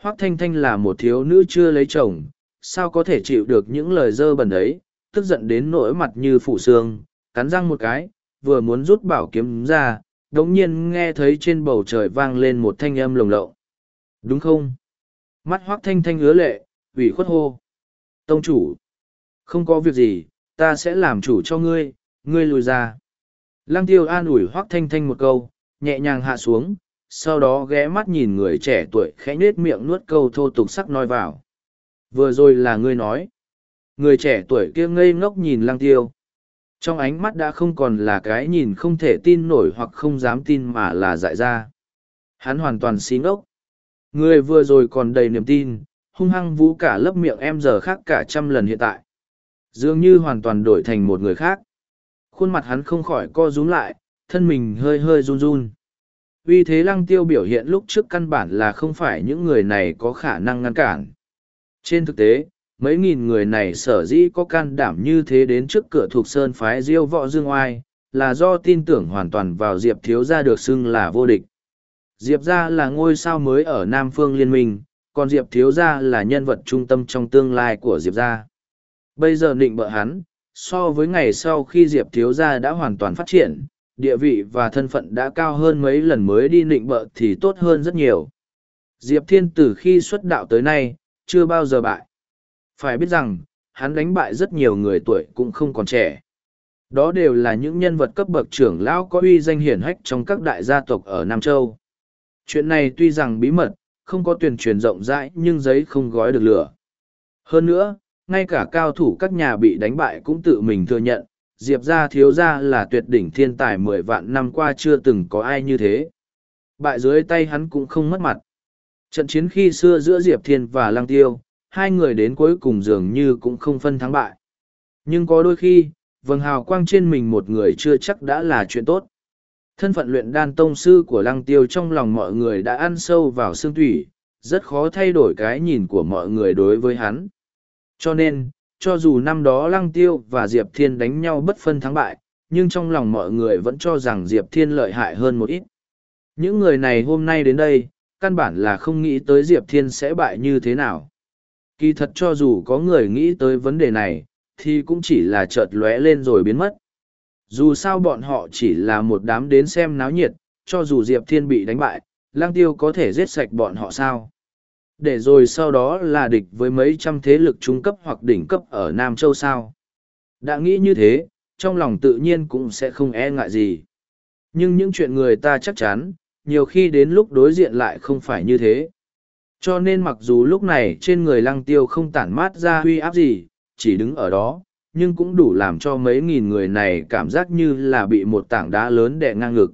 hoác thanh thanh là một thiếu nữ chưa lấy chồng sao có thể chịu được những lời dơ bẩn ấy tức giận đến nỗi mặt như phủ xương cắn răng một cái vừa muốn rút bảo kiếm ra đống nhiên nghe thấy trên bầu trời vang lên một thanh âm lồng lộng đúng không Mắt hoác thanh thanh ứa lệ, ủy khuất hô. Tông chủ, không có việc gì, ta sẽ làm chủ cho ngươi, ngươi lùi ra. Lăng tiêu an ủi hoác thanh thanh một câu, nhẹ nhàng hạ xuống, sau đó ghé mắt nhìn người trẻ tuổi khẽ nết miệng nuốt câu thô tục sắc nói vào. Vừa rồi là ngươi nói. Người trẻ tuổi kia ngây ngốc nhìn lăng tiêu. Trong ánh mắt đã không còn là cái nhìn không thể tin nổi hoặc không dám tin mà là dại ra. Hắn hoàn toàn xí ngốc. Người vừa rồi còn đầy niềm tin, hung hăng vũ cả lớp miệng em giờ khác cả trăm lần hiện tại. Dường như hoàn toàn đổi thành một người khác. Khuôn mặt hắn không khỏi co rúm lại, thân mình hơi hơi run run. Vì thế lăng tiêu biểu hiện lúc trước căn bản là không phải những người này có khả năng ngăn cản. Trên thực tế, mấy nghìn người này sở dĩ có can đảm như thế đến trước cửa thuộc sơn phái diêu võ dương oai, là do tin tưởng hoàn toàn vào Diệp Thiếu gia được xưng là vô địch. Diệp gia là ngôi sao mới ở Nam Phương Liên minh, còn Diệp Thiếu gia là nhân vật trung tâm trong tương lai của Diệp gia. Bây giờ định bợ hắn, so với ngày sau khi Diệp Thiếu gia đã hoàn toàn phát triển, địa vị và thân phận đã cao hơn mấy lần mới đi định bợ thì tốt hơn rất nhiều. Diệp Thiên từ khi xuất đạo tới nay, chưa bao giờ bại. Phải biết rằng, hắn đánh bại rất nhiều người tuổi cũng không còn trẻ. Đó đều là những nhân vật cấp bậc trưởng lão có uy danh hiển hách trong các đại gia tộc ở Nam Châu. Chuyện này tuy rằng bí mật không có tuyên truyền rộng rãi nhưng giấy không gói được lửa. Hơn nữa ngay cả cao thủ các nhà bị đánh bại cũng tự mình thừa nhận diệp gia thiếu gia là tuyệt đỉnh thiên tài mười vạn năm qua chưa từng có ai như thế. Bại dưới tay hắn cũng không mất mặt. Trận chiến khi xưa giữa diệp thiên và lang tiêu hai người đến cuối cùng dường như cũng không phân thắng bại nhưng có đôi khi vầng hào quang trên mình một người chưa chắc đã là chuyện tốt Thân phận luyện đan tông sư của lăng tiêu trong lòng mọi người đã ăn sâu vào xương thủy, rất khó thay đổi cái nhìn của mọi người đối với hắn. Cho nên, cho dù năm đó lăng tiêu và Diệp Thiên đánh nhau bất phân thắng bại, nhưng trong lòng mọi người vẫn cho rằng Diệp Thiên lợi hại hơn một ít. Những người này hôm nay đến đây, căn bản là không nghĩ tới Diệp Thiên sẽ bại như thế nào. Kỳ thật cho dù có người nghĩ tới vấn đề này, thì cũng chỉ là chợt lóe lên rồi biến mất. Dù sao bọn họ chỉ là một đám đến xem náo nhiệt cho dù diệp thiên bị đánh bại lang tiêu có thể giết sạch bọn họ sao? Để rồi sau đó là địch với mấy trăm thế lực trung cấp hoặc đỉnh cấp ở nam châu sao? Đã nghĩ như thế trong lòng tự nhiên cũng sẽ không e ngại gì. Nhưng những chuyện người ta chắc chắn nhiều khi đến lúc đối diện lại không phải như thế. Cho nên mặc dù lúc này trên người lăng tiêu không tản mát ra huy áp gì, chỉ đứng ở đó, nhưng cũng đủ làm cho mấy nghìn người này cảm giác như là bị một tảng đá lớn đè ngang ngực.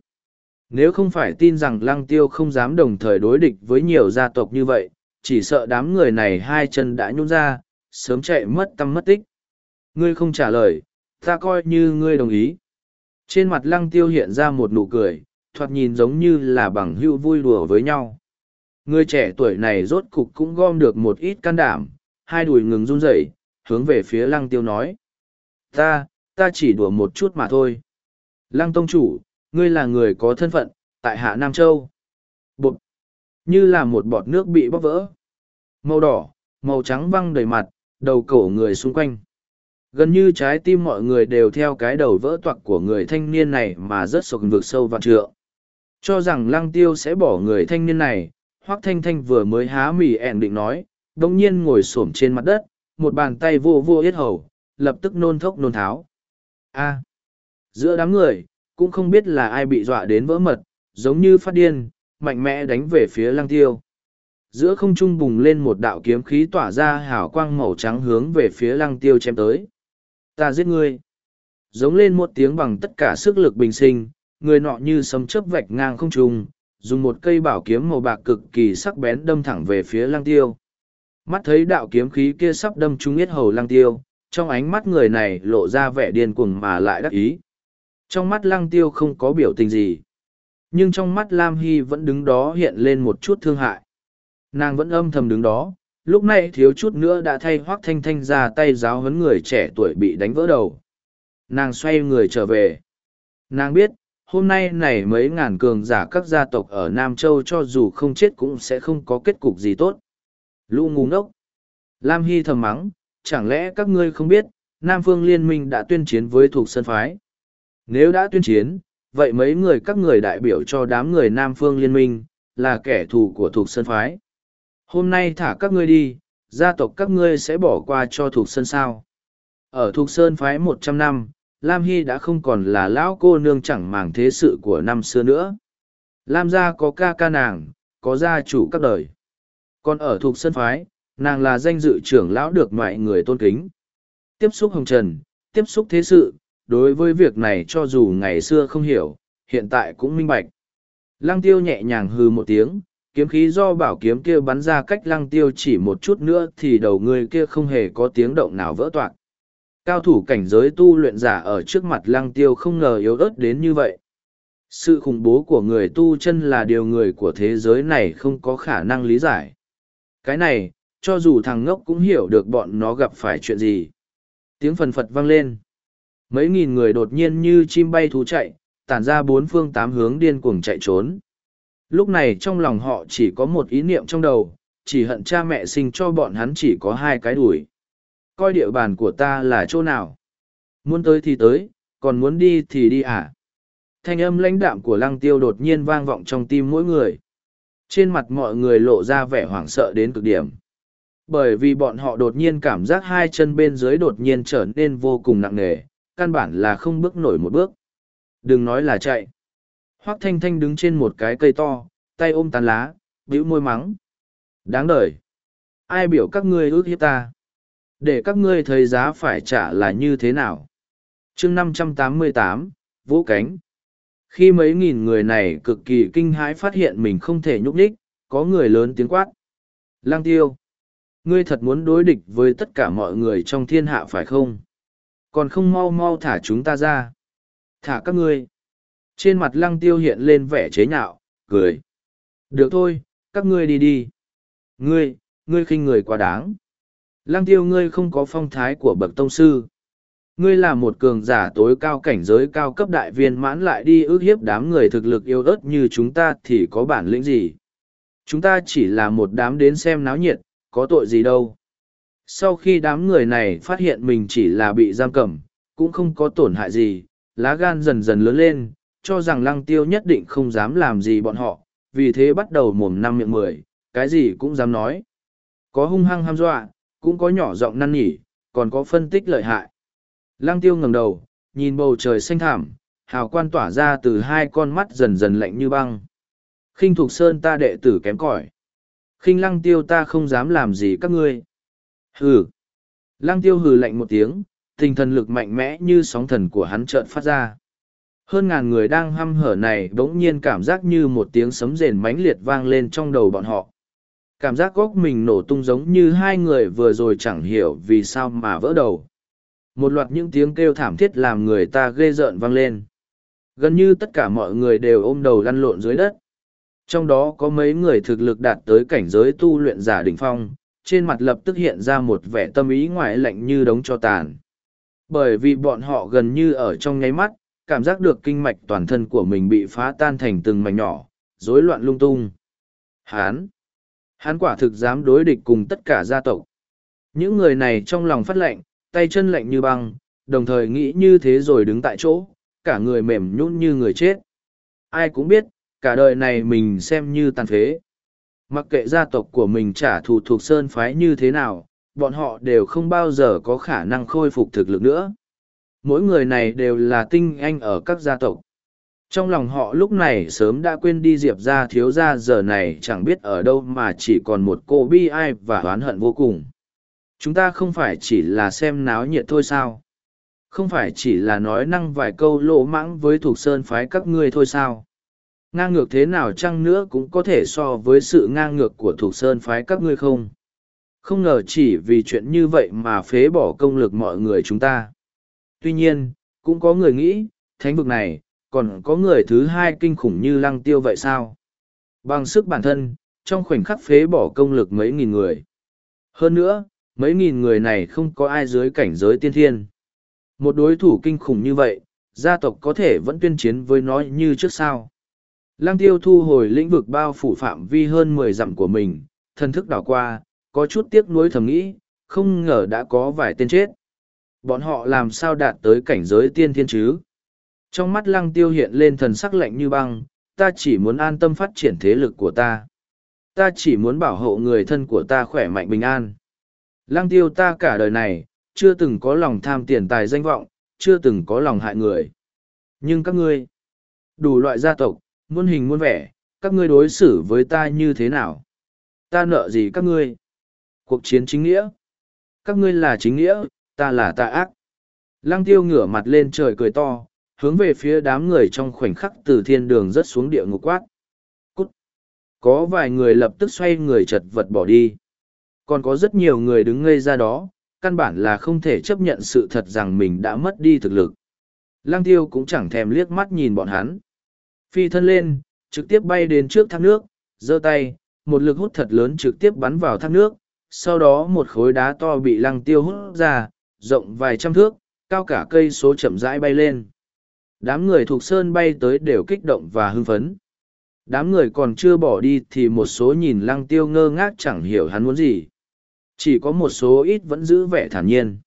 Nếu không phải tin rằng lăng tiêu không dám đồng thời đối địch với nhiều gia tộc như vậy, chỉ sợ đám người này hai chân đã nhún ra, sớm chạy mất tâm mất tích. Ngươi không trả lời, ta coi như ngươi đồng ý. Trên mặt lăng tiêu hiện ra một nụ cười, thoạt nhìn giống như là bằng hữu vui đùa với nhau. Người trẻ tuổi này rốt cục cũng gom được một ít can đảm, hai đùi ngừng run rẩy, hướng về phía lăng tiêu nói. Ta, ta chỉ đùa một chút mà thôi. Lăng tông chủ, ngươi là người có thân phận, tại hạ Nam Châu. Bụt! Như là một bọt nước bị bóc vỡ. Màu đỏ, màu trắng văng đầy mặt, đầu cổ người xung quanh. Gần như trái tim mọi người đều theo cái đầu vỡ toạc của người thanh niên này mà rất sộc vực sâu vạn trượng. Cho rằng lăng tiêu sẽ bỏ người thanh niên này, Hoác Thanh Thanh vừa mới há mì ẹn định nói, đồng nhiên ngồi xổm trên mặt đất, một bàn tay vô vô yết hầu, lập tức nôn thốc nôn tháo. A. giữa đám người, cũng không biết là ai bị dọa đến vỡ mật, giống như phát điên, mạnh mẽ đánh về phía lăng tiêu. Giữa không trung bùng lên một đạo kiếm khí tỏa ra hào quang màu trắng hướng về phía lăng tiêu chém tới. Ta giết ngươi. Giống lên một tiếng bằng tất cả sức lực bình sinh, người nọ như sấm chớp vạch ngang không trung, dùng một cây bảo kiếm màu bạc cực kỳ sắc bén đâm thẳng về phía lăng tiêu. Mắt thấy đạo kiếm khí kia sắp đâm trúng yết hầu lăng tiêu, trong ánh mắt người này lộ ra vẻ điên cuồng mà lại đắc ý. Trong mắt lăng tiêu không có biểu tình gì. Nhưng trong mắt Lam Hy vẫn đứng đó hiện lên một chút thương hại. Nàng vẫn âm thầm đứng đó, lúc này thiếu chút nữa đã thay hoác thanh thanh ra tay giáo huấn người trẻ tuổi bị đánh vỡ đầu. Nàng xoay người trở về. Nàng biết, hôm nay này mấy ngàn cường giả các gia tộc ở Nam Châu cho dù không chết cũng sẽ không có kết cục gì tốt. Lũ ngu ngốc. Lam Hy thầm mắng, chẳng lẽ các ngươi không biết, Nam Phương Liên minh đã tuyên chiến với thuộc sân phái. Nếu đã tuyên chiến, vậy mấy người các người đại biểu cho đám người Nam Phương Liên minh, là kẻ thù của thuộc sân phái. Hôm nay thả các ngươi đi, gia tộc các ngươi sẽ bỏ qua cho thuộc sân sao. Ở thuộc sơn phái một trăm năm, Lam Hy đã không còn là lão cô nương chẳng màng thế sự của năm xưa nữa. Lam gia có ca ca nàng, có gia chủ các đời. Còn ở thuộc sân phái, nàng là danh dự trưởng lão được mọi người tôn kính. Tiếp xúc hồng trần, tiếp xúc thế sự, đối với việc này cho dù ngày xưa không hiểu, hiện tại cũng minh bạch. Lăng tiêu nhẹ nhàng hư một tiếng, kiếm khí do bảo kiếm kia bắn ra cách lăng tiêu chỉ một chút nữa thì đầu người kia không hề có tiếng động nào vỡ toạc. Cao thủ cảnh giới tu luyện giả ở trước mặt lăng tiêu không ngờ yếu ớt đến như vậy. Sự khủng bố của người tu chân là điều người của thế giới này không có khả năng lý giải. Cái này, cho dù thằng ngốc cũng hiểu được bọn nó gặp phải chuyện gì. Tiếng phần phật vang lên. Mấy nghìn người đột nhiên như chim bay thú chạy, tản ra bốn phương tám hướng điên cuồng chạy trốn. Lúc này trong lòng họ chỉ có một ý niệm trong đầu, chỉ hận cha mẹ sinh cho bọn hắn chỉ có hai cái đuổi. Coi địa bàn của ta là chỗ nào? Muốn tới thì tới, còn muốn đi thì đi à? Thanh âm lãnh đạm của lăng tiêu đột nhiên vang vọng trong tim mỗi người. Trên mặt mọi người lộ ra vẻ hoảng sợ đến cực điểm. Bởi vì bọn họ đột nhiên cảm giác hai chân bên dưới đột nhiên trở nên vô cùng nặng nề, căn bản là không bước nổi một bước. Đừng nói là chạy. Hoác Thanh Thanh đứng trên một cái cây to, tay ôm tán lá, bĩu môi mắng. Đáng đời. Ai biểu các ngươi ước hiếp ta? Để các ngươi thấy giá phải trả là như thế nào? chương năm trăm tám mươi tám, Vũ Cánh. Khi mấy nghìn người này cực kỳ kinh hãi phát hiện mình không thể nhúc nhích, có người lớn tiếng quát. Lang tiêu. Ngươi thật muốn đối địch với tất cả mọi người trong thiên hạ phải không? Còn không mau mau thả chúng ta ra. Thả các ngươi. Trên mặt lăng tiêu hiện lên vẻ chế nhạo, cười. Được thôi, các ngươi đi đi. Ngươi, ngươi khinh người quá đáng. Lăng tiêu ngươi không có phong thái của bậc tông sư. Ngươi là một cường giả tối cao cảnh giới cao cấp đại viên mãn lại đi ước hiếp đám người thực lực yêu ớt như chúng ta thì có bản lĩnh gì. Chúng ta chỉ là một đám đến xem náo nhiệt, có tội gì đâu. Sau khi đám người này phát hiện mình chỉ là bị giam cầm, cũng không có tổn hại gì, lá gan dần dần lớn lên, cho rằng lăng tiêu nhất định không dám làm gì bọn họ, vì thế bắt đầu mồm năm miệng mười, cái gì cũng dám nói. Có hung hăng ham dọa, cũng có nhỏ giọng năn nỉ, còn có phân tích lợi hại. Lăng tiêu ngẩng đầu, nhìn bầu trời xanh thảm, hào quan tỏa ra từ hai con mắt dần dần lạnh như băng. khinh thục sơn ta đệ tử kém cỏi khinh lăng tiêu ta không dám làm gì các ngươi. Hừ. Lăng tiêu hừ lạnh một tiếng, tinh thần lực mạnh mẽ như sóng thần của hắn trợn phát ra. Hơn ngàn người đang hăm hở này bỗng nhiên cảm giác như một tiếng sấm rền mãnh liệt vang lên trong đầu bọn họ. Cảm giác góc mình nổ tung giống như hai người vừa rồi chẳng hiểu vì sao mà vỡ đầu. Một loạt những tiếng kêu thảm thiết làm người ta ghê rợn vang lên. Gần như tất cả mọi người đều ôm đầu lăn lộn dưới đất. Trong đó có mấy người thực lực đạt tới cảnh giới tu luyện giả đỉnh phong, trên mặt lập tức hiện ra một vẻ tâm ý ngoại lạnh như đống cho tàn. Bởi vì bọn họ gần như ở trong nháy mắt, cảm giác được kinh mạch toàn thân của mình bị phá tan thành từng mảnh nhỏ, rối loạn lung tung. Hán! Hán quả thực dám đối địch cùng tất cả gia tộc. Những người này trong lòng phát lạnh, tay chân lạnh như băng, đồng thời nghĩ như thế rồi đứng tại chỗ, cả người mềm nhũn như người chết. Ai cũng biết, cả đời này mình xem như tàn phế. Mặc kệ gia tộc của mình trả thù thuộc sơn phái như thế nào, bọn họ đều không bao giờ có khả năng khôi phục thực lực nữa. Mỗi người này đều là tinh anh ở các gia tộc. Trong lòng họ lúc này sớm đã quên đi Diệp ra thiếu gia, giờ này chẳng biết ở đâu mà chỉ còn một cô bi ai và oán hận vô cùng. Chúng ta không phải chỉ là xem náo nhiệt thôi sao? Không phải chỉ là nói năng vài câu lỗ mãng với thuộc sơn phái các ngươi thôi sao? ngang ngược thế nào chăng nữa cũng có thể so với sự ngang ngược của thuộc sơn phái các ngươi không không ngờ chỉ vì chuyện như vậy mà phế bỏ công lực mọi người chúng ta tuy nhiên, cũng có người nghĩ, thánh vực này còn có người thứ hai kinh khủng như lăng tiêu vậy sao bằng sức bản thân trong khoảnh khắc phế bỏ công lực mấy nghìn người hơn nữa mấy nghìn người này không có ai dưới cảnh giới tiên thiên một đối thủ kinh khủng như vậy gia tộc có thể vẫn tuyên chiến với nó như trước sao Lăng tiêu thu hồi lĩnh vực bao phủ phạm vi hơn mười dặm của mình, thân thức đảo qua, có chút tiếc nuối thầm nghĩ, không ngờ đã có vài tên chết. Bọn họ làm sao đạt tới cảnh giới tiên thiên chứ? Trong mắt lăng tiêu hiện lên thần sắc lạnh như băng, ta chỉ muốn an tâm phát triển thế lực của ta. Ta chỉ muốn bảo hộ người thân của ta khỏe mạnh bình an. Lăng tiêu ta cả đời này, chưa từng có lòng tham tiền tài danh vọng, chưa từng có lòng hại người. Nhưng các ngươi, đủ loại gia tộc, muôn hình muôn vẻ, các ngươi đối xử với ta như thế nào? Ta nợ gì các ngươi? Cuộc chiến chính nghĩa. Các ngươi là chính nghĩa, ta là tà ác. Lăng tiêu ngửa mặt lên trời cười to, hướng về phía đám người trong khoảnh khắc từ thiên đường rớt xuống địa ngục quát. Cút! Có vài người lập tức xoay người chật vật bỏ đi. Còn có rất nhiều người đứng ngây ra đó, căn bản là không thể chấp nhận sự thật rằng mình đã mất đi thực lực. Lăng tiêu cũng chẳng thèm liếc mắt nhìn bọn hắn. Phi thân lên, trực tiếp bay đến trước thác nước, giơ tay, một lực hút thật lớn trực tiếp bắn vào thác nước, sau đó một khối đá to bị lăng tiêu hút ra, rộng vài trăm thước, cao cả cây số chậm rãi bay lên. Đám người thuộc sơn bay tới đều kích động và hưng phấn. Đám người còn chưa bỏ đi thì một số nhìn lăng tiêu ngơ ngác chẳng hiểu hắn muốn gì. Chỉ có một số ít vẫn giữ vẻ thản nhiên.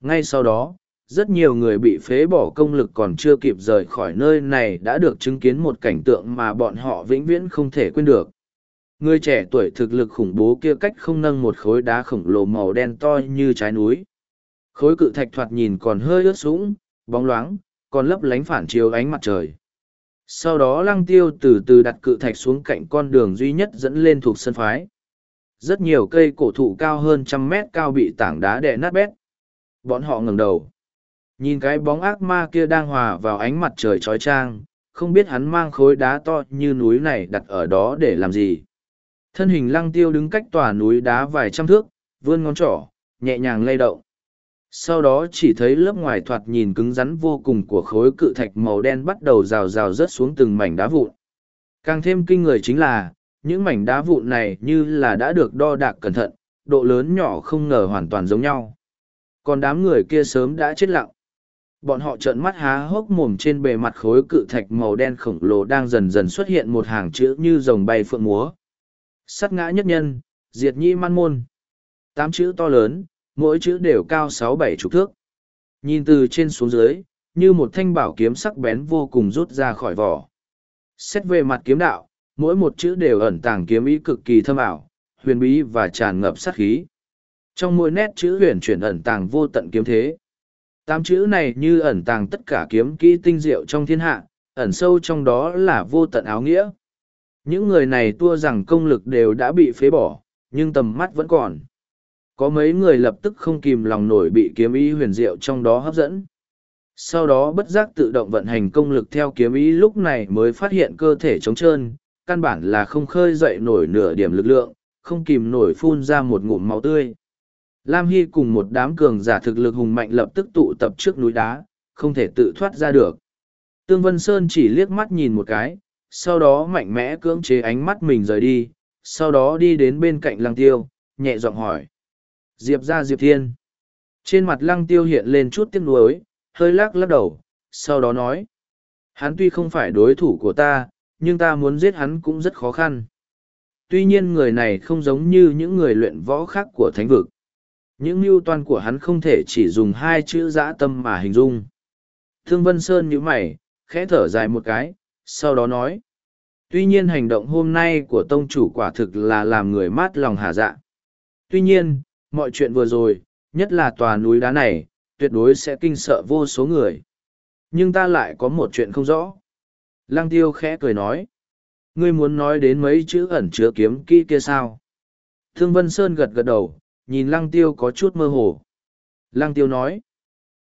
Ngay sau đó, rất nhiều người bị phế bỏ công lực còn chưa kịp rời khỏi nơi này đã được chứng kiến một cảnh tượng mà bọn họ vĩnh viễn không thể quên được người trẻ tuổi thực lực khủng bố kia cách không nâng một khối đá khổng lồ màu đen to như trái núi khối cự thạch thoạt nhìn còn hơi ướt sũng bóng loáng còn lấp lánh phản chiếu ánh mặt trời sau đó lăng tiêu từ từ đặt cự thạch xuống cạnh con đường duy nhất dẫn lên thuộc sân phái rất nhiều cây cổ thụ cao hơn trăm mét cao bị tảng đá đè nát bét bọn họ ngẩng đầu Nhìn cái bóng ác ma kia đang hòa vào ánh mặt trời trói trang, không biết hắn mang khối đá to như núi này đặt ở đó để làm gì. Thân hình lăng tiêu đứng cách tòa núi đá vài trăm thước, vươn ngón trỏ, nhẹ nhàng lay động. Sau đó chỉ thấy lớp ngoài thoạt nhìn cứng rắn vô cùng của khối cự thạch màu đen bắt đầu rào rào rớt xuống từng mảnh đá vụn. Càng thêm kinh người chính là, những mảnh đá vụn này như là đã được đo đạc cẩn thận, độ lớn nhỏ không ngờ hoàn toàn giống nhau. Còn đám người kia sớm đã chết lặng bọn họ trợn mắt há hốc mồm trên bề mặt khối cự thạch màu đen khổng lồ đang dần dần xuất hiện một hàng chữ như rồng bay phượng múa sắt ngã nhất nhân diệt nhi man môn tám chữ to lớn mỗi chữ đều cao sáu bảy chục thước nhìn từ trên xuống dưới như một thanh bảo kiếm sắc bén vô cùng rút ra khỏi vỏ xét về mặt kiếm đạo mỗi một chữ đều ẩn tàng kiếm ý cực kỳ thâm ảo huyền bí và tràn ngập sát khí trong mỗi nét chữ huyền chuyển ẩn tàng vô tận kiếm thế Tám chữ này như ẩn tàng tất cả kiếm kỹ tinh diệu trong thiên hạ, ẩn sâu trong đó là vô tận áo nghĩa. Những người này tua rằng công lực đều đã bị phế bỏ, nhưng tầm mắt vẫn còn. Có mấy người lập tức không kìm lòng nổi bị kiếm ý huyền diệu trong đó hấp dẫn. Sau đó bất giác tự động vận hành công lực theo kiếm ý lúc này mới phát hiện cơ thể trống trơn, căn bản là không khơi dậy nổi nửa điểm lực lượng, không kìm nổi phun ra một ngụm máu tươi. Lam Hy cùng một đám cường giả thực lực hùng mạnh lập tức tụ tập trước núi đá, không thể tự thoát ra được. Tương Vân Sơn chỉ liếc mắt nhìn một cái, sau đó mạnh mẽ cưỡng chế ánh mắt mình rời đi, sau đó đi đến bên cạnh lăng tiêu, nhẹ giọng hỏi. Diệp ra Diệp Thiên. Trên mặt lăng tiêu hiện lên chút tiếc nuối, hơi lắc lắc đầu, sau đó nói. Hắn tuy không phải đối thủ của ta, nhưng ta muốn giết hắn cũng rất khó khăn. Tuy nhiên người này không giống như những người luyện võ khác của thánh vực. Những mưu toan của hắn không thể chỉ dùng hai chữ dã tâm mà hình dung. Thương Vân Sơn nhíu mày, khẽ thở dài một cái, sau đó nói. Tuy nhiên hành động hôm nay của tông chủ quả thực là làm người mát lòng hà dạ. Tuy nhiên, mọi chuyện vừa rồi, nhất là tòa núi đá này, tuyệt đối sẽ kinh sợ vô số người. Nhưng ta lại có một chuyện không rõ. Lăng tiêu khẽ cười nói. Ngươi muốn nói đến mấy chữ ẩn chứa kiếm kỹ kia sao? Thương Vân Sơn gật gật đầu, nhìn lăng tiêu có chút mơ hồ. Lăng tiêu nói.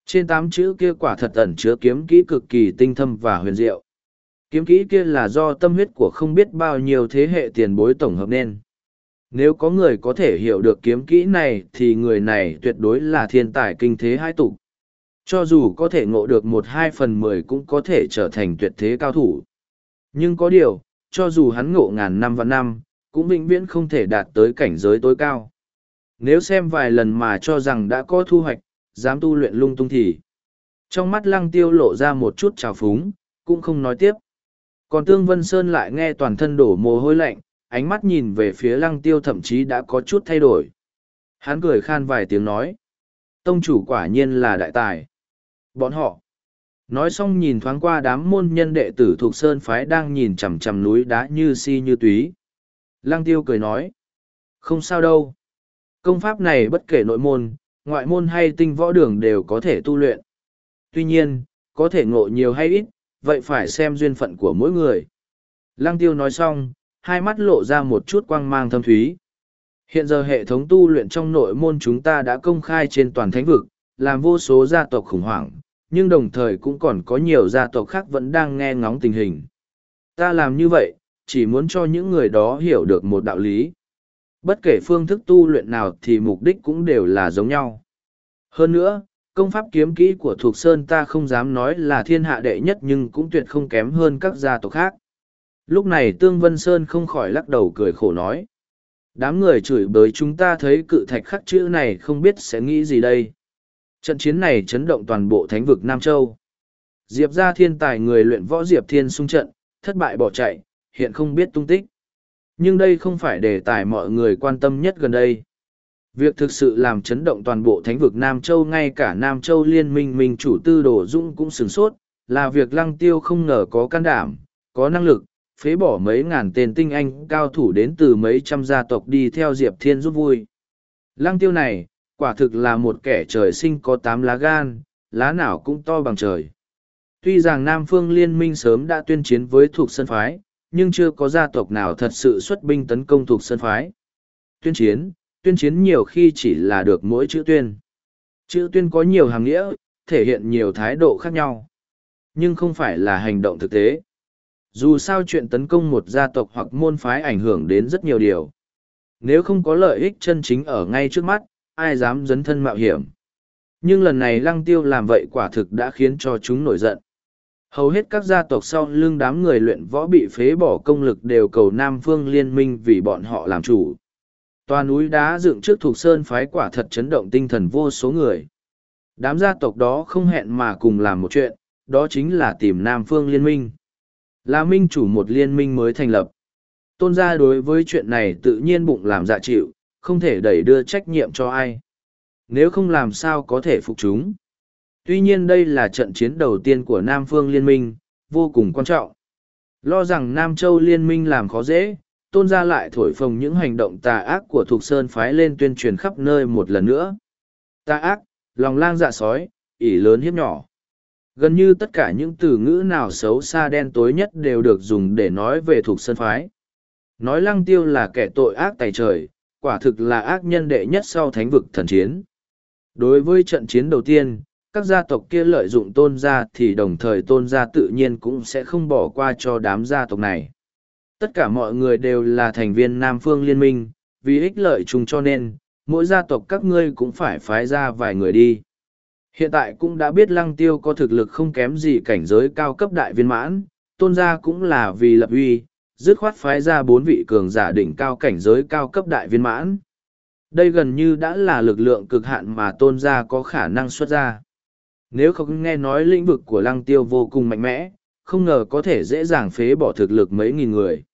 Trên tám chữ kia quả thật ẩn chứa kiếm kỹ cực kỳ tinh thâm và huyền diệu. Kiếm kỹ kia là do tâm huyết của không biết bao nhiêu thế hệ tiền bối tổng hợp nên. Nếu có người có thể hiểu được kiếm kỹ này thì người này tuyệt đối là thiên tài kinh thế hai tục. Cho dù có thể ngộ được một hai phần mười cũng có thể trở thành tuyệt thế cao thủ. Nhưng có điều, cho dù hắn ngộ ngàn năm và năm, cũng vĩnh viễn không thể đạt tới cảnh giới tối cao. Nếu xem vài lần mà cho rằng đã có thu hoạch, dám tu luyện lung tung thì. Trong mắt lăng tiêu lộ ra một chút trào phúng, cũng không nói tiếp. Còn Tương Vân Sơn lại nghe toàn thân đổ mồ hôi lạnh, ánh mắt nhìn về phía lăng tiêu thậm chí đã có chút thay đổi. Hắn cười khan vài tiếng nói. Tông chủ quả nhiên là đại tài. Bọn họ. Nói xong nhìn thoáng qua đám môn nhân đệ tử thuộc Sơn Phái đang nhìn chằm chằm núi đá như si như túy. Lăng tiêu cười nói. Không sao đâu. Công pháp này bất kể nội môn, ngoại môn hay tinh võ đường đều có thể tu luyện. Tuy nhiên, có thể ngộ nhiều hay ít, vậy phải xem duyên phận của mỗi người. Lăng tiêu nói xong, hai mắt lộ ra một chút quang mang thâm thúy. Hiện giờ hệ thống tu luyện trong nội môn chúng ta đã công khai trên toàn thánh vực, làm vô số gia tộc khủng hoảng, nhưng đồng thời cũng còn có nhiều gia tộc khác vẫn đang nghe ngóng tình hình. Ta làm như vậy, chỉ muốn cho những người đó hiểu được một đạo lý. Bất kể phương thức tu luyện nào thì mục đích cũng đều là giống nhau. Hơn nữa, công pháp kiếm kỹ của Thục Sơn ta không dám nói là thiên hạ đệ nhất nhưng cũng tuyệt không kém hơn các gia tộc khác. Lúc này Tương Vân Sơn không khỏi lắc đầu cười khổ nói. Đám người chửi bới chúng ta thấy cự thạch khắc chữ này không biết sẽ nghĩ gì đây. Trận chiến này chấn động toàn bộ thánh vực Nam Châu. Diệp ra thiên tài người luyện võ Diệp Thiên xung trận, thất bại bỏ chạy, hiện không biết tung tích. Nhưng đây không phải đề tài mọi người quan tâm nhất gần đây. Việc thực sự làm chấn động toàn bộ thánh vực Nam Châu ngay cả Nam Châu liên minh mình chủ tư đổ dũng cũng sửng sốt, là việc lăng tiêu không ngờ có can đảm, có năng lực, phế bỏ mấy ngàn tên tinh anh cao thủ đến từ mấy trăm gia tộc đi theo Diệp Thiên giúp vui. Lăng tiêu này, quả thực là một kẻ trời sinh có tám lá gan, lá nào cũng to bằng trời. Tuy rằng Nam Phương Liên minh sớm đã tuyên chiến với thuộc sân phái, nhưng chưa có gia tộc nào thật sự xuất binh tấn công thuộc sân phái. Tuyên chiến, tuyên chiến nhiều khi chỉ là được mỗi chữ tuyên. Chữ tuyên có nhiều hàng nghĩa, thể hiện nhiều thái độ khác nhau. Nhưng không phải là hành động thực tế. Dù sao chuyện tấn công một gia tộc hoặc môn phái ảnh hưởng đến rất nhiều điều. Nếu không có lợi ích chân chính ở ngay trước mắt, ai dám dấn thân mạo hiểm. Nhưng lần này lăng tiêu làm vậy quả thực đã khiến cho chúng nổi giận. Hầu hết các gia tộc sau lưng đám người luyện võ bị phế bỏ công lực đều cầu Nam Phương liên minh vì bọn họ làm chủ. Toa núi đá dựng trước thuộc sơn phái quả thật chấn động tinh thần vô số người. Đám gia tộc đó không hẹn mà cùng làm một chuyện, đó chính là tìm Nam Phương liên minh. Là minh chủ một liên minh mới thành lập. Tôn gia đối với chuyện này tự nhiên bụng làm dạ chịu, không thể đẩy đưa trách nhiệm cho ai. Nếu không làm sao có thể phục chúng. Tuy nhiên đây là trận chiến đầu tiên của Nam Phương Liên minh, vô cùng quan trọng. Lo rằng Nam Châu Liên minh làm khó dễ, tôn gia lại thổi phồng những hành động tà ác của Thục Sơn phái lên tuyên truyền khắp nơi một lần nữa. Tà ác, lòng lang dạ sói, ỉ lớn hiếp nhỏ. Gần như tất cả những từ ngữ nào xấu xa đen tối nhất đều được dùng để nói về thuộc Sơn phái. Nói lăng tiêu là kẻ tội ác tài trời, quả thực là ác nhân đệ nhất sau thánh vực thần chiến. Đối với trận chiến đầu tiên, các gia tộc kia lợi dụng tôn gia thì đồng thời tôn gia tự nhiên cũng sẽ không bỏ qua cho đám gia tộc này. Tất cả mọi người đều là thành viên Nam Phương Liên minh, vì ích lợi chung cho nên, mỗi gia tộc các ngươi cũng phải phái ra vài người đi. Hiện tại cũng đã biết lăng tiêu có thực lực không kém gì cảnh giới cao cấp đại viên mãn, tôn gia cũng là vì lập uy, dứt khoát phái ra bốn vị cường giả đỉnh cao cảnh giới cao cấp đại viên mãn. Đây gần như đã là lực lượng cực hạn mà tôn gia có khả năng xuất ra. Nếu không nghe nói lĩnh vực của lăng tiêu vô cùng mạnh mẽ, không ngờ có thể dễ dàng phế bỏ thực lực mấy nghìn người.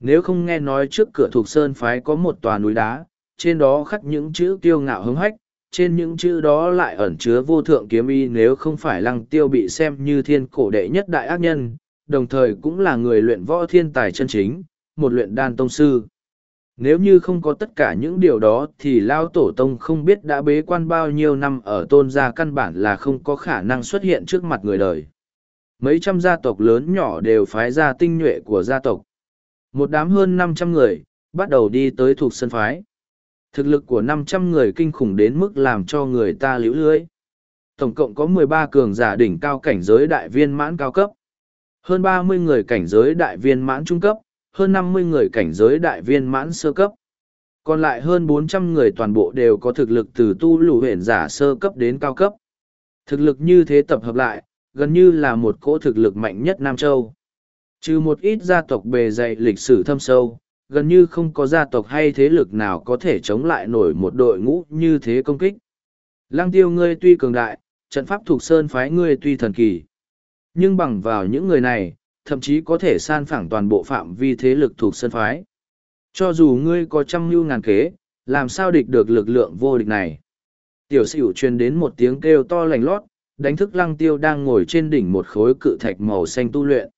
Nếu không nghe nói trước cửa thuộc sơn phái có một tòa núi đá, trên đó khắc những chữ tiêu ngạo hứng hách, trên những chữ đó lại ẩn chứa vô thượng kiếm y nếu không phải lăng tiêu bị xem như thiên cổ đệ nhất đại ác nhân, đồng thời cũng là người luyện võ thiên tài chân chính, một luyện đan tông sư. Nếu như không có tất cả những điều đó thì Lao Tổ Tông không biết đã bế quan bao nhiêu năm ở tôn gia căn bản là không có khả năng xuất hiện trước mặt người đời. Mấy trăm gia tộc lớn nhỏ đều phái ra tinh nhuệ của gia tộc. Một đám hơn năm trăm người, bắt đầu đi tới thuộc sân phái. Thực lực của năm trăm người kinh khủng đến mức làm cho người ta liễu lưới. Tổng cộng có mười ba cường giả đỉnh cao cảnh giới đại viên mãn cao cấp. Hơn ba mươi người cảnh giới đại viên mãn trung cấp, hơn năm mươi người cảnh giới đại viên mãn sơ cấp. Còn lại hơn bốn trăm người toàn bộ đều có thực lực từ tu lù huyền giả sơ cấp đến cao cấp. Thực lực như thế tập hợp lại, gần như là một cỗ thực lực mạnh nhất Nam Châu. Trừ một ít gia tộc bề dày lịch sử thâm sâu, gần như không có gia tộc hay thế lực nào có thể chống lại nổi một đội ngũ như thế công kích. Lăng tiêu ngươi tuy cường đại, trận pháp thuộc sơn phái ngươi tuy thần kỳ. Nhưng bằng vào những người này, thậm chí có thể san phẳng toàn bộ phạm vi thế lực thuộc sơn phái. Cho dù ngươi có trăm mưu ngàn kế, làm sao địch được lực lượng vô địch này. Tiểu sửu truyền đến một tiếng kêu to lành lót, đánh thức lăng tiêu đang ngồi trên đỉnh một khối cự thạch màu xanh tu luyện.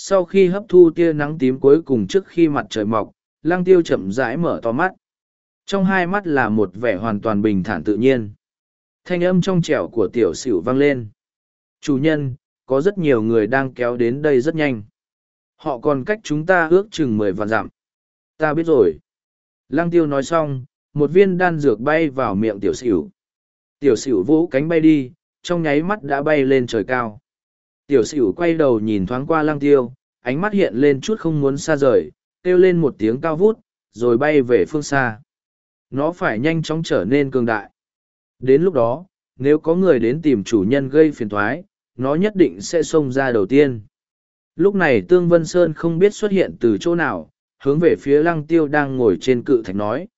Sau khi hấp thu tia nắng tím cuối cùng trước khi mặt trời mọc, lăng tiêu chậm rãi mở to mắt. Trong hai mắt là một vẻ hoàn toàn bình thản tự nhiên. Thanh âm trong trẻo của tiểu sửu vang lên. Chủ nhân, có rất nhiều người đang kéo đến đây rất nhanh. Họ còn cách chúng ta ước chừng mười vạn dặm. Ta biết rồi. Lăng tiêu nói xong, một viên đan dược bay vào miệng tiểu sửu. Tiểu sửu vỗ cánh bay đi, trong nháy mắt đã bay lên trời cao. Tiểu sửu quay đầu nhìn thoáng qua lăng tiêu, ánh mắt hiện lên chút không muốn xa rời, kêu lên một tiếng cao vút, rồi bay về phương xa. Nó phải nhanh chóng trở nên cường đại. Đến lúc đó, nếu có người đến tìm chủ nhân gây phiền thoái, nó nhất định sẽ xông ra đầu tiên. Lúc này Tương Vân Sơn không biết xuất hiện từ chỗ nào, hướng về phía lăng tiêu đang ngồi trên cự thạch nói.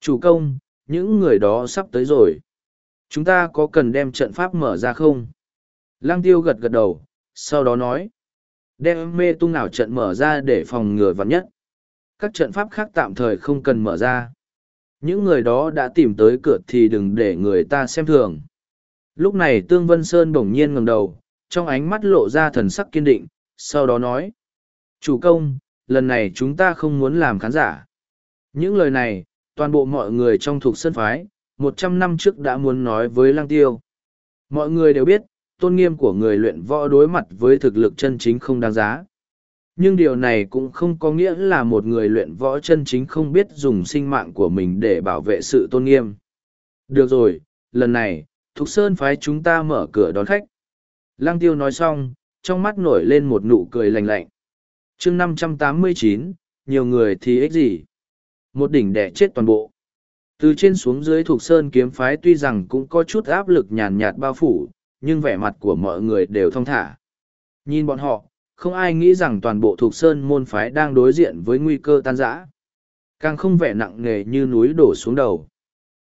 Chủ công, những người đó sắp tới rồi. Chúng ta có cần đem trận pháp mở ra không? Lăng tiêu gật gật đầu, sau đó nói. Đem mê tung nào trận mở ra để phòng ngừa vắn nhất. Các trận pháp khác tạm thời không cần mở ra. Những người đó đã tìm tới cửa thì đừng để người ta xem thường. Lúc này Tương Vân Sơn bỗng nhiên ngẩng đầu, trong ánh mắt lộ ra thần sắc kiên định, sau đó nói. Chủ công, lần này chúng ta không muốn làm khán giả. Những lời này, toàn bộ mọi người trong thuộc sân phái, một trăm năm trước đã muốn nói với Lăng Tiêu. Mọi người đều biết, tôn nghiêm của người luyện võ đối mặt với thực lực chân chính không đáng giá. Nhưng điều này cũng không có nghĩa là một người luyện võ chân chính không biết dùng sinh mạng của mình để bảo vệ sự tôn nghiêm. Được rồi, lần này, Thục Sơn phái chúng ta mở cửa đón khách. Lăng tiêu nói xong, trong mắt nổi lên một nụ cười lạnh lạnh. chương năm trăm tám mươi chín, nhiều người thì ích gì? Một đỉnh đẻ chết toàn bộ. Từ trên xuống dưới Thục Sơn kiếm phái tuy rằng cũng có chút áp lực nhàn nhạt bao phủ, nhưng vẻ mặt của mọi người đều thong thả. Nhìn bọn họ, không ai nghĩ rằng toàn bộ thuộc Sơn môn phái đang đối diện với nguy cơ tan rã. Càng không vẻ nặng nề như núi đổ xuống đầu.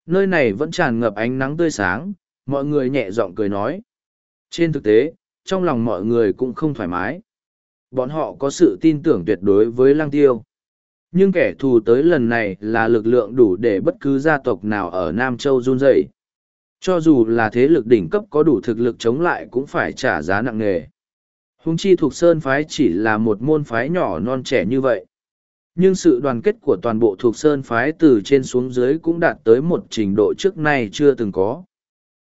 Nơi này vẫn tràn ngập ánh nắng tươi sáng, mọi người nhẹ giọng cười nói. Trên thực tế, trong lòng mọi người cũng không thoải mái. Bọn họ có sự tin tưởng tuyệt đối với lăng tiêu. Nhưng kẻ thù tới lần này là lực lượng đủ để bất cứ gia tộc nào ở Nam Châu run dậy. Cho dù là thế lực đỉnh cấp có đủ thực lực chống lại cũng phải trả giá nặng nề. Hùng chi thuộc Sơn Phái chỉ là một môn phái nhỏ non trẻ như vậy. Nhưng sự đoàn kết của toàn bộ thuộc Sơn Phái từ trên xuống dưới cũng đạt tới một trình độ trước nay chưa từng có.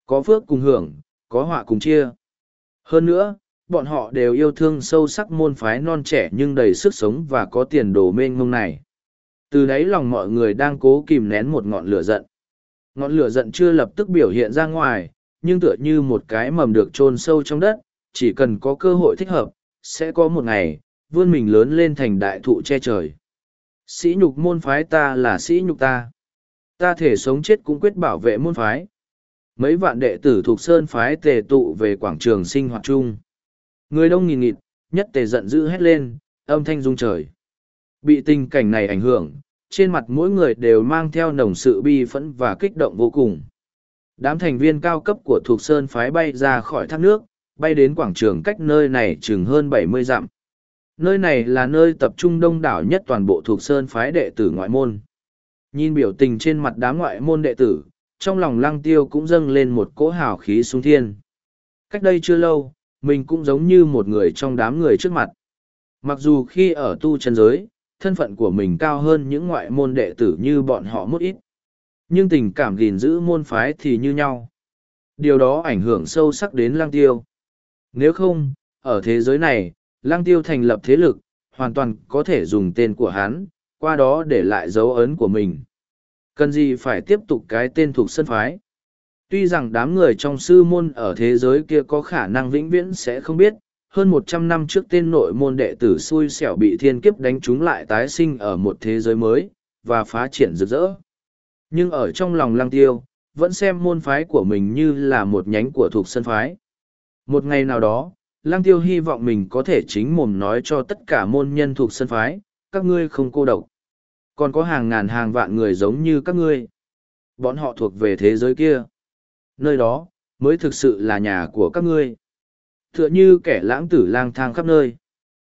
Có phước cùng hưởng, có họa cùng chia. Hơn nữa, bọn họ đều yêu thương sâu sắc môn phái non trẻ nhưng đầy sức sống và có tiền đồ mênh mông này. Từ đấy lòng mọi người đang cố kìm nén một ngọn lửa giận. Ngọn lửa giận chưa lập tức biểu hiện ra ngoài, nhưng tựa như một cái mầm được chôn sâu trong đất, chỉ cần có cơ hội thích hợp, sẽ có một ngày, vươn mình lớn lên thành đại thụ che trời. Sĩ nhục môn phái ta là sĩ nhục ta. Ta thể sống chết cũng quyết bảo vệ môn phái. Mấy vạn đệ tử thuộc sơn phái tề tụ về quảng trường sinh hoạt chung. Người đông nghìn nghịt, nhất tề giận dữ hét lên, âm thanh rung trời. Bị tình cảnh này ảnh hưởng, trên mặt mỗi người đều mang theo nồng sự bi phẫn và kích động vô cùng. Đám thành viên cao cấp của thuộc sơn phái bay ra khỏi thác nước, bay đến quảng trường cách nơi này chừng hơn bảy mươi dặm. Nơi này là nơi tập trung đông đảo nhất toàn bộ thuộc sơn phái đệ tử ngoại môn. Nhìn biểu tình trên mặt đám ngoại môn đệ tử, trong lòng lăng tiêu cũng dâng lên một cỗ hào khí xuống thiên. Cách đây chưa lâu, mình cũng giống như một người trong đám người trước mặt. Mặc dù khi ở tu chân giới, thân phận của mình cao hơn những ngoại môn đệ tử như bọn họ một ít. Nhưng tình cảm gìn giữ môn phái thì như nhau. Điều đó ảnh hưởng sâu sắc đến lăng tiêu. Nếu không, ở thế giới này, lăng tiêu thành lập thế lực, hoàn toàn có thể dùng tên của hắn, qua đó để lại dấu ấn của mình. Cần gì phải tiếp tục cái tên thuộc sân phái? Tuy rằng đám người trong sư môn ở thế giới kia có khả năng vĩnh viễn sẽ không biết, hơn một trăm năm trước tên nội môn đệ tử xui xẻo bị thiên kiếp đánh trúng lại tái sinh ở một thế giới mới, và phá triển rực rỡ. Nhưng ở trong lòng lăng tiêu, vẫn xem môn phái của mình như là một nhánh của thuộc sân phái. Một ngày nào đó, lăng tiêu hy vọng mình có thể chính mồm nói cho tất cả môn nhân thuộc sân phái, các ngươi không cô độc. Còn có hàng ngàn hàng vạn người giống như các ngươi. Bọn họ thuộc về thế giới kia. Nơi đó, mới thực sự là nhà của các ngươi. Tựa như kẻ lãng tử lang thang khắp nơi.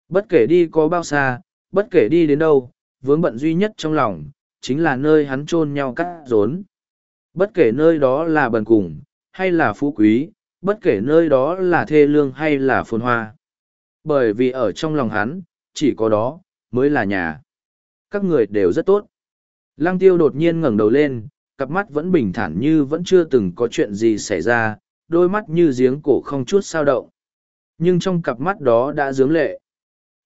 Bất kể đi có bao xa, bất kể đi đến đâu, vướng bận duy nhất trong lòng, chính là nơi hắn chôn nhau cắt rốn. Bất kể nơi đó là bần cùng, hay là phú quý, bất kể nơi đó là thê lương hay là phồn hoa. Bởi vì ở trong lòng hắn, chỉ có đó, mới là nhà. Các người đều rất tốt. Lăng tiêu đột nhiên ngẩng đầu lên, cặp mắt vẫn bình thản như vẫn chưa từng có chuyện gì xảy ra, đôi mắt như giếng cổ không chút sao động. Nhưng trong cặp mắt đó đã dướng lệ.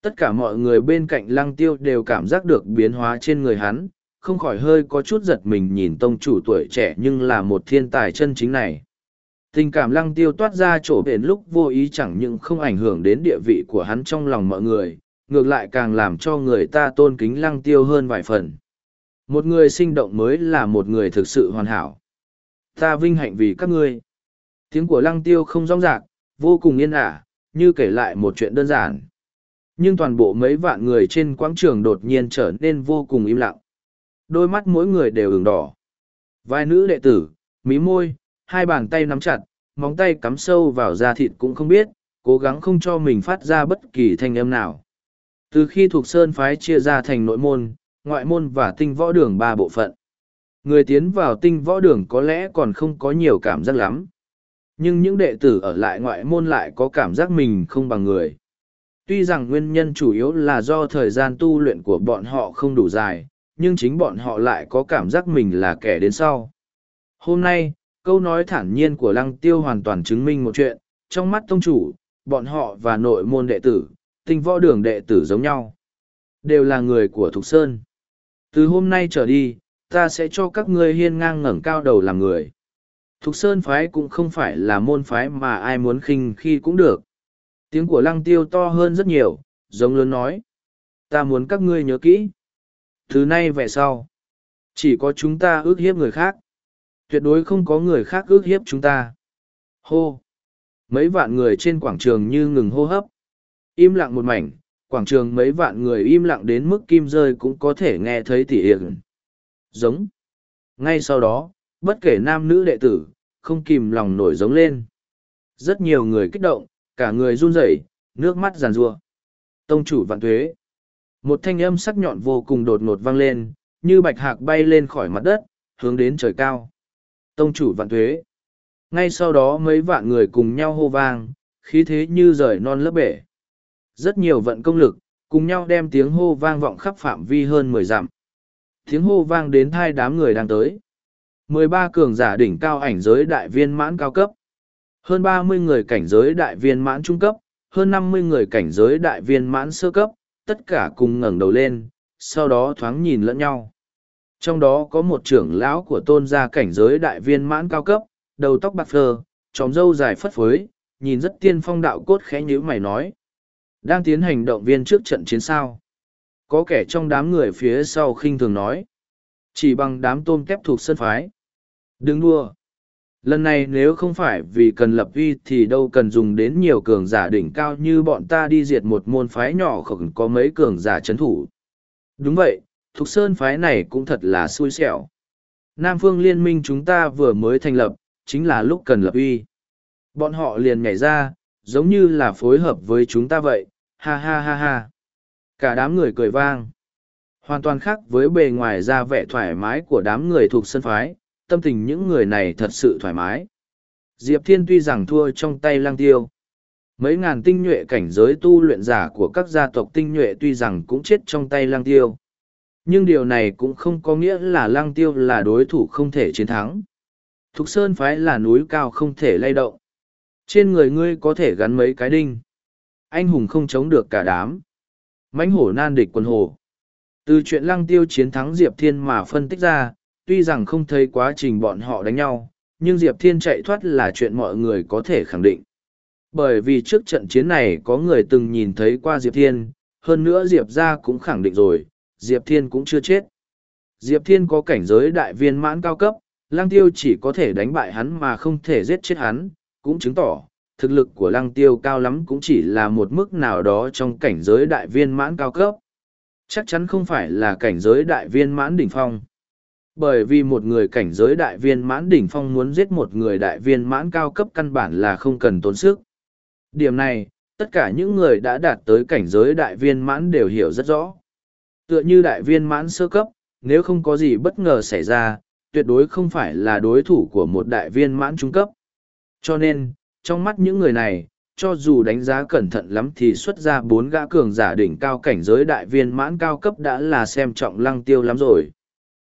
Tất cả mọi người bên cạnh lăng tiêu đều cảm giác được biến hóa trên người hắn, không khỏi hơi có chút giật mình nhìn tông chủ tuổi trẻ nhưng là một thiên tài chân chính này. Tình cảm lăng tiêu toát ra chỗ bền lúc vô ý chẳng những không ảnh hưởng đến địa vị của hắn trong lòng mọi người, ngược lại càng làm cho người ta tôn kính lăng tiêu hơn vài phần. Một người sinh động mới là một người thực sự hoàn hảo. Ta vinh hạnh vì các ngươi. Tiếng của lăng tiêu không rong rạc, vô cùng yên ả, như kể lại một chuyện đơn giản. Nhưng toàn bộ mấy vạn người trên quảng trường đột nhiên trở nên vô cùng im lặng. Đôi mắt mỗi người đều ửng đỏ. Vài nữ đệ tử, mí môi, hai bàn tay nắm chặt, móng tay cắm sâu vào da thịt cũng không biết, cố gắng không cho mình phát ra bất kỳ thanh âm nào. Từ khi thuộc sơn phái chia ra thành nội môn, ngoại môn và tinh võ đường ba bộ phận. Người tiến vào tinh võ đường có lẽ còn không có nhiều cảm giác lắm. Nhưng những đệ tử ở lại ngoại môn lại có cảm giác mình không bằng người. Tuy rằng nguyên nhân chủ yếu là do thời gian tu luyện của bọn họ không đủ dài, nhưng chính bọn họ lại có cảm giác mình là kẻ đến sau. Hôm nay, câu nói thản nhiên của lăng tiêu hoàn toàn chứng minh một chuyện, trong mắt tông chủ, bọn họ và nội môn đệ tử, tinh võ đường đệ tử giống nhau. Đều là người của Thục Sơn. Từ hôm nay trở đi, ta sẽ cho các ngươi hiên ngang ngẩng cao đầu làm người. Thục Sơn phái cũng không phải là môn phái mà ai muốn khinh khi cũng được. Tiếng của lăng tiêu to hơn rất nhiều, giống lớn nói. Ta muốn các ngươi nhớ kỹ. Thứ nay về sau. Chỉ có chúng ta ước hiếp người khác. Tuyệt đối không có người khác ước hiếp chúng ta. Hô! Mấy vạn người trên quảng trường như ngừng hô hấp. Im lặng một mảnh, quảng trường mấy vạn người im lặng đến mức kim rơi cũng có thể nghe thấy tỉ hiện. Giống. Ngay sau đó, bất kể nam nữ đệ tử, không kìm lòng nổi giống lên. Rất nhiều người kích động, cả người run rẩy, nước mắt giàn rua. Tông chủ vạn thuế. Một thanh âm sắc nhọn vô cùng đột ngột vang lên, như bạch hạc bay lên khỏi mặt đất, hướng đến trời cao. Tông chủ vạn thuế. Ngay sau đó mấy vạn người cùng nhau hô vang, khí thế như rời non lớp bể. Rất nhiều vận công lực, cùng nhau đem tiếng hô vang vọng khắp phạm vi hơn mười dặm. Tiếng hô vang đến hai đám người đang tới mười ba cường giả đỉnh cao ảnh giới đại viên mãn cao cấp. Hơn ba mươi người cảnh giới đại viên mãn trung cấp, hơn năm mươi người cảnh giới đại viên mãn sơ cấp, tất cả cùng ngẩng đầu lên, sau đó thoáng nhìn lẫn nhau. Trong đó có một trưởng lão của tôn gia cảnh giới đại viên mãn cao cấp, đầu tóc bạc phơ, tròm râu dài phất phới, nhìn rất tiên phong đạo cốt khẽ nhíu mày nói. Đang tiến hành động viên trước trận chiến sao. Có kẻ trong đám người phía sau khinh thường nói. Chỉ bằng đám tôm kép thuộc sân phái. Đừng đua. Lần này nếu không phải vì cần lập uy thì đâu cần dùng đến nhiều cường giả đỉnh cao như bọn ta đi diệt một môn phái nhỏ không có mấy cường giả chấn thủ. Đúng vậy, Thục Sơn phái này cũng thật là xui xẻo. Nam phương liên minh chúng ta vừa mới thành lập, chính là lúc cần lập uy. Bọn họ liền nhảy ra, giống như là phối hợp với chúng ta vậy, ha ha ha ha. Cả đám người cười vang. Hoàn toàn khác với bề ngoài ra vẻ thoải mái của đám người thuộc sân phái, tâm tình những người này thật sự thoải mái. Diệp Thiên tuy rằng thua trong tay lang tiêu. Mấy ngàn tinh nhuệ cảnh giới tu luyện giả của các gia tộc tinh nhuệ tuy rằng cũng chết trong tay lang tiêu. Nhưng điều này cũng không có nghĩa là lang tiêu là đối thủ không thể chiến thắng. Thục Sơn phái là núi cao không thể lay động. Trên người ngươi có thể gắn mấy cái đinh. Anh hùng không chống được cả đám. mãnh hổ nan địch quân hồ. Từ chuyện lăng tiêu chiến thắng Diệp Thiên mà phân tích ra, tuy rằng không thấy quá trình bọn họ đánh nhau, nhưng Diệp Thiên chạy thoát là chuyện mọi người có thể khẳng định. Bởi vì trước trận chiến này có người từng nhìn thấy qua Diệp Thiên, hơn nữa Diệp ra cũng khẳng định rồi, Diệp Thiên cũng chưa chết. Diệp Thiên có cảnh giới đại viên mãn cao cấp, Lăng Tiêu chỉ có thể đánh bại hắn mà không thể giết chết hắn, cũng chứng tỏ, thực lực của Lăng Tiêu cao lắm cũng chỉ là một mức nào đó trong cảnh giới đại viên mãn cao cấp. Chắc chắn không phải là cảnh giới đại viên mãn đỉnh phong. Bởi vì một người cảnh giới đại viên mãn đỉnh phong muốn giết một người đại viên mãn cao cấp căn bản là không cần tốn sức. Điểm này, tất cả những người đã đạt tới cảnh giới đại viên mãn đều hiểu rất rõ. Tựa như đại viên mãn sơ cấp, nếu không có gì bất ngờ xảy ra, tuyệt đối không phải là đối thủ của một đại viên mãn trung cấp. Cho nên, trong mắt những người này, cho dù đánh giá cẩn thận lắm thì xuất ra bốn gã cường giả đỉnh cao cảnh giới đại viên mãn cao cấp đã là xem trọng lăng tiêu lắm rồi.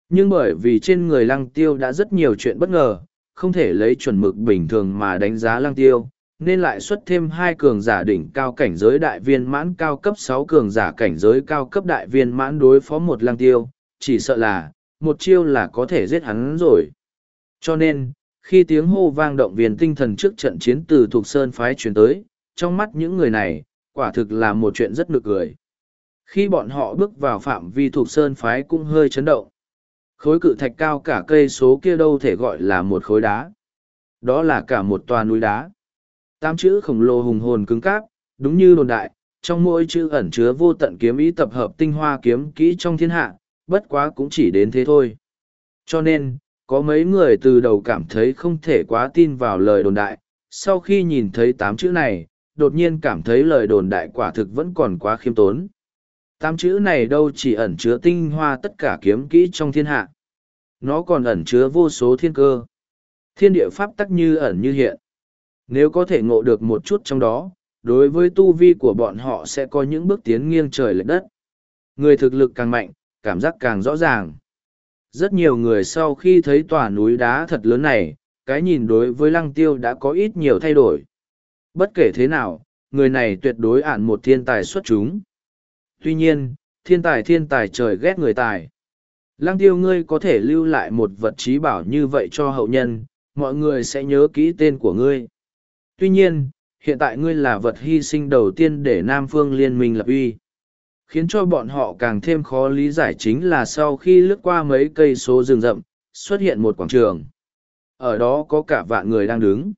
Nhưng bởi vì trên người lăng tiêu đã rất nhiều chuyện bất ngờ, không thể lấy chuẩn mực bình thường mà đánh giá lăng tiêu, nên lại xuất thêm hai cường giả đỉnh cao cảnh giới đại viên mãn cao cấp sáu cường giả cảnh giới cao cấp đại viên mãn đối phó một lăng tiêu, chỉ sợ là, một chiêu là có thể giết hắn rồi. Cho nên, khi tiếng hô vang động viên tinh thần trước trận chiến từ thuộc sơn phái truyền tới, trong mắt những người này, quả thực là một chuyện rất nực cười. Khi bọn họ bước vào phạm vi thuộc sơn phái cũng hơi chấn động. Khối cự thạch cao cả cây số kia đâu thể gọi là một khối đá. Đó là cả một tòa núi đá. Tám chữ khổng lồ hùng hồn cứng cáp, đúng như đồn đại, trong mỗi chữ ẩn chứa vô tận kiếm ý tập hợp tinh hoa kiếm kỹ trong thiên hạ, bất quá cũng chỉ đến thế thôi. Cho nên, có mấy người từ đầu cảm thấy không thể quá tin vào lời đồn đại, sau khi nhìn thấy tám chữ này, đột nhiên cảm thấy lời đồn đại quả thực vẫn còn quá khiêm tốn. Tám chữ này đâu chỉ ẩn chứa tinh hoa tất cả kiếm kỹ trong thiên hạ. Nó còn ẩn chứa vô số thiên cơ. Thiên địa pháp tắc như ẩn như hiện. Nếu có thể ngộ được một chút trong đó, đối với tu vi của bọn họ sẽ có những bước tiến nghiêng trời lệch đất. Người thực lực càng mạnh, cảm giác càng rõ ràng. Rất nhiều người sau khi thấy tòa núi đá thật lớn này, cái nhìn đối với lăng tiêu đã có ít nhiều thay đổi. Bất kể thế nào, người này tuyệt đối ản một thiên tài xuất chúng. Tuy nhiên, thiên tài thiên tài trời ghét người tài. Lăng tiêu ngươi có thể lưu lại một vật trí bảo như vậy cho hậu nhân, mọi người sẽ nhớ kỹ tên của ngươi. Tuy nhiên, hiện tại ngươi là vật hy sinh đầu tiên để Nam Phương Liên minh lập uy. Khiến cho bọn họ càng thêm khó lý giải chính là sau khi lướt qua mấy cây số rừng rậm, xuất hiện một quảng trường. Ở đó có cả vạn người đang đứng.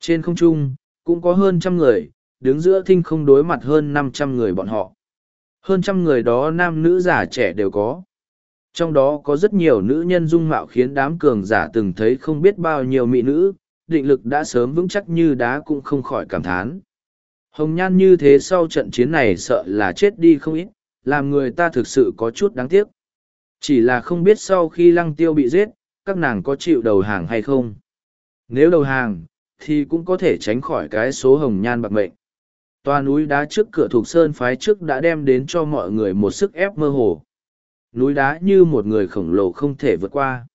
Trên không trung, cũng có hơn trăm người, đứng giữa thinh không đối mặt hơn năm trăm người bọn họ. Hơn trăm người đó nam nữ già trẻ đều có. Trong đó có rất nhiều nữ nhân dung mạo khiến đám cường giả từng thấy không biết bao nhiêu mỹ nữ, định lực đã sớm vững chắc như đá cũng không khỏi cảm thán. Hồng nhan như thế sau trận chiến này sợ là chết đi không ít, làm người ta thực sự có chút đáng tiếc. Chỉ là không biết sau khi lăng tiêu bị giết, các nàng có chịu đầu hàng hay không. Nếu đầu hàng, thì cũng có thể tránh khỏi cái số hồng nhan bạc mệnh. Toa núi đá trước cửa thuộc sơn phái trước đã đem đến cho mọi người một sức ép mơ hồ. Núi đá như một người khổng lồ không thể vượt qua.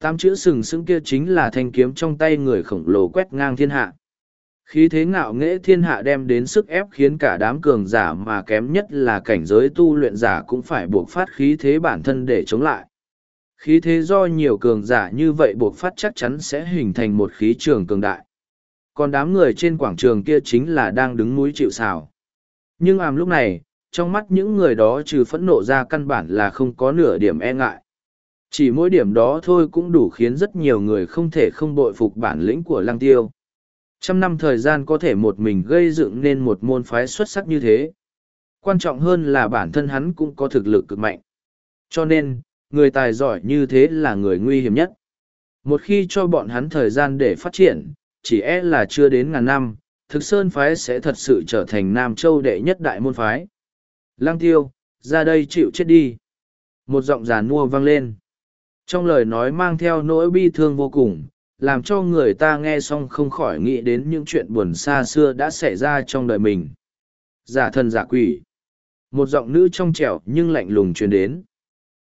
Tám chữ sừng sững kia chính là thanh kiếm trong tay người khổng lồ quét ngang thiên hạ. khí thế ngạo nghễ thiên hạ đem đến sức ép khiến cả đám cường giả mà kém nhất là cảnh giới tu luyện giả cũng phải buộc phát khí thế bản thân để chống lại khí thế do nhiều cường giả như vậy buộc phát chắc chắn sẽ hình thành một khí trường cường đại còn đám người trên quảng trường kia chính là đang đứng núi chịu xào nhưng àm lúc này, trong mắt những người đó trừ phẫn nộ ra căn bản là không có nửa điểm e ngại. Chỉ mỗi điểm đó thôi cũng đủ khiến rất nhiều người không thể không bội phục bản lĩnh của lăng tiêu. Trăm năm thời gian có thể một mình gây dựng nên một môn phái xuất sắc như thế. Quan trọng hơn là bản thân hắn cũng có thực lực cực mạnh. Cho nên, người tài giỏi như thế là người nguy hiểm nhất. Một khi cho bọn hắn thời gian để phát triển chỉ e là chưa đến ngàn năm, thực sơn phái sẽ thật sự trở thành nam châu đệ nhất đại môn phái. Lang tiêu, ra đây chịu chết đi. Một giọng giàn mua vang lên. Trong lời nói mang theo nỗi bi thương vô cùng, làm cho người ta nghe xong không khỏi nghĩ đến những chuyện buồn xa xưa đã xảy ra trong đời mình. Giả thần giả quỷ. Một giọng nữ trong trẻo nhưng lạnh lùng truyền đến.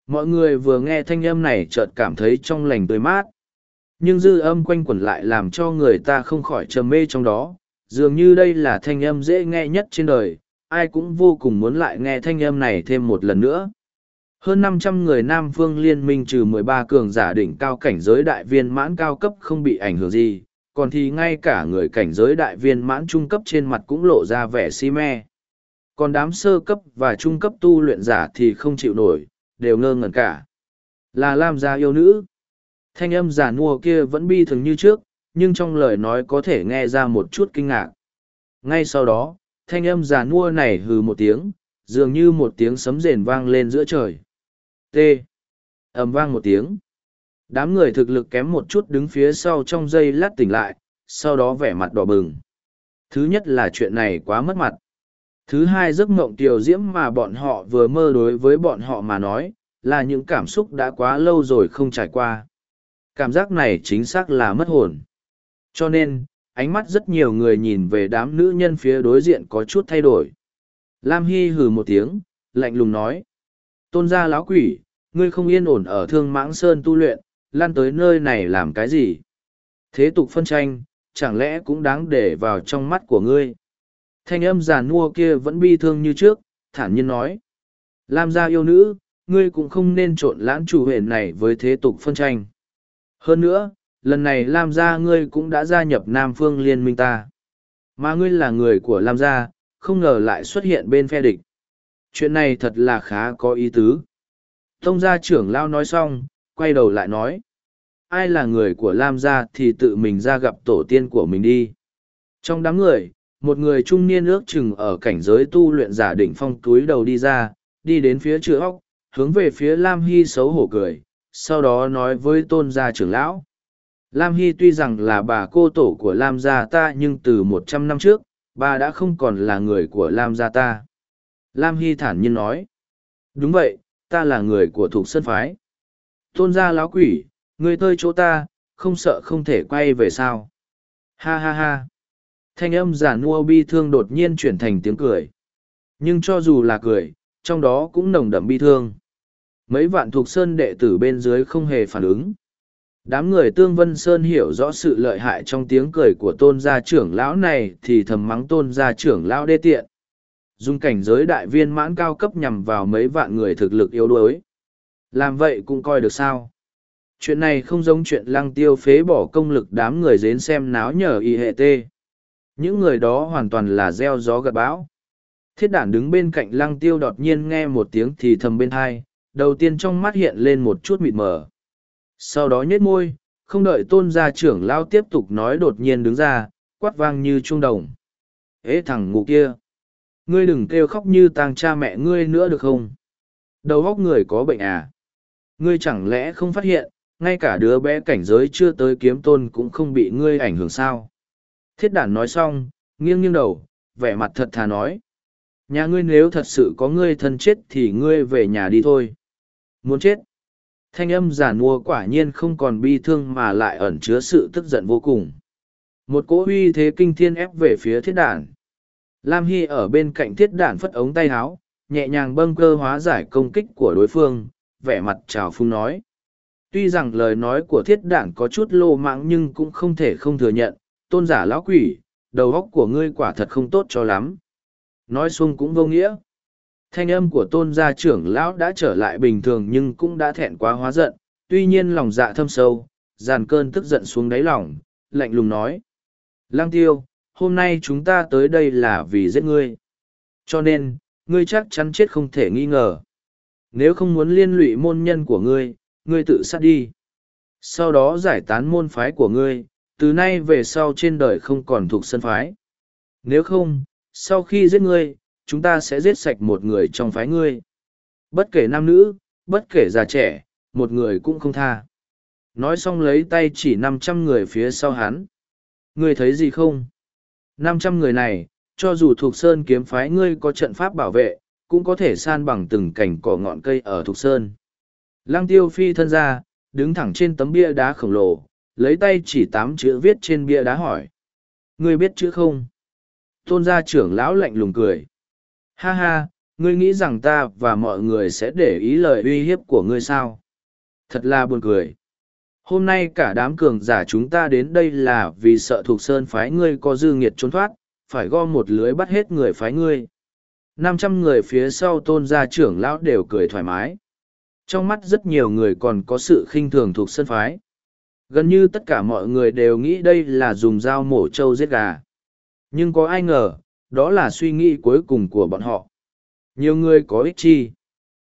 Mọi người vừa nghe thanh âm này chợt cảm thấy trong lành tươi mát nhưng dư âm quanh quẩn lại làm cho người ta không khỏi trầm mê trong đó dường như đây là thanh âm dễ nghe nhất trên đời ai cũng vô cùng muốn lại nghe thanh âm này thêm một lần nữa hơn 500 người Nam Phương Liên minh trừ 13 cường giả đỉnh cao cảnh giới đại viên mãn cao cấp không bị ảnh hưởng gì, còn thì ngay cả người cảnh giới đại viên mãn trung cấp trên mặt cũng lộ ra vẻ si me. Còn đám sơ cấp và trung cấp tu luyện giả thì không chịu nổi, đều ngơ ngẩn cả. Là Lam gia yêu nữ. Thanh âm giả nua kia vẫn bi thường như trước, nhưng trong lời nói có thể nghe ra một chút kinh ngạc. Ngay sau đó, thanh âm giả nua này hừ một tiếng, dường như một tiếng sấm rền vang lên giữa trời. T. ầm vang một tiếng. Đám người thực lực kém một chút đứng phía sau trong giây lát tỉnh lại, sau đó vẻ mặt đỏ bừng. Thứ nhất là chuyện này quá mất mặt. Thứ hai giấc mộng tiểu diễm mà bọn họ vừa mơ đối với bọn họ mà nói, là những cảm xúc đã quá lâu rồi không trải qua. Cảm giác này chính xác là mất hồn. Cho nên, ánh mắt rất nhiều người nhìn về đám nữ nhân phía đối diện có chút thay đổi. Lam Hy hừ một tiếng, lạnh lùng nói. Tôn gia lão quỷ, ngươi không yên ổn ở thương mãng sơn tu luyện, lan tới nơi này làm cái gì? Thế tục phân tranh, chẳng lẽ cũng đáng để vào trong mắt của ngươi? Thanh âm giàn nua kia vẫn bi thương như trước, thản nhiên nói. Lam gia yêu nữ, ngươi cũng không nên trộn lãng chủ huyền này với thế tục phân tranh. Hơn nữa, lần này Lam gia ngươi cũng đã gia nhập Nam Phương Liên minh ta. Mà ngươi là người của Lam gia, không ngờ lại xuất hiện bên phe địch. Chuyện này thật là khá có ý tứ. Tông gia trưởng lao nói xong, quay đầu lại nói. Ai là người của Lam gia thì tự mình ra gặp tổ tiên của mình đi. Trong đám người, một người trung niên ước chừng ở cảnh giới tu luyện giả đỉnh phong túi đầu đi ra, đi đến phía chữ óc, hướng về phía Lam Hy xấu hổ cười, sau đó nói với tôn gia trưởng lão. Lam Hy tuy rằng là bà cô tổ của Lam gia ta nhưng từ một trăm năm trước, bà đã không còn là người của Lam gia ta. Lam Hy thản nhiên nói. Đúng vậy, ta là người của thuộc sân phái. Tôn gia lão quỷ, người tơi chỗ ta, không sợ không thể quay về sao. Ha ha ha. Thanh âm giả nua bi thương đột nhiên chuyển thành tiếng cười. Nhưng cho dù là cười, trong đó cũng nồng đậm bi thương. Mấy vạn thuộc sơn đệ tử bên dưới không hề phản ứng. Đám người tương vân sơn hiểu rõ sự lợi hại trong tiếng cười của tôn gia trưởng lão này thì thầm mắng tôn gia trưởng lão đê tiện. Dùng cảnh giới đại viên mãn cao cấp nhằm vào mấy vạn người thực lực yếu đuối. Làm vậy cũng coi được sao. Chuyện này không giống chuyện lăng tiêu phế bỏ công lực đám người đến xem náo nhờ y hệ tê. Những người đó hoàn toàn là gieo gió gặt bão. Thiết đản đứng bên cạnh lăng tiêu đột nhiên nghe một tiếng thì thầm bên hai, đầu tiên trong mắt hiện lên một chút mịt mờ. Sau đó nhếch môi, không đợi tôn gia trưởng lao tiếp tục nói đột nhiên đứng ra, quát vang như trung đồng. Ê thằng ngủ kia! Ngươi đừng kêu khóc như tang cha mẹ ngươi nữa được không? Đầu óc người có bệnh à? Ngươi chẳng lẽ không phát hiện, ngay cả đứa bé cảnh giới chưa tới kiếm tôn cũng không bị ngươi ảnh hưởng sao? Thiết đản nói xong, nghiêng nghiêng đầu, vẻ mặt thật thà nói. Nhà ngươi nếu thật sự có ngươi thân chết thì ngươi về nhà đi thôi. Muốn chết. Thanh âm giản mua quả nhiên không còn bi thương mà lại ẩn chứa sự tức giận vô cùng. Một cỗ huy thế kinh thiên ép về phía thiết đản. Lam Hy ở bên cạnh thiết đản phất ống tay háo, nhẹ nhàng bâng cơ hóa giải công kích của đối phương, vẻ mặt trào phung nói. Tuy rằng lời nói của thiết đản có chút lô mãng nhưng cũng không thể không thừa nhận, tôn giả lão quỷ, đầu óc của ngươi quả thật không tốt cho lắm. Nói xuông cũng vô nghĩa. Thanh âm của tôn gia trưởng lão đã trở lại bình thường nhưng cũng đã thẹn quá hóa giận, tuy nhiên lòng dạ thâm sâu, dàn cơn tức giận xuống đáy lòng, lạnh lùng nói. Lang tiêu, hôm nay chúng ta tới đây là vì giết ngươi. Cho nên, ngươi chắc chắn chết không thể nghi ngờ. Nếu không muốn liên lụy môn nhân của ngươi, ngươi tự sát đi. Sau đó giải tán môn phái của ngươi, từ nay về sau trên đời không còn thuộc sân phái. Nếu không, sau khi giết ngươi, chúng ta sẽ giết sạch một người trong phái ngươi. Bất kể nam nữ, bất kể già trẻ, một người cũng không tha. Nói xong lấy tay chỉ năm trăm người phía sau hắn. Ngươi thấy gì không? năm trăm người này, cho dù thuộc sơn kiếm phái ngươi có trận pháp bảo vệ, cũng có thể san bằng từng cảnh cỏ ngọn cây ở thuộc sơn. Lăng tiêu phi thân ra, đứng thẳng trên tấm bia đá khổng lồ, lấy tay chỉ tám chữ viết trên bia đá hỏi. Ngươi biết chữ không? Tôn gia trưởng lão lạnh lùng cười. Ha ha, ngươi nghĩ rằng ta và mọi người sẽ để ý lời uy hiếp của ngươi sao? Thật là buồn cười. Hôm nay cả đám cường giả chúng ta đến đây là vì sợ thuộc sơn phái ngươi có dư nghiệt trốn thoát, phải gom một lưới bắt hết người phái ngươi. Năm trăm người phía sau tôn gia trưởng lão đều cười thoải mái. Trong mắt rất nhiều người còn có sự khinh thường thuộc sơn phái. Gần như tất cả mọi người đều nghĩ đây là dùng dao mổ trâu giết gà. Nhưng có ai ngờ, đó là suy nghĩ cuối cùng của bọn họ. Nhiều người có ích chi.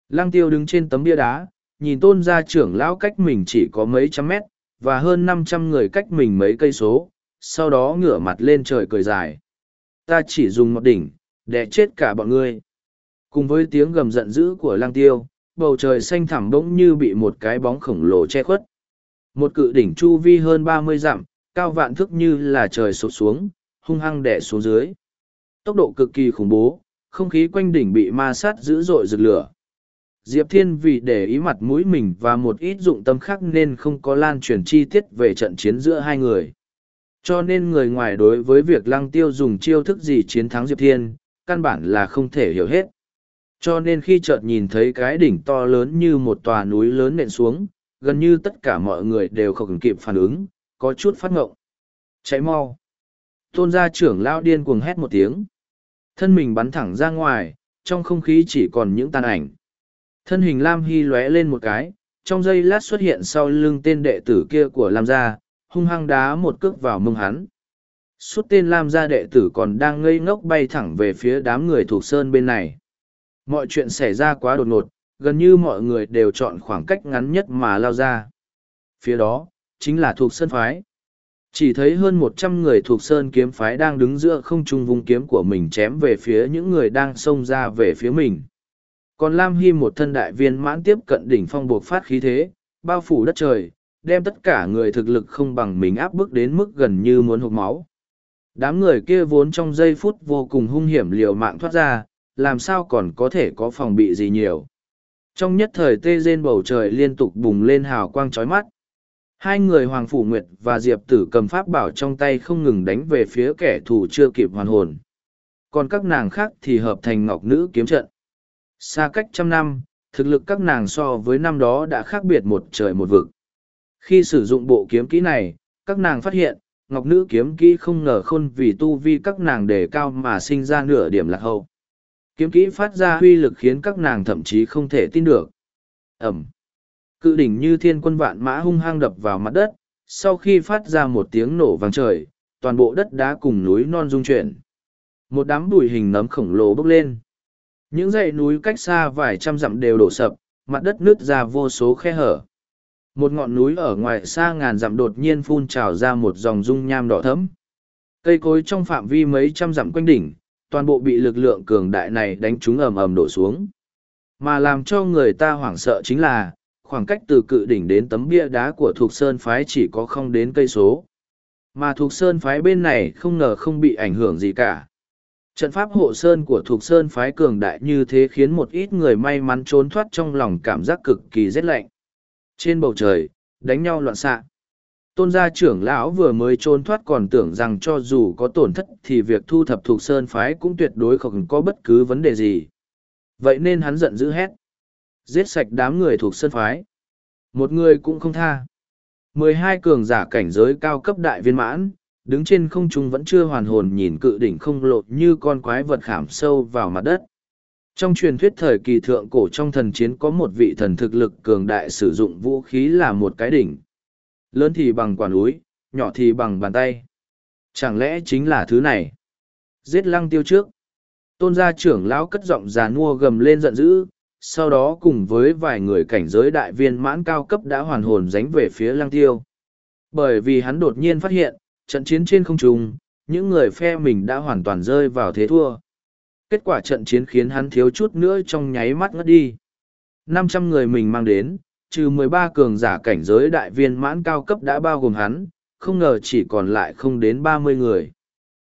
Lăng tiêu đứng trên tấm bia đá, nhìn tôn gia trưởng lão cách mình chỉ có mấy trăm mét, và hơn năm trăm người cách mình mấy cây số, sau đó ngửa mặt lên trời cười dài. Ta chỉ dùng một đỉnh, để chết cả bọn ngươi. Cùng với tiếng gầm giận dữ của lang tiêu, bầu trời xanh thẳm bỗng như bị một cái bóng khổng lồ che khuất. Một cự đỉnh chu vi hơn ba mươi dặm, cao vạn thước như là trời sụp xuống, hung hăng đẻ xuống dưới. Tốc độ cực kỳ khủng bố, không khí quanh đỉnh bị ma sát dữ dội rực lửa. Diệp Thiên vì để ý mặt mũi mình và một ít dụng tâm khác nên không có lan truyền chi tiết về trận chiến giữa hai người. Cho nên người ngoài đối với việc lăng tiêu dùng chiêu thức gì chiến thắng Diệp Thiên, căn bản là không thể hiểu hết. Cho nên khi chợt nhìn thấy cái đỉnh to lớn như một tòa núi lớn nện xuống, gần như tất cả mọi người đều không kịp phản ứng, có chút phát ngộng. Cháy mau! Tôn gia trưởng lao điên cuồng hét một tiếng. Thân mình bắn thẳng ra ngoài, trong không khí chỉ còn những tàn ảnh. Thân hình Lam Hy lóe lên một cái, trong giây lát xuất hiện sau lưng tên đệ tử kia của Lam gia, hung hăng đá một cước vào mông hắn. Suốt tên Lam gia đệ tử còn đang ngây ngốc bay thẳng về phía đám người thuộc sơn bên này. Mọi chuyện xảy ra quá đột ngột, gần như mọi người đều chọn khoảng cách ngắn nhất mà lao ra. Phía đó, chính là thuộc sơn phái. Chỉ thấy hơn một trăm người thuộc sơn kiếm phái đang đứng giữa không trung vùng kiếm của mình chém về phía những người đang xông ra về phía mình. Còn Lam Hy một thân đại viên mãn tiếp cận đỉnh phong buộc phát khí thế, bao phủ đất trời, đem tất cả người thực lực không bằng mình áp bức đến mức gần như muốn hụt máu. Đám người kia vốn trong giây phút vô cùng hung hiểm liều mạng thoát ra, làm sao còn có thể có phòng bị gì nhiều. Trong nhất thời tê rên bầu trời liên tục bùng lên hào quang chói mắt. Hai người Hoàng Phủ Nguyệt và Diệp Tử cầm pháp bảo trong tay không ngừng đánh về phía kẻ thù chưa kịp hoàn hồn. Còn các nàng khác thì hợp thành ngọc nữ kiếm trận. Xa cách trăm năm, thực lực các nàng so với năm đó đã khác biệt một trời một vực. Khi sử dụng bộ kiếm kỹ này, các nàng phát hiện, ngọc nữ kiếm kỹ không ngờ khôn vì tu vi các nàng đề cao mà sinh ra nửa điểm lạc hậu. Kiếm kỹ phát ra huy lực khiến các nàng thậm chí không thể tin được. Ẩm. Cự đỉnh như thiên quân vạn mã hung hăng đập vào mặt đất, sau khi phát ra một tiếng nổ vang trời, toàn bộ đất đá cùng núi non rung chuyển. Một đám bụi hình nấm khổng lồ bốc lên. Những dãy núi cách xa vài trăm dặm đều đổ sập, mặt đất nứt ra vô số khe hở. Một ngọn núi ở ngoài xa ngàn dặm đột nhiên phun trào ra một dòng dung nham đỏ thẫm. Cây cối trong phạm vi mấy trăm dặm quanh đỉnh, toàn bộ bị lực lượng cường đại này đánh trúng ầm ầm đổ xuống. Mà làm cho người ta hoảng sợ chính là, khoảng cách từ cự đỉnh đến tấm bia đá của Thục Sơn Phái chỉ có không đến cây số. Mà Thục Sơn Phái bên này không ngờ không bị ảnh hưởng gì cả. Trận pháp hộ sơn của Thục Sơn Phái cường đại như thế khiến một ít người may mắn trốn thoát trong lòng cảm giác cực kỳ rét lạnh. Trên bầu trời, đánh nhau loạn xạ. Tôn gia trưởng lão vừa mới trốn thoát còn tưởng rằng cho dù có tổn thất thì việc thu thập thuộc sơn phái cũng tuyệt đối không có bất cứ vấn đề gì. Vậy nên hắn giận dữ hét. Giết sạch đám người thuộc sơn phái. Một người cũng không tha. mười hai cường giả cảnh giới cao cấp đại viên mãn, đứng trên không trung vẫn chưa hoàn hồn nhìn cự đỉnh không lộ như con quái vật khảm sâu vào mặt đất. Trong truyền thuyết thời kỳ thượng cổ trong thần chiến có một vị thần thực lực cường đại sử dụng vũ khí là một cái đỉnh. Lớn thì bằng quả núi, nhỏ thì bằng bàn tay. Chẳng lẽ chính là thứ này? Giết lăng tiêu trước. Tôn gia trưởng lão cất giọng già nua gầm lên giận dữ, sau đó cùng với vài người cảnh giới đại viên mãn cao cấp đã hoàn hồn dánh về phía lăng tiêu. Bởi vì hắn đột nhiên phát hiện, trận chiến trên không trung, những người phe mình đã hoàn toàn rơi vào thế thua. Kết quả trận chiến khiến hắn thiếu chút nữa trong nháy mắt ngất đi. năm trăm người mình mang đến, trừ mười ba cường giả cảnh giới đại viên mãn cao cấp đã bao gồm hắn, không ngờ chỉ còn lại không đến ba mươi người.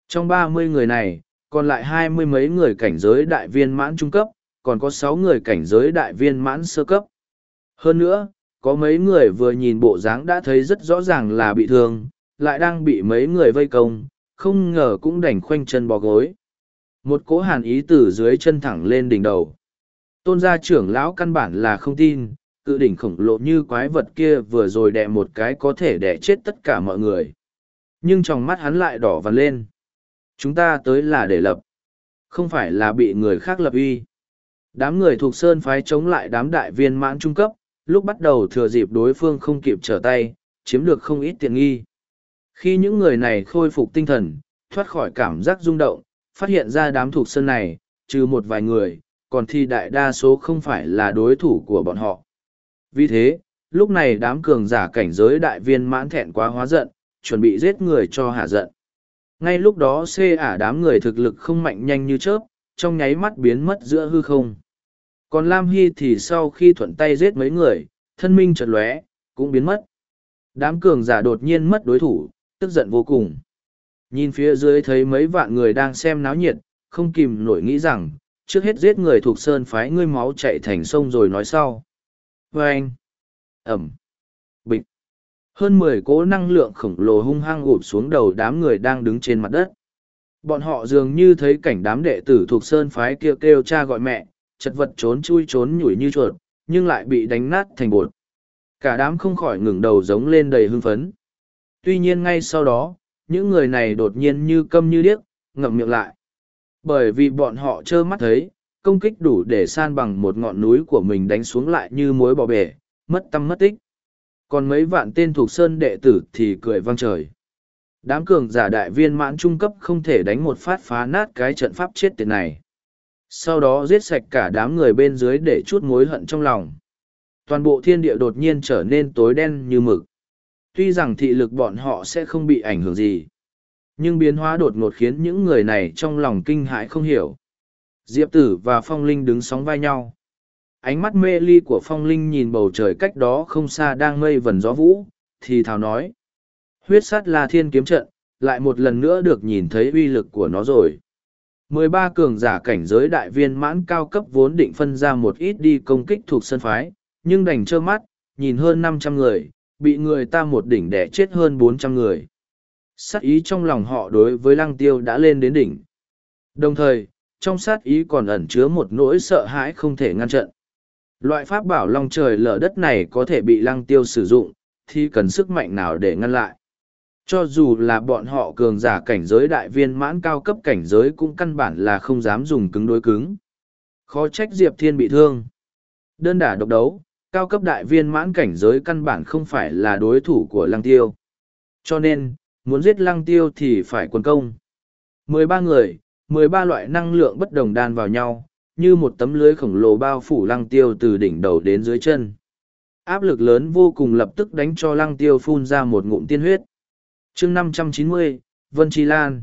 Trong ba mươi người này, còn lại hai mươi mấy người cảnh giới đại viên mãn trung cấp, còn có sáu người cảnh giới đại viên mãn sơ cấp. Hơn nữa, có mấy người vừa nhìn bộ dáng đã thấy rất rõ ràng là bị thương, lại đang bị mấy người vây công, không ngờ cũng đành khoanh chân bò gối. Một cỗ hàn ý từ dưới chân thẳng lên đỉnh đầu. Tôn gia trưởng lão căn bản là không tin, cự đỉnh khổng lồ như quái vật kia vừa rồi đè một cái có thể đè chết tất cả mọi người. Nhưng trong mắt hắn lại đỏ vằn lên. Chúng ta tới là để lập. Không phải là bị người khác lập uy. Đám người thuộc sơn phái chống lại đám đại viên mãn trung cấp, lúc bắt đầu thừa dịp đối phương không kịp trở tay, chiếm được không ít tiện nghi. Khi những người này khôi phục tinh thần, thoát khỏi cảm giác rung động, phát hiện ra đám thuộc sơn này, trừ một vài người, còn thì đại đa số không phải là đối thủ của bọn họ. Vì thế, lúc này đám cường giả cảnh giới đại viên mãn thẹn quá hóa giận, chuẩn bị giết người cho hạ giận. Ngay lúc đó xê ả đám người thực lực không mạnh nhanh như chớp, trong nháy mắt biến mất giữa hư không. Còn Lam Hy thì sau khi thuận tay giết mấy người, thân minh trật lóe, cũng biến mất. Đám cường giả đột nhiên mất đối thủ, tức giận vô cùng. Nhìn phía dưới thấy mấy vạn người đang xem náo nhiệt, không kìm nổi nghĩ rằng, trước hết giết người thuộc sơn phái ngươi máu chạy thành sông rồi nói sau. vê anh, ẩm, bịch, hơn mười cỗ năng lượng khổng lồ hung hăng ụp xuống đầu đám người đang đứng trên mặt đất. Bọn họ dường như thấy cảnh đám đệ tử thuộc sơn phái kêu kêu cha gọi mẹ, chật vật trốn chui trốn nhủi như chuột, nhưng lại bị đánh nát thành bột. Cả đám không khỏi ngừng đầu giống lên đầy hưng phấn. Tuy nhiên ngay sau đó, những người này đột nhiên như câm như điếc, ngậm miệng lại. Bởi vì bọn họ trơ mắt thấy, công kích đủ để san bằng một ngọn núi của mình đánh xuống lại như mối bỏ bể, mất tâm mất tích. Còn mấy vạn tên thuộc sơn đệ tử thì cười vang trời. Đám cường giả đại viên mãn trung cấp không thể đánh một phát phá nát cái trận pháp chết tiệt này. Sau đó giết sạch cả đám người bên dưới để chút mối hận trong lòng. Toàn bộ thiên địa đột nhiên trở nên tối đen như mực. Tuy rằng thị lực bọn họ sẽ không bị ảnh hưởng gì. Nhưng biến hóa đột ngột khiến những người này trong lòng kinh hãi không hiểu. Diệp tử và Phong Linh đứng sóng vai nhau. Ánh mắt mê ly của Phong Linh nhìn bầu trời cách đó không xa đang mây vần gió vũ, thì thào nói. Huyết sát là thiên kiếm trận, lại một lần nữa được nhìn thấy uy lực của nó rồi. Mười ba cường giả cảnh giới đại viên mãn cao cấp vốn định phân ra một ít đi công kích thuộc sân phái, nhưng đành trơ mắt, nhìn hơn năm trăm người, bị người ta một đỉnh đẻ chết hơn bốn trăm người. Sát ý trong lòng họ đối với lăng tiêu đã lên đến đỉnh. Đồng thời, trong sát ý còn ẩn chứa một nỗi sợ hãi không thể ngăn chặn. Loại pháp bảo long trời lở đất này có thể bị lăng tiêu sử dụng, thì cần sức mạnh nào để ngăn lại. Cho dù là bọn họ cường giả cảnh giới đại viên mãn cao cấp cảnh giới cũng căn bản là không dám dùng cứng đối cứng. Khó trách Diệp Thiên bị thương. Đơn đả độc đấu, cao cấp đại viên mãn cảnh giới căn bản không phải là đối thủ của lăng tiêu. Cho nên, muốn giết lăng tiêu thì phải quân công. mười ba người, mười ba loại năng lượng bất đồng đan vào nhau, như một tấm lưới khổng lồ bao phủ lăng tiêu từ đỉnh đầu đến dưới chân. Áp lực lớn vô cùng lập tức đánh cho lăng tiêu phun ra một ngụm tiên huyết chương năm trăm chín mươi Vân Chi Lan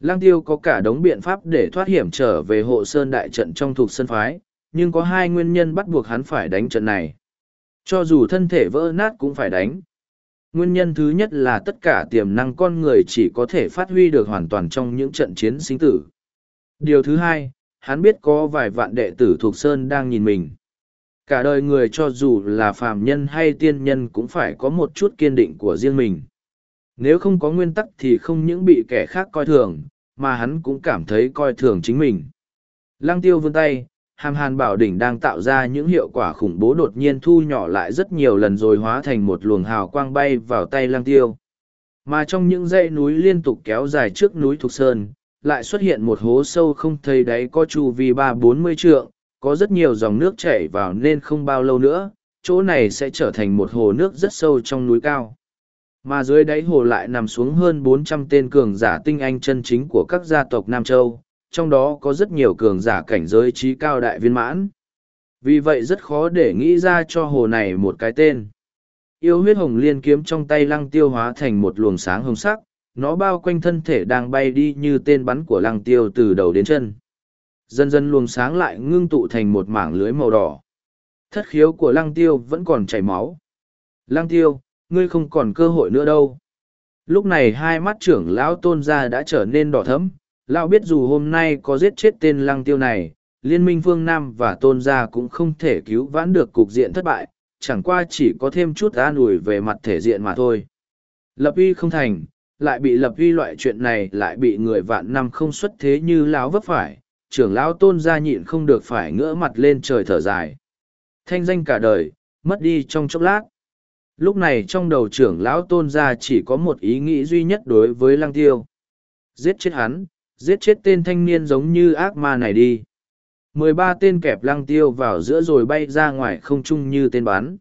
Lăng tiêu có cả đống biện pháp để thoát hiểm trở về hộ sơn đại trận trong thuộc sân phái, nhưng có hai nguyên nhân bắt buộc hắn phải đánh trận này. Cho dù thân thể vỡ nát cũng phải đánh. Nguyên nhân thứ nhất là tất cả tiềm năng con người chỉ có thể phát huy được hoàn toàn trong những trận chiến sinh tử. Điều thứ hai, hắn biết có vài vạn đệ tử thuộc sơn đang nhìn mình. Cả đời người cho dù là phàm nhân hay tiên nhân cũng phải có một chút kiên định của riêng mình. Nếu không có nguyên tắc thì không những bị kẻ khác coi thường, mà hắn cũng cảm thấy coi thường chính mình. Lăng tiêu vươn tay, hàm hàn bảo đỉnh đang tạo ra những hiệu quả khủng bố đột nhiên thu nhỏ lại rất nhiều lần rồi hóa thành một luồng hào quang bay vào tay lăng tiêu. Mà trong những dãy núi liên tục kéo dài trước núi Thục Sơn, lại xuất hiện một hố sâu không thấy đáy có chu vi ba bốn mươi trượng, có rất nhiều dòng nước chảy vào nên không bao lâu nữa, chỗ này sẽ trở thành một hồ nước rất sâu trong núi cao. Mà dưới đáy hồ lại nằm xuống hơn bốn trăm tên cường giả tinh anh chân chính của các gia tộc Nam Châu, trong đó có rất nhiều cường giả cảnh giới trí cao đại viên mãn. Vì vậy rất khó để nghĩ ra cho hồ này một cái tên. Yêu huyết hồng liên kiếm trong tay lăng tiêu hóa thành một luồng sáng hồng sắc, nó bao quanh thân thể đang bay đi như tên bắn của lăng tiêu từ đầu đến chân. Dần dần luồng sáng lại ngưng tụ thành một mảng lưới màu đỏ. Thất khiếu của lăng tiêu vẫn còn chảy máu. Lăng tiêu, ngươi không còn cơ hội nữa đâu. Lúc này hai mắt trưởng lão tôn gia đã trở nên đỏ thẫm. Lão biết dù hôm nay có giết chết tên lăng tiêu này, liên minh phương Nam và tôn gia cũng không thể cứu vãn được cục diện thất bại, chẳng qua chỉ có thêm chút an ủi về mặt thể diện mà thôi. Lập uy không thành, lại bị lập uy loại chuyện này lại bị người vạn năm không xuất thế như lão vấp phải, trưởng lão tôn gia nhịn không được phải ngỡ mặt lên trời thở dài. Thanh danh cả đời, mất đi trong chốc lát. Lúc này trong đầu trưởng lão tôn gia chỉ có một ý nghĩ duy nhất đối với lăng tiêu. Giết chết hắn, giết chết tên thanh niên giống như ác ma này đi. mười ba tên kẹp lăng tiêu vào giữa rồi bay ra ngoài không trung như tên bắn.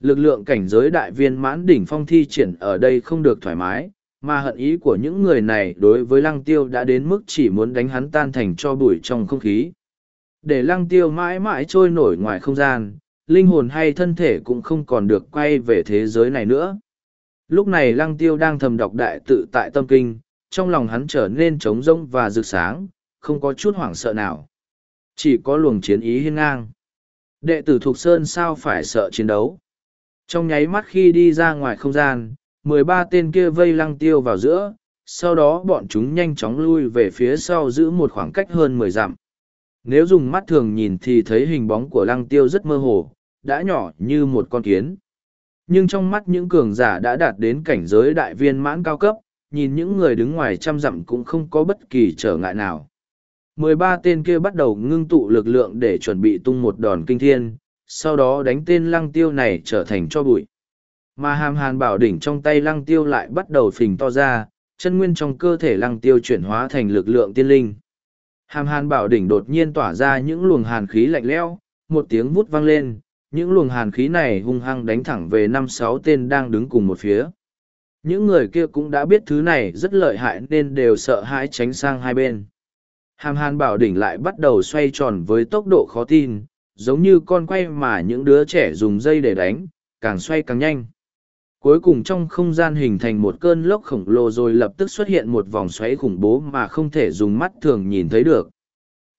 Lực lượng cảnh giới đại viên mãn đỉnh phong thi triển ở đây không được thoải mái, mà hận ý của những người này đối với lăng tiêu đã đến mức chỉ muốn đánh hắn tan thành cho bụi trong không khí. Để lăng tiêu mãi mãi trôi nổi ngoài không gian, linh hồn hay thân thể cũng không còn được quay về thế giới này nữa. Lúc này lăng tiêu đang thầm đọc đại tự tại tâm kinh, trong lòng hắn trở nên trống rỗng và rực sáng, không có chút hoảng sợ nào. Chỉ có luồng chiến ý hiên ngang. Đệ tử Thục Sơn sao phải sợ chiến đấu. Trong nháy mắt khi đi ra ngoài không gian, mười ba tên kia vây lăng tiêu vào giữa, sau đó bọn chúng nhanh chóng lui về phía sau giữ một khoảng cách hơn mười dặm. Nếu dùng mắt thường nhìn thì thấy hình bóng của lăng tiêu rất mơ hồ, đã nhỏ như một con kiến. Nhưng trong mắt những cường giả đã đạt đến cảnh giới đại viên mãn cao cấp, nhìn những người đứng ngoài trăm dặm cũng không có bất kỳ trở ngại nào. Mười ba tên kia bắt đầu ngưng tụ lực lượng để chuẩn bị tung một đòn kinh thiên, sau đó đánh tên lăng tiêu này trở thành cho bụi. Mà hàm hàn bảo đỉnh trong tay lăng tiêu lại bắt đầu phình to ra, chân nguyên trong cơ thể lăng tiêu chuyển hóa thành lực lượng tiên linh. Hàm hàn bảo đỉnh đột nhiên tỏa ra những luồng hàn khí lạnh lẽo, một tiếng vút vang lên, những luồng hàn khí này hung hăng đánh thẳng về năm sáu tên đang đứng cùng một phía. Những người kia cũng đã biết thứ này rất lợi hại nên đều sợ hãi tránh sang hai bên. Hàm hàn bảo đỉnh lại bắt đầu xoay tròn với tốc độ khó tin, giống như con quay mà những đứa trẻ dùng dây để đánh, càng xoay càng nhanh cuối cùng trong không gian hình thành một cơn lốc khổng lồ rồi lập tức xuất hiện một vòng xoáy khủng bố mà không thể dùng mắt thường nhìn thấy được.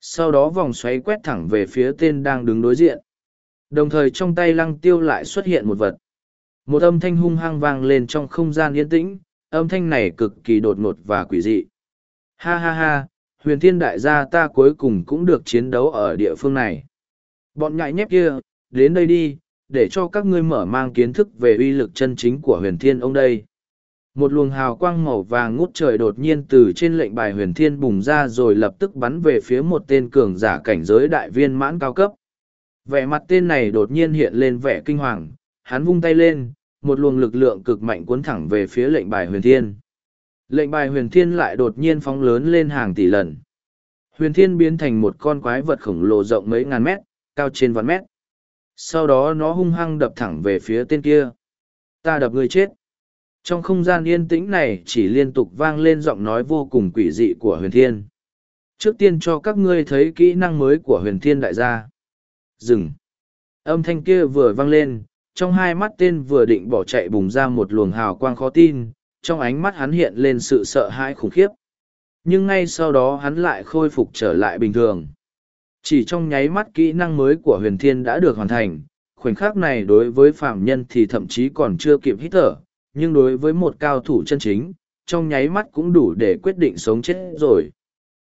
Sau đó vòng xoáy quét thẳng về phía tên đang đứng đối diện. Đồng thời trong tay lăng tiêu lại xuất hiện một vật. Một âm thanh hung hăng vang lên trong không gian yên tĩnh, âm thanh này cực kỳ đột ngột và quỷ dị. Ha ha ha, huyền thiên đại gia ta cuối cùng cũng được chiến đấu ở địa phương này. Bọn nhại nhép kia, đến đây đi để cho các ngươi mở mang kiến thức về uy lực chân chính của huyền thiên ông đây. Một luồng hào quang màu vàng ngút trời đột nhiên từ trên lệnh bài huyền thiên bùng ra rồi lập tức bắn về phía một tên cường giả cảnh giới đại viên mãn cao cấp. Vẻ mặt tên này đột nhiên hiện lên vẻ kinh hoàng, hắn vung tay lên, một luồng lực lượng cực mạnh cuốn thẳng về phía lệnh bài huyền thiên. Lệnh bài huyền thiên lại đột nhiên phóng lớn lên hàng tỷ lần. Huyền thiên biến thành một con quái vật khổng lồ rộng mấy ngàn mét, cao trên vạn mét sau đó nó hung hăng đập thẳng về phía tên kia. Ta đập ngươi chết. Trong không gian yên tĩnh này chỉ liên tục vang lên giọng nói vô cùng quỷ dị của huyền thiên. Trước tiên cho các ngươi thấy kỹ năng mới của huyền thiên đại gia. Dừng. Âm thanh kia vừa vang lên, trong hai mắt tên vừa định bỏ chạy bùng ra một luồng hào quang khó tin, trong ánh mắt hắn hiện lên sự sợ hãi khủng khiếp. Nhưng ngay sau đó hắn lại khôi phục trở lại bình thường chỉ trong nháy mắt kỹ năng mới của huyền thiên đã được hoàn thành, khoảnh khắc này đối với phạm nhân thì thậm chí còn chưa kịp hít thở, nhưng đối với một cao thủ chân chính, trong nháy mắt cũng đủ để quyết định sống chết rồi.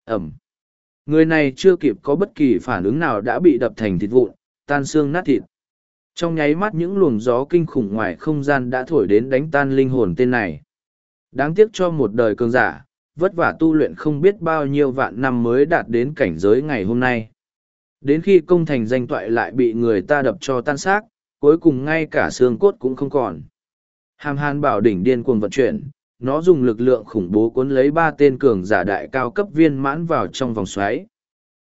Ẩm. Người này chưa kịp có bất kỳ phản ứng nào đã bị đập thành thịt vụn, tan xương nát thịt. Trong nháy mắt những luồng gió kinh khủng ngoài không gian đã thổi đến đánh tan linh hồn tên này. Đáng tiếc cho một đời cường giả, vất vả tu luyện không biết bao nhiêu vạn năm mới đạt đến cảnh giới ngày hôm nay. Đến khi công thành danh toại lại bị người ta đập cho tan xác, cuối cùng ngay cả xương cốt cũng không còn. Hàm hàn bảo đỉnh điên cuồng vận chuyển, nó dùng lực lượng khủng bố cuốn lấy ba tên cường giả đại cao cấp viên mãn vào trong vòng xoáy.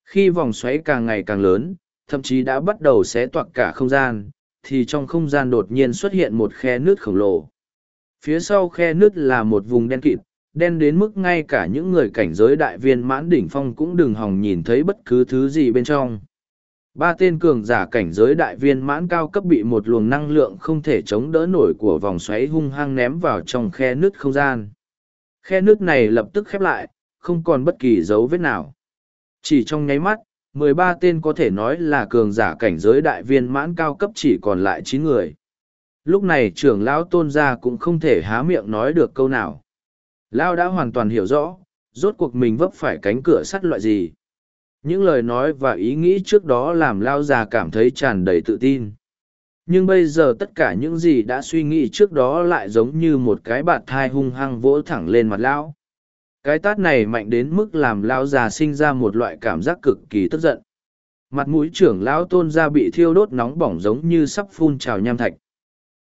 Khi vòng xoáy càng ngày càng lớn, thậm chí đã bắt đầu xé toạc cả không gian, thì trong không gian đột nhiên xuất hiện một khe nước khổng lồ. Phía sau khe nước là một vùng đen kịt, đen đến mức ngay cả những người cảnh giới đại viên mãn đỉnh phong cũng đừng hòng nhìn thấy bất cứ thứ gì bên trong. Ba tên cường giả cảnh giới đại viên mãn cao cấp bị một luồng năng lượng không thể chống đỡ nổi của vòng xoáy hung hăng ném vào trong khe nứt không gian. Khe nứt này lập tức khép lại, không còn bất kỳ dấu vết nào. Chỉ trong nháy mắt, mười ba tên có thể nói là cường giả cảnh giới đại viên mãn cao cấp chỉ còn lại chín người. Lúc này trưởng lão tôn gia cũng không thể há miệng nói được câu nào. Lão đã hoàn toàn hiểu rõ, rốt cuộc mình vấp phải cánh cửa sắt loại gì. Những lời nói và ý nghĩ trước đó làm Lao già cảm thấy tràn đầy tự tin. Nhưng bây giờ tất cả những gì đã suy nghĩ trước đó lại giống như một cái bạt thai hung hăng vỗ thẳng lên mặt Lão. Cái tát này mạnh đến mức làm Lão già sinh ra một loại cảm giác cực kỳ tức giận. Mặt mũi trưởng lão tôn ra bị thiêu đốt nóng bỏng giống như sắp phun trào nham thạch.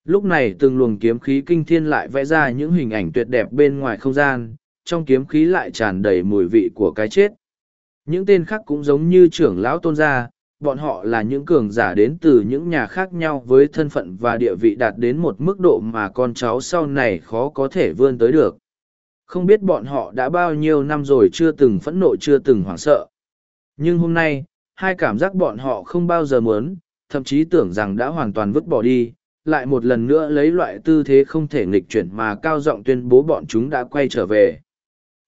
Lúc này từng luồng kiếm khí kinh thiên lại vẽ ra những hình ảnh tuyệt đẹp bên ngoài không gian, trong kiếm khí lại tràn đầy mùi vị của cái chết. Những tên khác cũng giống như trưởng lão tôn gia, bọn họ là những cường giả đến từ những nhà khác nhau với thân phận và địa vị đạt đến một mức độ mà con cháu sau này khó có thể vươn tới được. Không biết bọn họ đã bao nhiêu năm rồi chưa từng phẫn nộ chưa từng hoảng sợ. Nhưng hôm nay, hai cảm giác bọn họ không bao giờ muốn, thậm chí tưởng rằng đã hoàn toàn vứt bỏ đi, lại một lần nữa lấy loại tư thế không thể nghịch chuyển mà cao giọng tuyên bố bọn chúng đã quay trở về.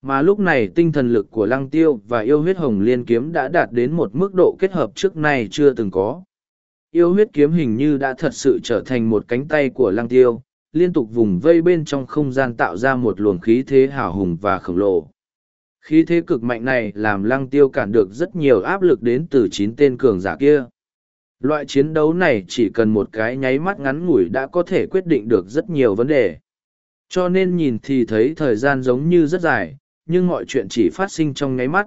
Mà lúc này tinh thần lực của lăng tiêu và yêu huyết hồng liên kiếm đã đạt đến một mức độ kết hợp trước nay chưa từng có. Yêu huyết kiếm hình như đã thật sự trở thành một cánh tay của lăng tiêu, liên tục vùng vây bên trong không gian tạo ra một luồng khí thế hào hùng và khổng lồ. Khí thế cực mạnh này làm lăng tiêu cản được rất nhiều áp lực đến từ chín tên cường giả kia. Loại chiến đấu này chỉ cần một cái nháy mắt ngắn ngủi đã có thể quyết định được rất nhiều vấn đề. Cho nên nhìn thì thấy thời gian giống như rất dài, nhưng mọi chuyện chỉ phát sinh trong nháy mắt.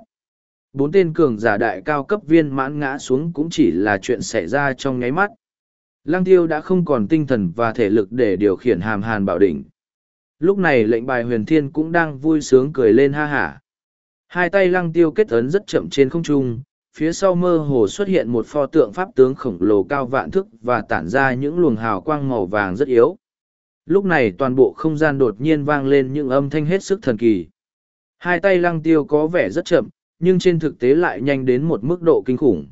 Bốn tên cường giả đại cao cấp viên mãn ngã xuống cũng chỉ là chuyện xảy ra trong nháy mắt. Lăng tiêu đã không còn tinh thần và thể lực để điều khiển hàm hàn bảo đỉnh. Lúc này lệnh bài huyền thiên cũng đang vui sướng cười lên ha hả. Hai tay lăng tiêu kết ấn rất chậm trên không trung, phía sau mơ hồ xuất hiện một pho tượng pháp tướng khổng lồ cao vạn thức và tản ra những luồng hào quang màu vàng rất yếu. Lúc này toàn bộ không gian đột nhiên vang lên những âm thanh hết sức thần kỳ. Hai tay lăng tiêu có vẻ rất chậm, nhưng trên thực tế lại nhanh đến một mức độ kinh khủng.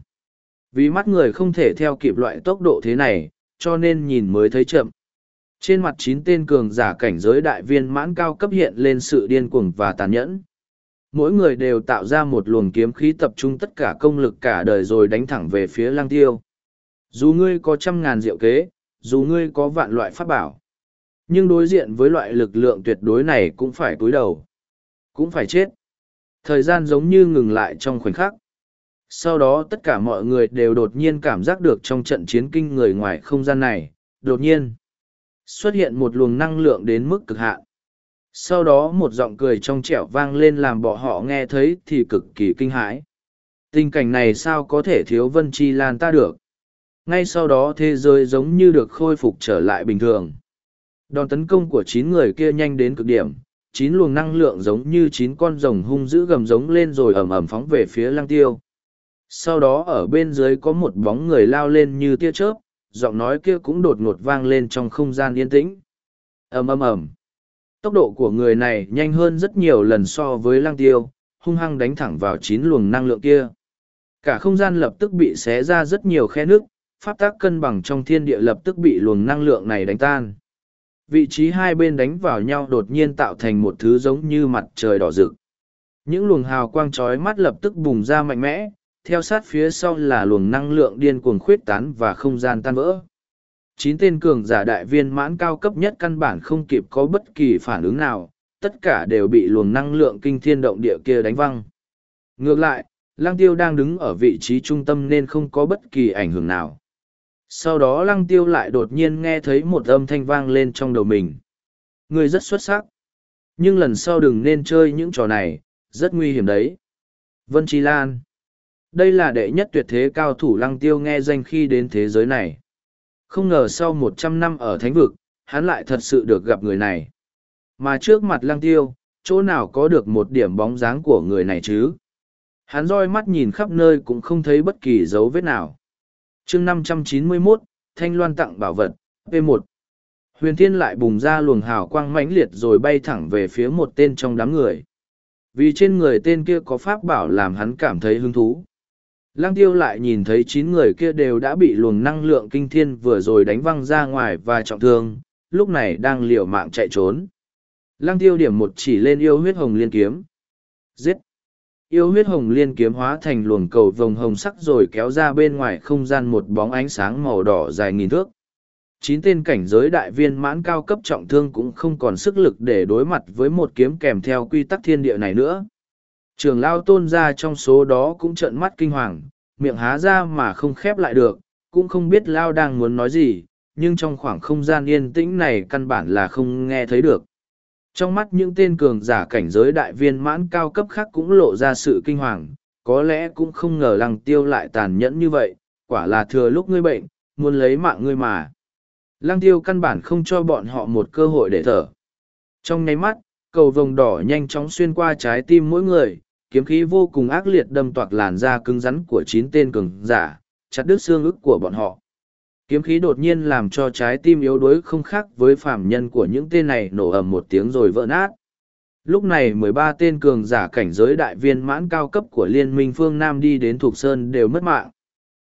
Vì mắt người không thể theo kịp loại tốc độ thế này, cho nên nhìn mới thấy chậm. Trên mặt chín tên cường giả cảnh giới đại viên mãn cao cấp hiện lên sự điên cuồng và tàn nhẫn. Mỗi người đều tạo ra một luồng kiếm khí tập trung tất cả công lực cả đời rồi đánh thẳng về phía Lang tiêu. Dù ngươi có trăm ngàn diệu kế, dù ngươi có vạn loại pháp bảo. Nhưng đối diện với loại lực lượng tuyệt đối này cũng phải cúi đầu cũng phải chết. Thời gian giống như ngừng lại trong khoảnh khắc. Sau đó tất cả mọi người đều đột nhiên cảm giác được trong trận chiến kinh người ngoài không gian này, đột nhiên xuất hiện một luồng năng lượng đến mức cực hạn. Sau đó một giọng cười trong trẻo vang lên làm bọn họ nghe thấy thì cực kỳ kinh hãi. Tình cảnh này sao có thể thiếu Vân Chi Lan ta được? Ngay sau đó thế giới giống như được khôi phục trở lại bình thường. Đòn tấn công của chín người kia nhanh đến cực điểm, chín luồng năng lượng giống như chín con rồng hung dữ gầm giống lên rồi ẩm ẩm phóng về phía lăng tiêu. Sau đó ở bên dưới có một bóng người lao lên như tia chớp, giọng nói kia cũng đột ngột vang lên trong không gian yên tĩnh. ầm ầm ầm. Tốc độ của người này nhanh hơn rất nhiều lần so với lăng tiêu, hung hăng đánh thẳng vào chín luồng năng lượng kia. Cả không gian lập tức bị xé ra rất nhiều khe nước, pháp tác cân bằng trong thiên địa lập tức bị luồng năng lượng này đánh tan vị trí hai bên đánh vào nhau đột nhiên tạo thành một thứ giống như mặt trời đỏ rực. Những luồng hào quang chói mắt lập tức bùng ra mạnh mẽ, theo sát phía sau là luồng năng lượng điên cuồng khuyết tán và không gian tan vỡ. Chín tên cường giả đại viên mãn cao cấp nhất căn bản không kịp có bất kỳ phản ứng nào, tất cả đều bị luồng năng lượng kinh thiên động địa kia đánh văng. Ngược lại, Lăng Tiêu đang đứng ở vị trí trung tâm nên không có bất kỳ ảnh hưởng nào. Sau đó lăng tiêu lại đột nhiên nghe thấy một âm thanh vang lên trong đầu mình. Người rất xuất sắc. Nhưng lần sau đừng nên chơi những trò này, rất nguy hiểm đấy. Vân Chi Lan. Đây là đệ nhất tuyệt thế cao thủ lăng tiêu nghe danh khi đến thế giới này. Không ngờ sau một trăm năm ở thánh vực, hắn lại thật sự được gặp người này. Mà trước mặt lăng tiêu, chỗ nào có được một điểm bóng dáng của người này chứ? Hắn roi mắt nhìn khắp nơi cũng không thấy bất kỳ dấu vết nào. chương 591, Thanh Loan tặng bảo vật, P1. Huyền Thiên lại bùng ra luồng hào quang mãnh liệt rồi bay thẳng về phía một tên trong đám người. Vì trên người tên kia có pháp bảo làm hắn cảm thấy hứng thú. Lăng tiêu lại nhìn thấy chín người kia đều đã bị luồng năng lượng kinh thiên vừa rồi đánh văng ra ngoài và trọng thương, lúc này đang liều mạng chạy trốn. Lăng tiêu điểm một chỉ lên yêu huyết hồng liên kiếm. Giết! Yêu huyết hồng liên kiếm hóa thành luồng cầu vồng hồng sắc rồi kéo ra bên ngoài không gian một bóng ánh sáng màu đỏ dài nghìn thước. Chín tên cảnh giới đại viên mãn cao cấp trọng thương cũng không còn sức lực để đối mặt với một kiếm kèm theo quy tắc thiên địa này nữa. Trường lao tôn ra trong số đó cũng trợn mắt kinh hoàng, miệng há ra mà không khép lại được, cũng không biết lao đang muốn nói gì, nhưng trong khoảng không gian yên tĩnh này căn bản là không nghe thấy được. Trong mắt những tên cường giả cảnh giới đại viên mãn cao cấp khác cũng lộ ra sự kinh hoàng, có lẽ cũng không ngờ lăng tiêu lại tàn nhẫn như vậy, quả là thừa lúc ngươi bệnh, muốn lấy mạng ngươi mà. Lăng tiêu căn bản không cho bọn họ một cơ hội để thở. Trong nháy mắt, cầu vồng đỏ nhanh chóng xuyên qua trái tim mỗi người, kiếm khí vô cùng ác liệt đâm toạc làn da cứng rắn của chín tên cường giả, chặt đứt xương ức của bọn họ. Kiếm khí đột nhiên làm cho trái tim yếu đuối không khác với phàm nhân của những tên này nổ ầm một tiếng rồi vỡ nát. Lúc này mười ba tên cường giả cảnh giới đại viên mãn cao cấp của Liên minh phương Nam đi đến Thục Sơn đều mất mạng.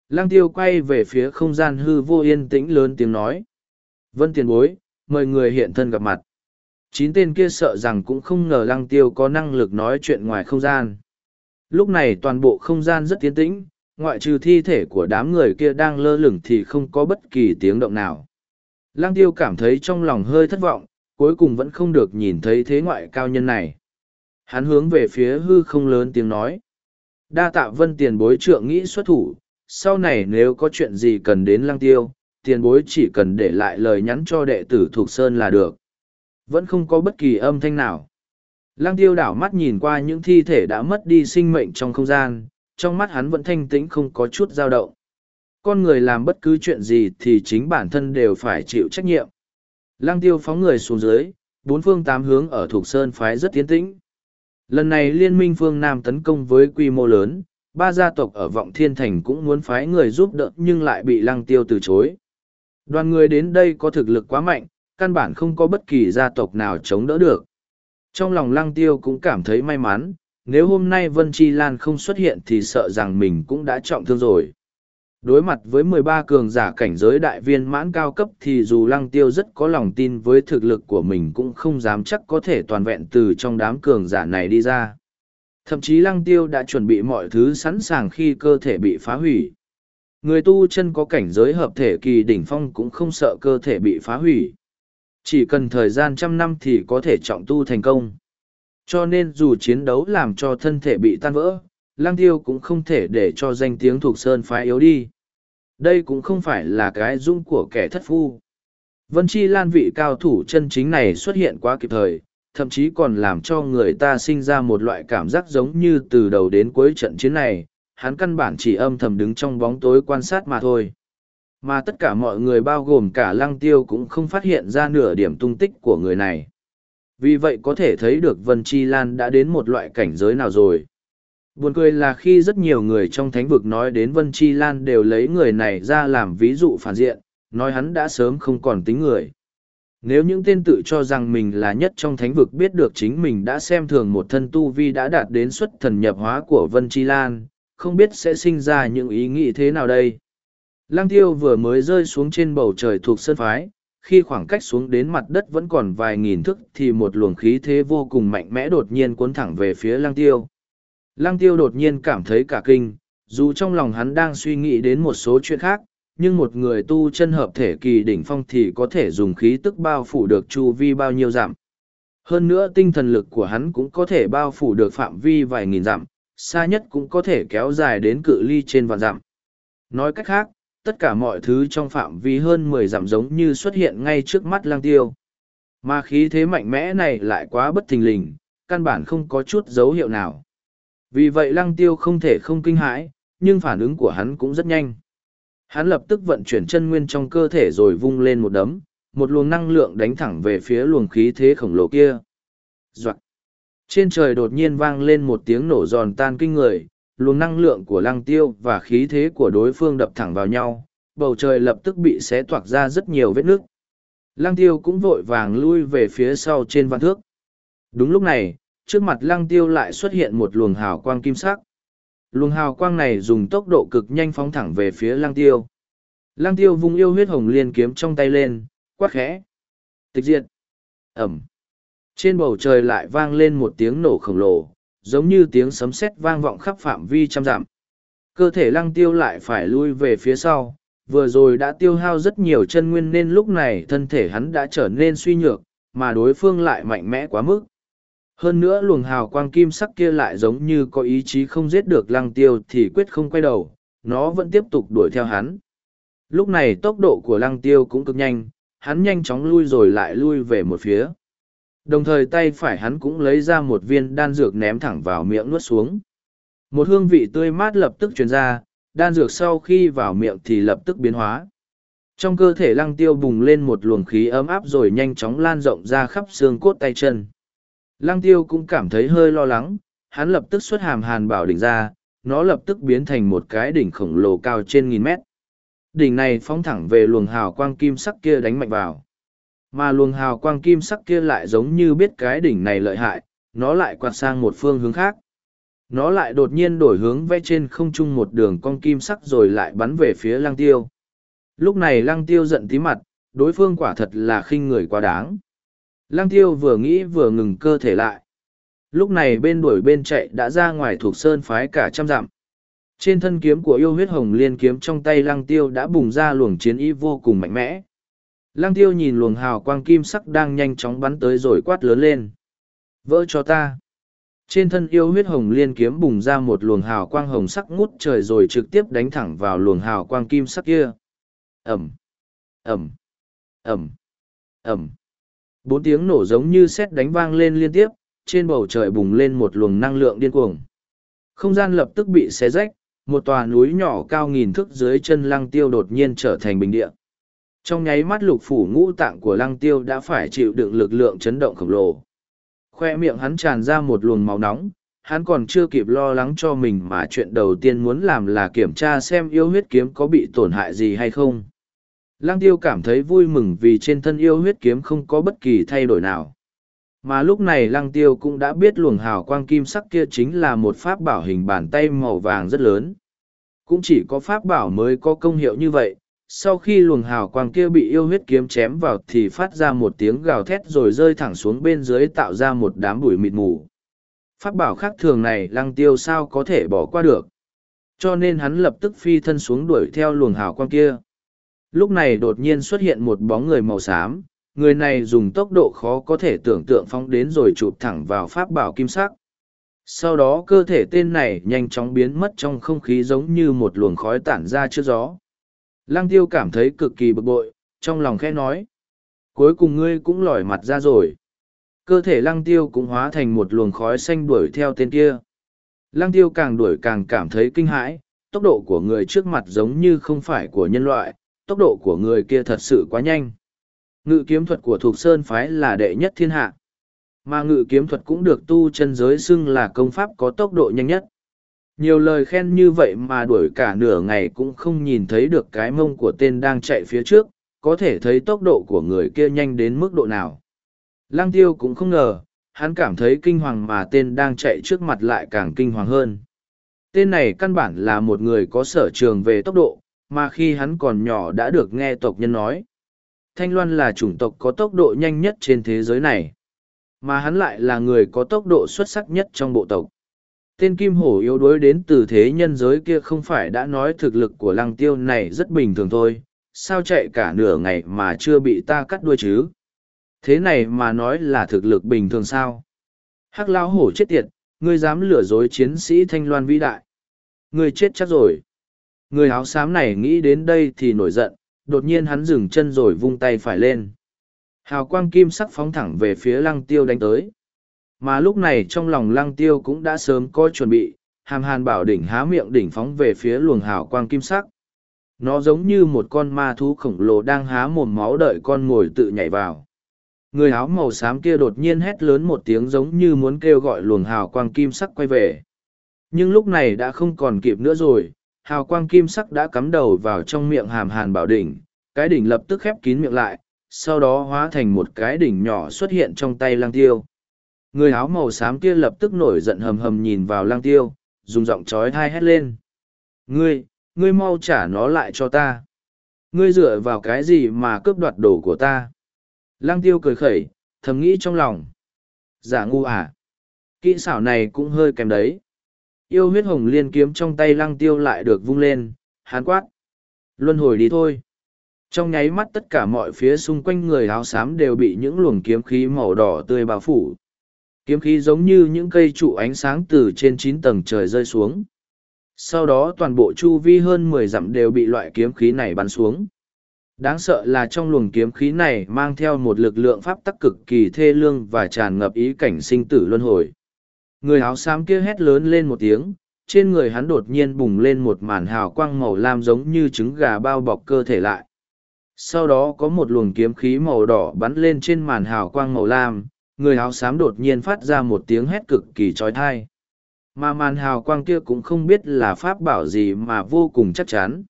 Lăng tiêu quay về phía không gian hư vô yên tĩnh lớn tiếng nói. Vân tiền bối, mời người hiện thân gặp mặt. Chín tên kia sợ rằng cũng không ngờ lăng tiêu có năng lực nói chuyện ngoài không gian. Lúc này toàn bộ không gian rất tiến tĩnh, ngoại trừ thi thể của đám người kia đang lơ lửng thì không có bất kỳ tiếng động nào. Lăng tiêu cảm thấy trong lòng hơi thất vọng, cuối cùng vẫn không được nhìn thấy thế ngoại cao nhân này. Hắn hướng về phía hư không lớn tiếng nói. Đa tạ vân tiền bối trượng nghĩ xuất thủ, sau này nếu có chuyện gì cần đến lăng tiêu, tiền bối chỉ cần để lại lời nhắn cho đệ tử thuộc Sơn là được. Vẫn không có bất kỳ âm thanh nào. Lăng tiêu đảo mắt nhìn qua những thi thể đã mất đi sinh mệnh trong không gian, trong mắt hắn vẫn thanh tĩnh không có chút dao động. Con người làm bất cứ chuyện gì thì chính bản thân đều phải chịu trách nhiệm. Lăng tiêu phóng người xuống dưới, bốn phương tám hướng ở thuộc Sơn phái rất tiến tĩnh. Lần này liên minh phương Nam tấn công với quy mô lớn, ba gia tộc ở Vọng Thiên Thành cũng muốn phái người giúp đỡ nhưng lại bị lăng tiêu từ chối. Đoàn người đến đây có thực lực quá mạnh, căn bản không có bất kỳ gia tộc nào chống đỡ được. Trong lòng lăng tiêu cũng cảm thấy may mắn, nếu hôm nay Vân Chi Lan không xuất hiện thì sợ rằng mình cũng đã trọng thương rồi. Đối mặt với 13 cường giả cảnh giới đại viên mãn cao cấp thì dù lăng tiêu rất có lòng tin với thực lực của mình cũng không dám chắc có thể toàn vẹn từ trong đám cường giả này đi ra. Thậm chí lăng tiêu đã chuẩn bị mọi thứ sẵn sàng khi cơ thể bị phá hủy. Người tu chân có cảnh giới hợp thể kỳ đỉnh phong cũng không sợ cơ thể bị phá hủy. Chỉ cần thời gian trăm năm thì có thể trọng tu thành công. Cho nên dù chiến đấu làm cho thân thể bị tan vỡ, lang tiêu cũng không thể để cho danh tiếng thuộc sơn phái yếu đi. Đây cũng không phải là cái dung của kẻ thất phu. Vân Chi Lan vị cao thủ chân chính này xuất hiện quá kịp thời, thậm chí còn làm cho người ta sinh ra một loại cảm giác giống như từ đầu đến cuối trận chiến này, hắn căn bản chỉ âm thầm đứng trong bóng tối quan sát mà thôi. Mà tất cả mọi người bao gồm cả lăng tiêu cũng không phát hiện ra nửa điểm tung tích của người này. Vì vậy có thể thấy được Vân Chi Lan đã đến một loại cảnh giới nào rồi. Buồn cười là khi rất nhiều người trong thánh vực nói đến Vân Chi Lan đều lấy người này ra làm ví dụ phản diện, nói hắn đã sớm không còn tính người. Nếu những tên tự cho rằng mình là nhất trong thánh vực biết được chính mình đã xem thường một thân tu vi đã đạt đến xuất thần nhập hóa của Vân Chi Lan, không biết sẽ sinh ra những ý nghĩ thế nào đây. Lăng tiêu vừa mới rơi xuống trên bầu trời thuộc sơn phái, khi khoảng cách xuống đến mặt đất vẫn còn vài nghìn thước thì một luồng khí thế vô cùng mạnh mẽ đột nhiên cuốn thẳng về phía lăng tiêu. Lăng tiêu đột nhiên cảm thấy cả kinh, dù trong lòng hắn đang suy nghĩ đến một số chuyện khác, nhưng một người tu chân hợp thể kỳ đỉnh phong thì có thể dùng khí tức bao phủ được chu vi bao nhiêu giảm. Hơn nữa tinh thần lực của hắn cũng có thể bao phủ được phạm vi vài nghìn dặm, xa nhất cũng có thể kéo dài đến cự ly trên vạn dặm. Nói cách khác, tất cả mọi thứ trong phạm vi hơn mười dặm giống như xuất hiện ngay trước mắt lang tiêu. Mà khí thế mạnh mẽ này lại quá bất thình lình, căn bản không có chút dấu hiệu nào. Vì vậy lăng tiêu không thể không kinh hãi, nhưng phản ứng của hắn cũng rất nhanh. Hắn lập tức vận chuyển chân nguyên trong cơ thể rồi vung lên một đấm, một luồng năng lượng đánh thẳng về phía luồng khí thế khổng lồ kia. Doạn. Trên trời đột nhiên vang lên một tiếng nổ giòn tan kinh người, luồng năng lượng của lăng tiêu và khí thế của đối phương đập thẳng vào nhau, bầu trời lập tức bị xé toạc ra rất nhiều vết nước. Lăng tiêu cũng vội vàng lui về phía sau trên văn thước. Đúng lúc này, trước mặt lăng tiêu lại xuất hiện một luồng hào quang kim sắc. Luồng hào quang này dùng tốc độ cực nhanh phóng thẳng về phía lăng tiêu. Lăng tiêu vung yêu huyết hồng liên kiếm trong tay lên, quát khẽ. Tịch diệt. Ẩm. Trên bầu trời lại vang lên một tiếng nổ khổng lồ, giống như tiếng sấm sét vang vọng khắp phạm vi trăm dặm. Cơ thể lăng tiêu lại phải lui về phía sau, vừa rồi đã tiêu hao rất nhiều chân nguyên nên lúc này thân thể hắn đã trở nên suy nhược, mà đối phương lại mạnh mẽ quá mức. Hơn nữa luồng hào quang kim sắc kia lại giống như có ý chí không giết được lăng tiêu thì quyết không quay đầu, nó vẫn tiếp tục đuổi theo hắn. Lúc này tốc độ của lăng tiêu cũng cực nhanh, hắn nhanh chóng lui rồi lại lui về một phía. Đồng thời tay phải hắn cũng lấy ra một viên đan dược ném thẳng vào miệng nuốt xuống. Một hương vị tươi mát lập tức truyền ra, đan dược sau khi vào miệng thì lập tức biến hóa. Trong cơ thể lăng tiêu bùng lên một luồng khí ấm áp rồi nhanh chóng lan rộng ra khắp xương cốt tay chân. Lăng tiêu cũng cảm thấy hơi lo lắng, hắn lập tức xuất hàm hàn bảo đỉnh ra, nó lập tức biến thành một cái đỉnh khổng lồ cao trên nghìn mét. Đỉnh này phóng thẳng về luồng hào quang kim sắc kia đánh mạnh vào. Mà luồng hào quang kim sắc kia lại giống như biết cái đỉnh này lợi hại, nó lại quạt sang một phương hướng khác. Nó lại đột nhiên đổi hướng vẽ trên không trung một đường con kim sắc rồi lại bắn về phía lăng tiêu. Lúc này lăng tiêu giận tí mặt, đối phương quả thật là khinh người quá đáng. Lăng tiêu vừa nghĩ vừa ngừng cơ thể lại. Lúc này bên đuổi bên chạy đã ra ngoài thuộc sơn phái cả trăm dặm. Trên thân kiếm của yêu huyết hồng liên kiếm trong tay lăng tiêu đã bùng ra luồng chiến ý vô cùng mạnh mẽ. Lăng tiêu nhìn luồng hào quang kim sắc đang nhanh chóng bắn tới rồi quát lớn lên. Vỡ cho ta. Trên thân yêu huyết hồng liên kiếm bùng ra một luồng hào quang hồng sắc ngút trời rồi trực tiếp đánh thẳng vào luồng hào quang kim sắc kia. Ẩm, Ẩm, Ẩm, Ẩm. Bốn tiếng nổ giống như sét đánh vang lên liên tiếp, trên bầu trời bùng lên một luồng năng lượng điên cuồng. Không gian lập tức bị xé rách, một tòa núi nhỏ cao nghìn thước dưới chân lăng tiêu đột nhiên trở thành bình địa. Trong nháy mắt lục phủ ngũ tạng của lăng tiêu đã phải chịu đựng lực lượng chấn động khổng lồ. Khoe miệng hắn tràn ra một luồng máu nóng, hắn còn chưa kịp lo lắng cho mình mà chuyện đầu tiên muốn làm là kiểm tra xem yêu huyết kiếm có bị tổn hại gì hay không. Lăng tiêu cảm thấy vui mừng vì trên thân yêu huyết kiếm không có bất kỳ thay đổi nào. Mà lúc này lăng tiêu cũng đã biết luồng hào quang kim sắc kia chính là một pháp bảo hình bàn tay màu vàng rất lớn. Cũng chỉ có pháp bảo mới có công hiệu như vậy, sau khi luồng hào quang kia bị yêu huyết kiếm chém vào thì phát ra một tiếng gào thét rồi rơi thẳng xuống bên dưới tạo ra một đám bụi mịt mù. Pháp bảo khác thường này lăng tiêu sao có thể bỏ qua được. Cho nên hắn lập tức phi thân xuống đuổi theo luồng hào quang kia. Lúc này đột nhiên xuất hiện một bóng người màu xám, người này dùng tốc độ khó có thể tưởng tượng phóng đến rồi chụp thẳng vào pháp bảo kim sắc. Sau đó cơ thể tên này nhanh chóng biến mất trong không khí giống như một luồng khói tản ra trước gió. Lăng tiêu cảm thấy cực kỳ bực bội, trong lòng khẽ nói. Cuối cùng ngươi cũng lỏi mặt ra rồi. Cơ thể lăng tiêu cũng hóa thành một luồng khói xanh đuổi theo tên kia. Lăng tiêu càng đuổi càng cảm thấy kinh hãi, tốc độ của người trước mặt giống như không phải của nhân loại, tốc độ của người kia thật sự quá nhanh. Ngự kiếm thuật của Thục Sơn Phái là đệ nhất thiên hạ. Mà ngự kiếm thuật cũng được tu chân giới xưng là công pháp có tốc độ nhanh nhất. Nhiều lời khen như vậy mà đuổi cả nửa ngày cũng không nhìn thấy được cái mông của tên đang chạy phía trước, có thể thấy tốc độ của người kia nhanh đến mức độ nào. Lăng tiêu cũng không ngờ, hắn cảm thấy kinh hoàng mà tên đang chạy trước mặt lại càng kinh hoàng hơn. Tên này căn bản là một người có sở trường về tốc độ, mà khi hắn còn nhỏ đã được nghe tộc nhân nói. Thanh Loan là chủng tộc có tốc độ nhanh nhất trên thế giới này. Mà hắn lại là người có tốc độ xuất sắc nhất trong bộ tộc. Tên kim hổ yếu đuối đến từ thế nhân giới kia không phải đã nói thực lực của lăng tiêu này rất bình thường thôi, sao chạy cả nửa ngày mà chưa bị ta cắt đuôi chứ? Thế này mà nói là thực lực bình thường sao? Hắc lao hổ chết tiệt, ngươi dám lừa dối chiến sĩ thanh loan vĩ đại. Ngươi chết chắc rồi. Người áo xám này nghĩ đến đây thì nổi giận, đột nhiên hắn dừng chân rồi vung tay phải lên. Hào quang kim sắc phóng thẳng về phía lăng tiêu đánh tới. Mà lúc này trong lòng lăng tiêu cũng đã sớm có chuẩn bị, hàm hàn bảo đỉnh há miệng đỉnh phóng về phía luồng hào quang kim sắc. nó giống như một con ma thú khổng lồ đang há mồm máu đợi con ngồi tự nhảy vào. Người áo màu xám kia đột nhiên hét lớn một tiếng giống như muốn kêu gọi luồng hào quang kim sắc quay về. Nhưng lúc này đã không còn kịp nữa rồi hào quang kim sắc đã cắm đầu vào trong miệng hàm hàn bảo đỉnh cái đỉnh lập tức khép kín miệng lại sau đó hóa thành một cái đỉnh nhỏ xuất hiện trong tay lang tiêu người áo màu xám kia lập tức nổi giận hầm hầm nhìn vào lang tiêu, dùng giọng trói thai hét lên. Ngươi ngươi mau trả nó lại cho ta. Ngươi dựa vào cái gì mà cướp đoạt đồ của ta? Lang tiêu cười khẩy, thầm nghĩ trong lòng. Giả ngu à? Kỹ xảo này cũng hơi kèm đấy. Yêu huyết hồng liên kiếm trong tay lăng tiêu lại được vung lên, hán quát. Luân hồi đi thôi. Trong nháy mắt tất cả mọi phía xung quanh người áo xám đều bị những luồng kiếm khí màu đỏ tươi bao phủ kiếm khí giống như những cây trụ ánh sáng từ trên chín tầng trời rơi xuống. Sau đó toàn bộ chu vi hơn mười dặm đều bị loại kiếm khí này bắn xuống. Đáng sợ là trong luồng kiếm khí này mang theo một lực lượng pháp tắc cực kỳ thê lương và tràn ngập ý cảnh sinh tử luân hồi. Người áo xám kia hét lớn lên một tiếng, trên người hắn đột nhiên bùng lên một màn hào quang màu lam giống như trứng gà bao bọc cơ thể lại. Sau đó có một luồng kiếm khí màu đỏ bắn lên trên màn hào quang màu lam người áo xám đột nhiên phát ra một tiếng hét cực kỳ trói thai. Mà màn hào quang kia cũng không biết là pháp bảo gì mà vô cùng chắc chắn.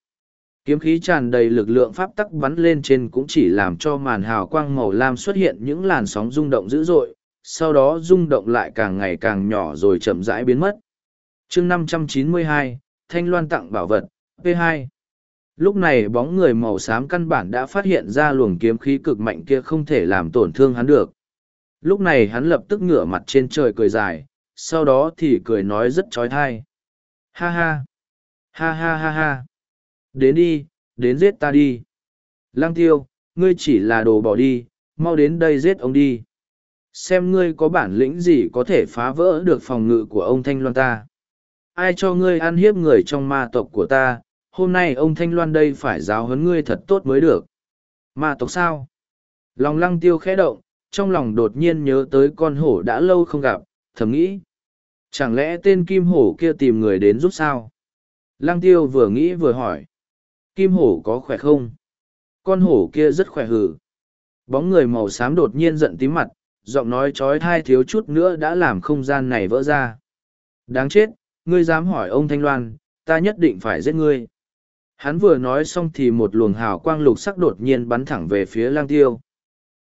Kiếm khí tràn đầy lực lượng pháp tắc bắn lên trên cũng chỉ làm cho màn hào quang màu lam xuất hiện những làn sóng rung động dữ dội sau đó rung động lại càng ngày càng nhỏ rồi chậm rãi biến mất. Chương 592, thanh loan tặng bảo vật p 2 lúc này bóng người màu xám căn bản đã phát hiện ra luồng kiếm khí cực mạnh kia không thể làm tổn thương hắn được lúc này hắn lập tức ngửa mặt trên trời cười dài, sau đó thì cười nói rất trói thai. Ha ha ha ha ha ha. Đến đi, đến giết ta đi. Lang tiêu, ngươi chỉ là đồ bỏ đi, mau đến đây giết ông đi. Xem ngươi có bản lĩnh gì có thể phá vỡ được phòng ngự của ông thanh loan ta. Ai cho ngươi ăn hiếp người trong ma tộc của ta, hôm nay ông thanh loan đây phải giáo huấn ngươi thật tốt mới được. Ma tộc sao? Lòng lăng tiêu khẽ động trong lòng đột nhiên nhớ tới con hổ đã lâu không gặp, thầm nghĩ, chẳng lẽ tên kim hổ kia tìm người đến giúp sao? Lăng tiêu vừa nghĩ vừa hỏi, kim hổ có khỏe không? Con hổ kia rất khỏe hử bóng người màu xám đột nhiên giận tím mặt, giọng nói trói thai thiếu chút nữa đã làm không gian này vỡ ra. Đáng chết, ngươi dám hỏi ông thanh loan, ta nhất định phải giết ngươi. Hắn vừa nói xong thì một luồng hào quang lục sắc đột nhiên bắn thẳng về phía lang tiêu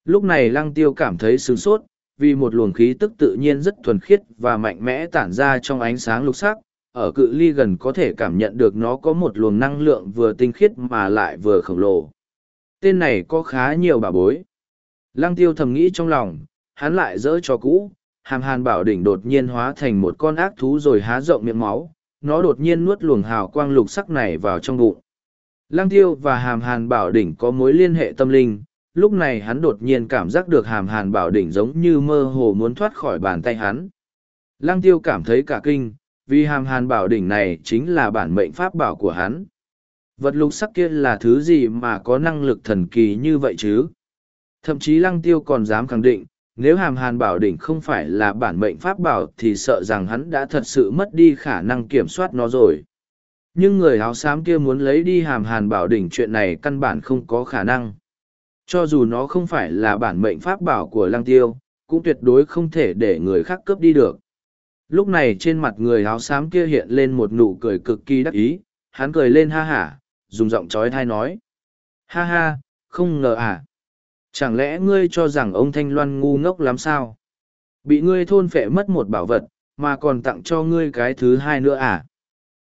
lúc này lăng tiêu cảm thấy sướng sốt, vì một luồng khí tức tự nhiên rất thuần khiết và mạnh mẽ tản ra trong ánh sáng lục sắc, ở cự ly gần có thể cảm nhận được nó có một luồng năng lượng vừa tinh khiết mà lại vừa khổng lồ. Tên này có khá nhiều bà bối. Lăng tiêu thầm nghĩ trong lòng, hắn lại dỡ cho cũ, hàm hàn bảo đỉnh đột nhiên hóa thành một con ác thú rồi há rộng miệng máu, nó đột nhiên nuốt luồng hào quang lục sắc này vào trong bụng. Lăng tiêu và hàm hàn bảo đỉnh có mối liên hệ tâm linh lúc này hắn đột nhiên cảm giác được hàm hàn bảo đỉnh giống như mơ hồ muốn thoát khỏi bàn tay hắn. Lăng tiêu cảm thấy cả kinh, vì hàm hàn bảo đỉnh này chính là bản mệnh pháp bảo của hắn. Vật lục sắc kia là thứ gì mà có năng lực thần kỳ như vậy chứ? Thậm chí lăng tiêu còn dám khẳng định, nếu hàm hàn bảo đỉnh không phải là bản mệnh pháp bảo thì sợ rằng hắn đã thật sự mất đi khả năng kiểm soát nó rồi. Nhưng người áo xám kia muốn lấy đi hàm hàn bảo đỉnh chuyện này căn bản không có khả năng cho dù nó không phải là bản mệnh pháp bảo của lăng tiêu cũng tuyệt đối không thể để người khác cướp đi được lúc này trên mặt người áo xám kia hiện lên một nụ cười cực kỳ đắc ý hắn cười lên ha hả dùng giọng trói thai nói ha ha không ngờ à Chẳng lẽ ngươi cho rằng ông Thanh Loan ngu ngốc lắm sao? Bị ngươi thôn phệ mất một bảo vật, mà còn tặng cho ngươi cái thứ hai nữa à?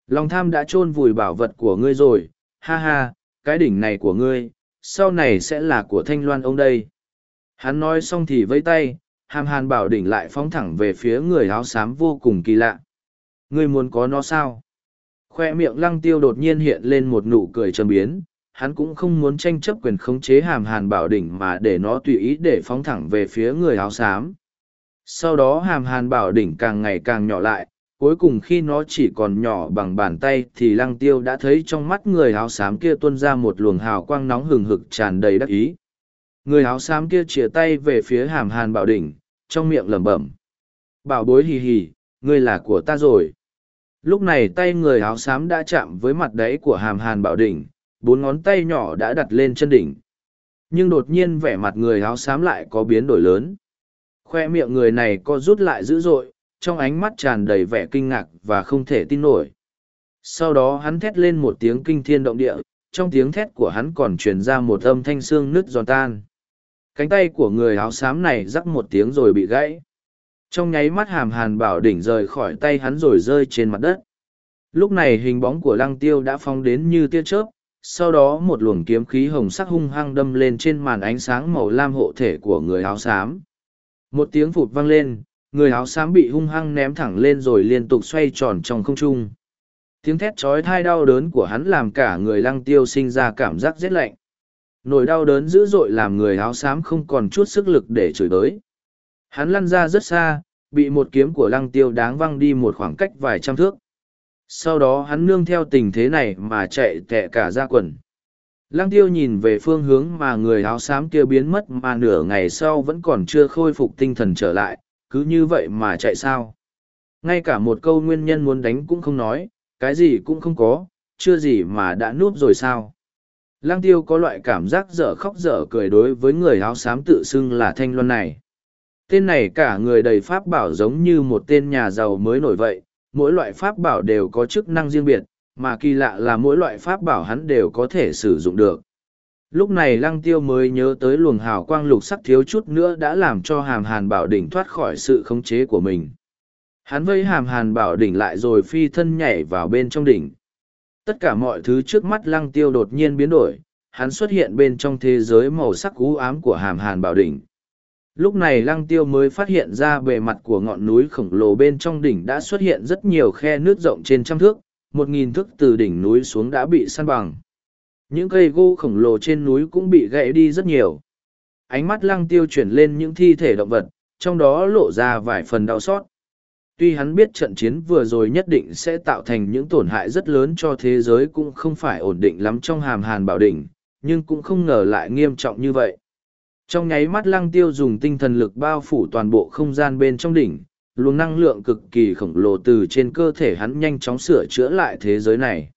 Lòng tham đã chôn vùi bảo vật của ngươi rồi, ha ha, cái đỉnh này của ngươi, sau này sẽ là của Thanh Loan ông đây. Hắn nói xong thì vẫy tay, hàm hàn bảo đỉnh lại phóng thẳng về phía người áo xám vô cùng kỳ lạ. Ngươi muốn có nó sao? Khoe miệng lăng tiêu đột nhiên hiện lên một nụ cười trầm biến, hắn cũng không muốn tranh chấp quyền khống chế hàm hàn bảo đỉnh mà để nó tùy ý để phóng thẳng về phía người áo xám. Sau đó hàm hàn bảo đỉnh càng ngày càng nhỏ lại, cuối cùng khi nó chỉ còn nhỏ bằng bàn tay thì lăng tiêu đã thấy trong mắt người áo xám kia tuôn ra một luồng hào quang nóng hừng hực tràn đầy đắc ý. Người áo xám kia chìa tay về phía hàm hàn bảo đỉnh, trong miệng lẩm bẩm. Bảo bối hì hì, ngươi là của ta rồi. Lúc này tay người áo xám đã chạm với mặt đáy của hàm hàn bảo đỉnh, bốn ngón tay nhỏ đã đặt lên chân đỉnh. Nhưng đột nhiên vẻ mặt người áo xám lại có biến đổi lớn. Khoe miệng người này co rút lại dữ dội, trong ánh mắt tràn đầy vẻ kinh ngạc và không thể tin nổi. Sau đó hắn thét lên một tiếng kinh thiên động địa, trong tiếng thét của hắn còn truyền ra một âm thanh xương nứt giòn tan. Cánh tay của người áo xám này rắc một tiếng rồi bị gãy. Trong nháy mắt hàm hàn bảo đỉnh rời khỏi tay hắn rồi rơi trên mặt đất. Lúc này hình bóng của lăng tiêu đã phong đến như tia chớp, sau đó một luồng kiếm khí hồng sắc hung hăng đâm lên trên màn ánh sáng màu lam hộ thể của người áo xám. Một tiếng phụt vang lên, người áo xám bị hung hăng ném thẳng lên rồi liên tục xoay tròn trong không trung. Tiếng thét trói thai đau đớn của hắn làm cả người lăng tiêu sinh ra cảm giác rét lạnh. Nỗi đau đớn dữ dội làm người áo xám không còn chút sức lực để chửi đới. Hắn lăn ra rất xa, bị một kiếm của lăng tiêu đáng văng đi một khoảng cách vài trăm thước. Sau đó hắn nương theo tình thế này mà chạy tệ cả ra quần. Lăng tiêu nhìn về phương hướng mà người áo xám kia biến mất mà nửa ngày sau vẫn còn chưa khôi phục tinh thần trở lại, cứ như vậy mà chạy sao. Ngay cả một câu nguyên nhân muốn đánh cũng không nói, cái gì cũng không có, chưa gì mà đã núp rồi sao. Lăng tiêu có loại cảm giác dở khóc dở cười đối với người áo xám tự xưng là thanh luân này. Tên này cả người đầy pháp bảo giống như một tên nhà giàu mới nổi vậy, mỗi loại pháp bảo đều có chức năng riêng biệt, mà kỳ lạ là mỗi loại pháp bảo hắn đều có thể sử dụng được. Lúc này lăng tiêu mới nhớ tới luồng hào quang lục sắc thiếu chút nữa đã làm cho hàm hàn bảo đỉnh thoát khỏi sự khống chế của mình. Hắn vây hàm hàn bảo đỉnh lại rồi phi thân nhảy vào bên trong đỉnh. Tất cả mọi thứ trước mắt lăng tiêu đột nhiên biến đổi, hắn xuất hiện bên trong thế giới màu sắc cú ám của hàm hàn bảo đỉnh. Lúc này lăng tiêu mới phát hiện ra bề mặt của ngọn núi khổng lồ bên trong đỉnh đã xuất hiện rất nhiều khe nước rộng trên trăm thước, một nghìn thước từ đỉnh núi xuống đã bị săn bằng. Những cây gỗ khổng lồ trên núi cũng bị gãy đi rất nhiều. Ánh mắt lăng tiêu chuyển lên những thi thể động vật, trong đó lộ ra vài phần đau xót. Tuy hắn biết trận chiến vừa rồi nhất định sẽ tạo thành những tổn hại rất lớn cho thế giới cũng không phải ổn định lắm trong hàm hàn bảo đỉnh, nhưng cũng không ngờ lại nghiêm trọng như vậy. Trong nháy mắt lăng tiêu dùng tinh thần lực bao phủ toàn bộ không gian bên trong đỉnh, luồng năng lượng cực kỳ khổng lồ từ trên cơ thể hắn nhanh chóng sửa chữa lại thế giới này.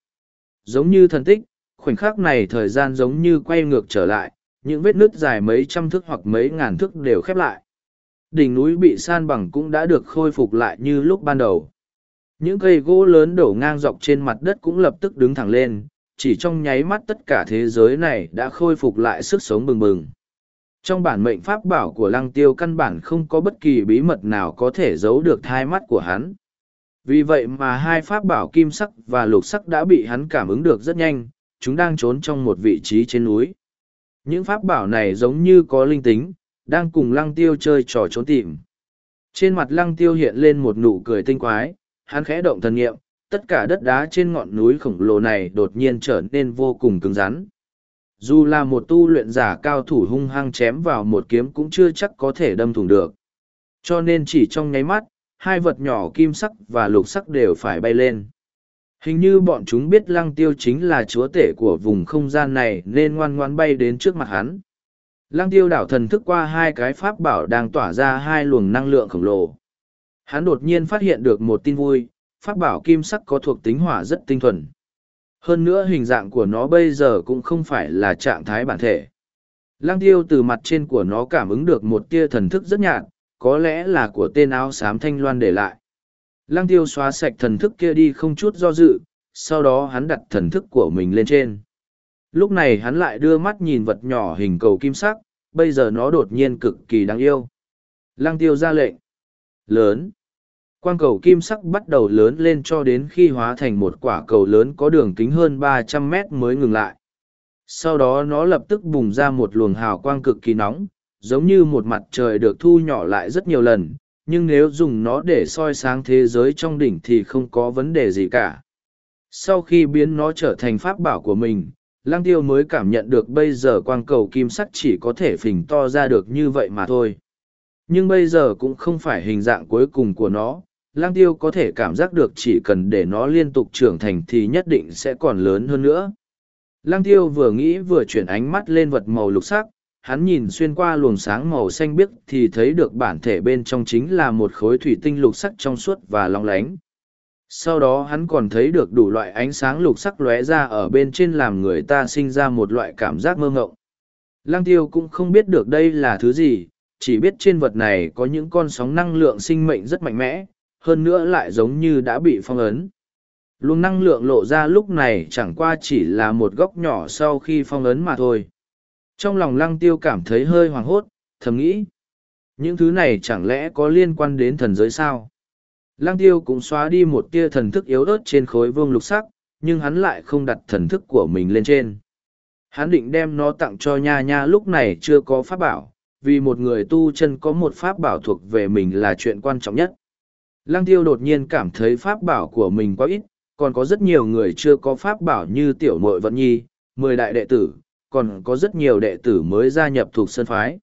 Giống như thần tích, khoảnh khắc này thời gian giống như quay ngược trở lại, những vết nứt dài mấy trăm thước hoặc mấy ngàn thước đều khép lại. Đỉnh núi bị san bằng cũng đã được khôi phục lại như lúc ban đầu. Những cây gỗ lớn đổ ngang dọc trên mặt đất cũng lập tức đứng thẳng lên, chỉ trong nháy mắt tất cả thế giới này đã khôi phục lại sức sống bừng bừng. Trong bản mệnh pháp bảo của lăng tiêu căn bản không có bất kỳ bí mật nào có thể giấu được thai mắt của hắn. Vì vậy mà hai pháp bảo kim sắc và lục sắc đã bị hắn cảm ứng được rất nhanh, chúng đang trốn trong một vị trí trên núi. Những pháp bảo này giống như có linh tính, đang cùng lăng tiêu chơi trò trốn tìm. Trên mặt lăng tiêu hiện lên một nụ cười tinh quái, hắn khẽ động thần nghiệm, tất cả đất đá trên ngọn núi khổng lồ này đột nhiên trở nên vô cùng cứng rắn. Dù là một tu luyện giả cao thủ hung hăng chém vào một kiếm cũng chưa chắc có thể đâm thủng được. Cho nên chỉ trong nháy mắt, hai vật nhỏ kim sắc và lục sắc đều phải bay lên. Hình như bọn chúng biết lăng tiêu chính là chúa tể của vùng không gian này nên ngoan ngoan bay đến trước mặt hắn. Lăng tiêu đảo thần thức qua hai cái pháp bảo đang tỏa ra hai luồng năng lượng khổng lồ. Hắn đột nhiên phát hiện được một tin vui, pháp bảo kim sắc có thuộc tính hỏa rất tinh thuần. Hơn nữa hình dạng của nó bây giờ cũng không phải là trạng thái bản thể. Lăng tiêu từ mặt trên của nó cảm ứng được một tia thần thức rất nhạt, có lẽ là của tên áo xám thanh loan để lại. Lăng tiêu xóa sạch thần thức kia đi không chút do dự, sau đó hắn đặt thần thức của mình lên trên. Lúc này hắn lại đưa mắt nhìn vật nhỏ hình cầu kim sắc, bây giờ nó đột nhiên cực kỳ đáng yêu. Lăng tiêu ra lệnh. Lớn. Quang cầu kim sắc bắt đầu lớn lên cho đến khi hóa thành một quả cầu lớn có đường kính hơn ba trăm mét mới ngừng lại. Sau đó nó lập tức bùng ra một luồng hào quang cực kỳ nóng, giống như một mặt trời được thu nhỏ lại rất nhiều lần, nhưng nếu dùng nó để soi sáng thế giới trong đỉnh thì không có vấn đề gì cả. Sau khi biến nó trở thành pháp bảo của mình, Lăng Tiêu mới cảm nhận được bây giờ quang cầu kim sắc chỉ có thể phình to ra được như vậy mà thôi. Nhưng bây giờ cũng không phải hình dạng cuối cùng của nó, lang tiêu có thể cảm giác được chỉ cần để nó liên tục trưởng thành thì nhất định sẽ còn lớn hơn nữa. Lang tiêu vừa nghĩ vừa chuyển ánh mắt lên vật màu lục sắc, hắn nhìn xuyên qua luồng sáng màu xanh biếc thì thấy được bản thể bên trong chính là một khối thủy tinh lục sắc trong suốt và long lánh. sau đó hắn còn thấy được đủ loại ánh sáng lục sắc lóe ra ở bên trên làm người ta sinh ra một loại cảm giác mơ ngộng. Lăng tiêu cũng không biết được đây là thứ gì, chỉ biết trên vật này có những con sóng năng lượng sinh mệnh rất mạnh mẽ, hơn nữa lại giống như đã bị phong ấn. Luồng năng lượng lộ ra lúc này chẳng qua chỉ là một góc nhỏ sau khi phong ấn mà thôi trong lòng lăng tiêu cảm thấy hơi hoàng hốt thầm nghĩ những thứ này chẳng lẽ có liên quan đến thần giới sao? Lăng tiêu cũng xóa đi một tia thần thức yếu ớt trên khối vương lục sắc nhưng hắn lại không đặt thần thức của mình lên trên. Hắn định đem nó tặng cho nha nha lúc này chưa có pháp bảo vì một người tu chân có một pháp bảo thuộc về mình là chuyện quan trọng nhất. Lăng tiêu đột nhiên cảm thấy pháp bảo của mình quá ít còn có rất nhiều người chưa có pháp bảo như tiểu mội vận nhi, mười đại đệ tử, còn có rất nhiều đệ tử mới gia nhập thuộc sân phái.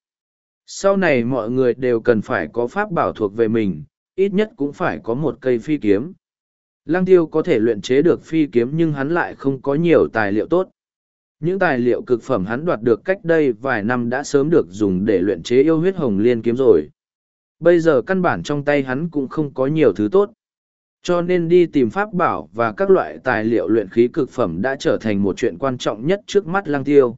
Sau này mọi người đều cần phải có pháp bảo thuộc về mình, ít nhất cũng phải có một cây phi kiếm. Lăng tiêu có thể luyện chế được phi kiếm nhưng hắn lại không có nhiều tài liệu tốt. Những tài liệu cực phẩm hắn đoạt được cách đây vài năm đã sớm được dùng để luyện chế yêu huyết hồng liên kiếm rồi. Bây giờ căn bản trong tay hắn cũng không có nhiều thứ tốt cho nên đi tìm pháp bảo và các loại tài liệu luyện khí cực phẩm đã trở thành một chuyện quan trọng nhất trước mắt lăng tiêu.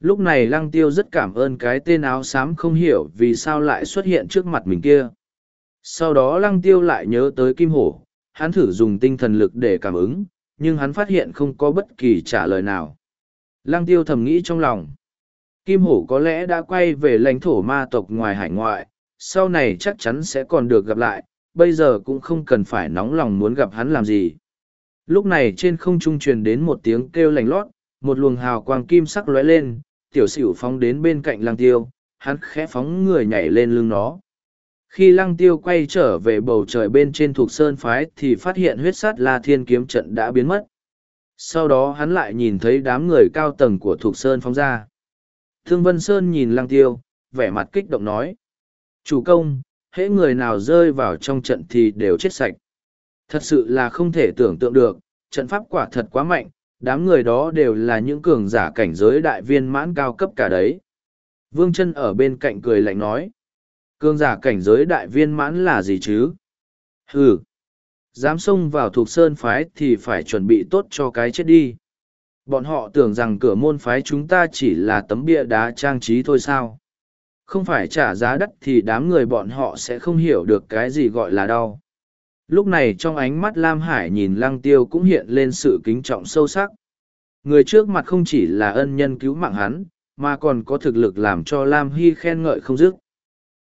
Lúc này lăng tiêu rất cảm ơn cái tên áo xám không hiểu vì sao lại xuất hiện trước mặt mình kia. Sau đó lăng tiêu lại nhớ tới kim hổ, hắn thử dùng tinh thần lực để cảm ứng, nhưng hắn phát hiện không có bất kỳ trả lời nào. Lăng tiêu thầm nghĩ trong lòng. Kim hổ có lẽ đã quay về lãnh thổ ma tộc ngoài hải ngoại, sau này chắc chắn sẽ còn được gặp lại bây giờ cũng không cần phải nóng lòng muốn gặp hắn làm gì. Lúc này trên không trung truyền đến một tiếng kêu lành lót, một luồng hào quang kim sắc lóe lên, tiểu sửu phóng đến bên cạnh lăng tiêu, hắn khẽ phóng người nhảy lên lưng nó. Khi lăng tiêu quay trở về bầu trời bên trên thuộc sơn phái thì phát hiện huyết sát la thiên kiếm trận đã biến mất. Sau đó hắn lại nhìn thấy đám người cao tầng của thuộc sơn phóng ra. Thương Vân Sơn nhìn lăng tiêu, vẻ mặt kích động nói. Chủ công, hễ người nào rơi vào trong trận thì đều chết sạch. Thật sự là không thể tưởng tượng được, trận pháp quả thật quá mạnh, đám người đó đều là những cường giả cảnh giới đại viên mãn cao cấp cả đấy. Vương chân ở bên cạnh cười lạnh nói, cường giả cảnh giới đại viên mãn là gì chứ? Hừ, dám xông vào thuộc sơn phái thì phải chuẩn bị tốt cho cái chết đi. Bọn họ tưởng rằng cửa môn phái chúng ta chỉ là tấm bia đá trang trí thôi sao? Không phải trả giá đắt thì đám người bọn họ sẽ không hiểu được cái gì gọi là đau. Lúc này trong ánh mắt lam hải nhìn lăng tiêu cũng hiện lên sự kính trọng sâu sắc. Người trước mặt không chỉ là ân nhân cứu mạng hắn, mà còn có thực lực làm cho lam hy khen ngợi không dứt.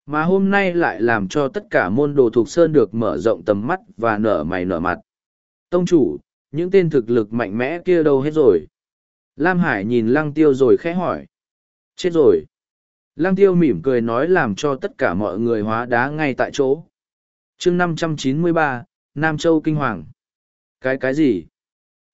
Mà hôm nay lại làm cho tất cả môn đồ thuộc sơn được mở rộng tầm mắt và nở mày nở mặt. Tông chủ, những tên thực lực mạnh mẽ kia đâu hết rồi? Lam hải nhìn lăng tiêu rồi khẽ hỏi. Chết rồi. Lăng tiêu mỉm cười nói làm cho tất cả mọi người hóa đá ngay tại chỗ. chương năm trăm chín mươi ba, Nam Châu Kinh Hoàng. Cái cái gì?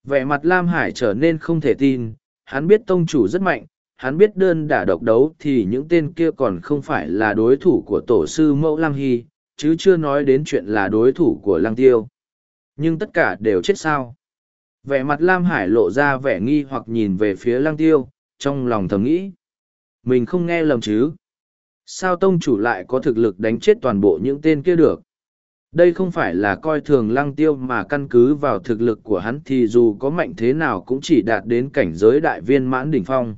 Vẻ mặt Lam Hải trở nên không thể tin, hắn biết tông chủ rất mạnh, hắn biết đơn đả độc đấu thì những tên kia còn không phải là đối thủ của tổ sư mẫu Lăng Hy, chứ chưa nói đến chuyện là đối thủ của Lăng Tiêu. Nhưng tất cả đều chết sao? Vẻ mặt Lam Hải lộ ra vẻ nghi hoặc nhìn về phía Lăng Tiêu, trong lòng thầm nghĩ mình không nghe lầm chứ? Sao tông chủ lại có thực lực đánh chết toàn bộ những tên kia được? Đây không phải là coi thường lăng tiêu mà căn cứ vào thực lực của hắn thì dù có mạnh thế nào cũng chỉ đạt đến cảnh giới đại viên mãn đỉnh phong.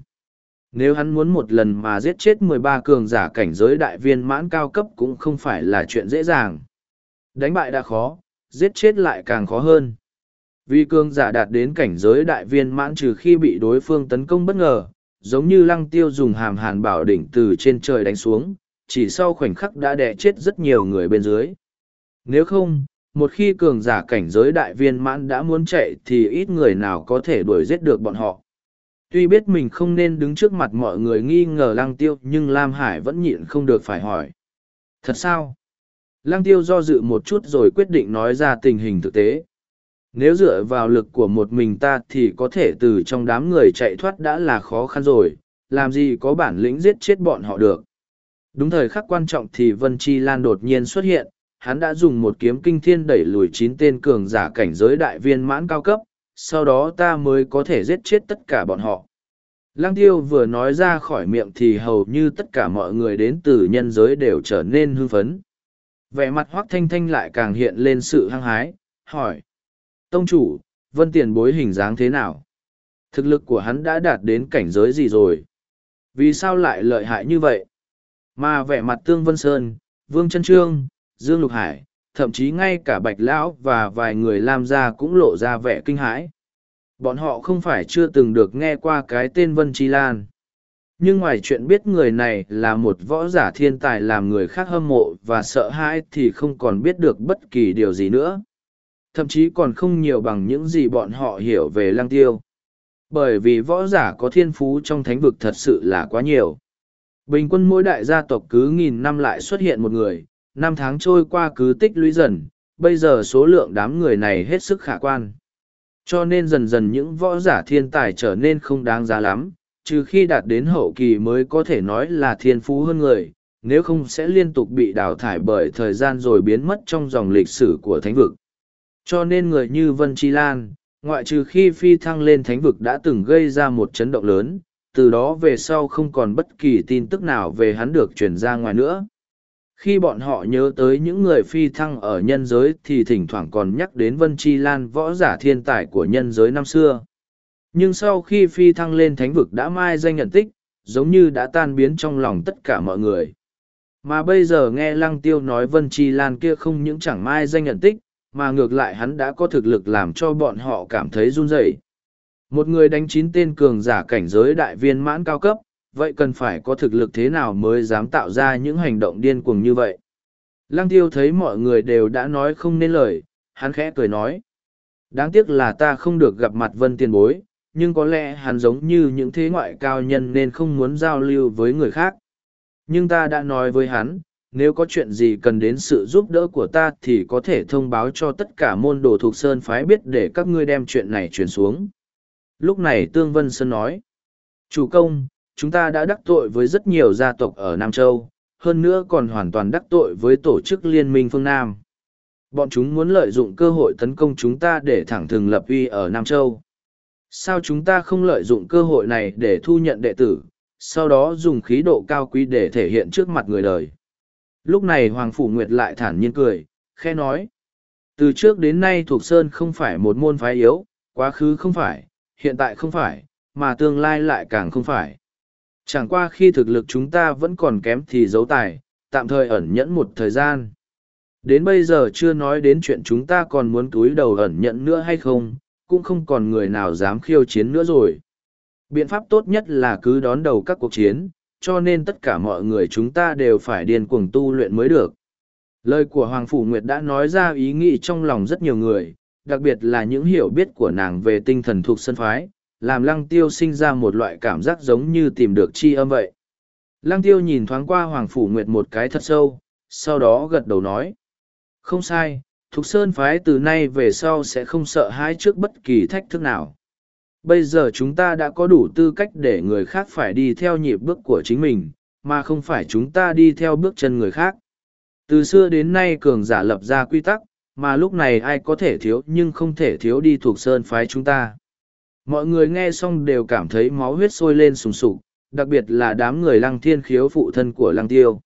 Nếu hắn muốn một lần mà giết chết mười ba cường giả cảnh giới đại viên mãn cao cấp cũng không phải là chuyện dễ dàng. Đánh bại đã khó, giết chết lại càng khó hơn. Vì cường giả đạt đến cảnh giới đại viên mãn trừ khi bị đối phương tấn công bất ngờ giống như lăng tiêu dùng hàm hàn bảo đỉnh từ trên trời đánh xuống, chỉ sau khoảnh khắc đã đè chết rất nhiều người bên dưới. Nếu không, một khi cường giả cảnh giới đại viên mãn đã muốn chạy thì ít người nào có thể đuổi giết được bọn họ. Tuy biết mình không nên đứng trước mặt mọi người nghi ngờ lăng tiêu nhưng Lam Hải vẫn nhịn không được phải hỏi. Thật sao? Lăng tiêu do dự một chút rồi quyết định nói ra tình hình thực tế nếu dựa vào lực của một mình ta thì có thể từ trong đám người chạy thoát đã là khó khăn rồi, làm gì có bản lĩnh giết chết bọn họ được. Đúng thời khắc quan trọng thì vân chi lan đột nhiên xuất hiện, hắn đã dùng một kiếm kinh thiên đẩy lùi chín tên cường giả cảnh giới đại viên mãn cao cấp, sau đó ta mới có thể giết chết tất cả bọn họ. Lăng tiêu vừa nói ra khỏi miệng thì hầu như tất cả mọi người đến từ nhân giới đều trở nên hưng phấn. Vẻ mặt hoác thanh thanh lại càng hiện lên sự hăng hái, hỏi Tông chủ, vân tiền bối hình dáng thế nào? Thực lực của hắn đã đạt đến cảnh giới gì rồi? Vì sao lại lợi hại như vậy? Mà vẻ mặt Tương Vân Sơn, Vương Trân Trương, Dương Lục Hải, thậm chí ngay cả Bạch Lão và vài người Lam gia cũng lộ ra vẻ kinh hãi. Bọn họ không phải chưa từng được nghe qua cái tên Vân Chi Lan. Nhưng ngoài chuyện biết người này là một võ giả thiên tài làm người khác hâm mộ và sợ hãi thì không còn biết được bất kỳ điều gì nữa. Thậm chí còn không nhiều bằng những gì bọn họ hiểu về lăng tiêu. Bởi vì võ giả có thiên phú trong thánh vực thật sự là quá nhiều. Bình quân mỗi đại gia tộc cứ nghìn năm lại xuất hiện một người, năm tháng trôi qua cứ tích lũy dần, bây giờ số lượng đám người này hết sức khả quan. Cho nên dần dần những võ giả thiên tài trở nên không đáng giá lắm, trừ khi đạt đến hậu kỳ mới có thể nói là thiên phú hơn người, nếu không sẽ liên tục bị đào thải bởi thời gian rồi biến mất trong dòng lịch sử của thánh vực. Cho nên người như Vân Chi Lan, ngoại trừ khi phi thăng lên thánh vực đã từng gây ra một chấn động lớn, từ đó về sau không còn bất kỳ tin tức nào về hắn được truyền ra ngoài nữa. Khi bọn họ nhớ tới những người phi thăng ở nhân giới thì thỉnh thoảng còn nhắc đến Vân Chi Lan võ giả thiên tài của nhân giới năm xưa. Nhưng sau khi phi thăng lên thánh vực đã mai danh nhận tích, giống như đã tan biến trong lòng tất cả mọi người. Mà bây giờ nghe Lăng Tiêu nói Vân Chi Lan kia không những chẳng mai danh nhận tích, mà ngược lại hắn đã có thực lực làm cho bọn họ cảm thấy run rẩy. Một người đánh chín tên cường giả cảnh giới đại viên mãn cao cấp, vậy cần phải có thực lực thế nào mới dám tạo ra những hành động điên cuồng như vậy. Lăng tiêu thấy mọi người đều đã nói không nên lời, hắn khẽ cười nói. Đáng tiếc là ta không được gặp mặt vân tiền bối, nhưng có lẽ hắn giống như những thế ngoại cao nhân nên không muốn giao lưu với người khác. Nhưng ta đã nói với hắn, nếu có chuyện gì cần đến sự giúp đỡ của ta thì có thể thông báo cho tất cả môn đồ thuộc Sơn Phái biết để các ngươi đem chuyện này truyền xuống. Lúc này Tương Vân Sơn nói, Chủ công, chúng ta đã đắc tội với rất nhiều gia tộc ở Nam Châu, hơn nữa còn hoàn toàn đắc tội với tổ chức Liên minh phương Nam. Bọn chúng muốn lợi dụng cơ hội tấn công chúng ta để thẳng thừng lập uy ở Nam Châu. Sao chúng ta không lợi dụng cơ hội này để thu nhận đệ tử, sau đó dùng khí độ cao quý để thể hiện trước mặt người đời? Lúc này Hoàng Phủ Nguyệt lại thản nhiên cười, khe nói. Từ trước đến nay Thuộc Sơn không phải một môn phái yếu, quá khứ không phải, hiện tại không phải, mà tương lai lại càng không phải. Chẳng qua khi thực lực chúng ta vẫn còn kém thì giấu tài, tạm thời ẩn nhẫn một thời gian. Đến bây giờ chưa nói đến chuyện chúng ta còn muốn túi đầu ẩn nhẫn nữa hay không, cũng không còn người nào dám khiêu chiến nữa rồi. Biện pháp tốt nhất là cứ đón đầu các cuộc chiến, cho nên tất cả mọi người chúng ta đều phải điên cuồng tu luyện mới được. Lời của Hoàng Phủ Nguyệt đã nói ra ý nghĩ trong lòng rất nhiều người, đặc biệt là những hiểu biết của nàng về tinh thần thuộc sân phái, làm lăng tiêu sinh ra một loại cảm giác giống như tìm được chi âm vậy. Lăng tiêu nhìn thoáng qua Hoàng Phủ Nguyệt một cái thật sâu, sau đó gật đầu nói. Không sai, Thục Sơn Phái từ nay về sau sẽ không sợ hãi trước bất kỳ thách thức nào. Bây giờ chúng ta đã có đủ tư cách để người khác phải đi theo nhịp bước của chính mình, mà không phải chúng ta đi theo bước chân người khác. Từ xưa đến nay cường giả lập ra quy tắc, mà lúc này ai có thể thiếu nhưng không thể thiếu đi thuộc sơn phái chúng ta. Mọi người nghe xong đều cảm thấy máu huyết sôi lên sùng sục, đặc biệt là đám người lăng thiên khiếu phụ thân của lăng tiêu.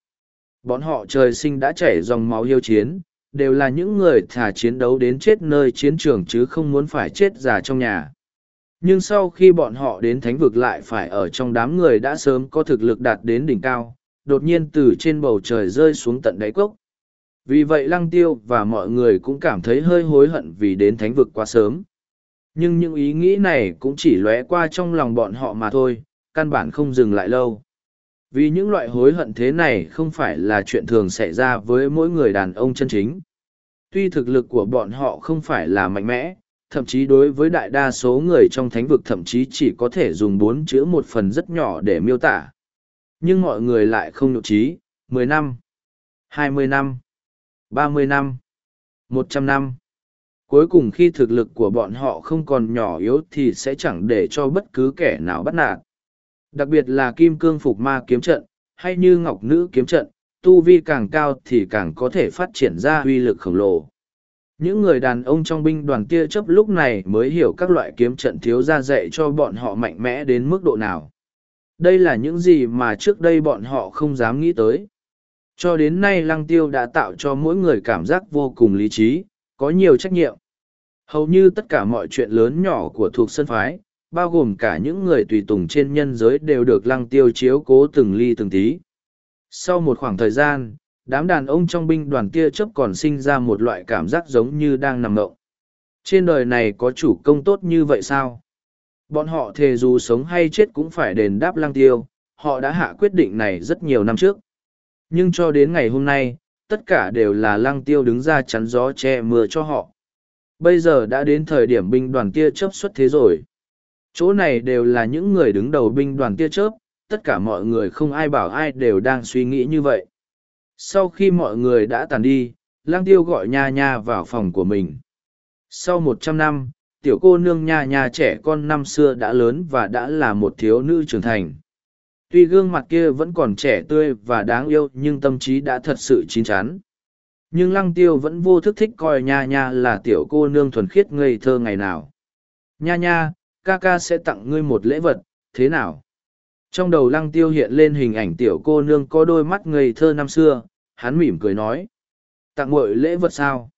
Bọn họ trời sinh đã chảy dòng máu hiêu chiến, đều là những người thả chiến đấu đến chết nơi chiến trường chứ không muốn phải chết già trong nhà. Nhưng sau khi bọn họ đến thánh vực lại phải ở trong đám người đã sớm có thực lực đạt đến đỉnh cao, đột nhiên từ trên bầu trời rơi xuống tận đáy cốc. Vì vậy lăng tiêu và mọi người cũng cảm thấy hơi hối hận vì đến thánh vực quá sớm. Nhưng những ý nghĩ này cũng chỉ lóe qua trong lòng bọn họ mà thôi, căn bản không dừng lại lâu. Vì những loại hối hận thế này không phải là chuyện thường xảy ra với mỗi người đàn ông chân chính. Tuy thực lực của bọn họ không phải là mạnh mẽ, thậm chí đối với đại đa số người trong thánh vực thậm chí chỉ có thể dùng bốn chữ một phần rất nhỏ để miêu tả. Nhưng mọi người lại không nhục trí, mười năm, hai mươi năm, ba mươi năm, một trăm năm. Cuối cùng khi thực lực của bọn họ không còn nhỏ yếu thì sẽ chẳng để cho bất cứ kẻ nào bắt nạt. Đặc biệt là kim cương phục ma kiếm trận, hay như ngọc nữ kiếm trận, tu vi càng cao thì càng có thể phát triển ra uy lực khổng lồ. Những người đàn ông trong binh đoàn kia chấp lúc này mới hiểu các loại kiếm trận thiếu ra dạy cho bọn họ mạnh mẽ đến mức độ nào. Đây là những gì mà trước đây bọn họ không dám nghĩ tới. Cho đến nay lăng tiêu đã tạo cho mỗi người cảm giác vô cùng lý trí, có nhiều trách nhiệm. Hầu như tất cả mọi chuyện lớn nhỏ của thuộc sân phái, bao gồm cả những người tùy tùng trên nhân giới đều được lăng tiêu chiếu cố từng ly từng tí. Sau một khoảng thời gian, đám đàn ông trong binh đoàn tia chớp còn sinh ra một loại cảm giác giống như đang nằm ngộng. Trên đời này có chủ công tốt như vậy sao? Bọn họ thề dù sống hay chết cũng phải đền đáp lang tiêu, họ đã hạ quyết định này rất nhiều năm trước. Nhưng cho đến ngày hôm nay, tất cả đều là lang tiêu đứng ra chắn gió che mưa cho họ. Bây giờ đã đến thời điểm binh đoàn tia chớp xuất thế rồi. Chỗ này đều là những người đứng đầu binh đoàn tia chớp, tất cả mọi người không ai bảo ai đều đang suy nghĩ như vậy. Sau khi mọi người đã tàn đi, lang tiêu gọi nha nha vào phòng của mình. Sau một trăm năm, tiểu cô nương nha nha trẻ con năm xưa đã lớn và đã là một thiếu nữ trưởng thành. Tuy gương mặt kia vẫn còn trẻ tươi và đáng yêu nhưng tâm trí đã thật sự chín chắn. Nhưng lăng tiêu vẫn vô thức thích coi nha nha là tiểu cô nương thuần khiết ngây thơ ngày nào. Nha nha, ca ca sẽ tặng ngươi một lễ vật, thế nào? Trong đầu lăng tiêu hiện lên hình ảnh tiểu cô nương có đôi mắt ngây thơ năm xưa, hắn mỉm cười nói. Tặng mội lễ vật sao?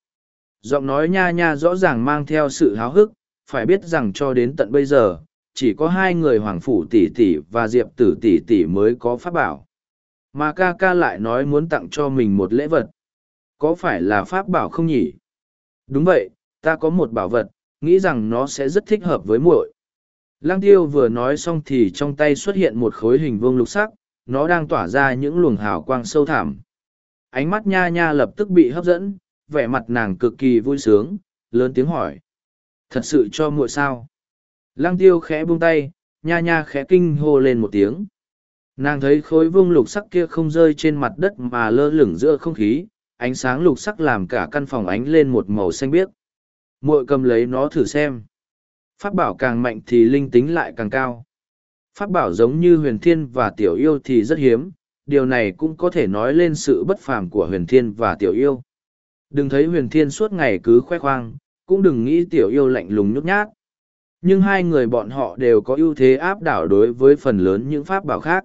Giọng nói nha nha rõ ràng mang theo sự háo hức, phải biết rằng cho đến tận bây giờ, chỉ có hai người hoàng phủ tỷ tỷ và diệp tử tỷ tỷ mới có pháp bảo. Mà ca ca lại nói muốn tặng cho mình một lễ vật. Có phải là pháp bảo không nhỉ? Đúng vậy, ta có một bảo vật, nghĩ rằng nó sẽ rất thích hợp với muội. Lăng tiêu vừa nói xong thì trong tay xuất hiện một khối hình vuông lục sắc, nó đang tỏa ra những luồng hào quang sâu thẳm. Ánh mắt nha nha lập tức bị hấp dẫn, vẻ mặt nàng cực kỳ vui sướng, lớn tiếng hỏi. Thật sự cho muội sao? Lăng tiêu khẽ buông tay, nha nha khẽ kinh hô lên một tiếng. Nàng thấy khối vuông lục sắc kia không rơi trên mặt đất mà lơ lửng giữa không khí, ánh sáng lục sắc làm cả căn phòng ánh lên một màu xanh biếc. Muội cầm lấy nó thử xem. Pháp bảo càng mạnh thì linh tính lại càng cao. Pháp bảo giống như huyền thiên và tiểu yêu thì rất hiếm, điều này cũng có thể nói lên sự bất phàm của huyền thiên và tiểu yêu. Đừng thấy huyền thiên suốt ngày cứ khoe khoang, cũng đừng nghĩ tiểu yêu lạnh lùng nhút nhát. Nhưng hai người bọn họ đều có ưu thế áp đảo đối với phần lớn những pháp bảo khác.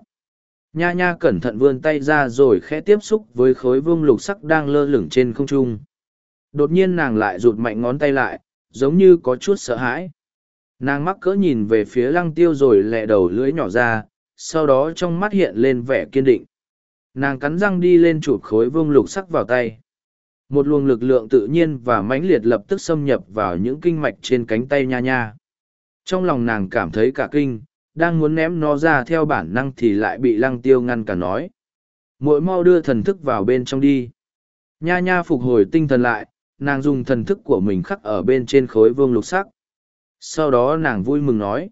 Nha nha cẩn thận vươn tay ra rồi khẽ tiếp xúc với khối vương lục sắc đang lơ lửng trên không trung. Đột nhiên nàng lại rụt mạnh ngón tay lại, giống như có chút sợ hãi. Nàng mắc cỡ nhìn về phía lăng tiêu rồi lẹ đầu lưỡi nhỏ ra, sau đó trong mắt hiện lên vẻ kiên định. Nàng cắn răng đi lên chụp khối vương lục sắc vào tay. Một luồng lực lượng tự nhiên và mãnh liệt lập tức xâm nhập vào những kinh mạch trên cánh tay nha nha. Trong lòng nàng cảm thấy cả kinh, đang muốn ném nó ra theo bản năng thì lại bị lăng tiêu ngăn cả nói. Mỗi mau đưa thần thức vào bên trong đi. Nha nha phục hồi tinh thần lại, nàng dùng thần thức của mình khắc ở bên trên khối vương lục sắc. Sau đó nàng vui mừng nói.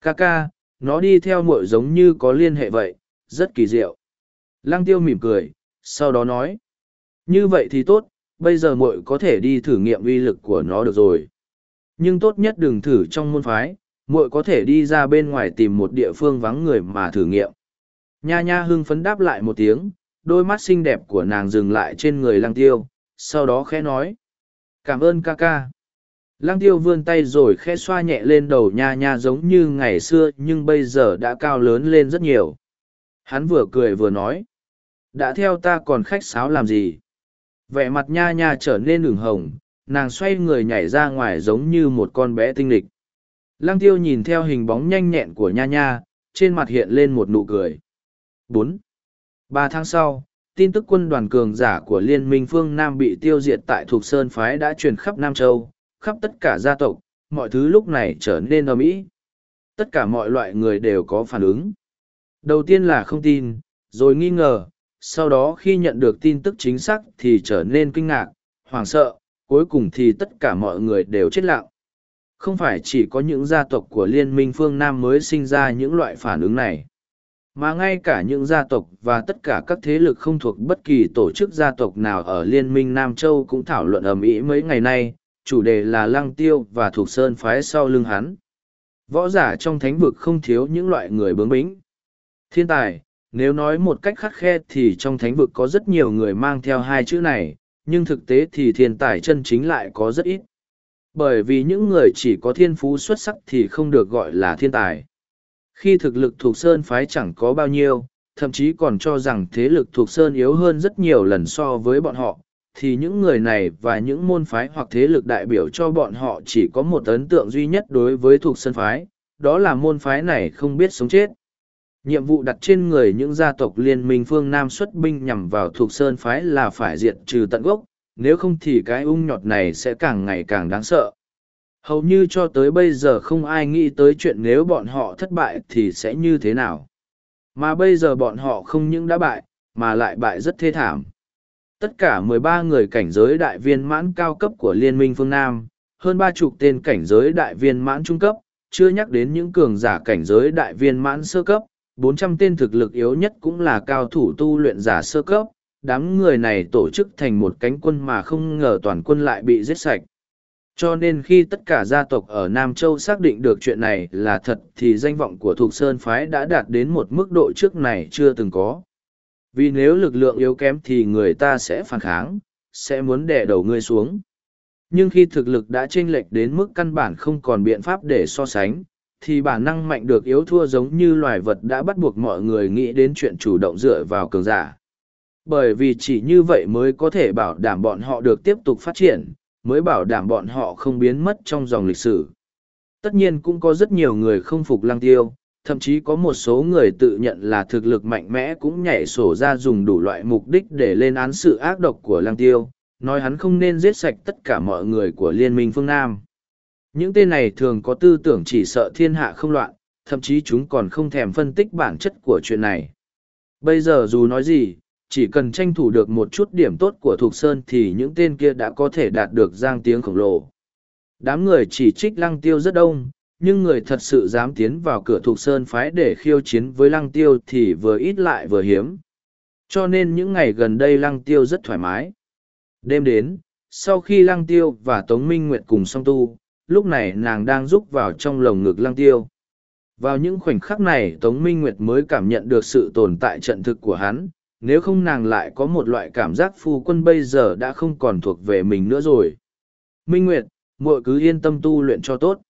Ca ca, nó đi theo muội giống như có liên hệ vậy, rất kỳ diệu. Lăng tiêu mỉm cười, sau đó nói. Như vậy thì tốt, bây giờ muội có thể đi thử nghiệm uy lực của nó được rồi. Nhưng tốt nhất đừng thử trong môn phái, muội có thể đi ra bên ngoài tìm một địa phương vắng người mà thử nghiệm. Nha nha hưng phấn đáp lại một tiếng, đôi mắt xinh đẹp của nàng dừng lại trên người lăng tiêu, sau đó khẽ nói. Cảm ơn ca ca. Lăng tiêu vươn tay rồi khẽ xoa nhẹ lên đầu nha nha giống như ngày xưa nhưng bây giờ đã cao lớn lên rất nhiều. Hắn vừa cười vừa nói. Đã theo ta còn khách sáo làm gì? Vẻ mặt nha nha trở nên ửng hồng, nàng xoay người nhảy ra ngoài giống như một con bé tinh lịch. Lăng tiêu nhìn theo hình bóng nhanh nhẹn của nha nha, trên mặt hiện lên một nụ cười. bốn ba tháng sau, tin tức quân đoàn cường giả của Liên minh phương Nam bị tiêu diệt tại Thục Sơn Phái đã truyền khắp Nam Châu, khắp tất cả gia tộc, mọi thứ lúc này trở nên ầm ĩ. Tất cả mọi loại người đều có phản ứng. Đầu tiên là không tin, rồi nghi ngờ, sau đó khi nhận được tin tức chính xác thì trở nên kinh ngạc, hoảng sợ, cuối cùng thì tất cả mọi người đều chết lặng. Không phải chỉ có những gia tộc của Liên minh phương Nam mới sinh ra những loại phản ứng này, mà ngay cả những gia tộc và tất cả các thế lực không thuộc bất kỳ tổ chức gia tộc nào ở Liên minh Nam Châu cũng thảo luận ầm ĩ mấy ngày nay, chủ đề là Lăng Tiêu và Thuộc Sơn phái sau lưng hắn. Võ giả trong thánh vực không thiếu những loại người bướng bỉnh. Thiên tài, nếu nói một cách khắc khe thì trong thánh vực có rất nhiều người mang theo hai chữ này, nhưng thực tế thì thiên tài chân chính lại có rất ít. Bởi vì những người chỉ có thiên phú xuất sắc thì không được gọi là thiên tài. Khi thực lực thuộc sơn phái chẳng có bao nhiêu, thậm chí còn cho rằng thế lực thuộc sơn yếu hơn rất nhiều lần so với bọn họ, thì những người này và những môn phái hoặc thế lực đại biểu cho bọn họ chỉ có một ấn tượng duy nhất đối với thuộc sân phái, đó là môn phái này không biết sống chết. Nhiệm vụ đặt trên người những gia tộc liên minh phương Nam xuất binh nhằm vào thuộc sơn phái là phải diệt trừ tận gốc, nếu không thì cái ung nhọt này sẽ càng ngày càng đáng sợ. Hầu như cho tới bây giờ không ai nghĩ tới chuyện nếu bọn họ thất bại thì sẽ như thế nào. Mà bây giờ bọn họ không những đã bại, mà lại bại rất thê thảm. Tất cả 13 người cảnh giới đại viên mãn cao cấp của Liên minh phương Nam, hơn ba chục tên cảnh giới đại viên mãn trung cấp, chưa nhắc đến những cường giả cảnh giới đại viên mãn sơ cấp, 400 tên thực lực yếu nhất cũng là cao thủ tu luyện giả sơ cấp, đám người này tổ chức thành một cánh quân mà không ngờ toàn quân lại bị giết sạch. Cho nên khi tất cả gia tộc ở Nam Châu xác định được chuyện này là thật thì danh vọng của Thục Sơn Phái đã đạt đến một mức độ trước này chưa từng có. Vì nếu lực lượng yếu kém thì người ta sẽ phản kháng, sẽ muốn đè đầu ngươi xuống. Nhưng khi thực lực đã chênh lệch đến mức căn bản không còn biện pháp để so sánh, thì bản năng mạnh được yếu thua giống như loài vật đã bắt buộc mọi người nghĩ đến chuyện chủ động dựa vào cường giả. Bởi vì chỉ như vậy mới có thể bảo đảm bọn họ được tiếp tục phát triển, mới bảo đảm bọn họ không biến mất trong dòng lịch sử. Tất nhiên cũng có rất nhiều người không phục lăng tiêu, thậm chí có một số người tự nhận là thực lực mạnh mẽ cũng nhảy sổ ra dùng đủ loại mục đích để lên án sự ác độc của lăng tiêu, nói hắn không nên giết sạch tất cả mọi người của Liên minh phương Nam. Những tên này thường có tư tưởng chỉ sợ thiên hạ không loạn, thậm chí chúng còn không thèm phân tích bản chất của chuyện này. Bây giờ dù nói gì, chỉ cần tranh thủ được một chút điểm tốt của Thục Sơn thì những tên kia đã có thể đạt được giang tiếng khổng lồ. Đám người chỉ trích lăng tiêu rất đông, nhưng người thật sự dám tiến vào cửa Thục Sơn phái để khiêu chiến với lăng tiêu thì vừa ít lại vừa hiếm. Cho nên những ngày gần đây lăng tiêu rất thoải mái. Đêm đến, sau khi lăng tiêu và Tống Minh Nguyệt cùng song tu, lúc này nàng đang rúc vào trong lồng ngực lăng tiêu. Vào những khoảnh khắc này Tống Minh Nguyệt mới cảm nhận được sự tồn tại trận thực của hắn, nếu không nàng lại có một loại cảm giác phu quân bây giờ đã không còn thuộc về mình nữa rồi. Minh Nguyệt, muội cứ yên tâm tu luyện cho tốt.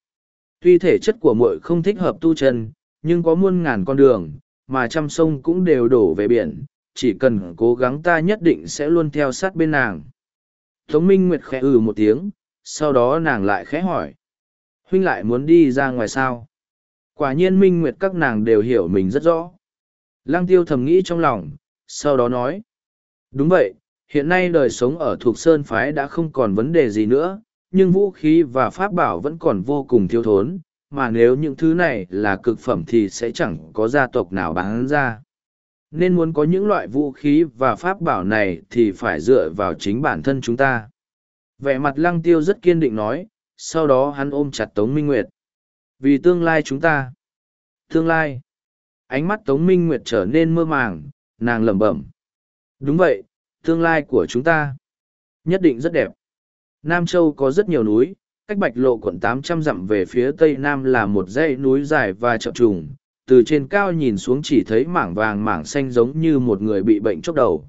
Tuy thể chất của muội không thích hợp tu chân, nhưng có muôn ngàn con đường, mà trăm sông cũng đều đổ về biển, chỉ cần cố gắng ta nhất định sẽ luôn theo sát bên nàng. Tống Minh Nguyệt khẽ ừ một tiếng, sau đó nàng lại khẽ hỏi. Huynh lại muốn đi ra ngoài sao? Quả nhiên Minh Nguyệt các nàng đều hiểu mình rất rõ. Lăng tiêu thầm nghĩ trong lòng, sau đó nói. Đúng vậy, hiện nay đời sống ở thuộc Sơn Phái đã không còn vấn đề gì nữa, nhưng vũ khí và pháp bảo vẫn còn vô cùng thiếu thốn, mà nếu những thứ này là cực phẩm thì sẽ chẳng có gia tộc nào bán ra. Nên muốn có những loại vũ khí và pháp bảo này thì phải dựa vào chính bản thân chúng ta. Vẻ mặt lăng tiêu rất kiên định nói, sau đó hắn ôm chặt Tống Minh Nguyệt. Vì tương lai chúng ta. Tương lai. Ánh mắt Tống Minh Nguyệt trở nên mơ màng, nàng lẩm bẩm. Đúng vậy, tương lai của chúng ta. Nhất định rất đẹp. Nam Châu có rất nhiều núi, cách bạch lộ quận tám trăm dặm về phía tây nam là một dãy núi dài và chậm trùng. Từ trên cao nhìn xuống chỉ thấy mảng vàng mảng xanh giống như một người bị bệnh chốc đầu.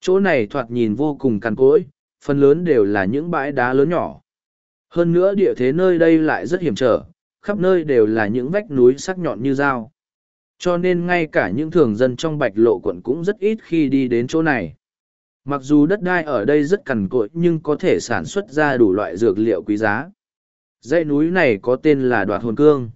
Chỗ này thoạt nhìn vô cùng cằn cỗi, phần lớn đều là những bãi đá lớn nhỏ. Hơn nữa địa thế nơi đây lại rất hiểm trở, khắp nơi đều là những vách núi sắc nhọn như dao. Cho nên ngay cả những thường dân trong bạch lộ quận cũng rất ít khi đi đến chỗ này. Mặc dù đất đai ở đây rất cằn cỗi nhưng có thể sản xuất ra đủ loại dược liệu quý giá. Dãy núi này có tên là Đoạt Hồn Cương.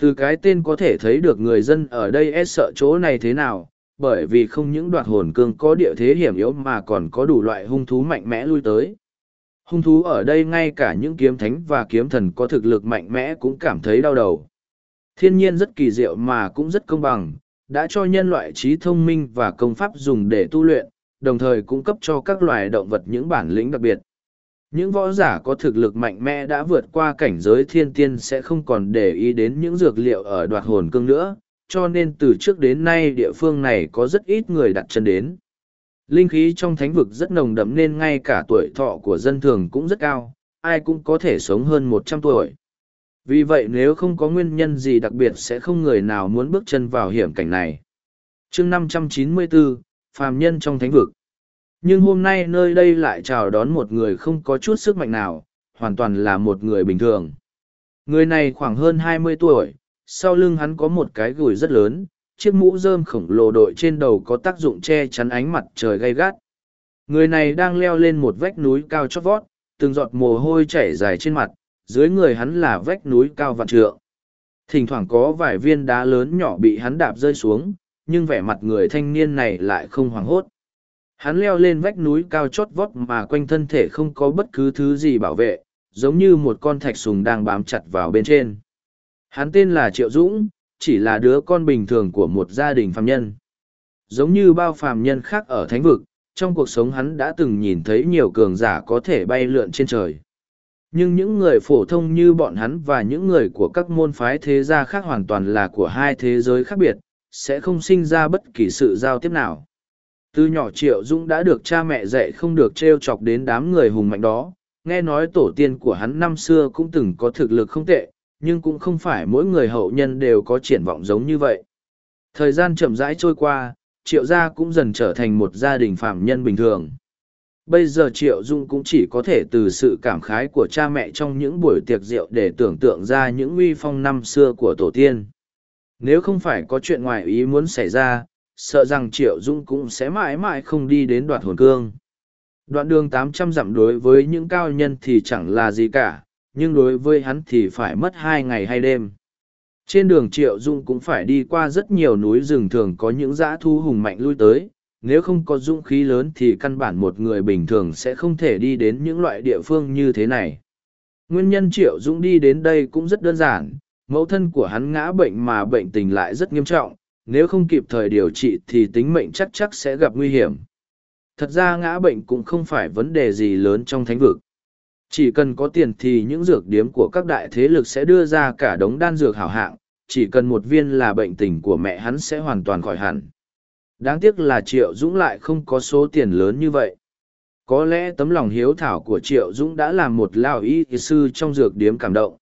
Từ cái tên có thể thấy được người dân ở đây e sợ chỗ này thế nào, bởi vì không những đoạt hồn cương có địa thế hiểm yếu mà còn có đủ loại hung thú mạnh mẽ lui tới. Hung thú ở đây ngay cả những kiếm thánh và kiếm thần có thực lực mạnh mẽ cũng cảm thấy đau đầu. Thiên nhiên rất kỳ diệu mà cũng rất công bằng, đã cho nhân loại trí thông minh và công pháp dùng để tu luyện, đồng thời cung cấp cho các loài động vật những bản lĩnh đặc biệt. Những võ giả có thực lực mạnh mẽ đã vượt qua cảnh giới thiên tiên sẽ không còn để ý đến những dược liệu ở đoạt hồn cương nữa, cho nên từ trước đến nay địa phương này có rất ít người đặt chân đến. Linh khí trong thánh vực rất nồng đậm nên ngay cả tuổi thọ của dân thường cũng rất cao, ai cũng có thể sống hơn một trăm tuổi. Vì vậy nếu không có nguyên nhân gì đặc biệt sẽ không người nào muốn bước chân vào hiểm cảnh này. chương 594, Phàm Nhân trong thánh vực. Nhưng hôm nay nơi đây lại chào đón một người không có chút sức mạnh nào, hoàn toàn là một người bình thường. Người này khoảng hơn hai mươi tuổi, sau lưng hắn có một cái gùi rất lớn, chiếc mũ rơm khổng lồ đội trên đầu có tác dụng che chắn ánh mặt trời gay gắt. Người này đang leo lên một vách núi cao chót vót, từng giọt mồ hôi chảy dài trên mặt, dưới người hắn là vách núi cao vạn trượng. Thỉnh thoảng có vài viên đá lớn nhỏ bị hắn đạp rơi xuống, nhưng vẻ mặt người thanh niên này lại không hoảng hốt. Hắn leo lên vách núi cao chót vót mà quanh thân thể không có bất cứ thứ gì bảo vệ, giống như một con thạch sùng đang bám chặt vào bên trên. Hắn tên là Triệu Dũng, chỉ là đứa con bình thường của một gia đình phàm nhân. Giống như bao phàm nhân khác ở thánh vực, trong cuộc sống hắn đã từng nhìn thấy nhiều cường giả có thể bay lượn trên trời. Nhưng những người phổ thông như bọn hắn và những người của các môn phái thế gia khác hoàn toàn là của hai thế giới khác biệt, sẽ không sinh ra bất kỳ sự giao tiếp nào. Từ nhỏ Triệu Dũng đã được cha mẹ dạy không được trêu chọc đến đám người hùng mạnh đó, nghe nói tổ tiên của hắn năm xưa cũng từng có thực lực không tệ, nhưng cũng không phải mỗi người hậu nhân đều có triển vọng giống như vậy. Thời gian chậm rãi trôi qua, Triệu gia cũng dần trở thành một gia đình phạm nhân bình thường. Bây giờ Triệu Dung cũng chỉ có thể từ sự cảm khái của cha mẹ trong những buổi tiệc rượu để tưởng tượng ra những uy phong năm xưa của tổ tiên. Nếu không phải có chuyện ngoài ý muốn xảy ra, sợ rằng Triệu Dung cũng sẽ mãi mãi không đi đến đoạt hồn cương. Đoạn đường tám trăm dặm đối với những cao nhân thì chẳng là gì cả, nhưng đối với hắn thì phải mất hai ngày hay đêm. Trên đường Triệu Dung cũng phải đi qua rất nhiều núi rừng thường có những dã thu hùng mạnh lui tới, nếu không có dũng khí lớn thì căn bản một người bình thường sẽ không thể đi đến những loại địa phương như thế này. Nguyên nhân Triệu Dũng đi đến đây cũng rất đơn giản, mẫu thân của hắn ngã bệnh mà bệnh tình lại rất nghiêm trọng, nếu không kịp thời điều trị thì tính mệnh chắc chắc sẽ gặp nguy hiểm. Thật ra ngã bệnh cũng không phải vấn đề gì lớn trong thánh vực. Chỉ cần có tiền thì những dược điếm của các đại thế lực sẽ đưa ra cả đống đan dược hảo hạng, chỉ cần một viên là bệnh tình của mẹ hắn sẽ hoàn toàn khỏi hẳn. Đáng tiếc là Triệu Dũng lại không có số tiền lớn như vậy. Có lẽ tấm lòng hiếu thảo của Triệu Dũng đã làm một lao y sư trong dược điếm cảm động.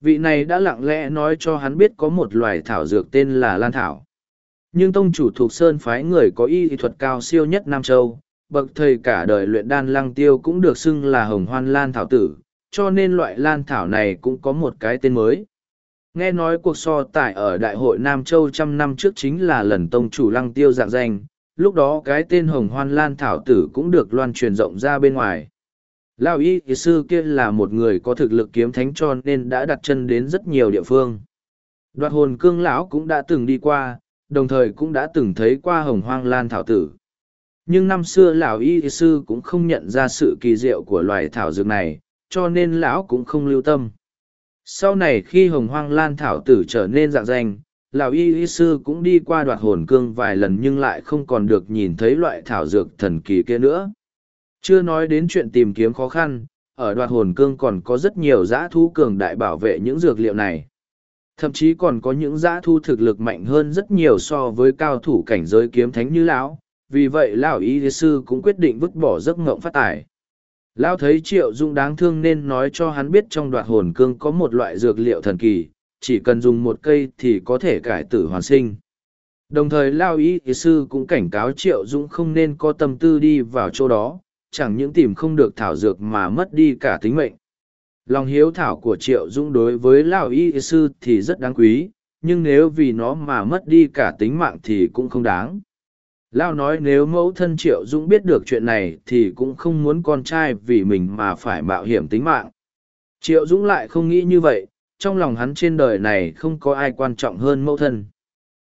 Vị này đã lặng lẽ nói cho hắn biết có một loài thảo dược tên là Lan Thảo. Nhưng tông chủ thuộc Sơn phái người có y thuật cao siêu nhất Nam Châu, bậc thầy cả đời luyện đan lăng tiêu cũng được xưng là hồng hoan lan thảo tử, cho nên loại lan thảo này cũng có một cái tên mới. Nghe nói cuộc so tài ở Đại hội Nam Châu trăm năm trước chính là lần tông chủ lăng tiêu dạng danh, lúc đó cái tên hồng hoan lan thảo tử cũng được loan truyền rộng ra bên ngoài. Lao y thì sư kia là một người có thực lực kiếm thánh cho nên đã đặt chân đến rất nhiều địa phương. Đoạt hồn cương lão cũng đã từng đi qua, đồng thời cũng đã từng thấy qua hồng hoang lan thảo tử. Nhưng năm xưa lão y thì sư cũng không nhận ra sự kỳ diệu của loài thảo dược này, cho nên lão cũng không lưu tâm sau này khi hồng hoang lan thảo tử trở nên dạng danh lão y y sư cũng đi qua đoạt hồn cương vài lần nhưng lại không còn được nhìn thấy loại thảo dược thần kỳ kia nữa chưa nói đến chuyện tìm kiếm khó khăn ở đoạt hồn cương còn có rất nhiều giã thu cường đại bảo vệ những dược liệu này thậm chí còn có những giã thu thực lực mạnh hơn rất nhiều so với cao thủ cảnh giới kiếm thánh như lão vì vậy lão y sư cũng quyết định vứt bỏ giấc ngộng phát tài Lão thấy triệu dung đáng thương nên nói cho hắn biết trong đoạt hồn cương có một loại dược liệu thần kỳ, chỉ cần dùng một cây thì có thể cải tử hoàn sinh. Đồng thời Lao Y thì sư cũng cảnh cáo triệu dung không nên có tâm tư đi vào chỗ đó, chẳng những tìm không được thảo dược mà mất đi cả tính mệnh. Lòng hiếu thảo của triệu dung đối với lão y sư thì rất đáng quý, nhưng nếu vì nó mà mất đi cả tính mạng thì cũng không đáng. Lao nói nếu mẫu thân Triệu Dũng biết được chuyện này thì cũng không muốn con trai vì mình mà phải mạo hiểm tính mạng. Triệu Dũng lại không nghĩ như vậy, trong lòng hắn trên đời này không có ai quan trọng hơn mẫu thân.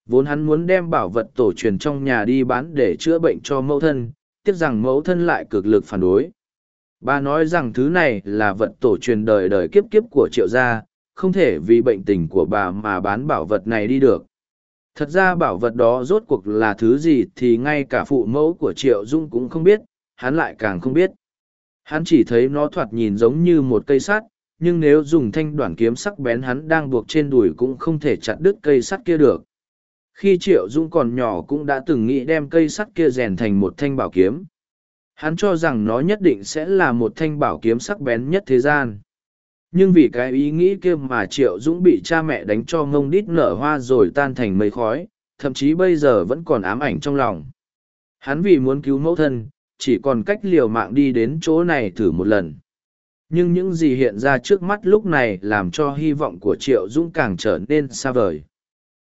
Vốn hắn muốn đem bảo vật tổ truyền trong nhà đi bán để chữa bệnh cho mẫu thân, tiếc rằng mẫu thân lại cực lực phản đối. Bà nói rằng thứ này là vật tổ truyền đời đời kiếp kiếp của triệu gia, không thể vì bệnh tình của bà mà bán bảo vật này đi được. Thật ra bảo vật đó rốt cuộc là thứ gì thì ngay cả phụ mẫu của Triệu Dung cũng không biết, hắn lại càng không biết. Hắn chỉ thấy nó thoạt nhìn giống như một cây sắt, nhưng nếu dùng thanh đoạn kiếm sắc bén hắn đang buộc trên đùi cũng không thể chặt đứt cây sắt kia được. Khi Triệu Dung còn nhỏ cũng đã từng nghĩ đem cây sắt kia rèn thành một thanh bảo kiếm. Hắn cho rằng nó nhất định sẽ là một thanh bảo kiếm sắc bén nhất thế gian. Nhưng vì cái ý nghĩ kia mà triệu dũng bị cha mẹ đánh cho ngông đít nở hoa rồi tan thành mây khói, thậm chí bây giờ vẫn còn ám ảnh trong lòng. Hắn vì muốn cứu mẫu thân, chỉ còn cách liều mạng đi đến chỗ này thử một lần. Nhưng những gì hiện ra trước mắt lúc này làm cho hy vọng của triệu dũng càng trở nên xa vời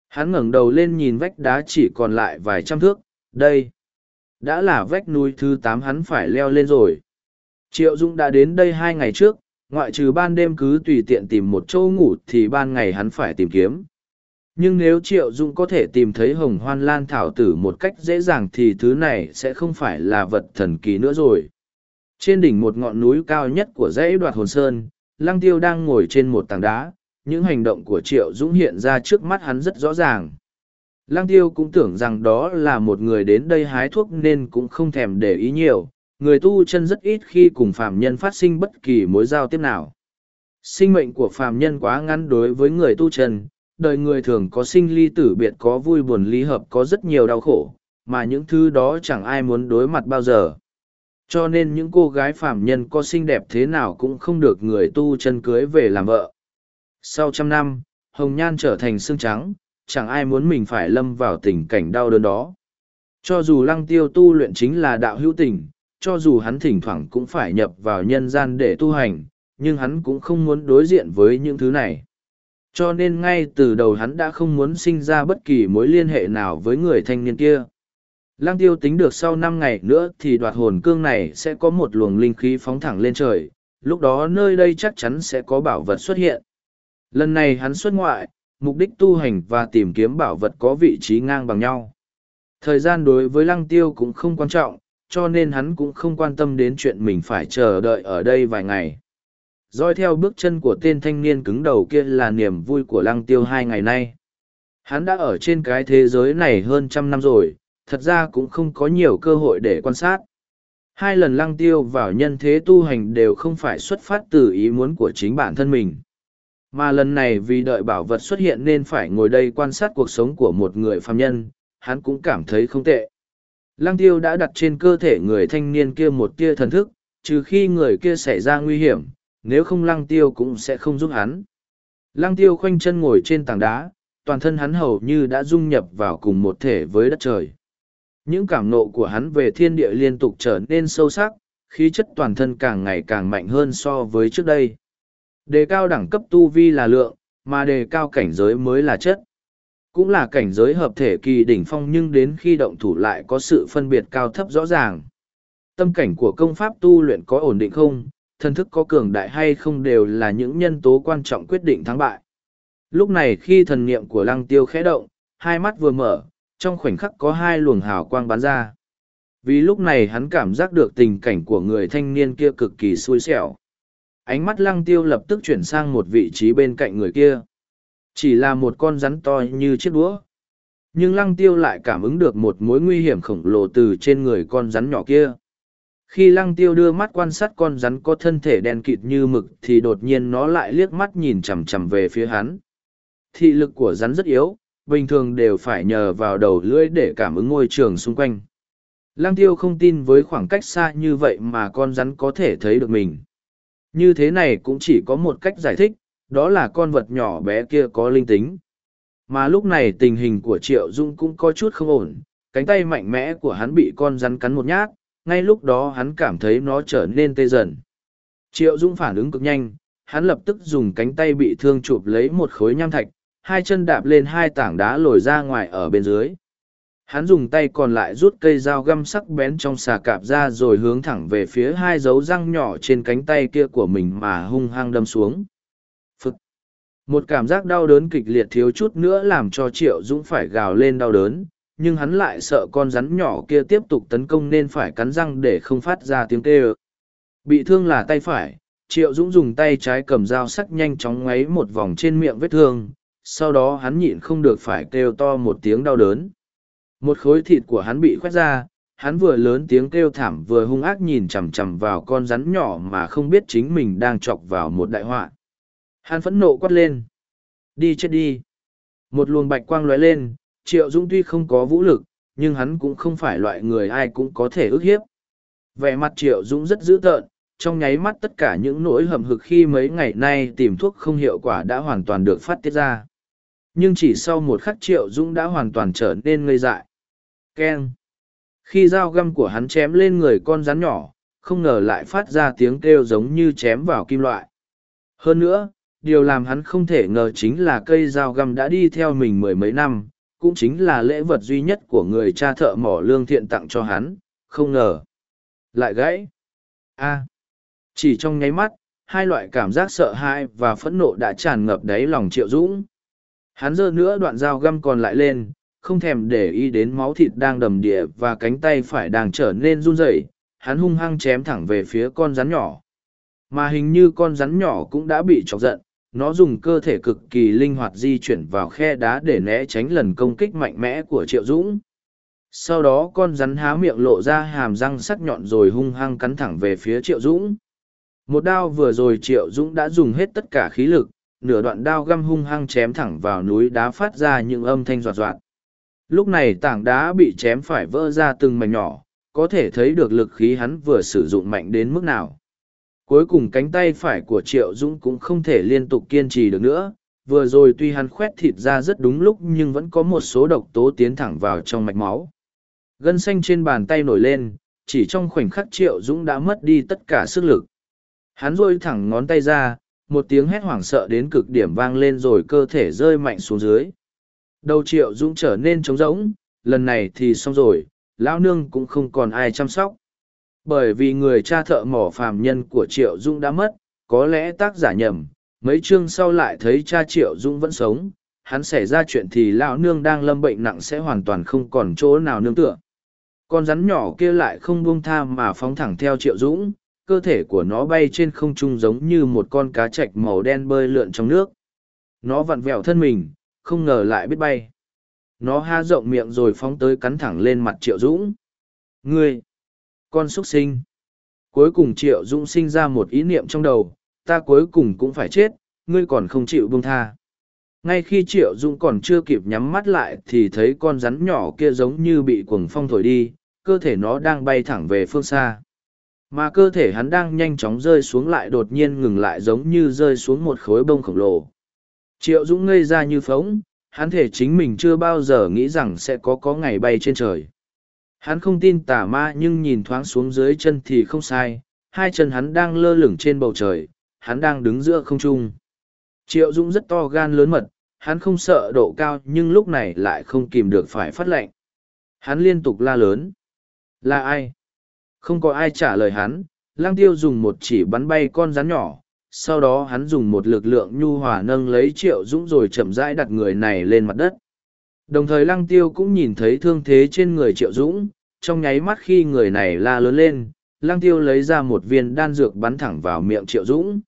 hắn ngẩng đầu lên nhìn vách đá chỉ còn lại vài trăm thước, đây đã là vách núi thứ tám hắn phải leo lên rồi. Triệu dũng đã đến đây hai ngày trước, ngoại trừ ban đêm cứ tùy tiện tìm một chỗ ngủ thì ban ngày hắn phải tìm kiếm. Nhưng nếu triệu dũng có thể tìm thấy hồng hoan lan thảo tử một cách dễ dàng thì thứ này sẽ không phải là vật thần kỳ nữa rồi. Trên đỉnh một ngọn núi cao nhất của dãy đoạt hồn sơn, lăng tiêu đang ngồi trên một tảng đá những hành động của triệu dũng hiện ra trước mắt hắn rất rõ ràng. Lang tiêu cũng tưởng rằng đó là một người đến đây hái thuốc nên cũng không thèm để ý nhiều. Người tu chân rất ít khi cùng phàm nhân phát sinh bất kỳ mối giao tiếp nào. Sinh mệnh của phàm nhân quá ngắn đối với người tu chân. Đời người thường có sinh ly tử biệt, có vui buồn, ly hợp, có rất nhiều đau khổ. Mà những thứ đó chẳng ai muốn đối mặt bao giờ. Cho nên những cô gái phàm nhân có xinh đẹp thế nào cũng không được người tu chân cưới về làm vợ sau trăm năm hồng nhan trở thành xương trắng chẳng ai muốn mình phải lâm vào tình cảnh đau đớn đó. Cho dù lăng tiêu tu luyện chính là đạo hữu tình cho dù hắn thỉnh thoảng cũng phải nhập vào nhân gian để tu hành nhưng hắn cũng không muốn đối diện với những thứ này. Cho nên ngay từ đầu hắn đã không muốn sinh ra bất kỳ mối liên hệ nào với người thanh niên kia. Lăng tiêu tính được sau năm ngày nữa thì đoạt hồn cương này sẽ có một luồng linh khí phóng thẳng lên trời, lúc đó nơi đây chắc chắn sẽ có bảo vật xuất hiện. Lần này hắn xuất ngoại, mục đích tu hành và tìm kiếm bảo vật có vị trí ngang bằng nhau. Thời gian đối với lăng tiêu cũng không quan trọng, cho nên hắn cũng không quan tâm đến chuyện mình phải chờ đợi ở đây vài ngày. Dõi theo bước chân của tên thanh niên cứng đầu kia là niềm vui của lăng tiêu hai ngày nay. Hắn đã ở trên cái thế giới này hơn trăm năm rồi, thật ra cũng không có nhiều cơ hội để quan sát. Hai lần lăng tiêu vào nhân thế tu hành đều không phải xuất phát từ ý muốn của chính bản thân mình. Mà lần này vì đợi bảo vật xuất hiện nên phải ngồi đây quan sát cuộc sống của một người phàm nhân, hắn cũng cảm thấy không tệ. Lăng tiêu đã đặt trên cơ thể người thanh niên kia một tia thần thức, trừ khi người kia xảy ra nguy hiểm, nếu không lăng tiêu cũng sẽ không giúp hắn. Lăng tiêu khoanh chân ngồi trên tảng đá, toàn thân hắn hầu như đã dung nhập vào cùng một thể với đất trời. Những cảm nộ của hắn về thiên địa liên tục trở nên sâu sắc, khí chất toàn thân càng ngày càng mạnh hơn so với trước đây. Đề cao đẳng cấp tu vi là lượng, mà đề cao cảnh giới mới là chất. Cũng là cảnh giới hợp thể kỳ đỉnh phong nhưng đến khi động thủ lại có sự phân biệt cao thấp rõ ràng. Tâm cảnh của công pháp tu luyện có ổn định không, thân thức có cường đại hay không đều là những nhân tố quan trọng quyết định thắng bại. Lúc này khi thần niệm của lăng tiêu khẽ động, hai mắt vừa mở, trong khoảnh khắc có hai luồng hào quang bắn ra. Vì lúc này hắn cảm giác được tình cảnh của người thanh niên kia cực kỳ xui xẻo. Ánh mắt lăng tiêu lập tức chuyển sang một vị trí bên cạnh người kia. Chỉ là một con rắn to như chiếc đũa. Nhưng lăng tiêu lại cảm ứng được một mối nguy hiểm khổng lồ từ trên người con rắn nhỏ kia. Khi lăng tiêu đưa mắt quan sát con rắn có thân thể đen kịt như mực thì đột nhiên nó lại liếc mắt nhìn chằm chằm về phía hắn. Thị lực của rắn rất yếu, bình thường đều phải nhờ vào đầu lưỡi để cảm ứng môi trường xung quanh. Lăng tiêu không tin với khoảng cách xa như vậy mà con rắn có thể thấy được mình. Như thế này cũng chỉ có một cách giải thích, đó là con vật nhỏ bé kia có linh tính. Mà lúc này tình hình của Triệu Dung cũng có chút không ổn, cánh tay mạnh mẽ của hắn bị con rắn cắn một nhát, ngay lúc đó hắn cảm thấy nó trở nên tê dần. Triệu Dung phản ứng cực nhanh, hắn lập tức dùng cánh tay bị thương chụp lấy một khối nham thạch, hai chân đạp lên hai tảng đá lồi ra ngoài ở bên dưới. Hắn dùng tay còn lại rút cây dao găm sắc bén trong xà cạp ra rồi hướng thẳng về phía hai dấu răng nhỏ trên cánh tay kia của mình mà hung hăng đâm xuống. Phực. Một cảm giác đau đớn kịch liệt thiếu chút nữa làm cho Triệu Dũng phải gào lên đau đớn, nhưng hắn lại sợ con rắn nhỏ kia tiếp tục tấn công nên phải cắn răng để không phát ra tiếng kêu. Bị thương là tay phải, Triệu Dũng dùng tay trái cầm dao sắc nhanh chóng ngoáy một vòng trên miệng vết thương, sau đó hắn nhịn không được phải kêu to một tiếng đau đớn. Một khối thịt của hắn bị khoét ra, hắn vừa lớn tiếng kêu thảm vừa hung ác nhìn chằm chằm vào con rắn nhỏ mà không biết chính mình đang chọc vào một đại họa. Hắn phẫn nộ quát lên. Đi chết đi. Một luồng bạch quang lóe lên, Triệu Dũng tuy không có vũ lực, nhưng hắn cũng không phải loại người ai cũng có thể ức hiếp. Vẻ mặt Triệu Dũng rất dữ tợn, trong nháy mắt tất cả những nỗi hầm hực khi mấy ngày nay tìm thuốc không hiệu quả đã hoàn toàn được phát tiết ra nhưng chỉ sau một khắc triệu dũng đã hoàn toàn trở nên ngây dại keng khi dao găm của hắn chém lên người con rắn nhỏ không ngờ lại phát ra tiếng kêu giống như chém vào kim loại hơn nữa điều làm hắn không thể ngờ chính là cây dao găm đã đi theo mình mười mấy năm cũng chính là lễ vật duy nhất của người cha thợ mỏ lương thiện tặng cho hắn không ngờ. Lại gãy. a à. Chỉ trong nháy mắt, hai loại cảm giác sợ hãi và phẫn nộ đã tràn ngập đáy lòng Triệu Dũng. Hắn giơ nữa đoạn dao găm còn lại lên, không thèm để ý đến máu thịt đang đầm địa và cánh tay phải đang trở nên run rẩy. hắn hung hăng chém thẳng về phía con rắn nhỏ. Mà hình như con rắn nhỏ cũng đã bị chọc giận, nó dùng cơ thể cực kỳ linh hoạt di chuyển vào khe đá để né tránh lần công kích mạnh mẽ của Triệu Dũng. Sau đó con rắn há miệng lộ ra hàm răng sắc nhọn rồi hung hăng cắn thẳng về phía Triệu Dũng. Một đao vừa rồi Triệu Dũng đã dùng hết tất cả khí lực, nửa đoạn đao găm hung hăng chém thẳng vào núi đá phát ra những âm thanh roạt roạt. Lúc này tảng đá bị chém phải vỡ ra từng mảnh nhỏ, có thể thấy được lực khí hắn vừa sử dụng mạnh đến mức nào. Cuối cùng cánh tay phải của Triệu Dũng cũng không thể liên tục kiên trì được nữa, vừa rồi tuy hắn khoét thịt ra rất đúng lúc nhưng vẫn có một số độc tố tiến thẳng vào trong mạch máu. Gân xanh trên bàn tay nổi lên, chỉ trong khoảnh khắc Triệu Dũng đã mất đi tất cả sức lực. Hắn rôi thẳng ngón tay ra, một tiếng hét hoảng sợ đến cực điểm vang lên rồi cơ thể rơi mạnh xuống dưới. Đầu Triệu Dũng trở nên trống rỗng, lần này thì xong rồi, lão nương cũng không còn ai chăm sóc. Bởi vì người cha thợ mỏ phàm nhân của Triệu Dũng đã mất, có lẽ tác giả nhầm, mấy chương sau lại thấy cha Triệu Dũng vẫn sống, hắn xảy ra chuyện thì lão nương đang lâm bệnh nặng sẽ hoàn toàn không còn chỗ nào nương tựa con rắn nhỏ kia lại không buông tha mà phóng thẳng theo triệu dũng cơ thể của nó bay trên không trung giống như một con cá chạch màu đen bơi lượn trong nước nó vặn vẹo thân mình không ngờ lại biết bay. Nó ha rộng miệng rồi phóng tới cắn thẳng lên mặt triệu dũng. Ngươi, con x u ấ t sinh. Cuối cùng triệu dũng sinh ra một ý niệm trong đầu, ta cuối cùng cũng phải chết, ngươi còn không chịu buông tha. Ngay khi triệu dũng còn chưa kịp nhắm mắt lại thì thấy con rắn nhỏ kia giống như bị cuồng phong thổi đi, cơ thể nó đang bay thẳng về phương xa. Mà cơ thể hắn đang nhanh chóng rơi xuống lại đột nhiên ngừng lại giống như rơi xuống một khối bông khổng lồ triệu dũng ngây ra như phóng hắn thể chính mình chưa bao giờ nghĩ rằng sẽ có có ngày bay trên trời. Hắn không tin tà ma nhưng nhìn thoáng xuống dưới chân thì không sai hai chân hắn đang lơ lửng trên bầu trời hắn đang đứng giữa không trung. Triệu dũng rất to gan lớn mật hắn không sợ độ cao nhưng lúc này lại không kìm được phải phát lệnh. Hắn liên tục la lớn. Là ai? Không có ai trả lời hắn, lang tiêu dùng một chỉ bắn bay con rắn nhỏ, sau đó hắn dùng một lực lượng nhu hòa nâng lấy triệu dũng rồi chậm rãi đặt người này lên mặt đất. Đồng thời lăng tiêu cũng nhìn thấy thương thế trên người triệu dũng, trong nháy mắt khi người này la lớn lên, lăng tiêu lấy ra một viên đan dược bắn thẳng vào miệng triệu dũng.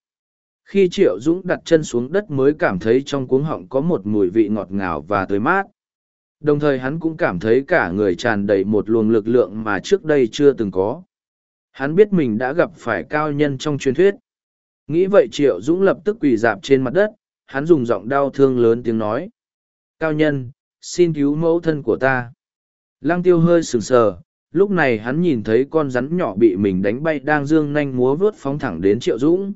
Khi triệu dũng đặt chân xuống đất mới cảm thấy trong cuống họng có một mùi vị ngọt ngào và tươi mát. Đồng thời hắn cũng cảm thấy cả người tràn đầy một luồng lực lượng mà trước đây chưa từng có. Hắn biết mình đã gặp phải cao nhân trong truyền thuyết. Nghĩ vậy Triệu Dũng lập tức quỳ dạp trên mặt đất, hắn dùng giọng đau thương lớn tiếng nói. Cao nhân, xin cứu mẫu thân của ta. Lăng tiêu hơi sừng sờ, lúc này hắn nhìn thấy con rắn nhỏ bị mình đánh bay đang dương nanh múa vớt phóng thẳng đến Triệu Dũng.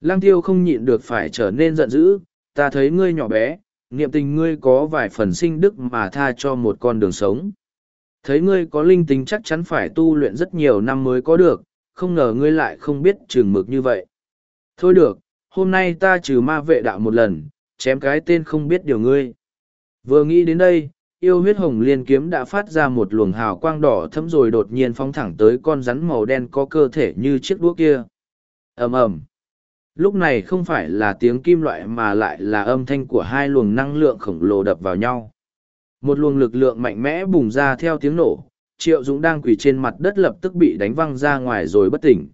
Lăng tiêu không nhịn được phải trở nên giận dữ, ta thấy ngươi nhỏ bé, niệm tình ngươi có vài phần sinh đức mà tha cho một con đường sống. Thấy ngươi có linh tính chắc chắn phải tu luyện rất nhiều năm mới có được, không ngờ ngươi lại không biết trường mực như vậy. Thôi được, hôm nay ta trừ ma vệ đạo một lần, chém cái tên không biết điều ngươi. Vừa nghĩ đến đây, yêu huyết hồng liên kiếm đã phát ra một luồng hào quang đỏ thấm rồi đột nhiên phóng thẳng tới con rắn màu đen có cơ thể như chiếc đũa kia. ầm ầm lúc này không phải là tiếng kim loại mà lại là âm thanh của hai luồng năng lượng khổng lồ đập vào nhau một luồng lực lượng mạnh mẽ bùng ra theo tiếng nổ triệu dũng đang quỳ trên mặt đất lập tức bị đánh văng ra ngoài rồi bất tỉnh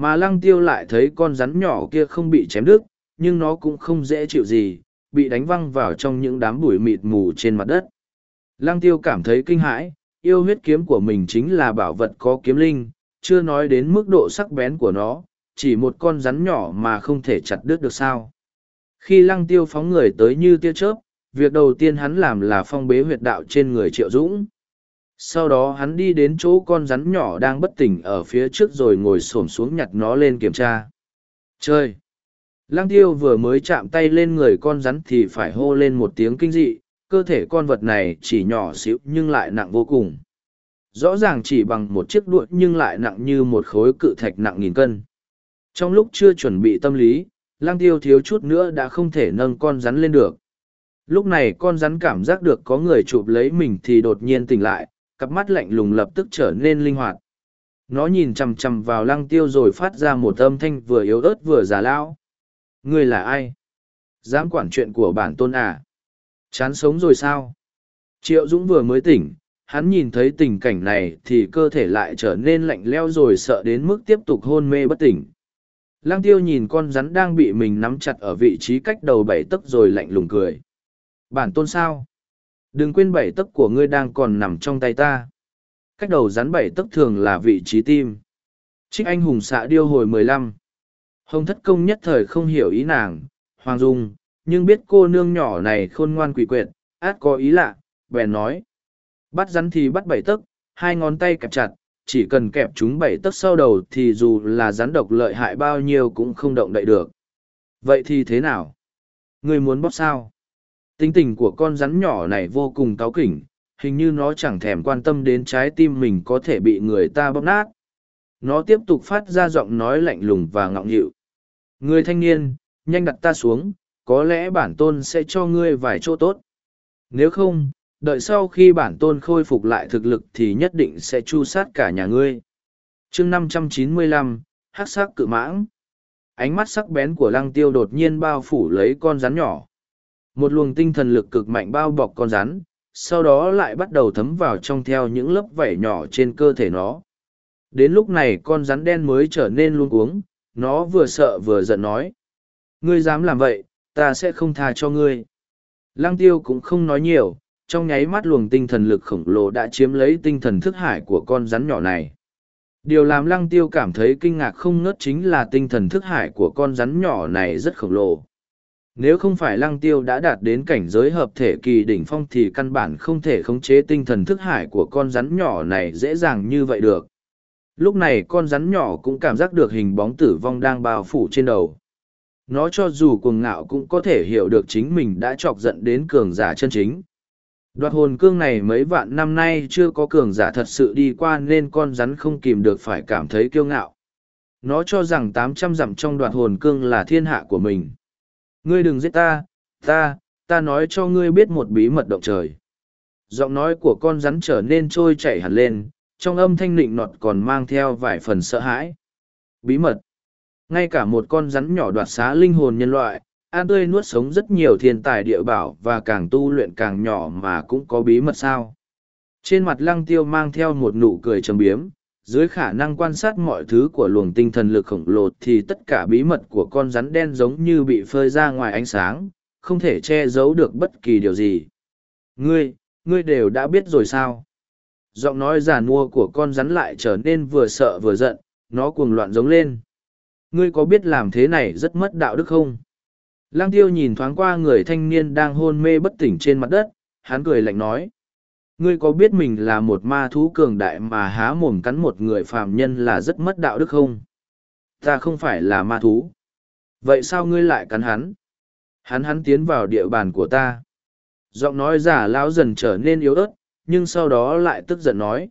mà lăng tiêu lại thấy con rắn nhỏ kia không bị chém đứt nhưng nó cũng không dễ chịu gì bị đánh văng vào trong những đám bụi mịt mù trên mặt đất lăng tiêu cảm thấy kinh hãi yêu huyết kiếm của mình chính là bảo vật có kiếm linh chưa nói đến mức độ sắc bén của nó chỉ một con rắn nhỏ mà không thể chặt đứt được sao. Khi lăng tiêu phóng người tới như tia chớp, việc đầu tiên hắn làm là phong bế huyệt đạo trên người triệu dũng. Sau đó hắn đi đến chỗ con rắn nhỏ đang bất tỉnh ở phía trước rồi ngồi xổm xuống nhặt nó lên kiểm tra. Chơi! Lăng tiêu vừa mới chạm tay lên người con rắn thì phải hô lên một tiếng kinh dị, cơ thể con vật này chỉ nhỏ xíu nhưng lại nặng vô cùng. Rõ ràng chỉ bằng một chiếc đuôi nhưng lại nặng như một khối cự thạch nặng nghìn cân. Trong lúc chưa chuẩn bị tâm lý, lang tiêu thiếu chút nữa đã không thể nâng con rắn lên được. Lúc này con rắn cảm giác được có người chụp lấy mình thì đột nhiên tỉnh lại, cặp mắt lạnh lùng lập tức trở nên linh hoạt. Nó nhìn chằm chằm vào lăng tiêu rồi phát ra một âm thanh vừa yếu ớt vừa già lão. Ngươi là ai? Dám quản chuyện của bản tôn à? Chán sống rồi sao? Triệu Dũng vừa mới tỉnh, hắn nhìn thấy tình cảnh này thì cơ thể lại trở nên lạnh leo rồi sợ đến mức tiếp tục hôn mê bất tỉnh. Lăng tiêu nhìn con rắn đang bị mình nắm chặt ở vị trí cách đầu bảy tấc rồi lạnh lùng cười. Bản tôn sao? Đừng quên bảy tấc của ngươi đang còn nằm trong tay ta. Cách đầu rắn bảy tấc thường là vị trí tim. Trích anh hùng xạ điêu hồi mười lăm. Hồng thất công nhất thời không hiểu ý nàng, Hoàng Dung, nhưng biết cô nương nhỏ này khôn ngoan quỷ quyệt, át có ý lạ, bèn nói. Bắt rắn thì bắt bảy tấc, hai ngón tay kẹp chặt, chỉ cần kẹp chúng bảy tấc sau đầu thì dù là rắn độc lợi hại bao nhiêu cũng không động đậy được. Vậy thì thế nào? Người muốn bóp sao? Tính tình của con rắn nhỏ này vô cùng táo kỉnh, hình như nó chẳng thèm quan tâm đến trái tim mình có thể bị người ta bóp nát. Nó tiếp tục phát ra giọng nói lạnh lùng và ngọng nghịu. Người thanh niên, nhanh đặt ta xuống, có lẽ bản tôn sẽ cho ngươi vài chỗ tốt. Nếu không, đợi sau khi bản tôn khôi phục lại thực lực thì nhất định sẽ chu sát cả nhà ngươi. chương năm trăm chín mươi lăm hắc sắc cự mãng. Ánh mắt sắc bén của lăng tiêu đột nhiên bao phủ lấy con rắn nhỏ. Một luồng tinh thần lực cực mạnh bao bọc con rắn, sau đó lại bắt đầu thấm vào trong theo những lớp vảy nhỏ trên cơ thể nó. Đến lúc này con rắn đen mới trở nên luôn uống, nó vừa sợ vừa giận nói. Ngươi dám làm vậy, ta sẽ không tha cho ngươi. Lăng tiêu cũng không nói nhiều, trong nháy mắt luồng tinh thần lực khổng lồ đã chiếm lấy tinh thần thức hải của con rắn nhỏ này. Điều làm lăng tiêu cảm thấy kinh ngạc không ngớt chính là tinh thần thức hải của con rắn nhỏ này rất khổng lồ. Nếu không phải lăng tiêu đã đạt đến cảnh giới hợp thể kỳ đỉnh phong thì căn bản không thể khống chế tinh thần thức hải của con rắn nhỏ này dễ dàng như vậy được. Lúc này con rắn nhỏ cũng cảm giác được hình bóng tử vong đang bao phủ trên đầu. Nó cho dù cuồng ngạo cũng có thể hiểu được chính mình đã chọc giận đến cường giả chân chính. Đoạt hồn cương này mấy vạn năm nay chưa có cường giả thật sự đi qua nên con rắn không kìm được phải cảm thấy kiêu ngạo. Nó cho rằng tám trăm dặm trong đoạt hồn cương là thiên hạ của mình. Ngươi đừng giết ta, ta, ta nói cho ngươi biết một bí mật động trời. Giọng nói của con rắn trở nên trôi chảy hẳn lên, trong âm thanh nịnh nọt còn mang theo vài phần sợ hãi. Bí mật. Ngay cả một con rắn nhỏ đoạt xá linh hồn nhân loại, an tươi nuốt sống rất nhiều thiên tài địa bảo và càng tu luyện càng nhỏ mà cũng có bí mật sao. Trên mặt lăng tiêu mang theo một nụ cười trầm biếm, dưới khả năng quan sát mọi thứ của luồng tinh thần lực khổng lồ thì tất cả bí mật của con rắn đen giống như bị phơi ra ngoài ánh sáng, không thể che giấu được bất kỳ điều gì. Ngươi, ngươi đều đã biết rồi sao? Giọng nói giàn mua của con rắn lại trở nên vừa sợ vừa giận, nó cuồng loạn giống lên. Ngươi có biết làm thế này rất mất đạo đức không? Lang tiêu nhìn thoáng qua người thanh niên đang hôn mê bất tỉnh trên mặt đất, hắn cười lạnh nói. Ngươi có biết mình là một ma thú cường đại mà há mồm cắn một người phàm nhân là rất mất đạo đức không? Ta không phải là ma thú. Vậy sao ngươi lại cắn hắn? Hắn hắn tiến vào địa bàn của ta. Giọng nói giả lão dần trở nên yếu ớt, nhưng sau đó lại tức giận nói.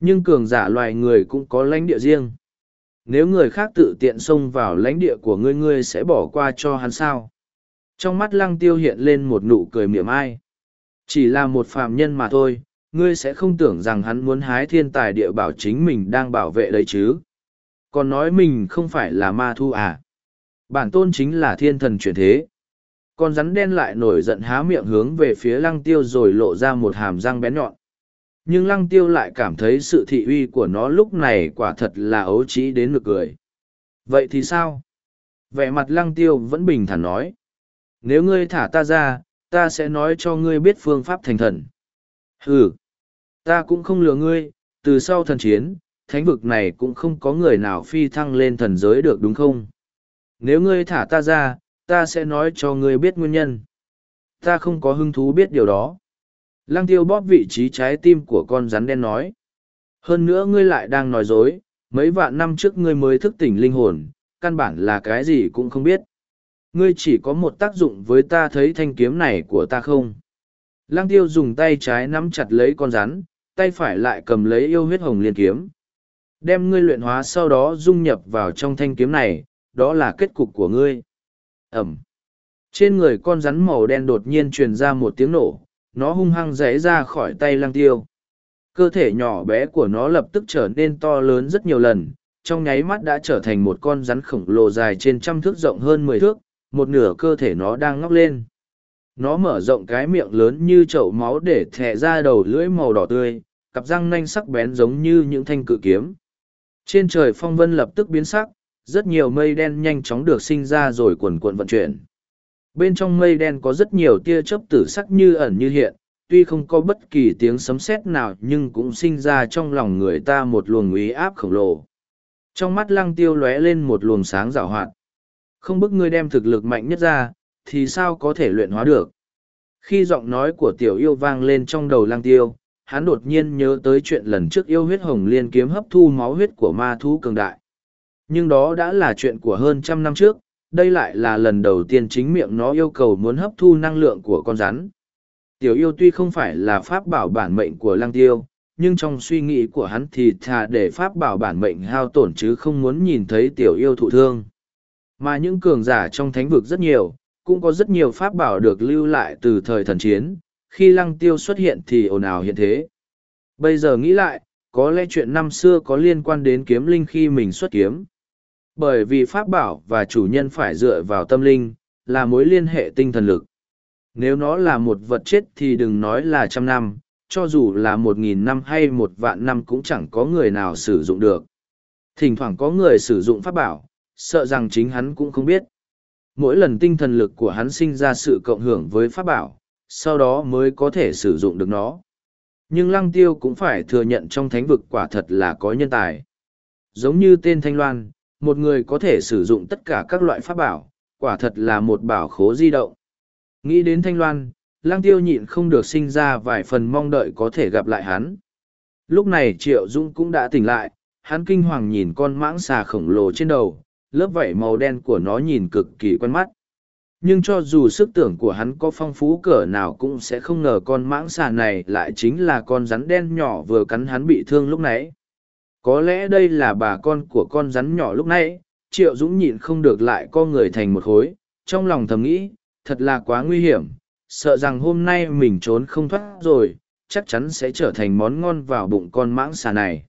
Nhưng cường giả loài người cũng có lãnh địa riêng nếu người khác tự tiện xông vào lãnh địa của ngươi ngươi sẽ bỏ qua cho hắn sao trong mắt lăng tiêu hiện lên một nụ cười miệng ai chỉ là một phạm nhân mà thôi, ngươi sẽ không tưởng rằng hắn muốn hái thiên tài địa bảo chính mình đang bảo vệ đấy chứ. Còn nói mình không phải là ma thu à? Bản tôn chính là thiên thần chuyển thế. Con rắn đen lại nổi giận há miệng hướng về phía lăng tiêu rồi lộ ra một hàm răng bén nhọn. Nhưng lăng tiêu lại cảm thấy sự thị uy của nó lúc này quả thật là ấu trí đến ngược cười. Vậy thì sao? Vẻ mặt lăng tiêu vẫn bình thản nói. Nếu ngươi thả ta ra ta sẽ nói cho ngươi biết phương pháp thành thần ừ ta cũng không lừa ngươi từ sau thần chiến thánh vực này cũng không có người nào phi thăng lên thần giới được đúng không nếu ngươi thả ta ra ta sẽ nói cho ngươi biết nguyên nhân ta không có hứng thú biết điều đó Lăng tiêu bóp vị trí trái tim của con rắn đen nói. Hơn nữa ngươi lại đang nói dối, mấy vạn năm trước ngươi mới thức tỉnh linh hồn, căn bản là cái gì cũng không biết. Ngươi chỉ có một tác dụng với ta thấy thanh kiếm này của ta không. Lăng tiêu dùng tay trái nắm chặt lấy con rắn, tay phải lại cầm lấy yêu huyết hồng liên kiếm. Đem ngươi luyện hóa sau đó dung nhập vào trong thanh kiếm này, đó là kết cục của ngươi. Ẩm. Trên người con rắn màu đen đột nhiên truyền ra một tiếng nổ, nó hung hăng rẽ ra khỏi tay lăng tiêu. cơ thể nhỏ bé của nó lập tức trở nên to lớn rất nhiều lần trong nháy mắt đã trở thành một con rắn khổng lồ dài trên trăm thước rộng hơn mười thước một nửa cơ thể nó đang ngóc lên. Nó mở rộng cái miệng lớn như chậu máu để thẹ ra đầu lưỡi màu đỏ tươi, cặp răng nanh sắc bén giống như những thanh cự kiếm. Trên trời phong vân lập tức biến sắc, rất nhiều mây đen nhanh chóng được sinh ra rồi quần cuộn vận chuyển. Bên trong mây đen có rất nhiều tia chớp tử sắc như ẩn như hiện, tuy không có bất kỳ tiếng sấm sét nào nhưng cũng sinh ra trong lòng người ta một luồng uy áp khổng lồ. Trong mắt lăng tiêu lóe lên một luồng sáng rào hoạt không bức ngươi đem thực lực mạnh nhất ra, thì sao có thể luyện hóa được? Khi giọng nói của tiểu yêu vang lên trong đầu lang tiêu, hắn đột nhiên nhớ tới chuyện lần trước yêu huyết hồng liên kiếm hấp thu máu huyết của ma thú cường đại. Nhưng đó đã là chuyện của hơn trăm năm trước, đây lại là lần đầu tiên chính miệng nó yêu cầu muốn hấp thu năng lượng của con rắn. Tiểu yêu tuy không phải là pháp bảo bản mệnh của lang tiêu, nhưng trong suy nghĩ của hắn thì thà để pháp bảo bản mệnh hao tổn chứ không muốn nhìn thấy tiểu yêu thụ thương mà những cường giả trong thánh vực rất nhiều, cũng có rất nhiều pháp bảo được lưu lại từ thời thần chiến, khi lăng tiêu xuất hiện thì ồn ào hiện thế. Bây giờ nghĩ lại, có lẽ chuyện năm xưa có liên quan đến kiếm linh khi mình xuất kiếm. Bởi vì pháp bảo và chủ nhân phải dựa vào tâm linh, là mối liên hệ tinh thần lực. Nếu nó là một vật chết thì đừng nói là trăm năm, cho dù là một nghìn năm hay một vạn năm cũng chẳng có người nào sử dụng được. Thỉnh thoảng có người sử dụng pháp bảo sợ rằng chính hắn cũng không biết. Mỗi lần tinh thần lực của hắn sinh ra sự cộng hưởng với pháp bảo, sau đó mới có thể sử dụng được nó. Nhưng lăng tiêu cũng phải thừa nhận trong thánh vực quả thật là có nhân tài. Giống như tên thanh loan, một người có thể sử dụng tất cả các loại pháp bảo, quả thật là một bảo khố di động. Nghĩ đến thanh loan, lăng tiêu nhịn không được sinh ra vài phần mong đợi có thể gặp lại hắn. Lúc này triệu dung cũng đã tỉnh lại, hắn kinh hoàng nhìn con mãng xà khổng lồ trên đầu lớp vảy màu đen của nó nhìn cực kỳ quen mắt. Nhưng cho dù sức tưởng của hắn có phong phú cỡ nào cũng sẽ không ngờ con mãng xà này lại chính là con rắn đen nhỏ vừa cắn hắn bị thương lúc nãy. Có lẽ đây là bà con của con rắn nhỏ lúc nãy, triệu dũng nhịn không được lại co người thành một khối, trong lòng thầm nghĩ, thật là quá nguy hiểm, sợ rằng hôm nay mình trốn không thoát rồi, chắc chắn sẽ trở thành món ngon vào bụng con mãng xà này.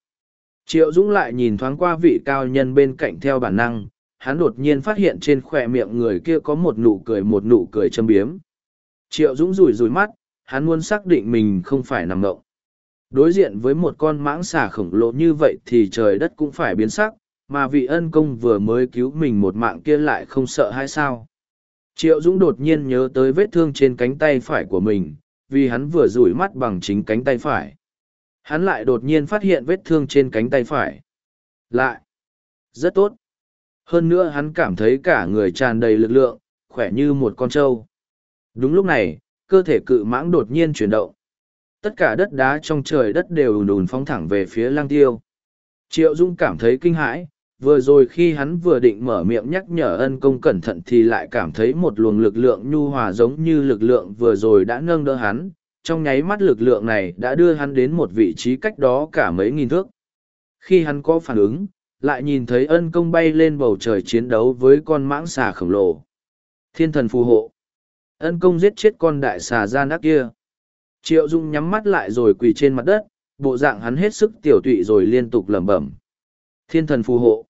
Triệu dũng lại nhìn thoáng qua vị cao nhân bên cạnh theo bản năng hắn đột nhiên phát hiện trên khỏe miệng người kia có một nụ cười một nụ cười châm biếm. Triệu Dũng rủi rủi mắt, hắn muốn xác định mình không phải nằm ngộng. Đối diện với một con mãng xà khổng lồ như vậy thì trời đất cũng phải biến sắc, mà vị ân công vừa mới cứu mình một mạng kia lại không sợ hay sao. Triệu Dũng đột nhiên nhớ tới vết thương trên cánh tay phải của mình, vì hắn vừa rủi mắt bằng chính cánh tay phải. Hắn lại đột nhiên phát hiện vết thương trên cánh tay phải. Lại. Rất tốt. Hơn nữa hắn cảm thấy cả người tràn đầy lực lượng, khỏe như một con trâu. Đúng lúc này, cơ thể cự mãng đột nhiên chuyển động. Tất cả đất đá trong trời đất đều ùn ùn phóng thẳng về phía lang tiêu. Triệu Dung cảm thấy kinh hãi, vừa rồi khi hắn vừa định mở miệng nhắc nhở ân công cẩn thận thì lại cảm thấy một luồng lực lượng nhu hòa giống như lực lượng vừa rồi đã nâng đỡ hắn. Trong nháy mắt lực lượng này đã đưa hắn đến một vị trí cách đó cả mấy nghìn thước. Khi hắn có phản ứng, lại nhìn thấy ân công bay lên bầu trời chiến đấu với con mãng xà khổng lồ. Thiên thần phù hộ. Ân công giết chết con đại xà gian ác kia. Triệu Dung nhắm mắt lại rồi quỳ trên mặt đất, bộ dạng hắn hết sức tiểu tụy rồi liên tục lẩm bẩm. Thiên thần phù hộ.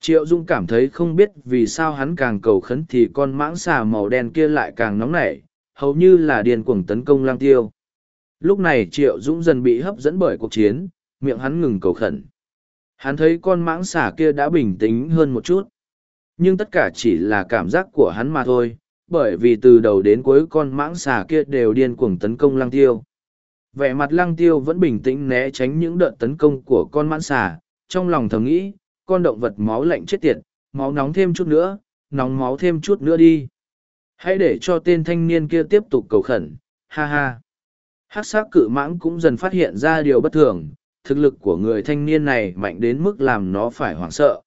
Triệu Dung cảm thấy không biết vì sao hắn càng cầu khấn thì con mãng xà màu đen kia lại càng nóng nảy, hầu như là điên cuồng tấn công lang tiêu. Lúc này Triệu Dung dần bị hấp dẫn bởi cuộc chiến, miệng hắn ngừng cầu khẩn. Hắn thấy con mãng xà kia đã bình tĩnh hơn một chút. Nhưng tất cả chỉ là cảm giác của hắn mà thôi, bởi vì từ đầu đến cuối con mãng xà kia đều điên cuồng tấn công lăng tiêu. Vẻ mặt lăng tiêu vẫn bình tĩnh né tránh những đợt tấn công của con mãng xà, trong lòng thầm nghĩ, con động vật máu lạnh chết tiệt, máu nóng thêm chút nữa, nóng máu thêm chút nữa đi. Hãy để cho tên thanh niên kia tiếp tục cầu khẩn, ha ha. Hắc sắc cự mãng cũng dần phát hiện ra điều bất thường, thực lực của người thanh niên này mạnh đến mức làm nó phải hoảng sợ.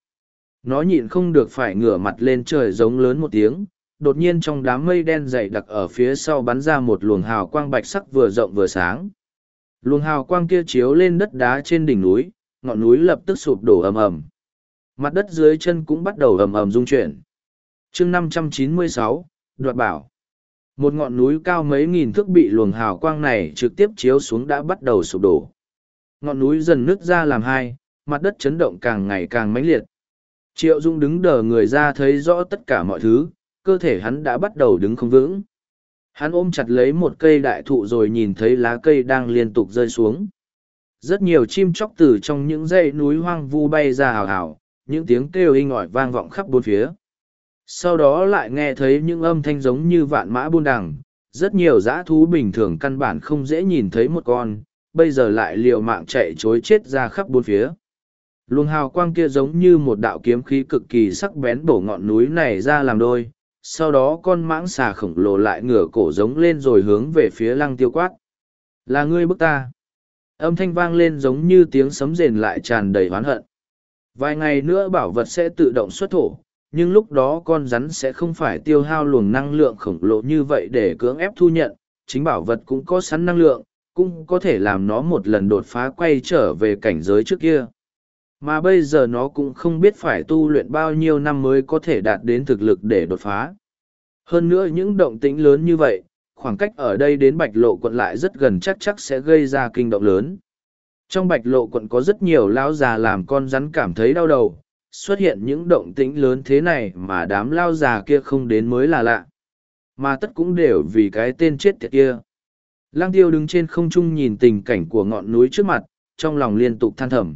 Nó nhịn không được phải ngửa mặt lên trời giống lớn một tiếng, đột nhiên trong đám mây đen dày đặc ở phía sau bắn ra một luồng hào quang bạch sắc vừa rộng vừa sáng. Luồng hào quang kia chiếu lên đất đá trên đỉnh núi, ngọn núi lập tức sụp đổ ầm ầm. Mặt đất dưới chân cũng bắt đầu ầm ầm rung chuyển. chương 596, đoạt bảo. Một ngọn núi cao mấy nghìn thước bị luồng hào quang này trực tiếp chiếu xuống đã bắt đầu sụp đổ ngọn núi dần nứt ra làm hai, mặt đất chấn động càng ngày càng mãnh liệt. Triệu dung đứng đờ người ra thấy rõ tất cả mọi thứ, cơ thể hắn đã bắt đầu đứng không vững. Hắn ôm chặt lấy một cây đại thụ rồi nhìn thấy lá cây đang liên tục rơi xuống. Rất nhiều chim chóc từ trong những dãy núi hoang vu bay ra hào hào, những tiếng kêu inh ỏi vang vọng khắp bốn phía. Sau đó lại nghe thấy những âm thanh giống như vạn mã buôn đằng. Rất nhiều dã thú bình thường căn bản không dễ nhìn thấy một con bây giờ lại liều mạng chạy chối chết ra khắp bốn phía. Luồng hào quang kia giống như một đạo kiếm khí cực kỳ sắc bén bổ ngọn núi này ra làm đôi, sau đó con mãng xà khổng lồ lại ngửa cổ giống lên rồi hướng về phía lăng tiêu quát. Là ngươi bức ta. Âm thanh vang lên giống như tiếng sấm rền lại tràn đầy oán hận. Vài ngày nữa bảo vật sẽ tự động xuất thổ, nhưng lúc đó con rắn sẽ không phải tiêu hao luồng năng lượng khổng lồ như vậy để cưỡng ép thu nhận, chính bảo vật cũng có sẵn năng lượng cũng có thể làm nó một lần đột phá quay trở về cảnh giới trước kia. Mà bây giờ nó cũng không biết phải tu luyện bao nhiêu năm mới có thể đạt đến thực lực để đột phá. Hơn nữa những động tĩnh lớn như vậy, khoảng cách ở đây đến bạch lộ quận lại rất gần chắc chắc sẽ gây ra kinh động lớn. Trong bạch lộ quận có rất nhiều lao già làm con rắn cảm thấy đau đầu, xuất hiện những động tĩnh lớn thế này mà đám lao già kia không đến mới là lạ. Mà tất cũng đều vì cái tên chết tiệt kia lang tiêu đứng trên không trung nhìn tình cảnh của ngọn núi trước mặt, trong lòng liên tục than thầm.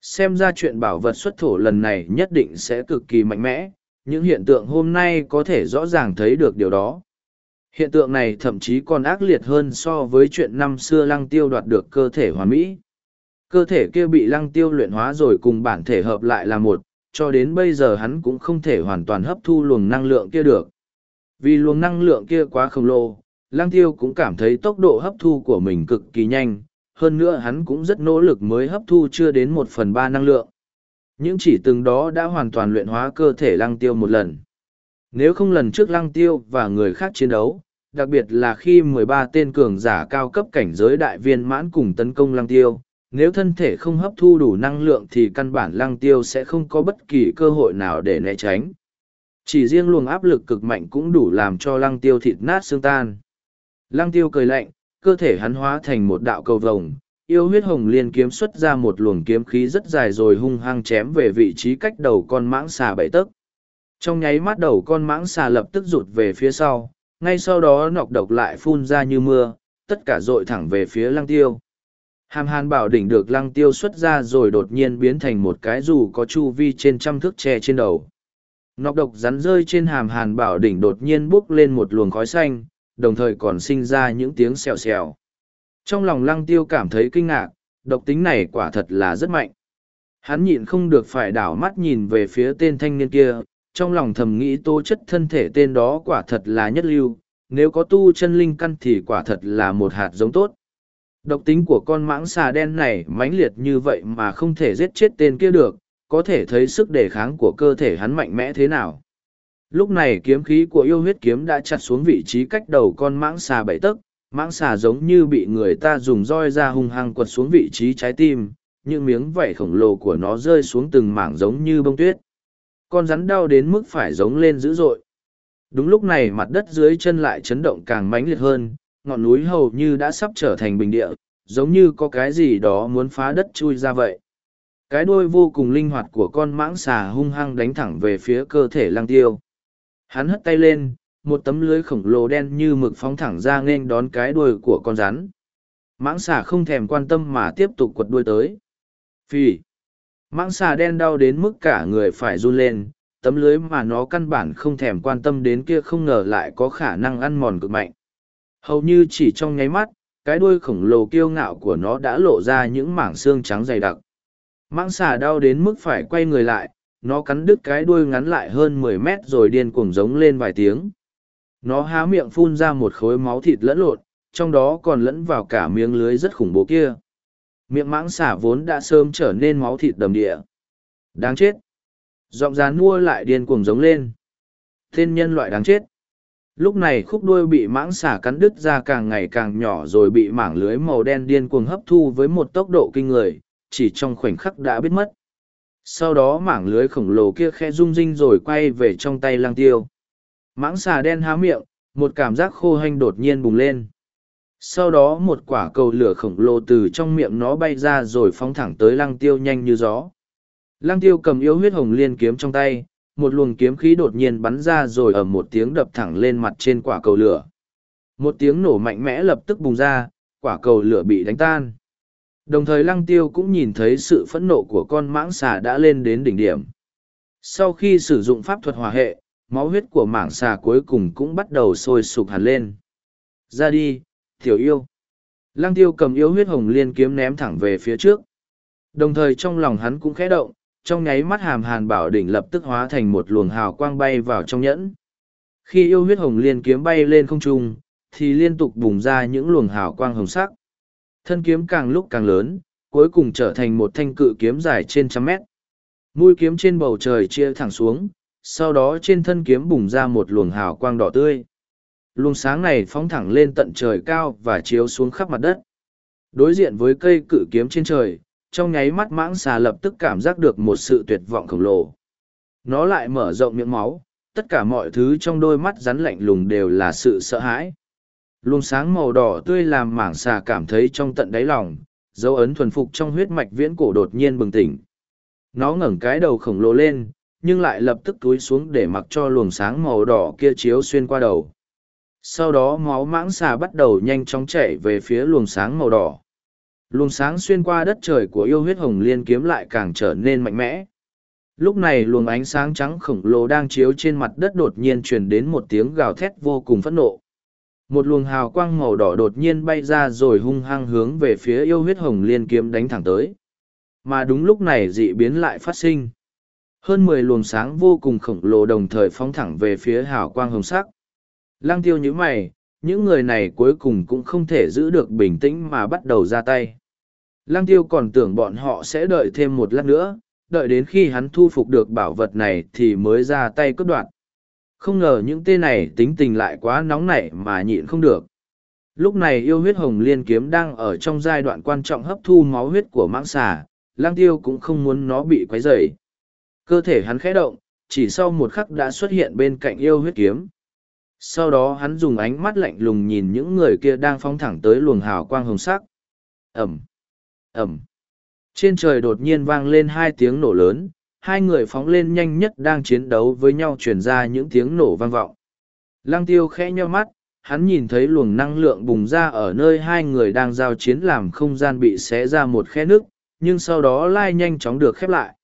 Xem ra chuyện bảo vật xuất thổ lần này nhất định sẽ cực kỳ mạnh mẽ, những hiện tượng hôm nay có thể rõ ràng thấy được điều đó. Hiện tượng này thậm chí còn ác liệt hơn so với chuyện năm xưa lăng tiêu đoạt được cơ thể hoàn mỹ. Cơ thể kia bị lăng tiêu luyện hóa rồi cùng bản thể hợp lại là một, cho đến bây giờ hắn cũng không thể hoàn toàn hấp thu luồng năng lượng kia được. Vì luồng năng lượng kia quá khổng lồ lăng tiêu cũng cảm thấy tốc độ hấp thu của mình cực kỳ nhanh, hơn nữa hắn cũng rất nỗ lực mới hấp thu chưa đến một phần ba năng lượng những chỉ từng đó đã hoàn toàn luyện hóa cơ thể lăng tiêu một lần nếu không lần trước lăng tiêu và người khác chiến đấu, đặc biệt là khi mười ba tên cường giả cao cấp cảnh giới đại viên mãn cùng tấn công lăng tiêu, nếu thân thể không hấp thu đủ năng lượng thì căn bản lăng tiêu sẽ không có bất kỳ cơ hội nào để né tránh. Chỉ riêng luồng áp lực cực mạnh cũng đủ làm cho lăng tiêu thịt nát xương tan. Lăng tiêu cười lạnh, cơ thể hắn hóa thành một đạo cầu vồng, yêu huyết hồng liên kiếm xuất ra một luồng kiếm khí rất dài rồi hung hăng chém về vị trí cách đầu con mãng xà bảy tấc. Trong nháy mắt đầu con mãng xà lập tức rụt về phía sau, ngay sau đó nọc độc lại phun ra như mưa, tất cả dội thẳng về phía lăng tiêu. Hàm hàn bảo đỉnh được lăng tiêu xuất ra rồi đột nhiên biến thành một cái dù có chu vi trên trăm thước tre trên đầu. Nọc độc rắn rơi trên hàm hàn bảo đỉnh đột nhiên bốc lên một luồng khói xanh, đồng thời còn sinh ra những tiếng xèo xèo. Trong lòng lăng tiêu cảm thấy kinh ngạc, độc tính này quả thật là rất mạnh. Hắn nhịn không được phải đảo mắt nhìn về phía tên thanh niên kia, trong lòng thầm nghĩ tố chất thân thể tên đó quả thật là nhất lưu, nếu có tu chân linh căn thì quả thật là một hạt giống tốt. Độc tính của con mãng xà đen này mãnh liệt như vậy mà không thể giết chết tên kia được, có thể thấy sức đề kháng của cơ thể hắn mạnh mẽ thế nào. Lúc này kiếm khí của yêu huyết kiếm đã chặt xuống vị trí cách đầu con mãng xà bảy tấc, mãng xà giống như bị người ta dùng roi ra hung hăng quật xuống vị trí trái tim, những miếng vảy khổng lồ của nó rơi xuống từng mảng giống như bông tuyết. Con rắn đau đến mức phải giống lên dữ dội. Đúng lúc này mặt đất dưới chân lại chấn động càng mãnh liệt hơn, ngọn núi hầu như đã sắp trở thành bình địa, giống như có cái gì đó muốn phá đất chui ra vậy. Cái đuôi vô cùng linh hoạt của con mãng xà hung hăng đánh thẳng về phía cơ thể lăng tiêu. Hắn hất tay lên, một tấm lưới khổng lồ đen như mực phóng thẳng ra nghênh đón cái đuôi của con rắn. Mãng xà không thèm quan tâm mà tiếp tục quật đuôi tới. Phi! Mãng xà đen đau đến mức cả người phải run lên, tấm lưới mà nó căn bản không thèm quan tâm đến kia không ngờ lại có khả năng ăn mòn cực mạnh. Hầu như chỉ trong nháy mắt, cái đuôi khổng lồ kiêu ngạo của nó đã lộ ra những mảng xương trắng dày đặc. Mãng xà đau đến mức phải quay người lại, nó cắn đứt cái đuôi ngắn lại hơn mười mét rồi điên cuồng giống lên vài tiếng. Nó há miệng phun ra một khối máu thịt lẫn lộn, trong đó còn lẫn vào cả miếng lưới rất khủng bố kia. Miệng mãng xả vốn đã sớm trở nên máu thịt đầm địa. Đáng chết! Giọng rán mua lại điên cuồng giống lên. Tên nhân loại đáng chết! lúc này khúc đuôi bị mãng xả cắn đứt ra càng ngày càng nhỏ rồi bị mảng lưới màu đen điên cuồng hấp thu với một tốc độ kinh người chỉ trong khoảnh khắc đã biết mất sau đó mảng lưới khổng lồ kia khe rung rinh rồi quay về trong tay lang tiêu. Mãng xà đen há miệng, một cảm giác khô hanh đột nhiên bùng lên. Sau đó một quả cầu lửa khổng lồ từ trong miệng nó bay ra rồi phóng thẳng tới lăng tiêu nhanh như gió. Lăng tiêu cầm yếu huyết hồng liên kiếm trong tay, một luồng kiếm khí đột nhiên bắn ra rồi ở một tiếng đập thẳng lên mặt trên quả cầu lửa. Một tiếng nổ mạnh mẽ lập tức bùng ra, quả cầu lửa bị đánh tan đồng thời lăng tiêu cũng nhìn thấy sự phẫn nộ của con mãng xà đã lên đến đỉnh điểm. Sau khi sử dụng pháp thuật hòa hệ, máu huyết của mảng xà cuối cùng cũng bắt đầu sôi sục hẳn lên. Ra đi, tiểu yêu. Lăng tiêu cầm yêu huyết hồng liên kiếm ném thẳng về phía trước. Đồng thời trong lòng hắn cũng khẽ động, trong nháy mắt hàm hàn bảo đỉnh lập tức hóa thành một luồng hào quang bay vào trong nhẫn. Khi yêu huyết hồng liên kiếm bay lên không trung, thì liên tục bùng ra những luồng hào quang hồng sắc thân kiếm càng lúc càng lớn, cuối cùng trở thành một thanh cự kiếm dài trên trăm mét. Mũi kiếm trên bầu trời chia thẳng xuống, sau đó trên thân kiếm bùng ra một luồng hào quang đỏ tươi. Luồng sáng này phóng thẳng lên tận trời cao và chiếu xuống khắp mặt đất. Đối diện với cây cự kiếm trên trời, trong nháy mắt mãng xà lập tức cảm giác được một sự tuyệt vọng khổng lồ. Nó lại mở rộng miệng máu, tất cả mọi thứ trong đôi mắt rắn lạnh lùng đều là sự sợ hãi luồng sáng màu đỏ tươi làm mảng xà cảm thấy trong tận đáy lòng, dấu ấn thuần phục trong huyết mạch viễn cổ đột nhiên bừng tỉnh. Nó ngẩng cái đầu khổng lồ lên, nhưng lại lập tức túi xuống để mặc cho luồng sáng màu đỏ kia chiếu xuyên qua đầu. Sau đó máu mãng xà bắt đầu nhanh chóng chạy về phía luồng sáng màu đỏ. Luồng sáng xuyên qua đất trời của yêu huyết hồng liên kiếm lại càng trở nên mạnh mẽ. Lúc này luồng ánh sáng trắng khổng lồ đang chiếu trên mặt đất đột nhiên truyền đến một tiếng gào thét vô cùng phẫn nộ một luồng hào quang màu đỏ đột nhiên bay ra rồi hung hăng hướng về phía yêu huyết hồng liên kiếm đánh thẳng tới. Mà đúng lúc này dị biến lại phát sinh. Hơn mười luồng sáng vô cùng khổng lồ đồng thời phóng thẳng về phía hào quang hồng sắc. Lăng tiêu nhữ mày, những người này cuối cùng cũng không thể giữ được bình tĩnh mà bắt đầu ra tay. Lăng tiêu còn tưởng bọn họ sẽ đợi thêm một lát nữa, đợi đến khi hắn thu phục được bảo vật này thì mới ra tay cướp đoạt không ngờ những tên này tính tình lại quá nóng nảy mà nhịn không được. Lúc này yêu huyết hồng liên kiếm đang ở trong giai đoạn quan trọng hấp thu máu huyết của mãng xà, lang tiêu cũng không muốn nó bị quấy rầy. Cơ thể hắn khẽ động, chỉ sau một khắc đã xuất hiện bên cạnh yêu huyết kiếm. Sau đó hắn dùng ánh mắt lạnh lùng nhìn những người kia đang phóng thẳng tới luồng hào quang hồng sắc. Ẩm ẩm. Trên trời đột nhiên vang lên hai tiếng nổ lớn hai người phóng lên nhanh nhất đang chiến đấu với nhau truyền ra những tiếng nổ vang vọng. Lăng tiêu khẽ nheo mắt, hắn nhìn thấy luồng năng lượng bùng ra ở nơi hai người đang giao chiến làm không gian bị xé ra một khe nước, nhưng sau đó lai nhanh chóng được khép lại.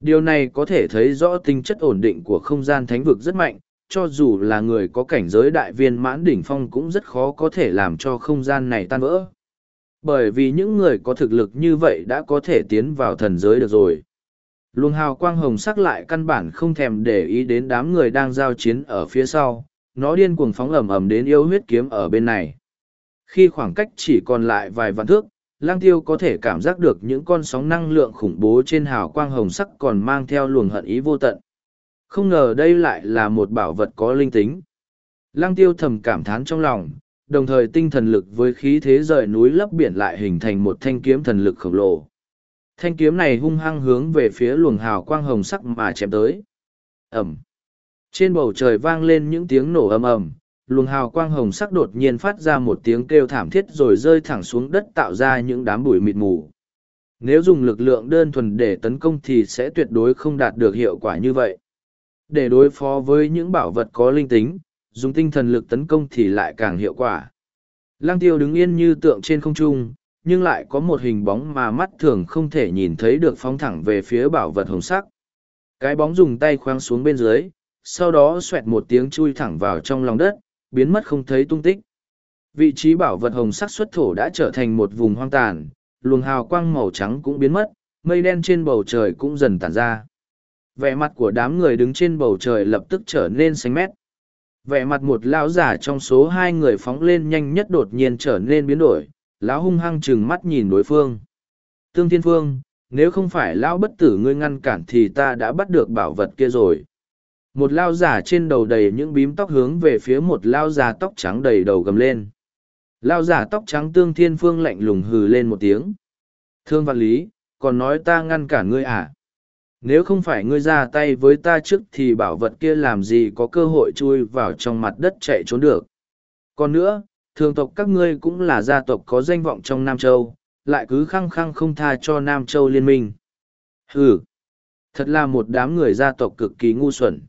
Điều này có thể thấy rõ tính chất ổn định của không gian thánh vực rất mạnh, cho dù là người có cảnh giới đại viên mãn đỉnh phong cũng rất khó có thể làm cho không gian này tan vỡ. Bởi vì những người có thực lực như vậy đã có thể tiến vào thần giới được rồi luồng hào quang hồng sắc lại căn bản không thèm để ý đến đám người đang giao chiến ở phía sau. Nó điên cuồng phóng ẩm ẩm đến yêu huyết kiếm ở bên này. Khi khoảng cách chỉ còn lại vài vạn thước, lang tiêu có thể cảm giác được những con sóng năng lượng khủng bố trên hào quang hồng sắc còn mang theo luồng hận ý vô tận. Không ngờ đây lại là một bảo vật có linh tính. Lang tiêu thầm cảm thán trong lòng, đồng thời tinh thần lực với khí thế rời núi lấp biển lại hình thành một thanh kiếm thần lực khổng lồ. Thanh kiếm này hung hăng hướng về phía luồng hào quang hồng sắc mà chém tới. Ẩm. Trên bầu trời vang lên những tiếng nổ ầm ầm, luồng hào quang hồng sắc đột nhiên phát ra một tiếng kêu thảm thiết rồi rơi thẳng xuống đất tạo ra những đám bụi mịt mù. Nếu dùng lực lượng đơn thuần để tấn công thì sẽ tuyệt đối không đạt được hiệu quả như vậy. Để đối phó với những bảo vật có linh tính, dùng tinh thần lực tấn công thì lại càng hiệu quả. Lăng tiêu đứng yên như tượng trên không trung, nhưng lại có một hình bóng mà mắt thường không thể nhìn thấy được phóng thẳng về phía bảo vật hồng sắc. Cái bóng dùng tay khoáng xuống bên dưới, sau đó xoẹt một tiếng chui thẳng vào trong lòng đất, biến mất không thấy tung tích. Vị trí bảo vật hồng sắc xuất thổ đã trở thành một vùng hoang tàn, luồng hào quang màu trắng cũng biến mất, mây đen trên bầu trời cũng dần tản ra. Vẻ mặt của đám người đứng trên bầu trời lập tức trở nên xanh mét. Vẻ mặt một lão giả trong số hai người phóng lên nhanh nhất đột nhiên trở nên biến đổi, lão hung hăng chừng mắt nhìn đối phương. Tương thiên phương, nếu không phải lão bất tử ngươi ngăn cản thì ta đã bắt được bảo vật kia rồi. Một lao giả trên đầu đầy những bím tóc hướng về phía một lao giả tóc trắng đầy đầu gầm lên. Lao giả tóc trắng tương thiên phương lạnh lùng hừ lên một tiếng. Thương văn lý, còn nói ta ngăn cản ngươi à? Nếu không phải ngươi ra tay với ta trước thì bảo vật kia làm gì có cơ hội chui vào trong mặt đất chạy trốn được. Còn nữa Thường tộc các ngươi cũng là gia tộc có danh vọng trong Nam Châu, lại cứ khăng khăng không tha cho Nam Châu liên minh. Hừ, thật là một đám người gia tộc cực kỳ ngu xuẩn.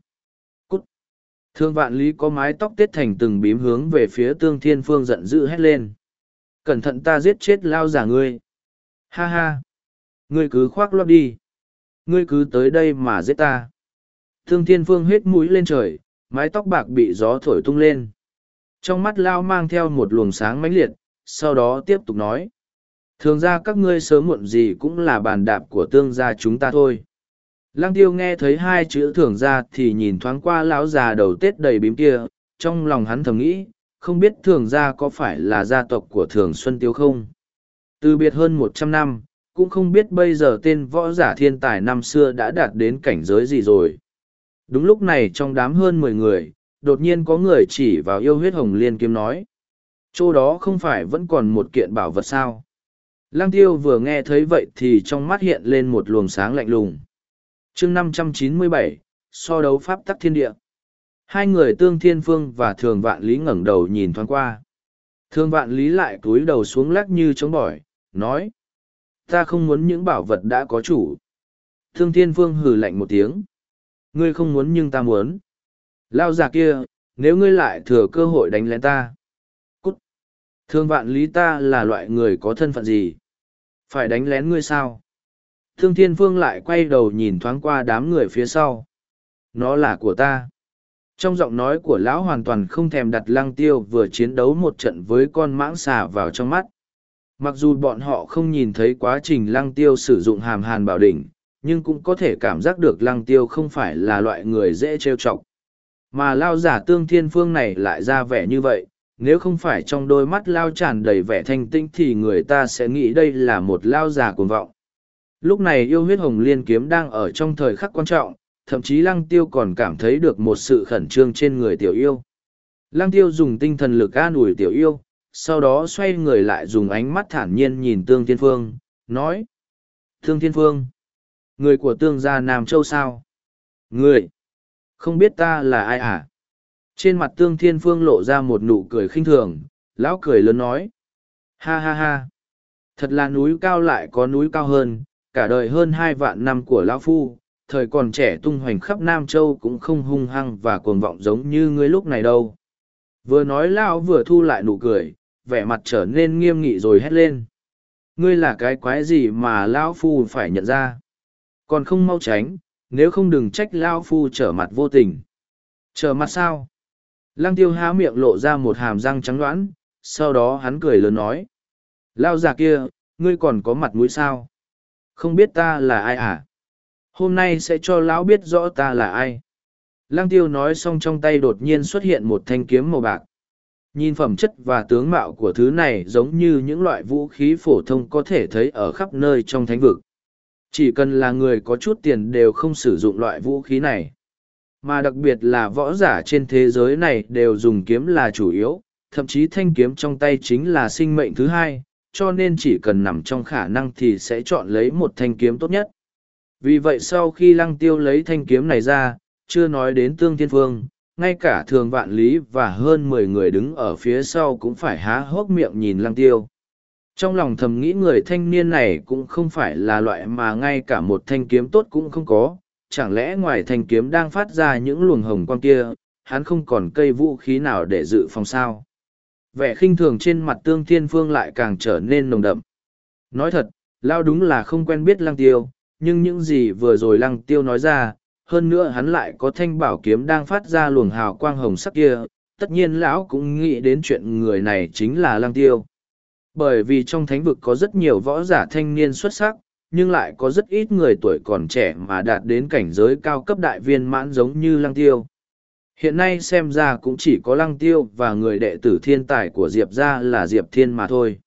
Cút! Thương vạn lý có mái tóc tết thành từng bím hướng về phía tương thiên phương giận dữ hét lên. Cẩn thận ta giết chết lao giả ngươi. Ha ha! Ngươi cứ khoác lót đi. Ngươi cứ tới đây mà giết ta. Thương thiên phương hết mũi lên trời, mái tóc bạc bị gió thổi tung lên. Trong mắt lao mang theo một luồng sáng mãnh liệt, sau đó tiếp tục nói. Thường ra các ngươi sớm muộn gì cũng là bàn đạp của tương gia chúng ta thôi. Lăng tiêu nghe thấy hai chữ thường ra thì nhìn thoáng qua lão già đầu tết đầy bím kia, trong lòng hắn thầm nghĩ, không biết thường gia có phải là gia tộc của thường Xuân Tiêu không? Từ biệt hơn một trăm năm, cũng không biết bây giờ tên võ giả thiên tài năm xưa đã đạt đến cảnh giới gì rồi. Đúng lúc này trong đám hơn mười người, đột nhiên có người chỉ vào yêu huyết hồng liên kiếm nói. Chỗ đó không phải vẫn còn một kiện bảo vật sao? Lăng tiêu vừa nghe thấy vậy thì trong mắt hiện lên một luồng sáng lạnh lùng. chương năm trăm chín mươi bảy so đấu pháp tắc thiên địa. Hai người tương thiên phương và thường vạn lý ngẩng đầu nhìn thoáng qua. Thường vạn lý lại cúi đầu xuống lắc như chống bỏi, nói. Ta không muốn những bảo vật đã có chủ. Thương thiên phương hừ lạnh một tiếng. Ngươi không muốn nhưng ta muốn. Lao già kia, nếu ngươi lại thừa cơ hội đánh lén ta. Cút. Thương vạn lý ta là loại người có thân phận gì? Phải đánh lén ngươi sao? Thương thiên phương lại quay đầu nhìn thoáng qua đám người phía sau. Nó là của ta. Trong giọng nói của lão hoàn toàn không thèm đặt lăng tiêu vừa chiến đấu một trận với con mãng xà vào trong mắt. Mặc dù bọn họ không nhìn thấy quá trình lăng tiêu sử dụng hàm hàn bảo đỉnh, nhưng cũng có thể cảm giác được lăng tiêu không phải là loại người dễ trêu chọc. Mà lao giả tương thiên phương này lại ra vẻ như vậy, nếu không phải trong đôi mắt lao tràn đầy vẻ thanh tinh thì người ta sẽ nghĩ đây là một lao giả cuồng vọng. Lúc này yêu huyết hồng liên kiếm đang ở trong thời khắc quan trọng, thậm chí lăng tiêu còn cảm thấy được một sự khẩn trương trên người tiểu yêu. Lăng tiêu dùng tinh thần lực an ủi tiểu yêu, sau đó xoay người lại dùng ánh mắt thản nhiên nhìn tương thiên phương, nói. Tương thiên phương, người của tương gia Nam Châu sao? Người, không biết ta là ai à? Trên mặt tương thiên phương lộ ra một nụ cười khinh thường, lão cười lớn nói. Ha ha ha, thật là núi cao lại có núi cao hơn, cả đời hơn hai vạn năm của lão phu, thời còn trẻ tung hoành khắp Nam Châu cũng không hung hăng và cuồng vọng giống như ngươi lúc này đâu. Vừa nói lão vừa thu lại nụ cười, vẻ mặt trở nên nghiêm nghị rồi hét lên. Ngươi là cái quái gì mà lão phu phải nhận ra? Còn không mau tránh, nếu không đừng trách lão phu trở mặt vô tình. Trở mặt sao? Lăng tiêu há miệng lộ ra một hàm răng trắng đoán, sau đó hắn cười lớn nói. Lao già kia, ngươi còn có mặt mũi sao? Không biết ta là ai à? Hôm nay sẽ cho lão biết rõ ta là ai. Lăng tiêu nói xong trong tay đột nhiên xuất hiện một thanh kiếm màu bạc. Nhìn phẩm chất và tướng mạo của thứ này giống như những loại vũ khí phổ thông có thể thấy ở khắp nơi trong thánh vực. Chỉ cần là người có chút tiền đều không sử dụng loại vũ khí này. Mà đặc biệt là võ giả trên thế giới này đều dùng kiếm là chủ yếu, thậm chí thanh kiếm trong tay chính là sinh mệnh thứ hai, cho nên chỉ cần nằm trong khả năng thì sẽ chọn lấy một thanh kiếm tốt nhất. Vì vậy sau khi lăng tiêu lấy thanh kiếm này ra, chưa nói đến tương thiên phương, ngay cả thường vạn lý và hơn mười người đứng ở phía sau cũng phải há hốc miệng nhìn lăng tiêu. Trong lòng thầm nghĩ người thanh niên này cũng không phải là loại mà ngay cả một thanh kiếm tốt cũng không có, chẳng lẽ ngoài thanh kiếm đang phát ra những luồng hồng quang kia, hắn không còn cây vũ khí nào để dự phòng sao. Vẻ khinh thường trên mặt tương thiên phương lại càng trở nên nồng đậm. Nói thật, Lao đúng là không quen biết lăng tiêu, nhưng những gì vừa rồi lăng tiêu nói ra, hơn nữa hắn lại có thanh bảo kiếm đang phát ra luồng hào quang hồng sắc kia, tất nhiên lão cũng nghĩ đến chuyện người này chính là lăng tiêu. Bởi vì trong thánh vực có rất nhiều võ giả thanh niên xuất sắc, nhưng lại có rất ít người tuổi còn trẻ mà đạt đến cảnh giới cao cấp đại viên mãn giống như lăng tiêu. Hiện nay xem ra cũng chỉ có lăng tiêu và người đệ tử thiên tài của Diệp ra là Diệp Thiên mà thôi.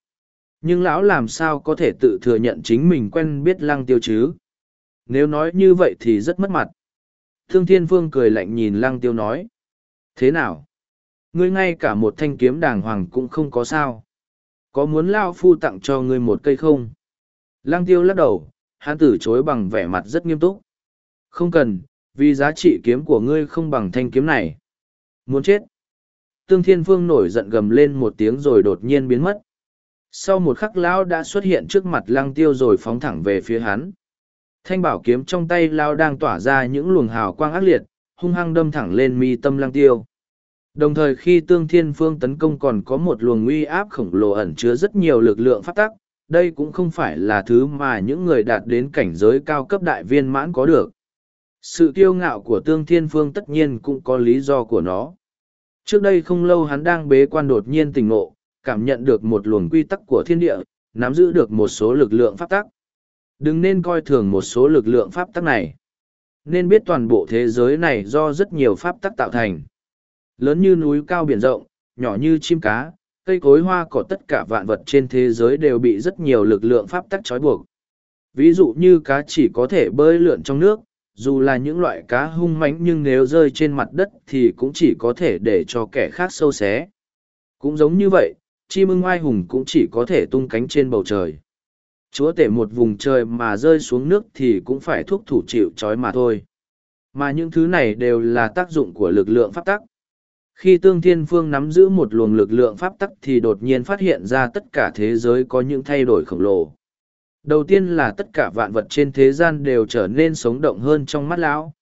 Nhưng lão làm sao có thể tự thừa nhận chính mình quen biết lăng tiêu chứ? Nếu nói như vậy thì rất mất mặt. Thương Thiên Phương cười lạnh nhìn lăng tiêu nói. Thế nào? Ngươi ngay cả một thanh kiếm đàng hoàng cũng không có sao. Có muốn lao phu tặng cho ngươi một cây không? Lăng tiêu lắc đầu, hắn từ chối bằng vẻ mặt rất nghiêm túc. Không cần, vì giá trị kiếm của ngươi không bằng thanh kiếm này. Muốn chết. Tương Thiên Phương nổi giận gầm lên một tiếng rồi đột nhiên biến mất. Sau một khắc lão đã xuất hiện trước mặt lăng tiêu rồi phóng thẳng về phía hắn. Thanh bảo kiếm trong tay lao đang tỏa ra những luồng hào quang ác liệt, hung hăng đâm thẳng lên mi tâm lăng tiêu. Đồng thời khi tương thiên phương tấn công còn có một luồng uy áp khổng lồ ẩn chứa rất nhiều lực lượng phát tắc, đây cũng không phải là thứ mà những người đạt đến cảnh giới cao cấp đại viên mãn có được. Sự kiêu ngạo của tương thiên phương tất nhiên cũng có lý do của nó. Trước đây không lâu hắn đang bế quan đột nhiên tỉnh ngộ, cảm nhận được một luồng quy tắc của thiên địa, nắm giữ được một số lực lượng pháp tắc. Đừng nên coi thường một số lực lượng pháp tắc này. Nên biết toàn bộ thế giới này do rất nhiều pháp tắc tạo thành. Lớn như núi cao biển rộng, nhỏ như chim cá, cây cối hoa cỏ tất cả vạn vật trên thế giới đều bị rất nhiều lực lượng pháp tắc trói buộc. Ví dụ như cá chỉ có thể bơi lượn trong nước, dù là những loại cá hung mãnh nhưng nếu rơi trên mặt đất thì cũng chỉ có thể để cho kẻ khác sâu xé. Cũng giống như vậy, chim ưng oai hùng cũng chỉ có thể tung cánh trên bầu trời. Chúa tể một vùng trời mà rơi xuống nước thì cũng phải thuốc thủ chịu trói mà thôi. Mà những thứ này đều là tác dụng của lực lượng pháp tắc. Khi Tương Thiên Phương nắm giữ một luồng lực lượng pháp tắc thì đột nhiên phát hiện ra tất cả thế giới có những thay đổi khổng lồ. Đầu tiên là tất cả vạn vật trên thế gian đều trở nên sống động hơn trong mắt lão.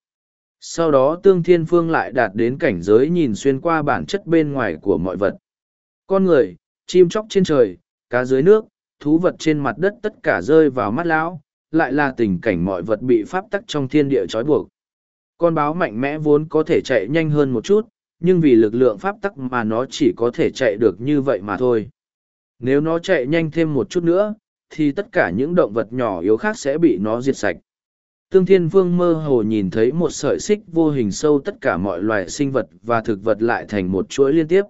Sau đó Tương Thiên Phương lại đạt đến cảnh giới nhìn xuyên qua bản chất bên ngoài của mọi vật. Con người, chim chóc trên trời, cá dưới nước, thú vật trên mặt đất tất cả rơi vào mắt lão, lại là tình cảnh mọi vật bị pháp tắc trong thiên địa trói buộc. Con báo mạnh mẽ vốn có thể chạy nhanh hơn một chút, nhưng vì lực lượng pháp tắc mà nó chỉ có thể chạy được như vậy mà thôi. Nếu nó chạy nhanh thêm một chút nữa, thì tất cả những động vật nhỏ yếu khác sẽ bị nó diệt sạch. Tương Thiên Vương mơ hồ nhìn thấy một sợi xích vô hình sâu tất cả mọi loài sinh vật và thực vật lại thành một chuỗi liên tiếp.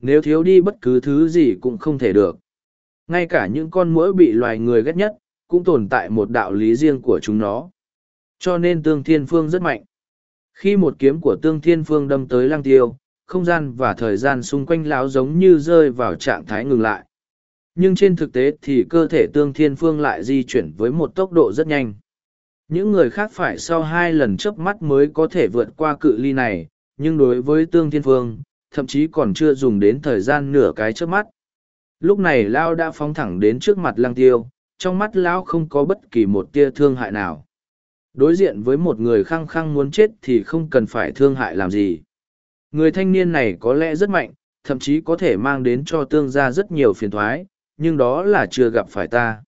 Nếu thiếu đi bất cứ thứ gì cũng không thể được. Ngay cả những con muỗi bị loài người ghét nhất, cũng tồn tại một đạo lý riêng của chúng nó. Cho nên Tương Thiên Phương rất mạnh. Khi một kiếm của Tương Thiên Phương đâm tới lăng tiêu, không gian và thời gian xung quanh lão giống như rơi vào trạng thái ngừng lại. Nhưng trên thực tế thì cơ thể Tương Thiên Phương lại di chuyển với một tốc độ rất nhanh. Những người khác phải sau hai lần chớp mắt mới có thể vượt qua cự ly này, nhưng đối với Tương Thiên Phương, thậm chí còn chưa dùng đến thời gian nửa cái chớp mắt. Lúc này Lão đã phóng thẳng đến trước mặt lăng tiêu, trong mắt Lão không có bất kỳ một tia thương hại nào. Đối diện với một người khăng khăng muốn chết thì không cần phải thương hại làm gì. Người thanh niên này có lẽ rất mạnh, thậm chí có thể mang đến cho tương gia rất nhiều phiền thoái, nhưng đó là chưa gặp phải ta.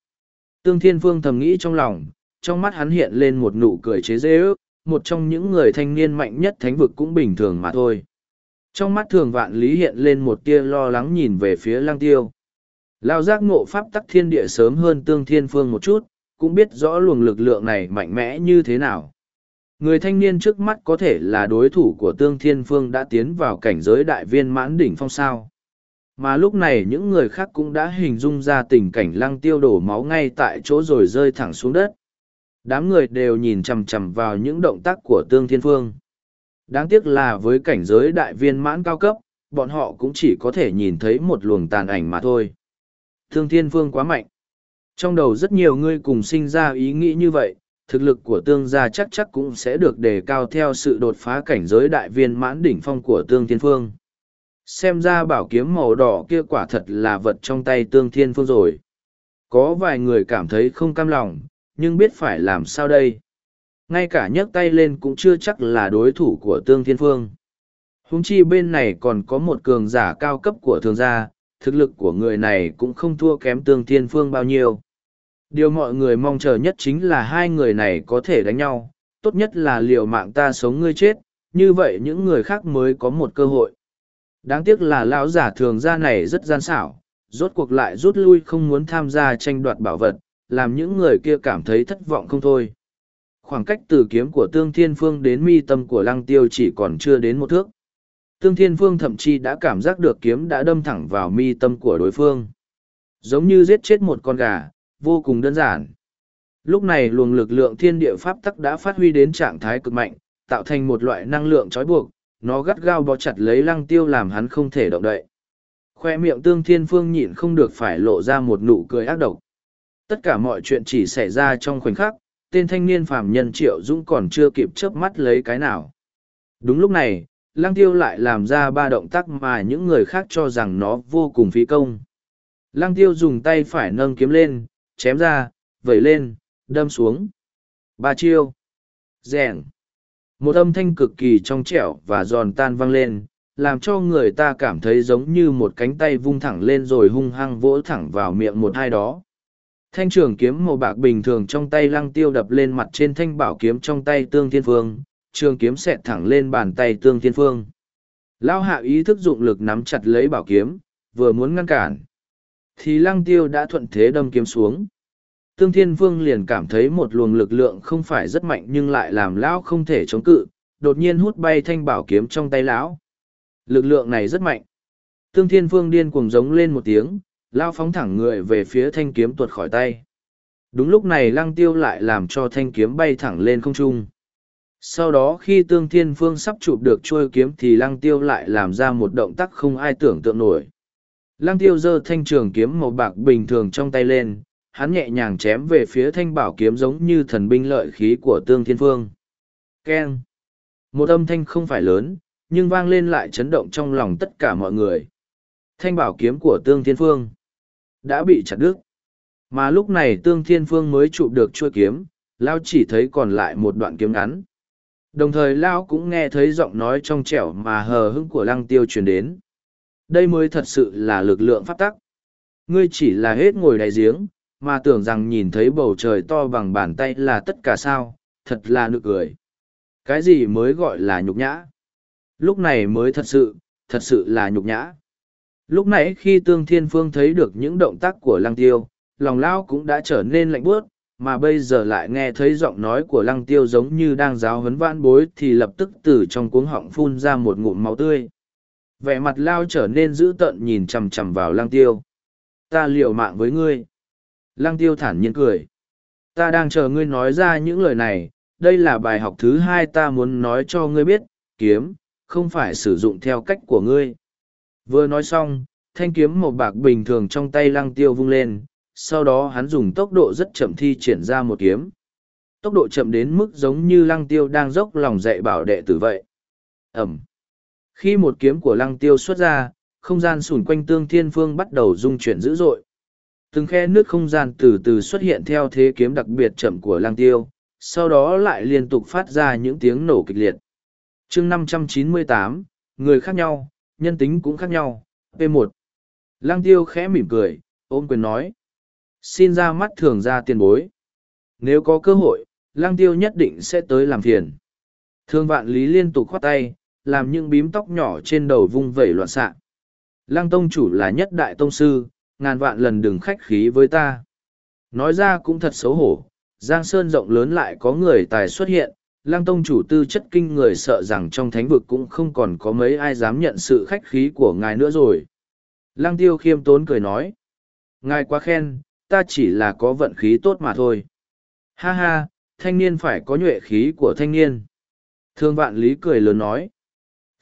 Tương Thiên Phương thầm nghĩ trong lòng, trong mắt hắn hiện lên một nụ cười chế dễ ước, một trong những người thanh niên mạnh nhất thánh vực cũng bình thường mà thôi. Trong mắt thường vạn lý hiện lên một tia lo lắng nhìn về phía lang tiêu. Lao giác ngộ pháp tắc thiên địa sớm hơn tương thiên phương một chút, cũng biết rõ luồng lực lượng này mạnh mẽ như thế nào. Người thanh niên trước mắt có thể là đối thủ của tương thiên phương đã tiến vào cảnh giới đại viên mãn đỉnh phong sao. Mà lúc này những người khác cũng đã hình dung ra tình cảnh lăng tiêu đổ máu ngay tại chỗ rồi rơi thẳng xuống đất. Đám người đều nhìn chầm chầm vào những động tác của tương thiên phương. Đáng tiếc là với cảnh giới đại viên mãn cao cấp, bọn họ cũng chỉ có thể nhìn thấy một luồng tàn ảnh mà thôi. Thương Thiên Phương quá mạnh. Trong đầu rất nhiều người cùng sinh ra ý nghĩ như vậy, thực lực của tương gia chắc chắc cũng sẽ được đề cao theo sự đột phá cảnh giới đại viên mãn đỉnh phong của tương thiên phương. Xem ra bảo kiếm màu đỏ kia quả thật là vật trong tay tương thiên phương rồi. Có vài người cảm thấy không cam lòng, nhưng biết phải làm sao đây. Ngay cả nhấc tay lên cũng chưa chắc là đối thủ của tương thiên phương. Húng chi bên này còn có một cường giả cao cấp của thường gia, thực lực của người này cũng không thua kém tương thiên phương bao nhiêu. Điều mọi người mong chờ nhất chính là hai người này có thể đánh nhau, tốt nhất là liều mạng ta sống ngươi chết, như vậy những người khác mới có một cơ hội. Đáng tiếc là lão giả thường gia này rất gian xảo, rốt cuộc lại rút lui không muốn tham gia tranh đoạt bảo vật, làm những người kia cảm thấy thất vọng không thôi. Khoảng cách từ kiếm của Tương Thiên Phương đến mi tâm của Lăng Tiêu chỉ còn chưa đến một thước. Tương Thiên Phương thậm chí đã cảm giác được kiếm đã đâm thẳng vào mi tâm của đối phương. Giống như giết chết một con gà, vô cùng đơn giản. Lúc này luồng lực lượng thiên địa pháp tắc đã phát huy đến trạng thái cực mạnh, tạo thành một loại năng lượng trói buộc, nó gắt gao bó chặt lấy lăng tiêu làm hắn không thể động đậy. Khoe miệng tương thiên phương nhịn không được phải lộ ra một nụ cười ác độc. Tất cả mọi chuyện chỉ xảy ra trong khoảnh khắc, tên thanh niên phàm nhân triệu dũng còn chưa kịp chớp mắt lấy cái nào. Đúng lúc này, lăng tiêu lại làm ra ba động tác mà những người khác cho rằng nó vô cùng phí công. Lăng tiêu dùng tay phải nâng kiếm lên, chém ra, vẩy lên, đâm xuống. Ba chiêu. Rèn. Một âm thanh cực kỳ trong trẻo và giòn tan vang lên, làm cho người ta cảm thấy giống như một cánh tay vung thẳng lên rồi hung hăng vỗ thẳng vào miệng một hai đó. Thanh trường kiếm màu bạc bình thường trong tay lăng tiêu đập lên mặt trên thanh bảo kiếm trong tay tương thiên phương, trường kiếm xẹt thẳng lên bàn tay tương thiên phương. Lao hạ ý thức dụng lực nắm chặt lấy bảo kiếm, vừa muốn ngăn cản. Thì lăng tiêu đã thuận thế đâm kiếm xuống. Tương Thiên Vương liền cảm thấy một luồng lực lượng không phải rất mạnh nhưng lại làm lão không thể chống cự, đột nhiên hút bay thanh bảo kiếm trong tay lão. Lực lượng này rất mạnh. Tương Thiên Vương điên cuồng giống lên một tiếng, lão phóng thẳng người về phía thanh kiếm tuột khỏi tay. Đúng lúc này lăng tiêu lại làm cho thanh kiếm bay thẳng lên không trung. Sau đó khi Tương Thiên Phương sắp chụp được trôi kiếm thì lăng tiêu lại làm ra một động tác không ai tưởng tượng nổi. Lăng tiêu giơ thanh trường kiếm màu bạc bình thường trong tay lên, hắn nhẹ nhàng chém về phía thanh bảo kiếm giống như thần binh lợi khí của tương thiên phương. Keng! Một âm thanh không phải lớn, nhưng vang lên lại chấn động trong lòng tất cả mọi người. Thanh bảo kiếm của tương thiên phương đã bị chặt đứt. Mà lúc này tương thiên phương mới chụp được chuôi kiếm, Lao chỉ thấy còn lại một đoạn kiếm ngắn. Đồng thời Lao cũng nghe thấy giọng nói trong trẻo mà hờ hững của lăng tiêu truyền đến. Đây mới thật sự là lực lượng pháp tắc. Ngươi chỉ là hết ngồi đại giếng, mà tưởng rằng nhìn thấy bầu trời to bằng bàn tay là tất cả sao, thật là nực cười. Cái gì mới gọi là nhục nhã? Lúc này mới thật sự, thật sự là nhục nhã. Lúc nãy khi Tương Thiên Phương thấy được những động tác của Lăng Tiêu, lòng lao cũng đã trở nên lạnh bước, mà bây giờ lại nghe thấy giọng nói của Lăng Tiêu giống như đang giáo huấn vãn bối thì lập tức từ trong cuống họng phun ra một ngụm máu tươi. Vẻ mặt lao trở nên dữ tợn nhìn chằm chằm vào Lăng Tiêu. Ta liều mạng với ngươi. Lăng tiêu thản nhiên cười. Ta đang chờ ngươi nói ra những lời này, đây là bài học thứ hai ta muốn nói cho ngươi biết, kiếm, không phải sử dụng theo cách của ngươi. Vừa nói xong, thanh kiếm màu bạc bình thường trong tay lăng tiêu vung lên, sau đó hắn dùng tốc độ rất chậm thi triển ra một kiếm. Tốc độ chậm đến mức giống như lăng tiêu đang dốc lòng dạy bảo đệ tử vậy. Ẩm. Khi một kiếm của lăng tiêu xuất ra, không gian xung quanh tương thiên phương bắt đầu rung chuyển dữ dội. Từng khe nước không gian từ từ xuất hiện theo thế kiếm đặc biệt chậm của lang tiêu sau đó lại liên tục phát ra những tiếng nổ kịch liệt. Chương 598, người khác nhau nhân tính cũng khác nhau p 1 lang tiêu khẽ mỉm cười ôm quyền nói xin ra mắt thường ra tiền bối. Nếu có cơ hội lang tiêu nhất định sẽ tới làm phiền. Thương vạn lý liên tục khoát tay làm những bím tóc nhỏ trên đầu vung vẩy loạn xạ lang tông chủ là nhất đại tông sư ngàn vạn lần đừng khách khí với ta. Nói ra cũng thật xấu hổ, Giang Sơn rộng lớn lại có người tài xuất hiện, Lăng Tông chủ tư chất kinh người sợ rằng trong thánh vực cũng không còn có mấy ai dám nhận sự khách khí của ngài nữa rồi. Lăng Tiêu khiêm tốn cười nói, ngài quá khen, ta chỉ là có vận khí tốt mà thôi. Ha ha, thanh niên phải có nhuệ khí của thanh niên. Thương vạn lý cười lớn nói,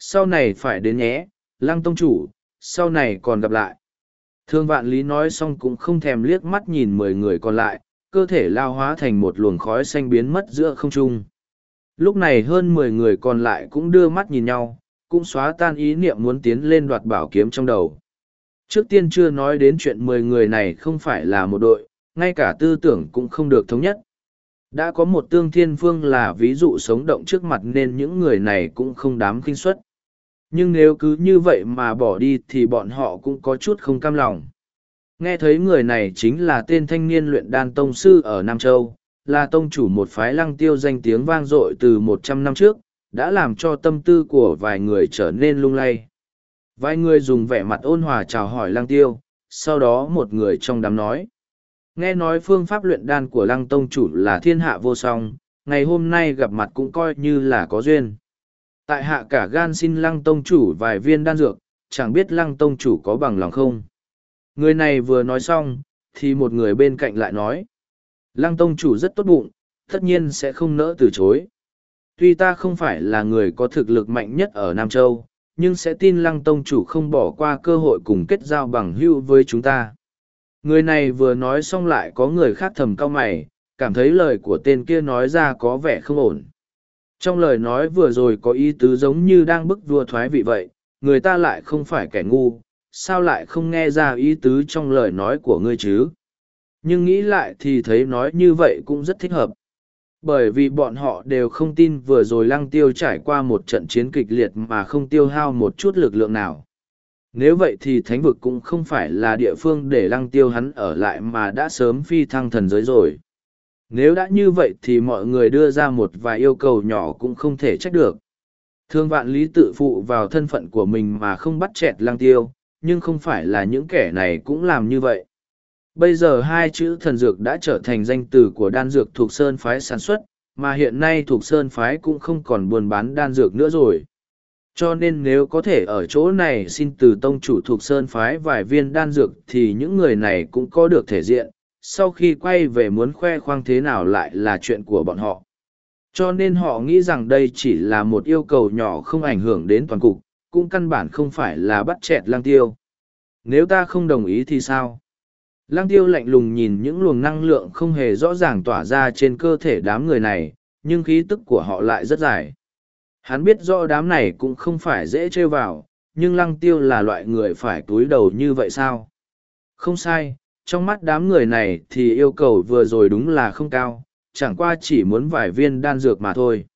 sau này phải đến nhé, Lăng Tông chủ, sau này còn gặp lại. Thương vạn lý nói xong cũng không thèm liếc mắt nhìn mười người còn lại, cơ thể lao hóa thành một luồng khói xanh biến mất giữa không trung. Lúc này hơn mười người còn lại cũng đưa mắt nhìn nhau, cũng xóa tan ý niệm muốn tiến lên đoạt bảo kiếm trong đầu. Trước tiên chưa nói đến chuyện mười người này không phải là một đội, ngay cả tư tưởng cũng không được thống nhất. Đã có một tương thiên phương là ví dụ sống động trước mặt nên những người này cũng không đám kinh xuất nhưng nếu cứ như vậy mà bỏ đi thì bọn họ cũng có chút không cam lòng. Nghe thấy người này chính là tên thanh niên luyện đan tông sư ở nam châu, là tông chủ một phái lăng tiêu danh tiếng vang dội từ một trăm năm trước, đã làm cho tâm tư của vài người trở nên lung lay. Vài người dùng vẻ mặt ôn hòa chào hỏi lăng tiêu, sau đó một người trong đám nói, nghe nói phương pháp luyện đan của lăng tông chủ là thiên hạ vô song, ngày hôm nay gặp mặt cũng coi như là có duyên. Tại hạ cả gan xin lăng tông chủ vài viên đan dược, chẳng biết lăng tông chủ có bằng lòng không. Người này vừa nói xong, thì một người bên cạnh lại nói. Lăng tông chủ rất tốt bụng, tất nhiên sẽ không nỡ từ chối. Tuy ta không phải là người có thực lực mạnh nhất ở Nam Châu, nhưng sẽ tin lăng tông chủ không bỏ qua cơ hội cùng kết giao bằng hữu với chúng ta. Người này vừa nói xong lại có người khác thầm cao mày, cảm thấy lời của tên kia nói ra có vẻ không ổn. Trong lời nói vừa rồi có ý tứ giống như đang bức vua thoái vị vậy, người ta lại không phải kẻ ngu, sao lại không nghe ra ý tứ trong lời nói của ngươi chứ? Nhưng nghĩ lại thì thấy nói như vậy cũng rất thích hợp. Bởi vì bọn họ đều không tin vừa rồi lăng tiêu trải qua một trận chiến kịch liệt mà không tiêu hao một chút lực lượng nào. Nếu vậy thì thánh vực cũng không phải là địa phương để lăng tiêu hắn ở lại mà đã sớm phi thăng thần giới rồi. Nếu đã như vậy thì mọi người đưa ra một vài yêu cầu nhỏ cũng không thể trách được. Thương vạn lý tự phụ vào thân phận của mình mà không bắt chẹt lăng tiêu, nhưng không phải là những kẻ này cũng làm như vậy. Bây giờ hai chữ thần dược đã trở thành danh từ của đan dược thuộc Sơn Phái sản xuất, mà hiện nay thuộc Sơn Phái cũng không còn buôn bán đan dược nữa rồi. Cho nên nếu có thể ở chỗ này xin từ tông chủ thuộc Sơn Phái vài viên đan dược thì những người này cũng có được thể diện, sau khi quay về muốn khoe khoang thế nào lại là chuyện của bọn họ. Cho nên họ nghĩ rằng đây chỉ là một yêu cầu nhỏ không ảnh hưởng đến toàn cục, cũng căn bản không phải là bắt chẹt lang tiêu. Nếu ta không đồng ý thì sao? Lang tiêu lạnh lùng nhìn những luồng năng lượng không hề rõ ràng tỏa ra trên cơ thể đám người này, nhưng khí tức của họ lại rất dài. Hắn biết rõ đám này cũng không phải dễ chơi vào, nhưng lăng tiêu là loại người phải túi đầu như vậy sao? Không sai, trong mắt đám người này thì yêu cầu vừa rồi đúng là không cao, chẳng qua chỉ muốn vài viên đan dược mà thôi.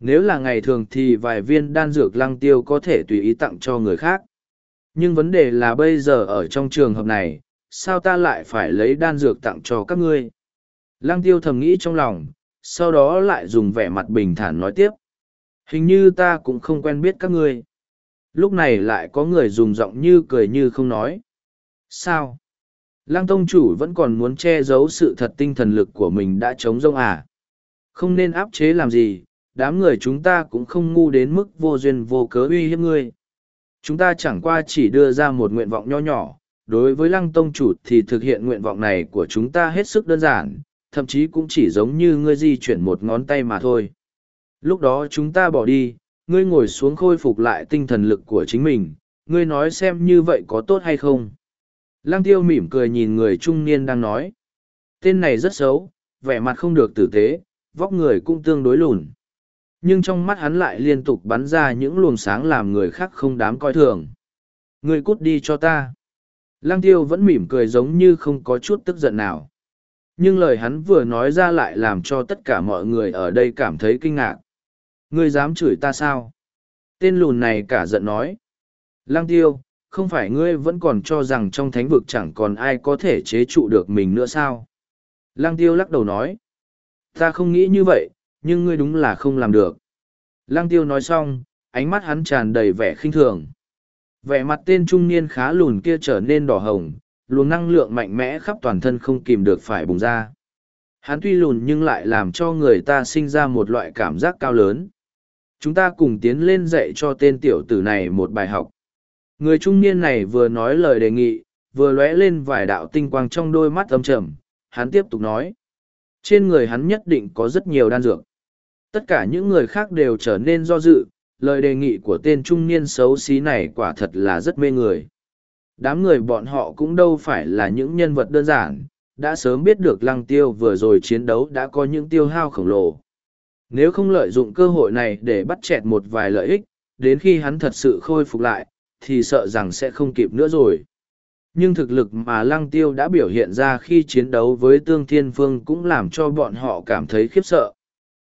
Nếu là ngày thường thì vài viên đan dược lăng tiêu có thể tùy ý tặng cho người khác. Nhưng vấn đề là bây giờ ở trong trường hợp này, sao ta lại phải lấy đan dược tặng cho các ngươi? Lăng tiêu thầm nghĩ trong lòng, sau đó lại dùng vẻ mặt bình thản nói tiếp. Hình như ta cũng không quen biết các ngươi. Lúc này lại có người dùng giọng như cười như không nói. Sao? Lăng tông chủ vẫn còn muốn che giấu sự thật tinh thần lực của mình đã chống rông à? Không nên áp chế làm gì, đám người chúng ta cũng không ngu đến mức vô duyên vô cớ uy hiếp ngươi. Chúng ta chẳng qua chỉ đưa ra một nguyện vọng nho nhỏ, đối với lăng tông chủ thì thực hiện nguyện vọng này của chúng ta hết sức đơn giản, thậm chí cũng chỉ giống như ngươi di chuyển một ngón tay mà thôi. Lúc đó chúng ta bỏ đi, ngươi ngồi xuống khôi phục lại tinh thần lực của chính mình, ngươi nói xem như vậy có tốt hay không. Lăng tiêu mỉm cười nhìn người trung niên đang nói. Tên này rất xấu, vẻ mặt không được tử tế, vóc người cũng tương đối lùn. Nhưng trong mắt hắn lại liên tục bắn ra những luồng sáng làm người khác không dám coi thường. Người cút đi cho ta. Lăng tiêu vẫn mỉm cười giống như không có chút tức giận nào. Nhưng lời hắn vừa nói ra lại làm cho tất cả mọi người ở đây cảm thấy kinh ngạc. Ngươi dám chửi ta sao? Tên lùn này cả giận nói. Lăng tiêu, không phải ngươi vẫn còn cho rằng trong thánh vực chẳng còn ai có thể chế trụ được mình nữa sao? Lăng tiêu lắc đầu nói. Ta không nghĩ như vậy, nhưng ngươi đúng là không làm được. Lăng tiêu nói xong, ánh mắt hắn tràn đầy vẻ khinh thường. Vẻ mặt tên trung niên khá lùn kia trở nên đỏ hồng, luồng năng lượng mạnh mẽ khắp toàn thân không kìm được phải bùng ra. Hắn tuy lùn nhưng lại làm cho người ta sinh ra một loại cảm giác cao lớn. Chúng ta cùng tiến lên dạy cho tên tiểu tử này một bài học. Người trung niên này vừa nói lời đề nghị, vừa lóe lên vài đạo tinh quang trong đôi mắt âm trầm, hắn tiếp tục nói. Trên người hắn nhất định có rất nhiều đan dược. Tất cả những người khác đều trở nên do dự, lời đề nghị của tên trung niên xấu xí này quả thật là rất mê người. Đám người bọn họ cũng đâu phải là những nhân vật đơn giản, đã sớm biết được lăng tiêu vừa rồi chiến đấu đã có những tiêu hao khổng lồ. Nếu không lợi dụng cơ hội này để bắt chẹt một vài lợi ích, đến khi hắn thật sự khôi phục lại, thì sợ rằng sẽ không kịp nữa rồi. Nhưng thực lực mà Lăng Tiêu đã biểu hiện ra khi chiến đấu với Tương Thiên Phương cũng làm cho bọn họ cảm thấy khiếp sợ.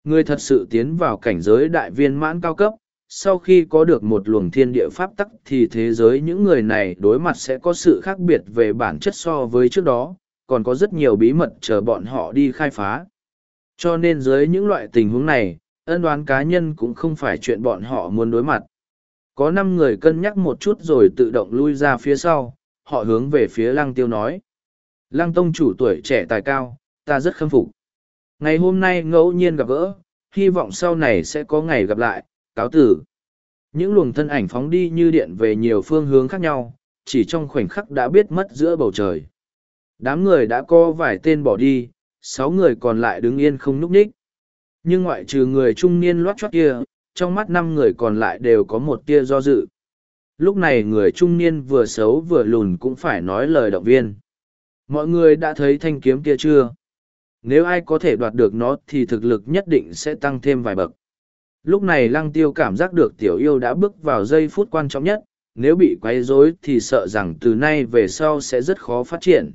Người thật sự tiến vào cảnh giới đại viên mãn cao cấp, sau khi có được một luồng thiên địa pháp tắc thì thế giới những người này đối mặt sẽ có sự khác biệt về bản chất so với trước đó, còn có rất nhiều bí mật chờ bọn họ đi khai phá. Cho nên dưới những loại tình huống này, ân đoán cá nhân cũng không phải chuyện bọn họ muốn đối mặt. Có năm người cân nhắc một chút rồi tự động lui ra phía sau, họ hướng về phía lăng tiêu nói. Lăng tông chủ tuổi trẻ tài cao, ta rất khâm phục. Ngày hôm nay ngẫu nhiên gặp gỡ, hy vọng sau này sẽ có ngày gặp lại, cáo tử. Những luồng thân ảnh phóng đi như điện về nhiều phương hướng khác nhau, chỉ trong khoảnh khắc đã biết mất giữa bầu trời. Đám người đã có vài tên bỏ đi, sáu người còn lại đứng yên không núp ních. Nhưng ngoại trừ người trung niên loát choát kia, trong mắt năm người còn lại đều có một tia do dự. Lúc này người trung niên vừa xấu vừa lùn cũng phải nói lời động viên. Mọi người đã thấy thanh kiếm kia chưa? Nếu ai có thể đoạt được nó thì thực lực nhất định sẽ tăng thêm vài bậc. Lúc này lăng tiêu cảm giác được tiểu yêu đã bước vào giây phút quan trọng nhất, nếu bị quấy rối thì sợ rằng từ nay về sau sẽ rất khó phát triển.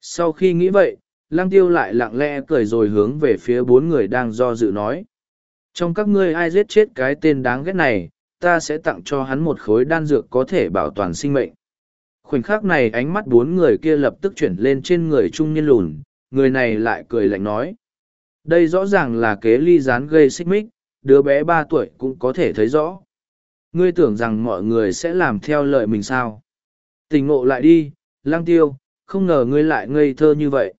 Sau khi nghĩ vậy, lăng tiêu lại lặng lẽ cười rồi hướng về phía bốn người đang do dự nói. Trong các ngươi ai giết chết cái tên đáng ghét này, ta sẽ tặng cho hắn một khối đan dược có thể bảo toàn sinh mệnh. Khoảnh khắc này ánh mắt bốn người kia lập tức chuyển lên trên người trung niên lùn, người này lại cười lạnh nói. Đây rõ ràng là kế ly gián gây xích mích, đứa bé ba tuổi cũng có thể thấy rõ. Ngươi tưởng rằng mọi người sẽ làm theo lời mình sao? Tình ngộ lại đi, lang tiêu, không ngờ ngươi lại ngây thơ như vậy.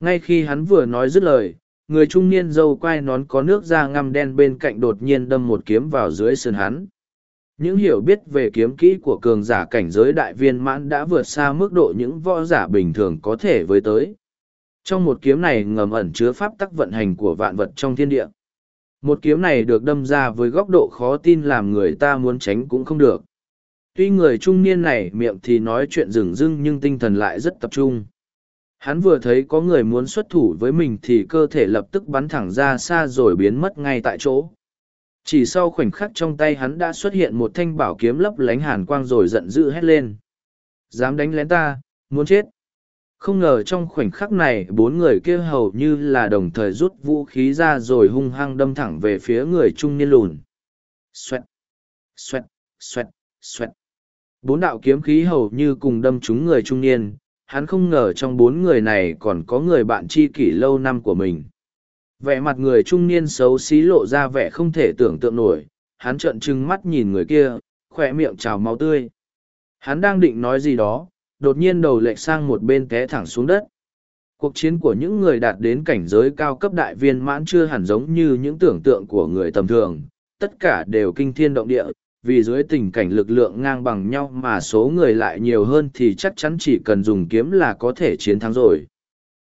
Ngay khi hắn vừa nói dứt lời, người trung niên dâu quai nón có nước da ngăm đen bên cạnh đột nhiên đâm một kiếm vào dưới sườn hắn. Những hiểu biết về kiếm kỹ của cường giả cảnh giới đại viên mãn đã vượt xa mức độ những võ giả bình thường có thể với tới. Trong một kiếm này ngầm ẩn chứa pháp tắc vận hành của vạn vật trong thiên địa. Một kiếm này được đâm ra với góc độ khó tin làm người ta muốn tránh cũng không được. Tuy người trung niên này miệng thì nói chuyện rừng rưng nhưng tinh thần lại rất tập trung. Hắn vừa thấy có người muốn xuất thủ với mình thì cơ thể lập tức bắn thẳng ra xa rồi biến mất ngay tại chỗ. Chỉ sau khoảnh khắc trong tay hắn đã xuất hiện một thanh bảo kiếm lấp lánh hàn quang rồi giận dữ hét lên. Dám đánh lén ta, muốn chết. Không ngờ trong khoảnh khắc này bốn người kia hầu như là đồng thời rút vũ khí ra rồi hung hăng đâm thẳng về phía người trung niên lùn. Xoẹt, xoẹt, xoẹt, xoẹt. Bốn đạo kiếm khí hầu như cùng đâm trúng người trung niên, hắn không ngờ trong bốn người này còn có người bạn tri kỷ lâu năm của mình. Vẻ mặt người trung niên xấu xí lộ ra vẻ không thể tưởng tượng nổi, hắn trợn trừng mắt nhìn người kia, khỏe miệng trào máu tươi. Hắn đang định nói gì đó, đột nhiên đầu lệch sang một bên té thẳng xuống đất. Cuộc chiến của những người đạt đến cảnh giới cao cấp đại viên mãn chưa hẳn giống như những tưởng tượng của người tầm thường, tất cả đều kinh thiên động địa, vì dưới tình cảnh lực lượng ngang bằng nhau mà số người lại nhiều hơn thì chắc chắn chỉ cần dùng kiếm là có thể chiến thắng rồi.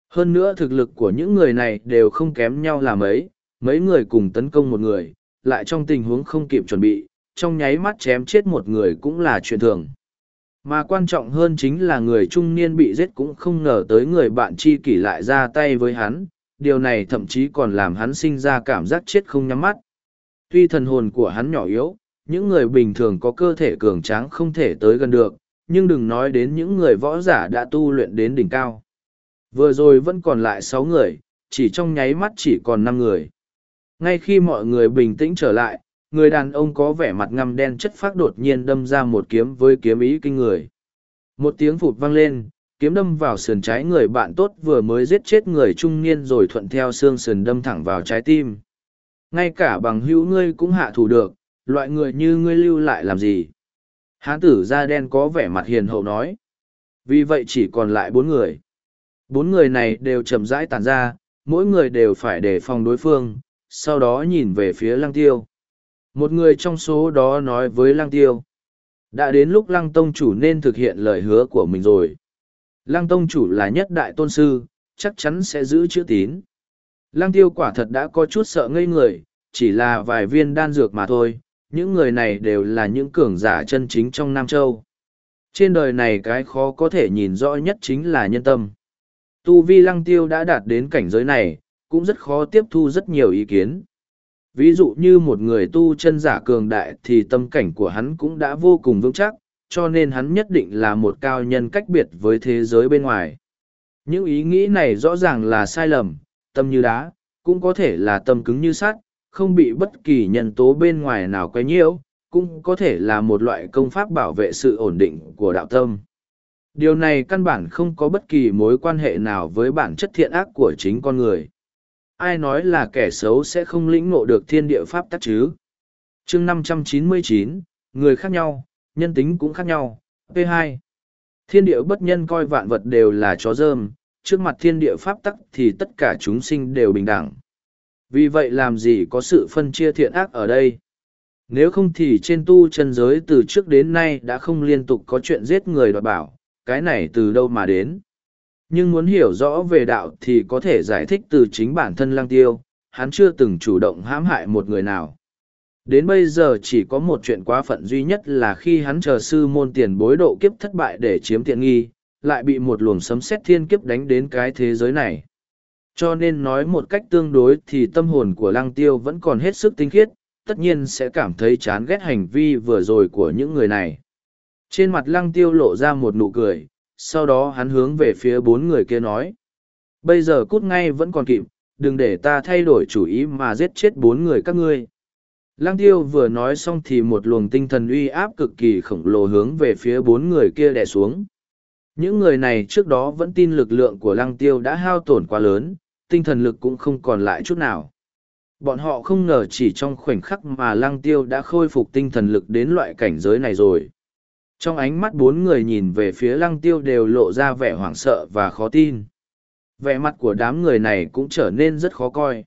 Hơn nữa thực lực của những người này đều không kém nhau là mấy, mấy người cùng tấn công một người, lại trong tình huống không kịp chuẩn bị, trong nháy mắt chém chết một người cũng là chuyện thường. Mà quan trọng hơn chính là người trung niên bị giết cũng không ngờ tới người bạn tri kỷ lại ra tay với hắn, điều này thậm chí còn làm hắn sinh ra cảm giác chết không nhắm mắt. Tuy thần hồn của hắn nhỏ yếu, những người bình thường có cơ thể cường tráng không thể tới gần được, nhưng đừng nói đến những người võ giả đã tu luyện đến đỉnh cao. Vừa rồi vẫn còn lại sáu người, chỉ trong nháy mắt chỉ còn năm người. Ngay khi mọi người bình tĩnh trở lại, người đàn ông có vẻ mặt ngăm đen chất phác đột nhiên đâm ra một kiếm với kiếm ý kinh người. Một tiếng phụt vang lên, kiếm đâm vào sườn trái người bạn tốt vừa mới giết chết người trung niên rồi thuận theo xương sườn đâm thẳng vào trái tim. Ngay cả bằng hữu ngươi cũng hạ thủ được, loại người như ngươi lưu lại làm gì? Hán tử da đen có vẻ mặt hiền hậu nói. Vì vậy chỉ còn lại bốn người. Bốn người này đều chậm rãi tàn ra, mỗi người đều phải đề phòng đối phương, sau đó nhìn về phía lăng tiêu. Một người trong số đó nói với lăng tiêu. Đã đến lúc lăng tông chủ nên thực hiện lời hứa của mình rồi. Lăng tông chủ là nhất đại tôn sư, chắc chắn sẽ giữ chữ tín. Lăng tiêu quả thật đã có chút sợ ngây người, chỉ là vài viên đan dược mà thôi, những người này đều là những cường giả chân chính trong Nam Châu. Trên đời này cái khó có thể nhìn rõ nhất chính là nhân tâm. Tu vi lăng tiêu đã đạt đến cảnh giới này, cũng rất khó tiếp thu rất nhiều ý kiến. Ví dụ như một người tu chân giả cường đại thì tâm cảnh của hắn cũng đã vô cùng vững chắc, cho nên hắn nhất định là một cao nhân cách biệt với thế giới bên ngoài. Những ý nghĩ này rõ ràng là sai lầm, tâm như đá, cũng có thể là tâm cứng như sắt, không bị bất kỳ nhân tố bên ngoài nào quấy nhiễu, cũng có thể là một loại công pháp bảo vệ sự ổn định của đạo tâm. Điều này căn bản không có bất kỳ mối quan hệ nào với bản chất thiện ác của chính con người. Ai nói là kẻ xấu sẽ không lĩnh ngộ được thiên địa pháp tắc chứ? chương 599, người khác nhau, nhân tính cũng khác nhau. P2. Thiên địa bất nhân coi vạn vật đều là chó dơm, trước mặt thiên địa pháp tắc thì tất cả chúng sinh đều bình đẳng. Vì vậy làm gì có sự phân chia thiện ác ở đây? Nếu không thì trên tu chân giới từ trước đến nay đã không liên tục có chuyện giết người đoạt bảo, cái này từ đâu mà đến. Nhưng muốn hiểu rõ về đạo thì có thể giải thích từ chính bản thân lang tiêu, hắn chưa từng chủ động hãm hại một người nào. Đến bây giờ chỉ có một chuyện quá phận duy nhất là khi hắn chờ sư môn tiền bối độ kiếp thất bại để chiếm tiện nghi, lại bị một luồng sấm sét thiên kiếp đánh đến cái thế giới này. Cho nên nói một cách tương đối thì tâm hồn của lăng tiêu vẫn còn hết sức tinh khiết, tất nhiên sẽ cảm thấy chán ghét hành vi vừa rồi của những người này. Trên mặt lăng tiêu lộ ra một nụ cười, sau đó hắn hướng về phía bốn người kia nói. Bây giờ cút ngay vẫn còn kịp, đừng để ta thay đổi chủ ý mà giết chết bốn người các ngươi. Lăng tiêu vừa nói xong thì một luồng tinh thần uy áp cực kỳ khổng lồ hướng về phía bốn người kia đè xuống. Những người này trước đó vẫn tin lực lượng của lăng tiêu đã hao tổn quá lớn, tinh thần lực cũng không còn lại chút nào. Bọn họ không ngờ chỉ trong khoảnh khắc mà lăng tiêu đã khôi phục tinh thần lực đến loại cảnh giới này rồi. Trong ánh mắt bốn người nhìn về phía lăng tiêu đều lộ ra vẻ hoảng sợ và khó tin. Vẻ mặt của đám người này cũng trở nên rất khó coi.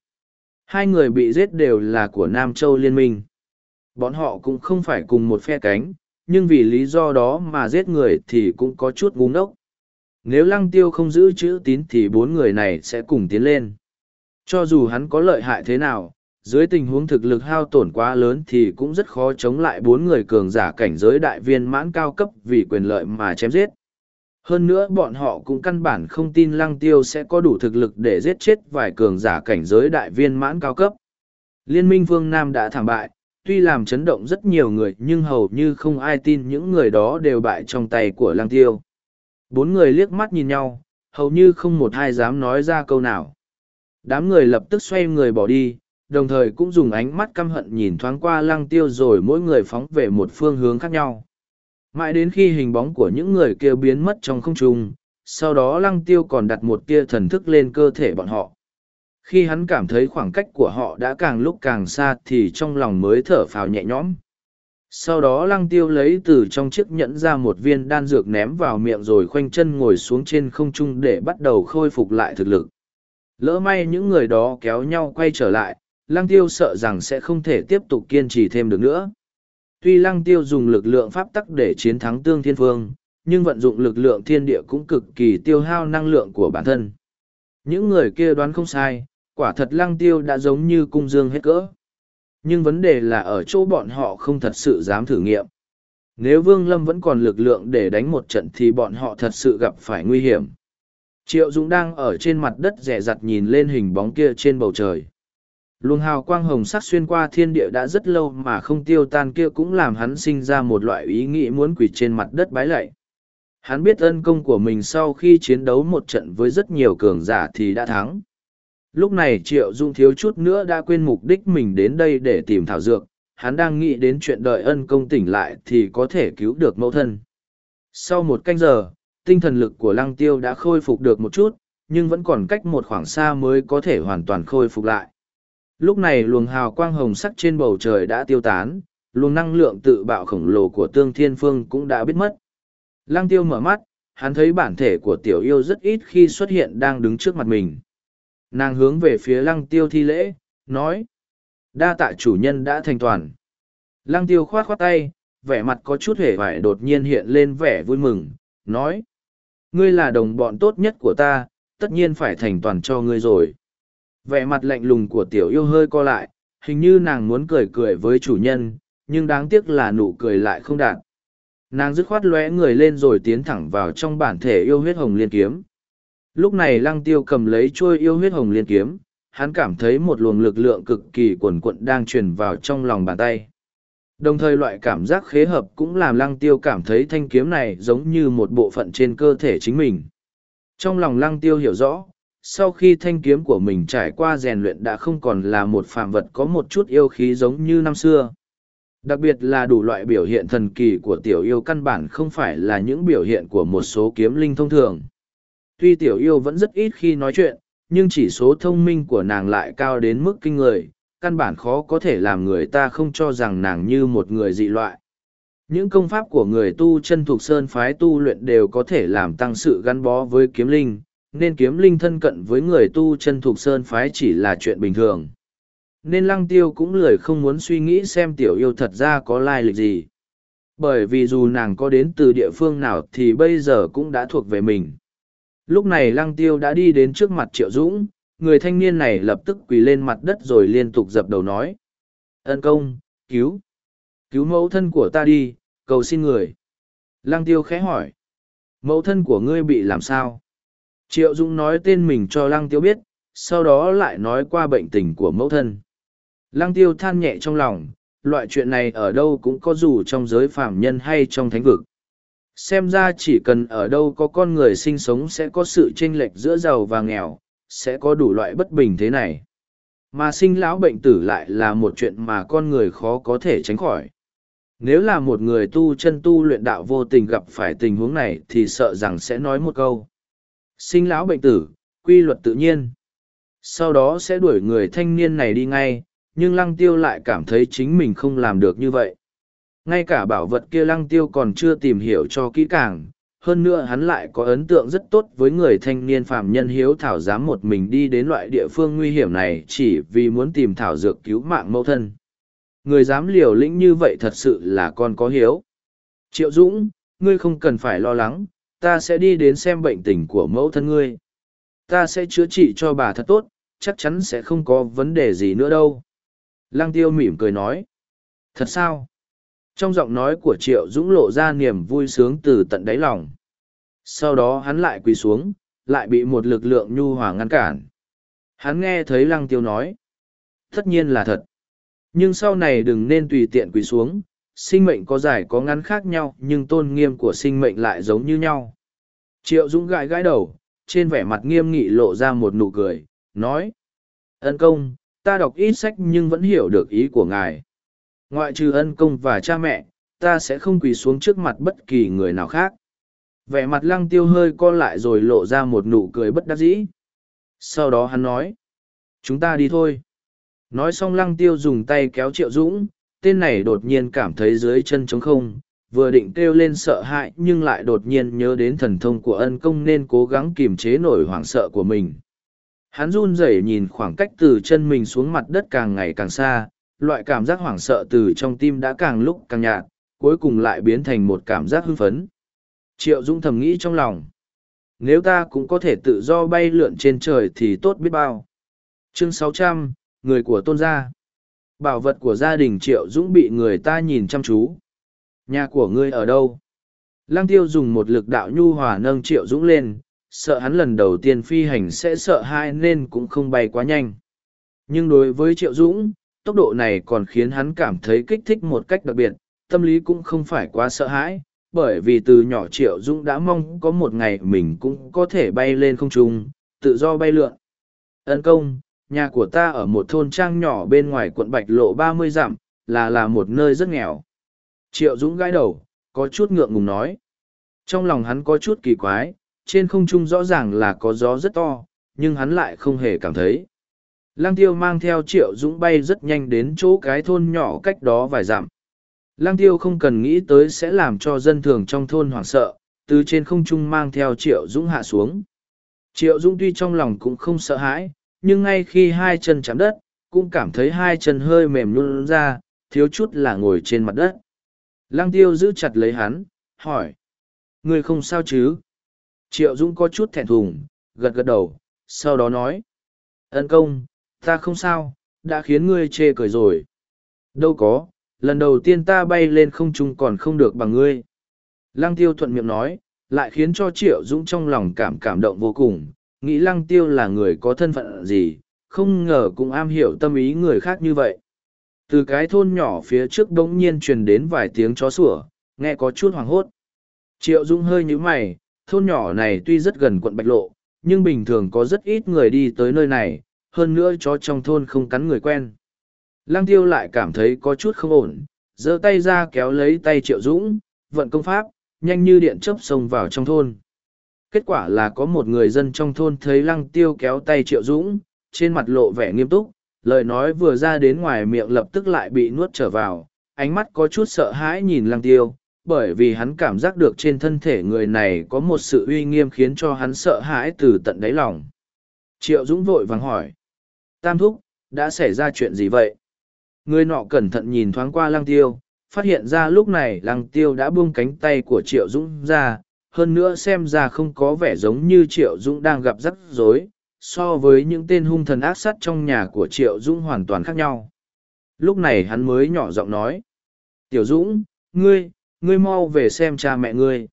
Hai người bị giết đều là của Nam Châu Liên minh. Bọn họ cũng không phải cùng một phe cánh, nhưng vì lý do đó mà giết người thì cũng có chút ngu ngốc. Nếu lăng tiêu không giữ chữ tín thì bốn người này sẽ cùng tiến lên. Cho dù hắn có lợi hại thế nào, dưới tình huống thực lực hao tổn quá lớn thì cũng rất khó chống lại bốn người cường giả cảnh giới đại viên mãn cao cấp vì quyền lợi mà chém giết. Hơn nữa bọn họ cũng căn bản không tin lăng tiêu sẽ có đủ thực lực để giết chết vài cường giả cảnh giới đại viên mãn cao cấp. Liên minh phương Nam đã thảm bại, tuy làm chấn động rất nhiều người nhưng hầu như không ai tin những người đó đều bại trong tay của lăng tiêu. Bốn người liếc mắt nhìn nhau, hầu như không một ai dám nói ra câu nào. Đám người lập tức xoay người bỏ đi, đồng thời cũng dùng ánh mắt căm hận nhìn thoáng qua lăng tiêu rồi mỗi người phóng về một phương hướng khác nhau. Mãi đến khi hình bóng của những người kia biến mất trong không trung, sau đó lăng tiêu còn đặt một tia thần thức lên cơ thể bọn họ. Khi hắn cảm thấy khoảng cách của họ đã càng lúc càng xa thì trong lòng mới thở phào nhẹ nhõm. Sau đó lăng tiêu lấy từ trong chiếc nhẫn ra một viên đan dược ném vào miệng rồi khoanh chân ngồi xuống trên không trung để bắt đầu khôi phục lại thực lực. Lỡ may những người đó kéo nhau quay trở lại, lăng tiêu sợ rằng sẽ không thể tiếp tục kiên trì thêm được nữa. Tuy lăng tiêu dùng lực lượng pháp tắc để chiến thắng tương thiên phương, nhưng vận dụng lực lượng thiên địa cũng cực kỳ tiêu hao năng lượng của bản thân. Những người kia đoán không sai, quả thật lăng tiêu đã giống như cung dương hết cỡ. Nhưng vấn đề là ở chỗ bọn họ không thật sự dám thử nghiệm. Nếu Vương Lâm vẫn còn lực lượng để đánh một trận thì bọn họ thật sự gặp phải nguy hiểm. Triệu Dũng đang ở trên mặt đất rẻ rặt nhìn lên hình bóng kia trên bầu trời. Luồng hào quang hồng sắc xuyên qua thiên địa đã rất lâu mà không tiêu tan kia cũng làm hắn sinh ra một loại ý nghĩ muốn quỳ trên mặt đất bái lạy. Hắn biết ân công của mình sau khi chiến đấu một trận với rất nhiều cường giả thì đã thắng. Lúc này Triệu Dung thiếu chút nữa đã quên mục đích mình đến đây để tìm thảo dược, hắn đang nghĩ đến chuyện đợi ân công tỉnh lại thì có thể cứu được mẫu thân. Sau một canh giờ, tinh thần lực của lăng tiêu đã khôi phục được một chút, nhưng vẫn còn cách một khoảng xa mới có thể hoàn toàn khôi phục lại. Lúc này luồng hào quang hồng sắc trên bầu trời đã tiêu tán, luồng năng lượng tự bạo khổng lồ của tương thiên phương cũng đã biết mất. Lăng tiêu mở mắt, hắn thấy bản thể của tiểu yêu rất ít khi xuất hiện đang đứng trước mặt mình. Nàng hướng về phía lăng tiêu thi lễ, nói. Đa tạ chủ nhân đã thành toàn. Lăng tiêu khoát khoát tay, vẻ mặt có chút hề vải đột nhiên hiện lên vẻ vui mừng, nói. Ngươi là đồng bọn tốt nhất của ta, tất nhiên phải thành toàn cho ngươi rồi. Vẻ mặt lạnh lùng của tiểu yêu hơi co lại, hình như nàng muốn cười cười với chủ nhân, nhưng đáng tiếc là nụ cười lại không đạt. Nàng dứt khoát lóe người lên rồi tiến thẳng vào trong bản thể yêu huyết hồng liên kiếm. Lúc này lăng tiêu cầm lấy chuôi yêu huyết hồng liên kiếm, hắn cảm thấy một luồng lực lượng cực kỳ cuồn cuộn đang truyền vào trong lòng bàn tay. Đồng thời loại cảm giác khế hợp cũng làm lăng tiêu cảm thấy thanh kiếm này giống như một bộ phận trên cơ thể chính mình. Trong lòng lăng tiêu hiểu rõ, sau khi thanh kiếm của mình trải qua rèn luyện đã không còn là một phàm vật có một chút yêu khí giống như năm xưa. Đặc biệt là đủ loại biểu hiện thần kỳ của tiểu yêu căn bản không phải là những biểu hiện của một số kiếm linh thông thường. Tuy tiểu yêu vẫn rất ít khi nói chuyện, nhưng chỉ số thông minh của nàng lại cao đến mức kinh người, căn bản khó có thể làm người ta không cho rằng nàng như một người dị loại. Những công pháp của người tu chân thuộc sơn phái tu luyện đều có thể làm tăng sự gắn bó với kiếm linh, nên kiếm linh thân cận với người tu chân thuộc sơn phái chỉ là chuyện bình thường. Nên lăng tiêu cũng lười không muốn suy nghĩ xem tiểu yêu thật ra có lai lịch gì. Bởi vì dù nàng có đến từ địa phương nào thì bây giờ cũng đã thuộc về mình. Lúc này lăng tiêu đã đi đến trước mặt triệu dũng, người thanh niên này lập tức quỳ lên mặt đất rồi liên tục dập đầu nói. Ân công, cứu, cứu mẫu thân của ta đi, cầu xin người. Lăng tiêu khẽ hỏi. Mẫu thân của ngươi bị làm sao? Triệu Dũng nói tên mình cho Lăng Tiêu biết, sau đó lại nói qua bệnh tình của mẫu thân. Lăng tiêu than nhẹ trong lòng, loại chuyện này ở đâu cũng có dù trong giới phạm nhân hay trong thánh vực. Xem ra chỉ cần ở đâu có con người sinh sống sẽ có sự chênh lệch giữa giàu và nghèo, sẽ có đủ loại bất bình thế này. Mà sinh lão bệnh tử lại là một chuyện mà con người khó có thể tránh khỏi. Nếu là một người tu chân tu luyện đạo vô tình gặp phải tình huống này thì sợ rằng sẽ nói một câu. Sinh lão bệnh tử, quy luật tự nhiên. Sau đó sẽ đuổi người thanh niên này đi ngay, nhưng lăng tiêu lại cảm thấy chính mình không làm được như vậy. Ngay cả bảo vật kia lăng tiêu còn chưa tìm hiểu cho kỹ càng, hơn nữa hắn lại có ấn tượng rất tốt với người thanh niên phạm nhân hiếu thảo dám một mình đi đến loại địa phương nguy hiểm này chỉ vì muốn tìm thảo dược cứu mạng mẫu thân. Người dám liều lĩnh như vậy thật sự là con có hiếu. Triệu Dũng, ngươi không cần phải lo lắng, ta sẽ đi đến xem bệnh tình của mẫu thân ngươi. Ta sẽ chữa trị cho bà thật tốt, chắc chắn sẽ không có vấn đề gì nữa đâu. Lăng tiêu mỉm cười nói. Thật sao? Trong giọng nói của Triệu Dũng lộ ra niềm vui sướng từ tận đáy lòng. Sau đó hắn lại quỳ xuống, lại bị một lực lượng nhu hòa ngăn cản. Hắn nghe thấy lăng tiêu nói. Tất nhiên là thật. Nhưng sau này đừng nên tùy tiện quỳ xuống, sinh mệnh có dài có ngắn khác nhau nhưng tôn nghiêm của sinh mệnh lại giống như nhau. Triệu Dũng gãi gãi đầu, trên vẻ mặt nghiêm nghị lộ ra một nụ cười, nói. Ân công, ta đọc ít sách nhưng vẫn hiểu được ý của ngài. Ngoại trừ ân công và cha mẹ, ta sẽ không quỳ xuống trước mặt bất kỳ người nào khác. Vẻ mặt lăng tiêu hơi co lại rồi lộ ra một nụ cười bất đắc dĩ. Sau đó hắn nói. Chúng ta đi thôi. Nói xong lăng tiêu dùng tay kéo triệu dũng, tên này đột nhiên cảm thấy dưới chân trống không, vừa định kêu lên sợ hãi nhưng lại đột nhiên nhớ đến thần thông của ân công nên cố gắng kiềm chế nổi hoảng sợ của mình. Hắn run rẩy nhìn khoảng cách từ chân mình xuống mặt đất càng ngày càng xa, loại cảm giác hoảng sợ từ trong tim đã càng lúc càng nhạt, cuối cùng lại biến thành một cảm giác hưng phấn. Triệu Dũng thầm nghĩ trong lòng. Nếu ta cũng có thể tự do bay lượn trên trời thì tốt biết bao. Chương 600, Người của tôn gia. Bảo vật của gia đình Triệu Dũng bị người ta nhìn chăm chú. Nhà của ngươi ở đâu? Lăng tiêu dùng một lực đạo nhu hòa nâng Triệu Dũng lên, sợ hắn lần đầu tiên phi hành sẽ sợ hai nên cũng không bay quá nhanh. Nhưng đối với Triệu Dũng, tốc độ này còn khiến hắn cảm thấy kích thích một cách đặc biệt, tâm lý cũng không phải quá sợ hãi, bởi vì từ nhỏ Triệu Dũng đã mong có một ngày mình cũng có thể bay lên không trung, tự do bay lượn. Ấn công, nhà của ta ở một thôn trang nhỏ bên ngoài quận Bạch Lộ ba mươi dặm, là là một nơi rất nghèo. Triệu Dũng gãi đầu, có chút ngượng ngùng nói. Trong lòng hắn có chút kỳ quái, trên không trung rõ ràng là có gió rất to, nhưng hắn lại không hề cảm thấy. Lăng tiêu mang theo triệu dũng bay rất nhanh đến chỗ cái thôn nhỏ cách đó vài dặm. Lăng tiêu không cần nghĩ tới sẽ làm cho dân thường trong thôn hoảng sợ, từ trên không trung mang theo triệu dũng hạ xuống. Triệu dũng tuy trong lòng cũng không sợ hãi, nhưng ngay khi hai chân chạm đất, cũng cảm thấy hai chân hơi mềm luôn ra, thiếu chút là ngồi trên mặt đất. Lăng tiêu giữ chặt lấy hắn, hỏi. Người không sao chứ? Triệu Dũng có chút thẹn thùng, gật gật đầu, sau đó nói. Ấn công, ta không sao, đã khiến ngươi chê cười rồi. Đâu có, lần đầu tiên ta bay lên không trung còn không được bằng ngươi. Lăng tiêu thuận miệng nói, lại khiến cho Triệu Dũng trong lòng cảm cảm động vô cùng, nghĩ Lăng tiêu là người có thân phận gì, không ngờ cũng am hiểu tâm ý người khác như vậy. Từ cái thôn nhỏ phía trước đống nhiên truyền đến vài tiếng chó sủa, nghe có chút hoảng hốt. Triệu Dũng hơi nhíu mày, thôn nhỏ này tuy rất gần quận Bạch Lộ, nhưng bình thường có rất ít người đi tới nơi này, hơn nữa chó trong thôn không cắn người quen. Lăng tiêu lại cảm thấy có chút không ổn, giơ tay ra kéo lấy tay Triệu Dũng, vận công pháp, nhanh như điện chớp xông vào trong thôn. Kết quả là có một người dân trong thôn thấy lăng tiêu kéo tay Triệu Dũng, trên mặt lộ vẻ nghiêm túc, lời nói vừa ra đến ngoài miệng lập tức lại bị nuốt trở vào, ánh mắt có chút sợ hãi nhìn lăng tiêu, bởi vì hắn cảm giác được trên thân thể người này có một sự uy nghiêm khiến cho hắn sợ hãi từ tận đáy lòng. Triệu Dũng vội vàng hỏi. Tam thúc, đã xảy ra chuyện gì vậy? Người nọ cẩn thận nhìn thoáng qua lăng tiêu, phát hiện ra lúc này lăng tiêu đã buông cánh tay của Triệu Dũng ra, hơn nữa xem ra không có vẻ giống như Triệu Dũng đang gặp rắc rối, so với những tên hung thần ác sát trong nhà của Triệu Dũng hoàn toàn khác nhau. Lúc này hắn mới nhỏ giọng nói. Tiểu Dũng, ngươi, ngươi mau về xem cha mẹ ngươi.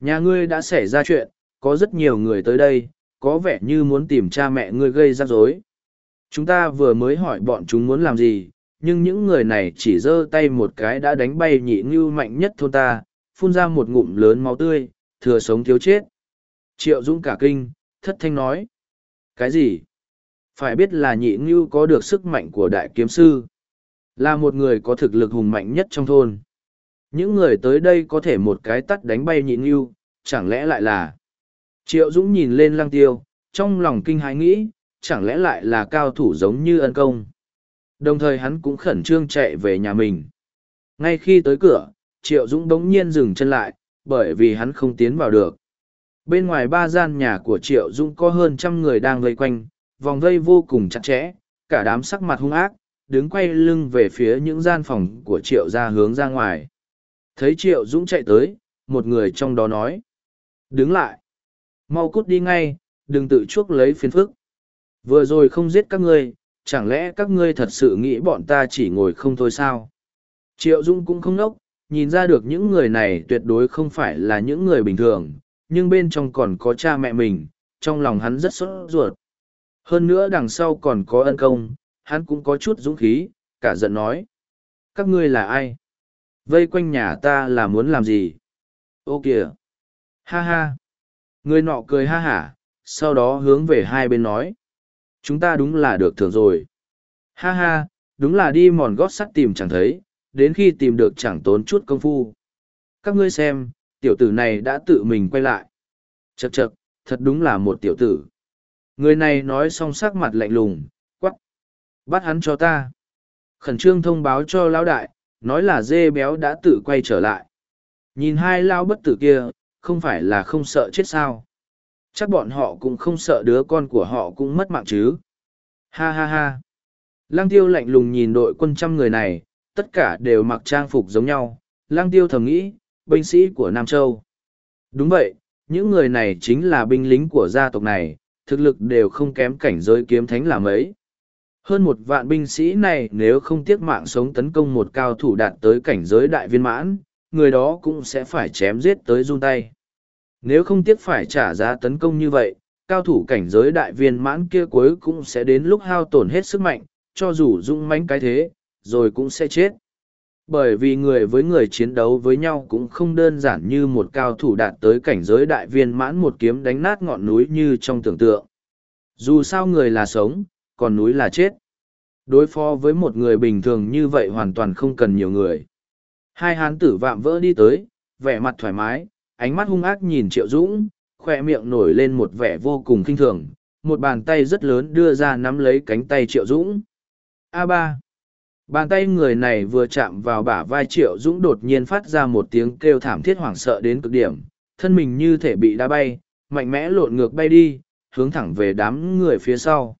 Nhà ngươi đã xảy ra chuyện, có rất nhiều người tới đây, có vẻ như muốn tìm cha mẹ ngươi gây rắc rối. Chúng ta vừa mới hỏi bọn chúng muốn làm gì, nhưng những người này chỉ giơ tay một cái đã đánh bay nhị ngưu mạnh nhất thôn ta, phun ra một ngụm lớn máu tươi, thừa sống thiếu chết. Triệu Dũng cả kinh, thất thanh nói. Cái gì? Phải biết là nhị ngưu có được sức mạnh của đại kiếm sư. Là một người có thực lực hùng mạnh nhất trong thôn. Những người tới đây có thể một cái tắt đánh bay nhị ngưu, chẳng lẽ lại là... Triệu Dũng nhìn lên lăng tiêu, trong lòng kinh hãi nghĩ, chẳng lẽ lại là cao thủ giống như ân công. Đồng thời hắn cũng khẩn trương chạy về nhà mình. Ngay khi tới cửa, Triệu Dũng đống nhiên dừng chân lại, bởi vì hắn không tiến vào được. Bên ngoài ba gian nhà của Triệu Dũng có hơn trăm người đang vây quanh, vòng vây vô cùng chặt chẽ, cả đám sắc mặt hung ác, đứng quay lưng về phía những gian phòng của Triệu ra hướng ra ngoài. Thấy Triệu Dũng chạy tới, một người trong đó nói. Đứng lại. Mau cút đi ngay, đừng tự chuốc lấy phiền phức. Vừa rồi không giết các ngươi, chẳng lẽ các ngươi thật sự nghĩ bọn ta chỉ ngồi không thôi sao? Triệu Dung cũng không nốc, nhìn ra được những người này tuyệt đối không phải là những người bình thường, nhưng bên trong còn có cha mẹ mình, trong lòng hắn rất sốt ruột. Hơn nữa đằng sau còn có ân công, hắn cũng có chút dũng khí, cả giận nói. Các ngươi là ai? Vây quanh nhà ta là muốn làm gì? Ô kìa! Ha ha! Người nọ cười ha hả, sau đó hướng về hai bên nói. Chúng ta đúng là được thưởng rồi. Ha ha, đúng là đi mòn gót sắt tìm chẳng thấy, đến khi tìm được chẳng tốn chút công phu. Các ngươi xem, tiểu tử này đã tự mình quay lại. Chậc chậc, thật đúng là một tiểu tử. Người này nói xong sắc mặt lạnh lùng, quắc. Bắt hắn cho ta. Khẩn trương thông báo cho lão đại, nói là dê béo đã tự quay trở lại. Nhìn hai lao bất tử kia, không phải là không sợ chết sao. Chắc bọn họ cũng không sợ đứa con của họ cũng mất mạng chứ. Ha ha ha. Lăng tiêu lạnh lùng nhìn đội quân trăm người này, tất cả đều mặc trang phục giống nhau. Lăng tiêu thầm nghĩ, binh sĩ của Nam Châu. Đúng vậy, những người này chính là binh lính của gia tộc này, thực lực đều không kém cảnh giới kiếm thánh là mấy. Hơn một vạn binh sĩ này nếu không tiếc mạng sống tấn công một cao thủ đạt tới cảnh giới đại viên mãn, người đó cũng sẽ phải chém giết tới run tay. Nếu không tiếc phải trả giá tấn công như vậy, cao thủ cảnh giới đại viên mãn kia cuối cũng sẽ đến lúc hao tổn hết sức mạnh, cho dù dũng mãnh cái thế, rồi cũng sẽ chết. Bởi vì người với người chiến đấu với nhau cũng không đơn giản như một cao thủ đạt tới cảnh giới đại viên mãn một kiếm đánh nát ngọn núi như trong tưởng tượng. Dù sao người là sống, còn núi là chết. Đối phó với một người bình thường như vậy hoàn toàn không cần nhiều người. Hai hán tử vạm vỡ đi tới, vẻ mặt thoải mái, ánh mắt hung ác nhìn Triệu Dũng, khoe miệng nổi lên một vẻ vô cùng kinh thường, một bàn tay rất lớn đưa ra nắm lấy cánh tay Triệu Dũng. a ba Bàn tay người này vừa chạm vào bả vai Triệu Dũng đột nhiên phát ra một tiếng kêu thảm thiết hoảng sợ đến cực điểm, thân mình như thể bị đá bay, mạnh mẽ lộn ngược bay đi, hướng thẳng về đám người phía sau.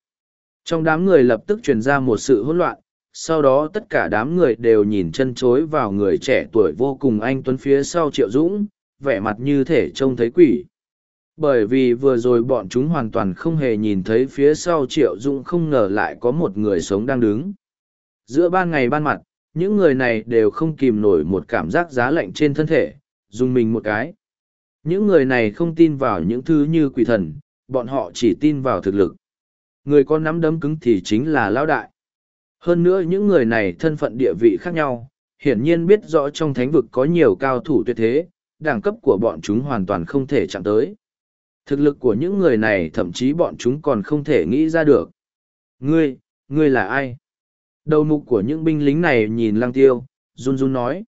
Trong đám người lập tức truyền ra một sự hỗn loạn, sau đó tất cả đám người đều nhìn chân chối vào người trẻ tuổi vô cùng anh tuấn phía sau Triệu Dũng, vẻ mặt như thể trông thấy quỷ. Bởi vì vừa rồi bọn chúng hoàn toàn không hề nhìn thấy phía sau Triệu Dũng không ngờ lại có một người sống đang đứng. Giữa ban ngày ban mặt, những người này đều không kìm nổi một cảm giác giá lạnh trên thân thể, dùng mình một cái. Những người này không tin vào những thứ như quỷ thần, bọn họ chỉ tin vào thực lực. Người có nắm đấm cứng thì chính là lão đại. Hơn nữa những người này thân phận địa vị khác nhau, hiển nhiên biết rõ trong thánh vực có nhiều cao thủ tuyệt thế, đẳng cấp của bọn chúng hoàn toàn không thể chạm tới. Thực lực của những người này thậm chí bọn chúng còn không thể nghĩ ra được. Ngươi, ngươi là ai? Đầu mục của những binh lính này nhìn lăng tiêu, run run nói.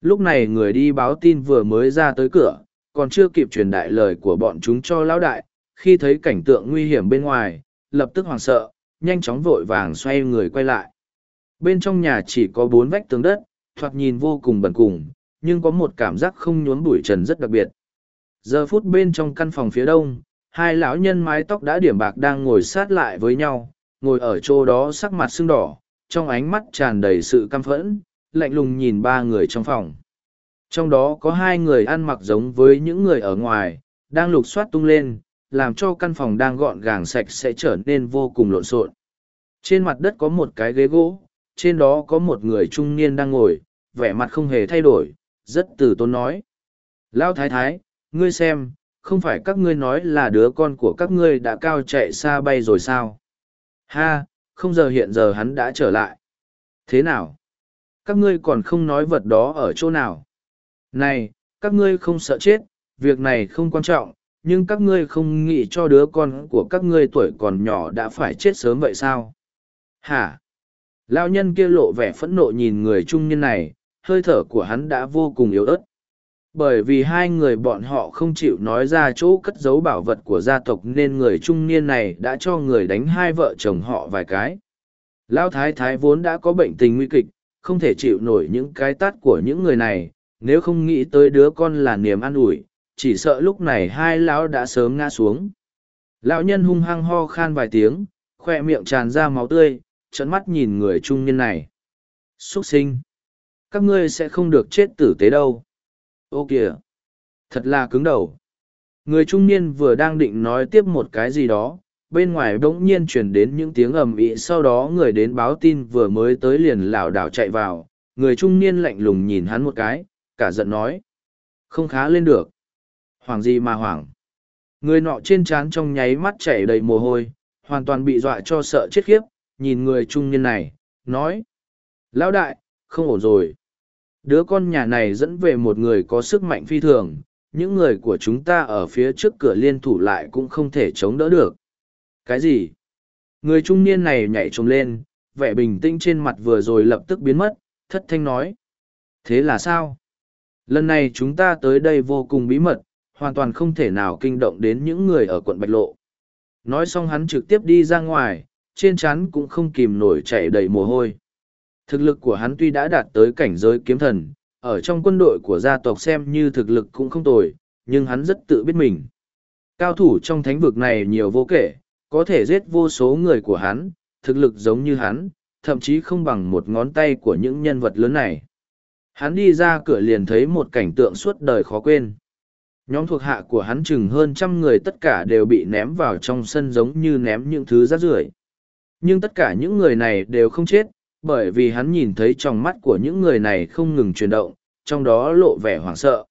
Lúc này người đi báo tin vừa mới ra tới cửa, còn chưa kịp truyền đại lời của bọn chúng cho lão đại, khi thấy cảnh tượng nguy hiểm bên ngoài, lập tức hoảng sợ, nhanh chóng vội vàng xoay người quay lại. Bên trong nhà chỉ có bốn vách tường đất, thoạt nhìn vô cùng bẩn cùng, nhưng có một cảm giác không nhốn bụi trần rất đặc biệt. Giờ phút bên trong căn phòng phía đông, hai lão nhân mái tóc đã điểm bạc đang ngồi sát lại với nhau, ngồi ở chỗ đó sắc mặt sưng đỏ, trong ánh mắt tràn đầy sự căm phẫn, lạnh lùng nhìn ba người trong phòng. Trong đó có hai người ăn mặc giống với những người ở ngoài, đang lục soát tung lên, làm cho căn phòng đang gọn gàng sạch sẽ trở nên vô cùng lộn xộn. Trên mặt đất có một cái ghế gỗ, trên đó có một người trung niên đang ngồi, vẻ mặt không hề thay đổi, rất từ tốn nói. Lão thái thái, ngươi xem, không phải các ngươi nói là đứa con của các ngươi đã cao chạy xa bay rồi sao? Ha, không giờ hiện giờ hắn đã trở lại. Thế nào? Các ngươi còn không nói vật đó ở chỗ nào? Này, các ngươi không sợ chết, việc này không quan trọng, nhưng các ngươi không nghĩ cho đứa con của các ngươi tuổi còn nhỏ đã phải chết sớm vậy sao? Hả? Lão nhân kia lộ vẻ phẫn nộ nhìn người trung niên này, hơi thở của hắn đã vô cùng yếu ớt. Bởi vì hai người bọn họ không chịu nói ra chỗ cất giấu bảo vật của gia tộc nên người trung niên này đã cho người đánh hai vợ chồng họ vài cái. Lão thái thái vốn đã có bệnh tình nguy kịch, không thể chịu nổi những cái tát của những người này, nếu không nghĩ tới đứa con là niềm an ủi, chỉ sợ lúc này hai lão đã sớm ngã xuống. Lão nhân hung hăng ho khan vài tiếng, khoe miệng tràn ra máu tươi, trận mắt nhìn người trung niên này. Xuất sinh! Các ngươi sẽ không được chết tử tế đâu. Ô kìa! Thật là cứng đầu. Người trung niên vừa đang định nói tiếp một cái gì đó, bên ngoài bỗng nhiên chuyển đến những tiếng ầm ĩ sau đó người đến báo tin vừa mới tới liền lảo đảo chạy vào người trung niên lạnh lùng nhìn hắn một cái cả giận nói không khá lên được hoàng gì mà hoảng người nọ trên trán trong nháy mắt chảy đầy mồ hôi hoàn toàn bị dọa cho sợ chết khiếp nhìn người trung niên này nói lão đại không ổn rồi đứa con nhà này dẫn về một người có sức mạnh phi thường những người của chúng ta ở phía trước cửa liên thủ lại cũng không thể chống đỡ được cái gì? Người trung niên này nhảy trồm lên, vẻ bình tĩnh trên mặt vừa rồi lập tức biến mất, thất thanh nói. Thế là sao? Lần này chúng ta tới đây vô cùng bí mật, hoàn toàn không thể nào kinh động đến những người ở quận Bạch Lộ. Nói xong hắn trực tiếp đi ra ngoài, trên trán cũng không kìm nổi chảy đầy mồ hôi. Thực lực của hắn tuy đã đạt tới cảnh giới kiếm thần, ở trong quân đội của gia tộc xem như thực lực cũng không tồi, nhưng hắn rất tự biết mình. Cao thủ trong thánh vực này nhiều vô kể, có thể giết vô số người của hắn, thực lực giống như hắn, thậm chí không bằng một ngón tay của những nhân vật lớn này. Hắn đi ra cửa liền thấy một cảnh tượng suốt đời khó quên. Nhóm thuộc hạ của hắn chừng hơn trăm người tất cả đều bị ném vào trong sân giống như ném những thứ rác rưởi. Nhưng tất cả những người này đều không chết, bởi vì hắn nhìn thấy trong mắt của những người này không ngừng chuyển động, trong đó lộ vẻ hoảng sợ.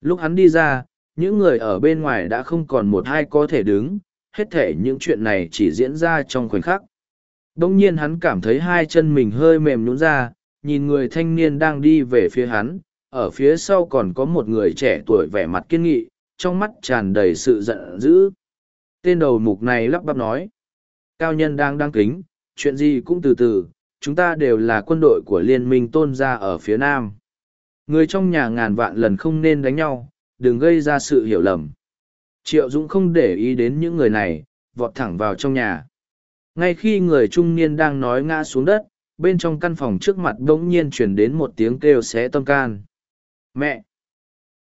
Lúc hắn đi ra, những người ở bên ngoài đã không còn một hai có thể đứng, hết thể những chuyện này chỉ diễn ra trong khoảnh khắc. Đông nhiên hắn cảm thấy hai chân mình hơi mềm nhũn ra, nhìn người thanh niên đang đi về phía hắn, ở phía sau còn có một người trẻ tuổi vẻ mặt kiên nghị, trong mắt tràn đầy sự giận dữ. Tên đầu mục này lắp bắp nói, cao nhân đang đăng kính, chuyện gì cũng từ từ, chúng ta đều là quân đội của liên minh tôn gia ở phía nam. Người trong nhà ngàn vạn lần không nên đánh nhau, đừng gây ra sự hiểu lầm. Triệu Dũng không để ý đến những người này, vọt thẳng vào trong nhà. Ngay khi người trung niên đang nói ngã xuống đất, bên trong căn phòng trước mặt đ ỗ n g nhiên chuyển đến một tiếng kêu xé tâm can. Mẹ!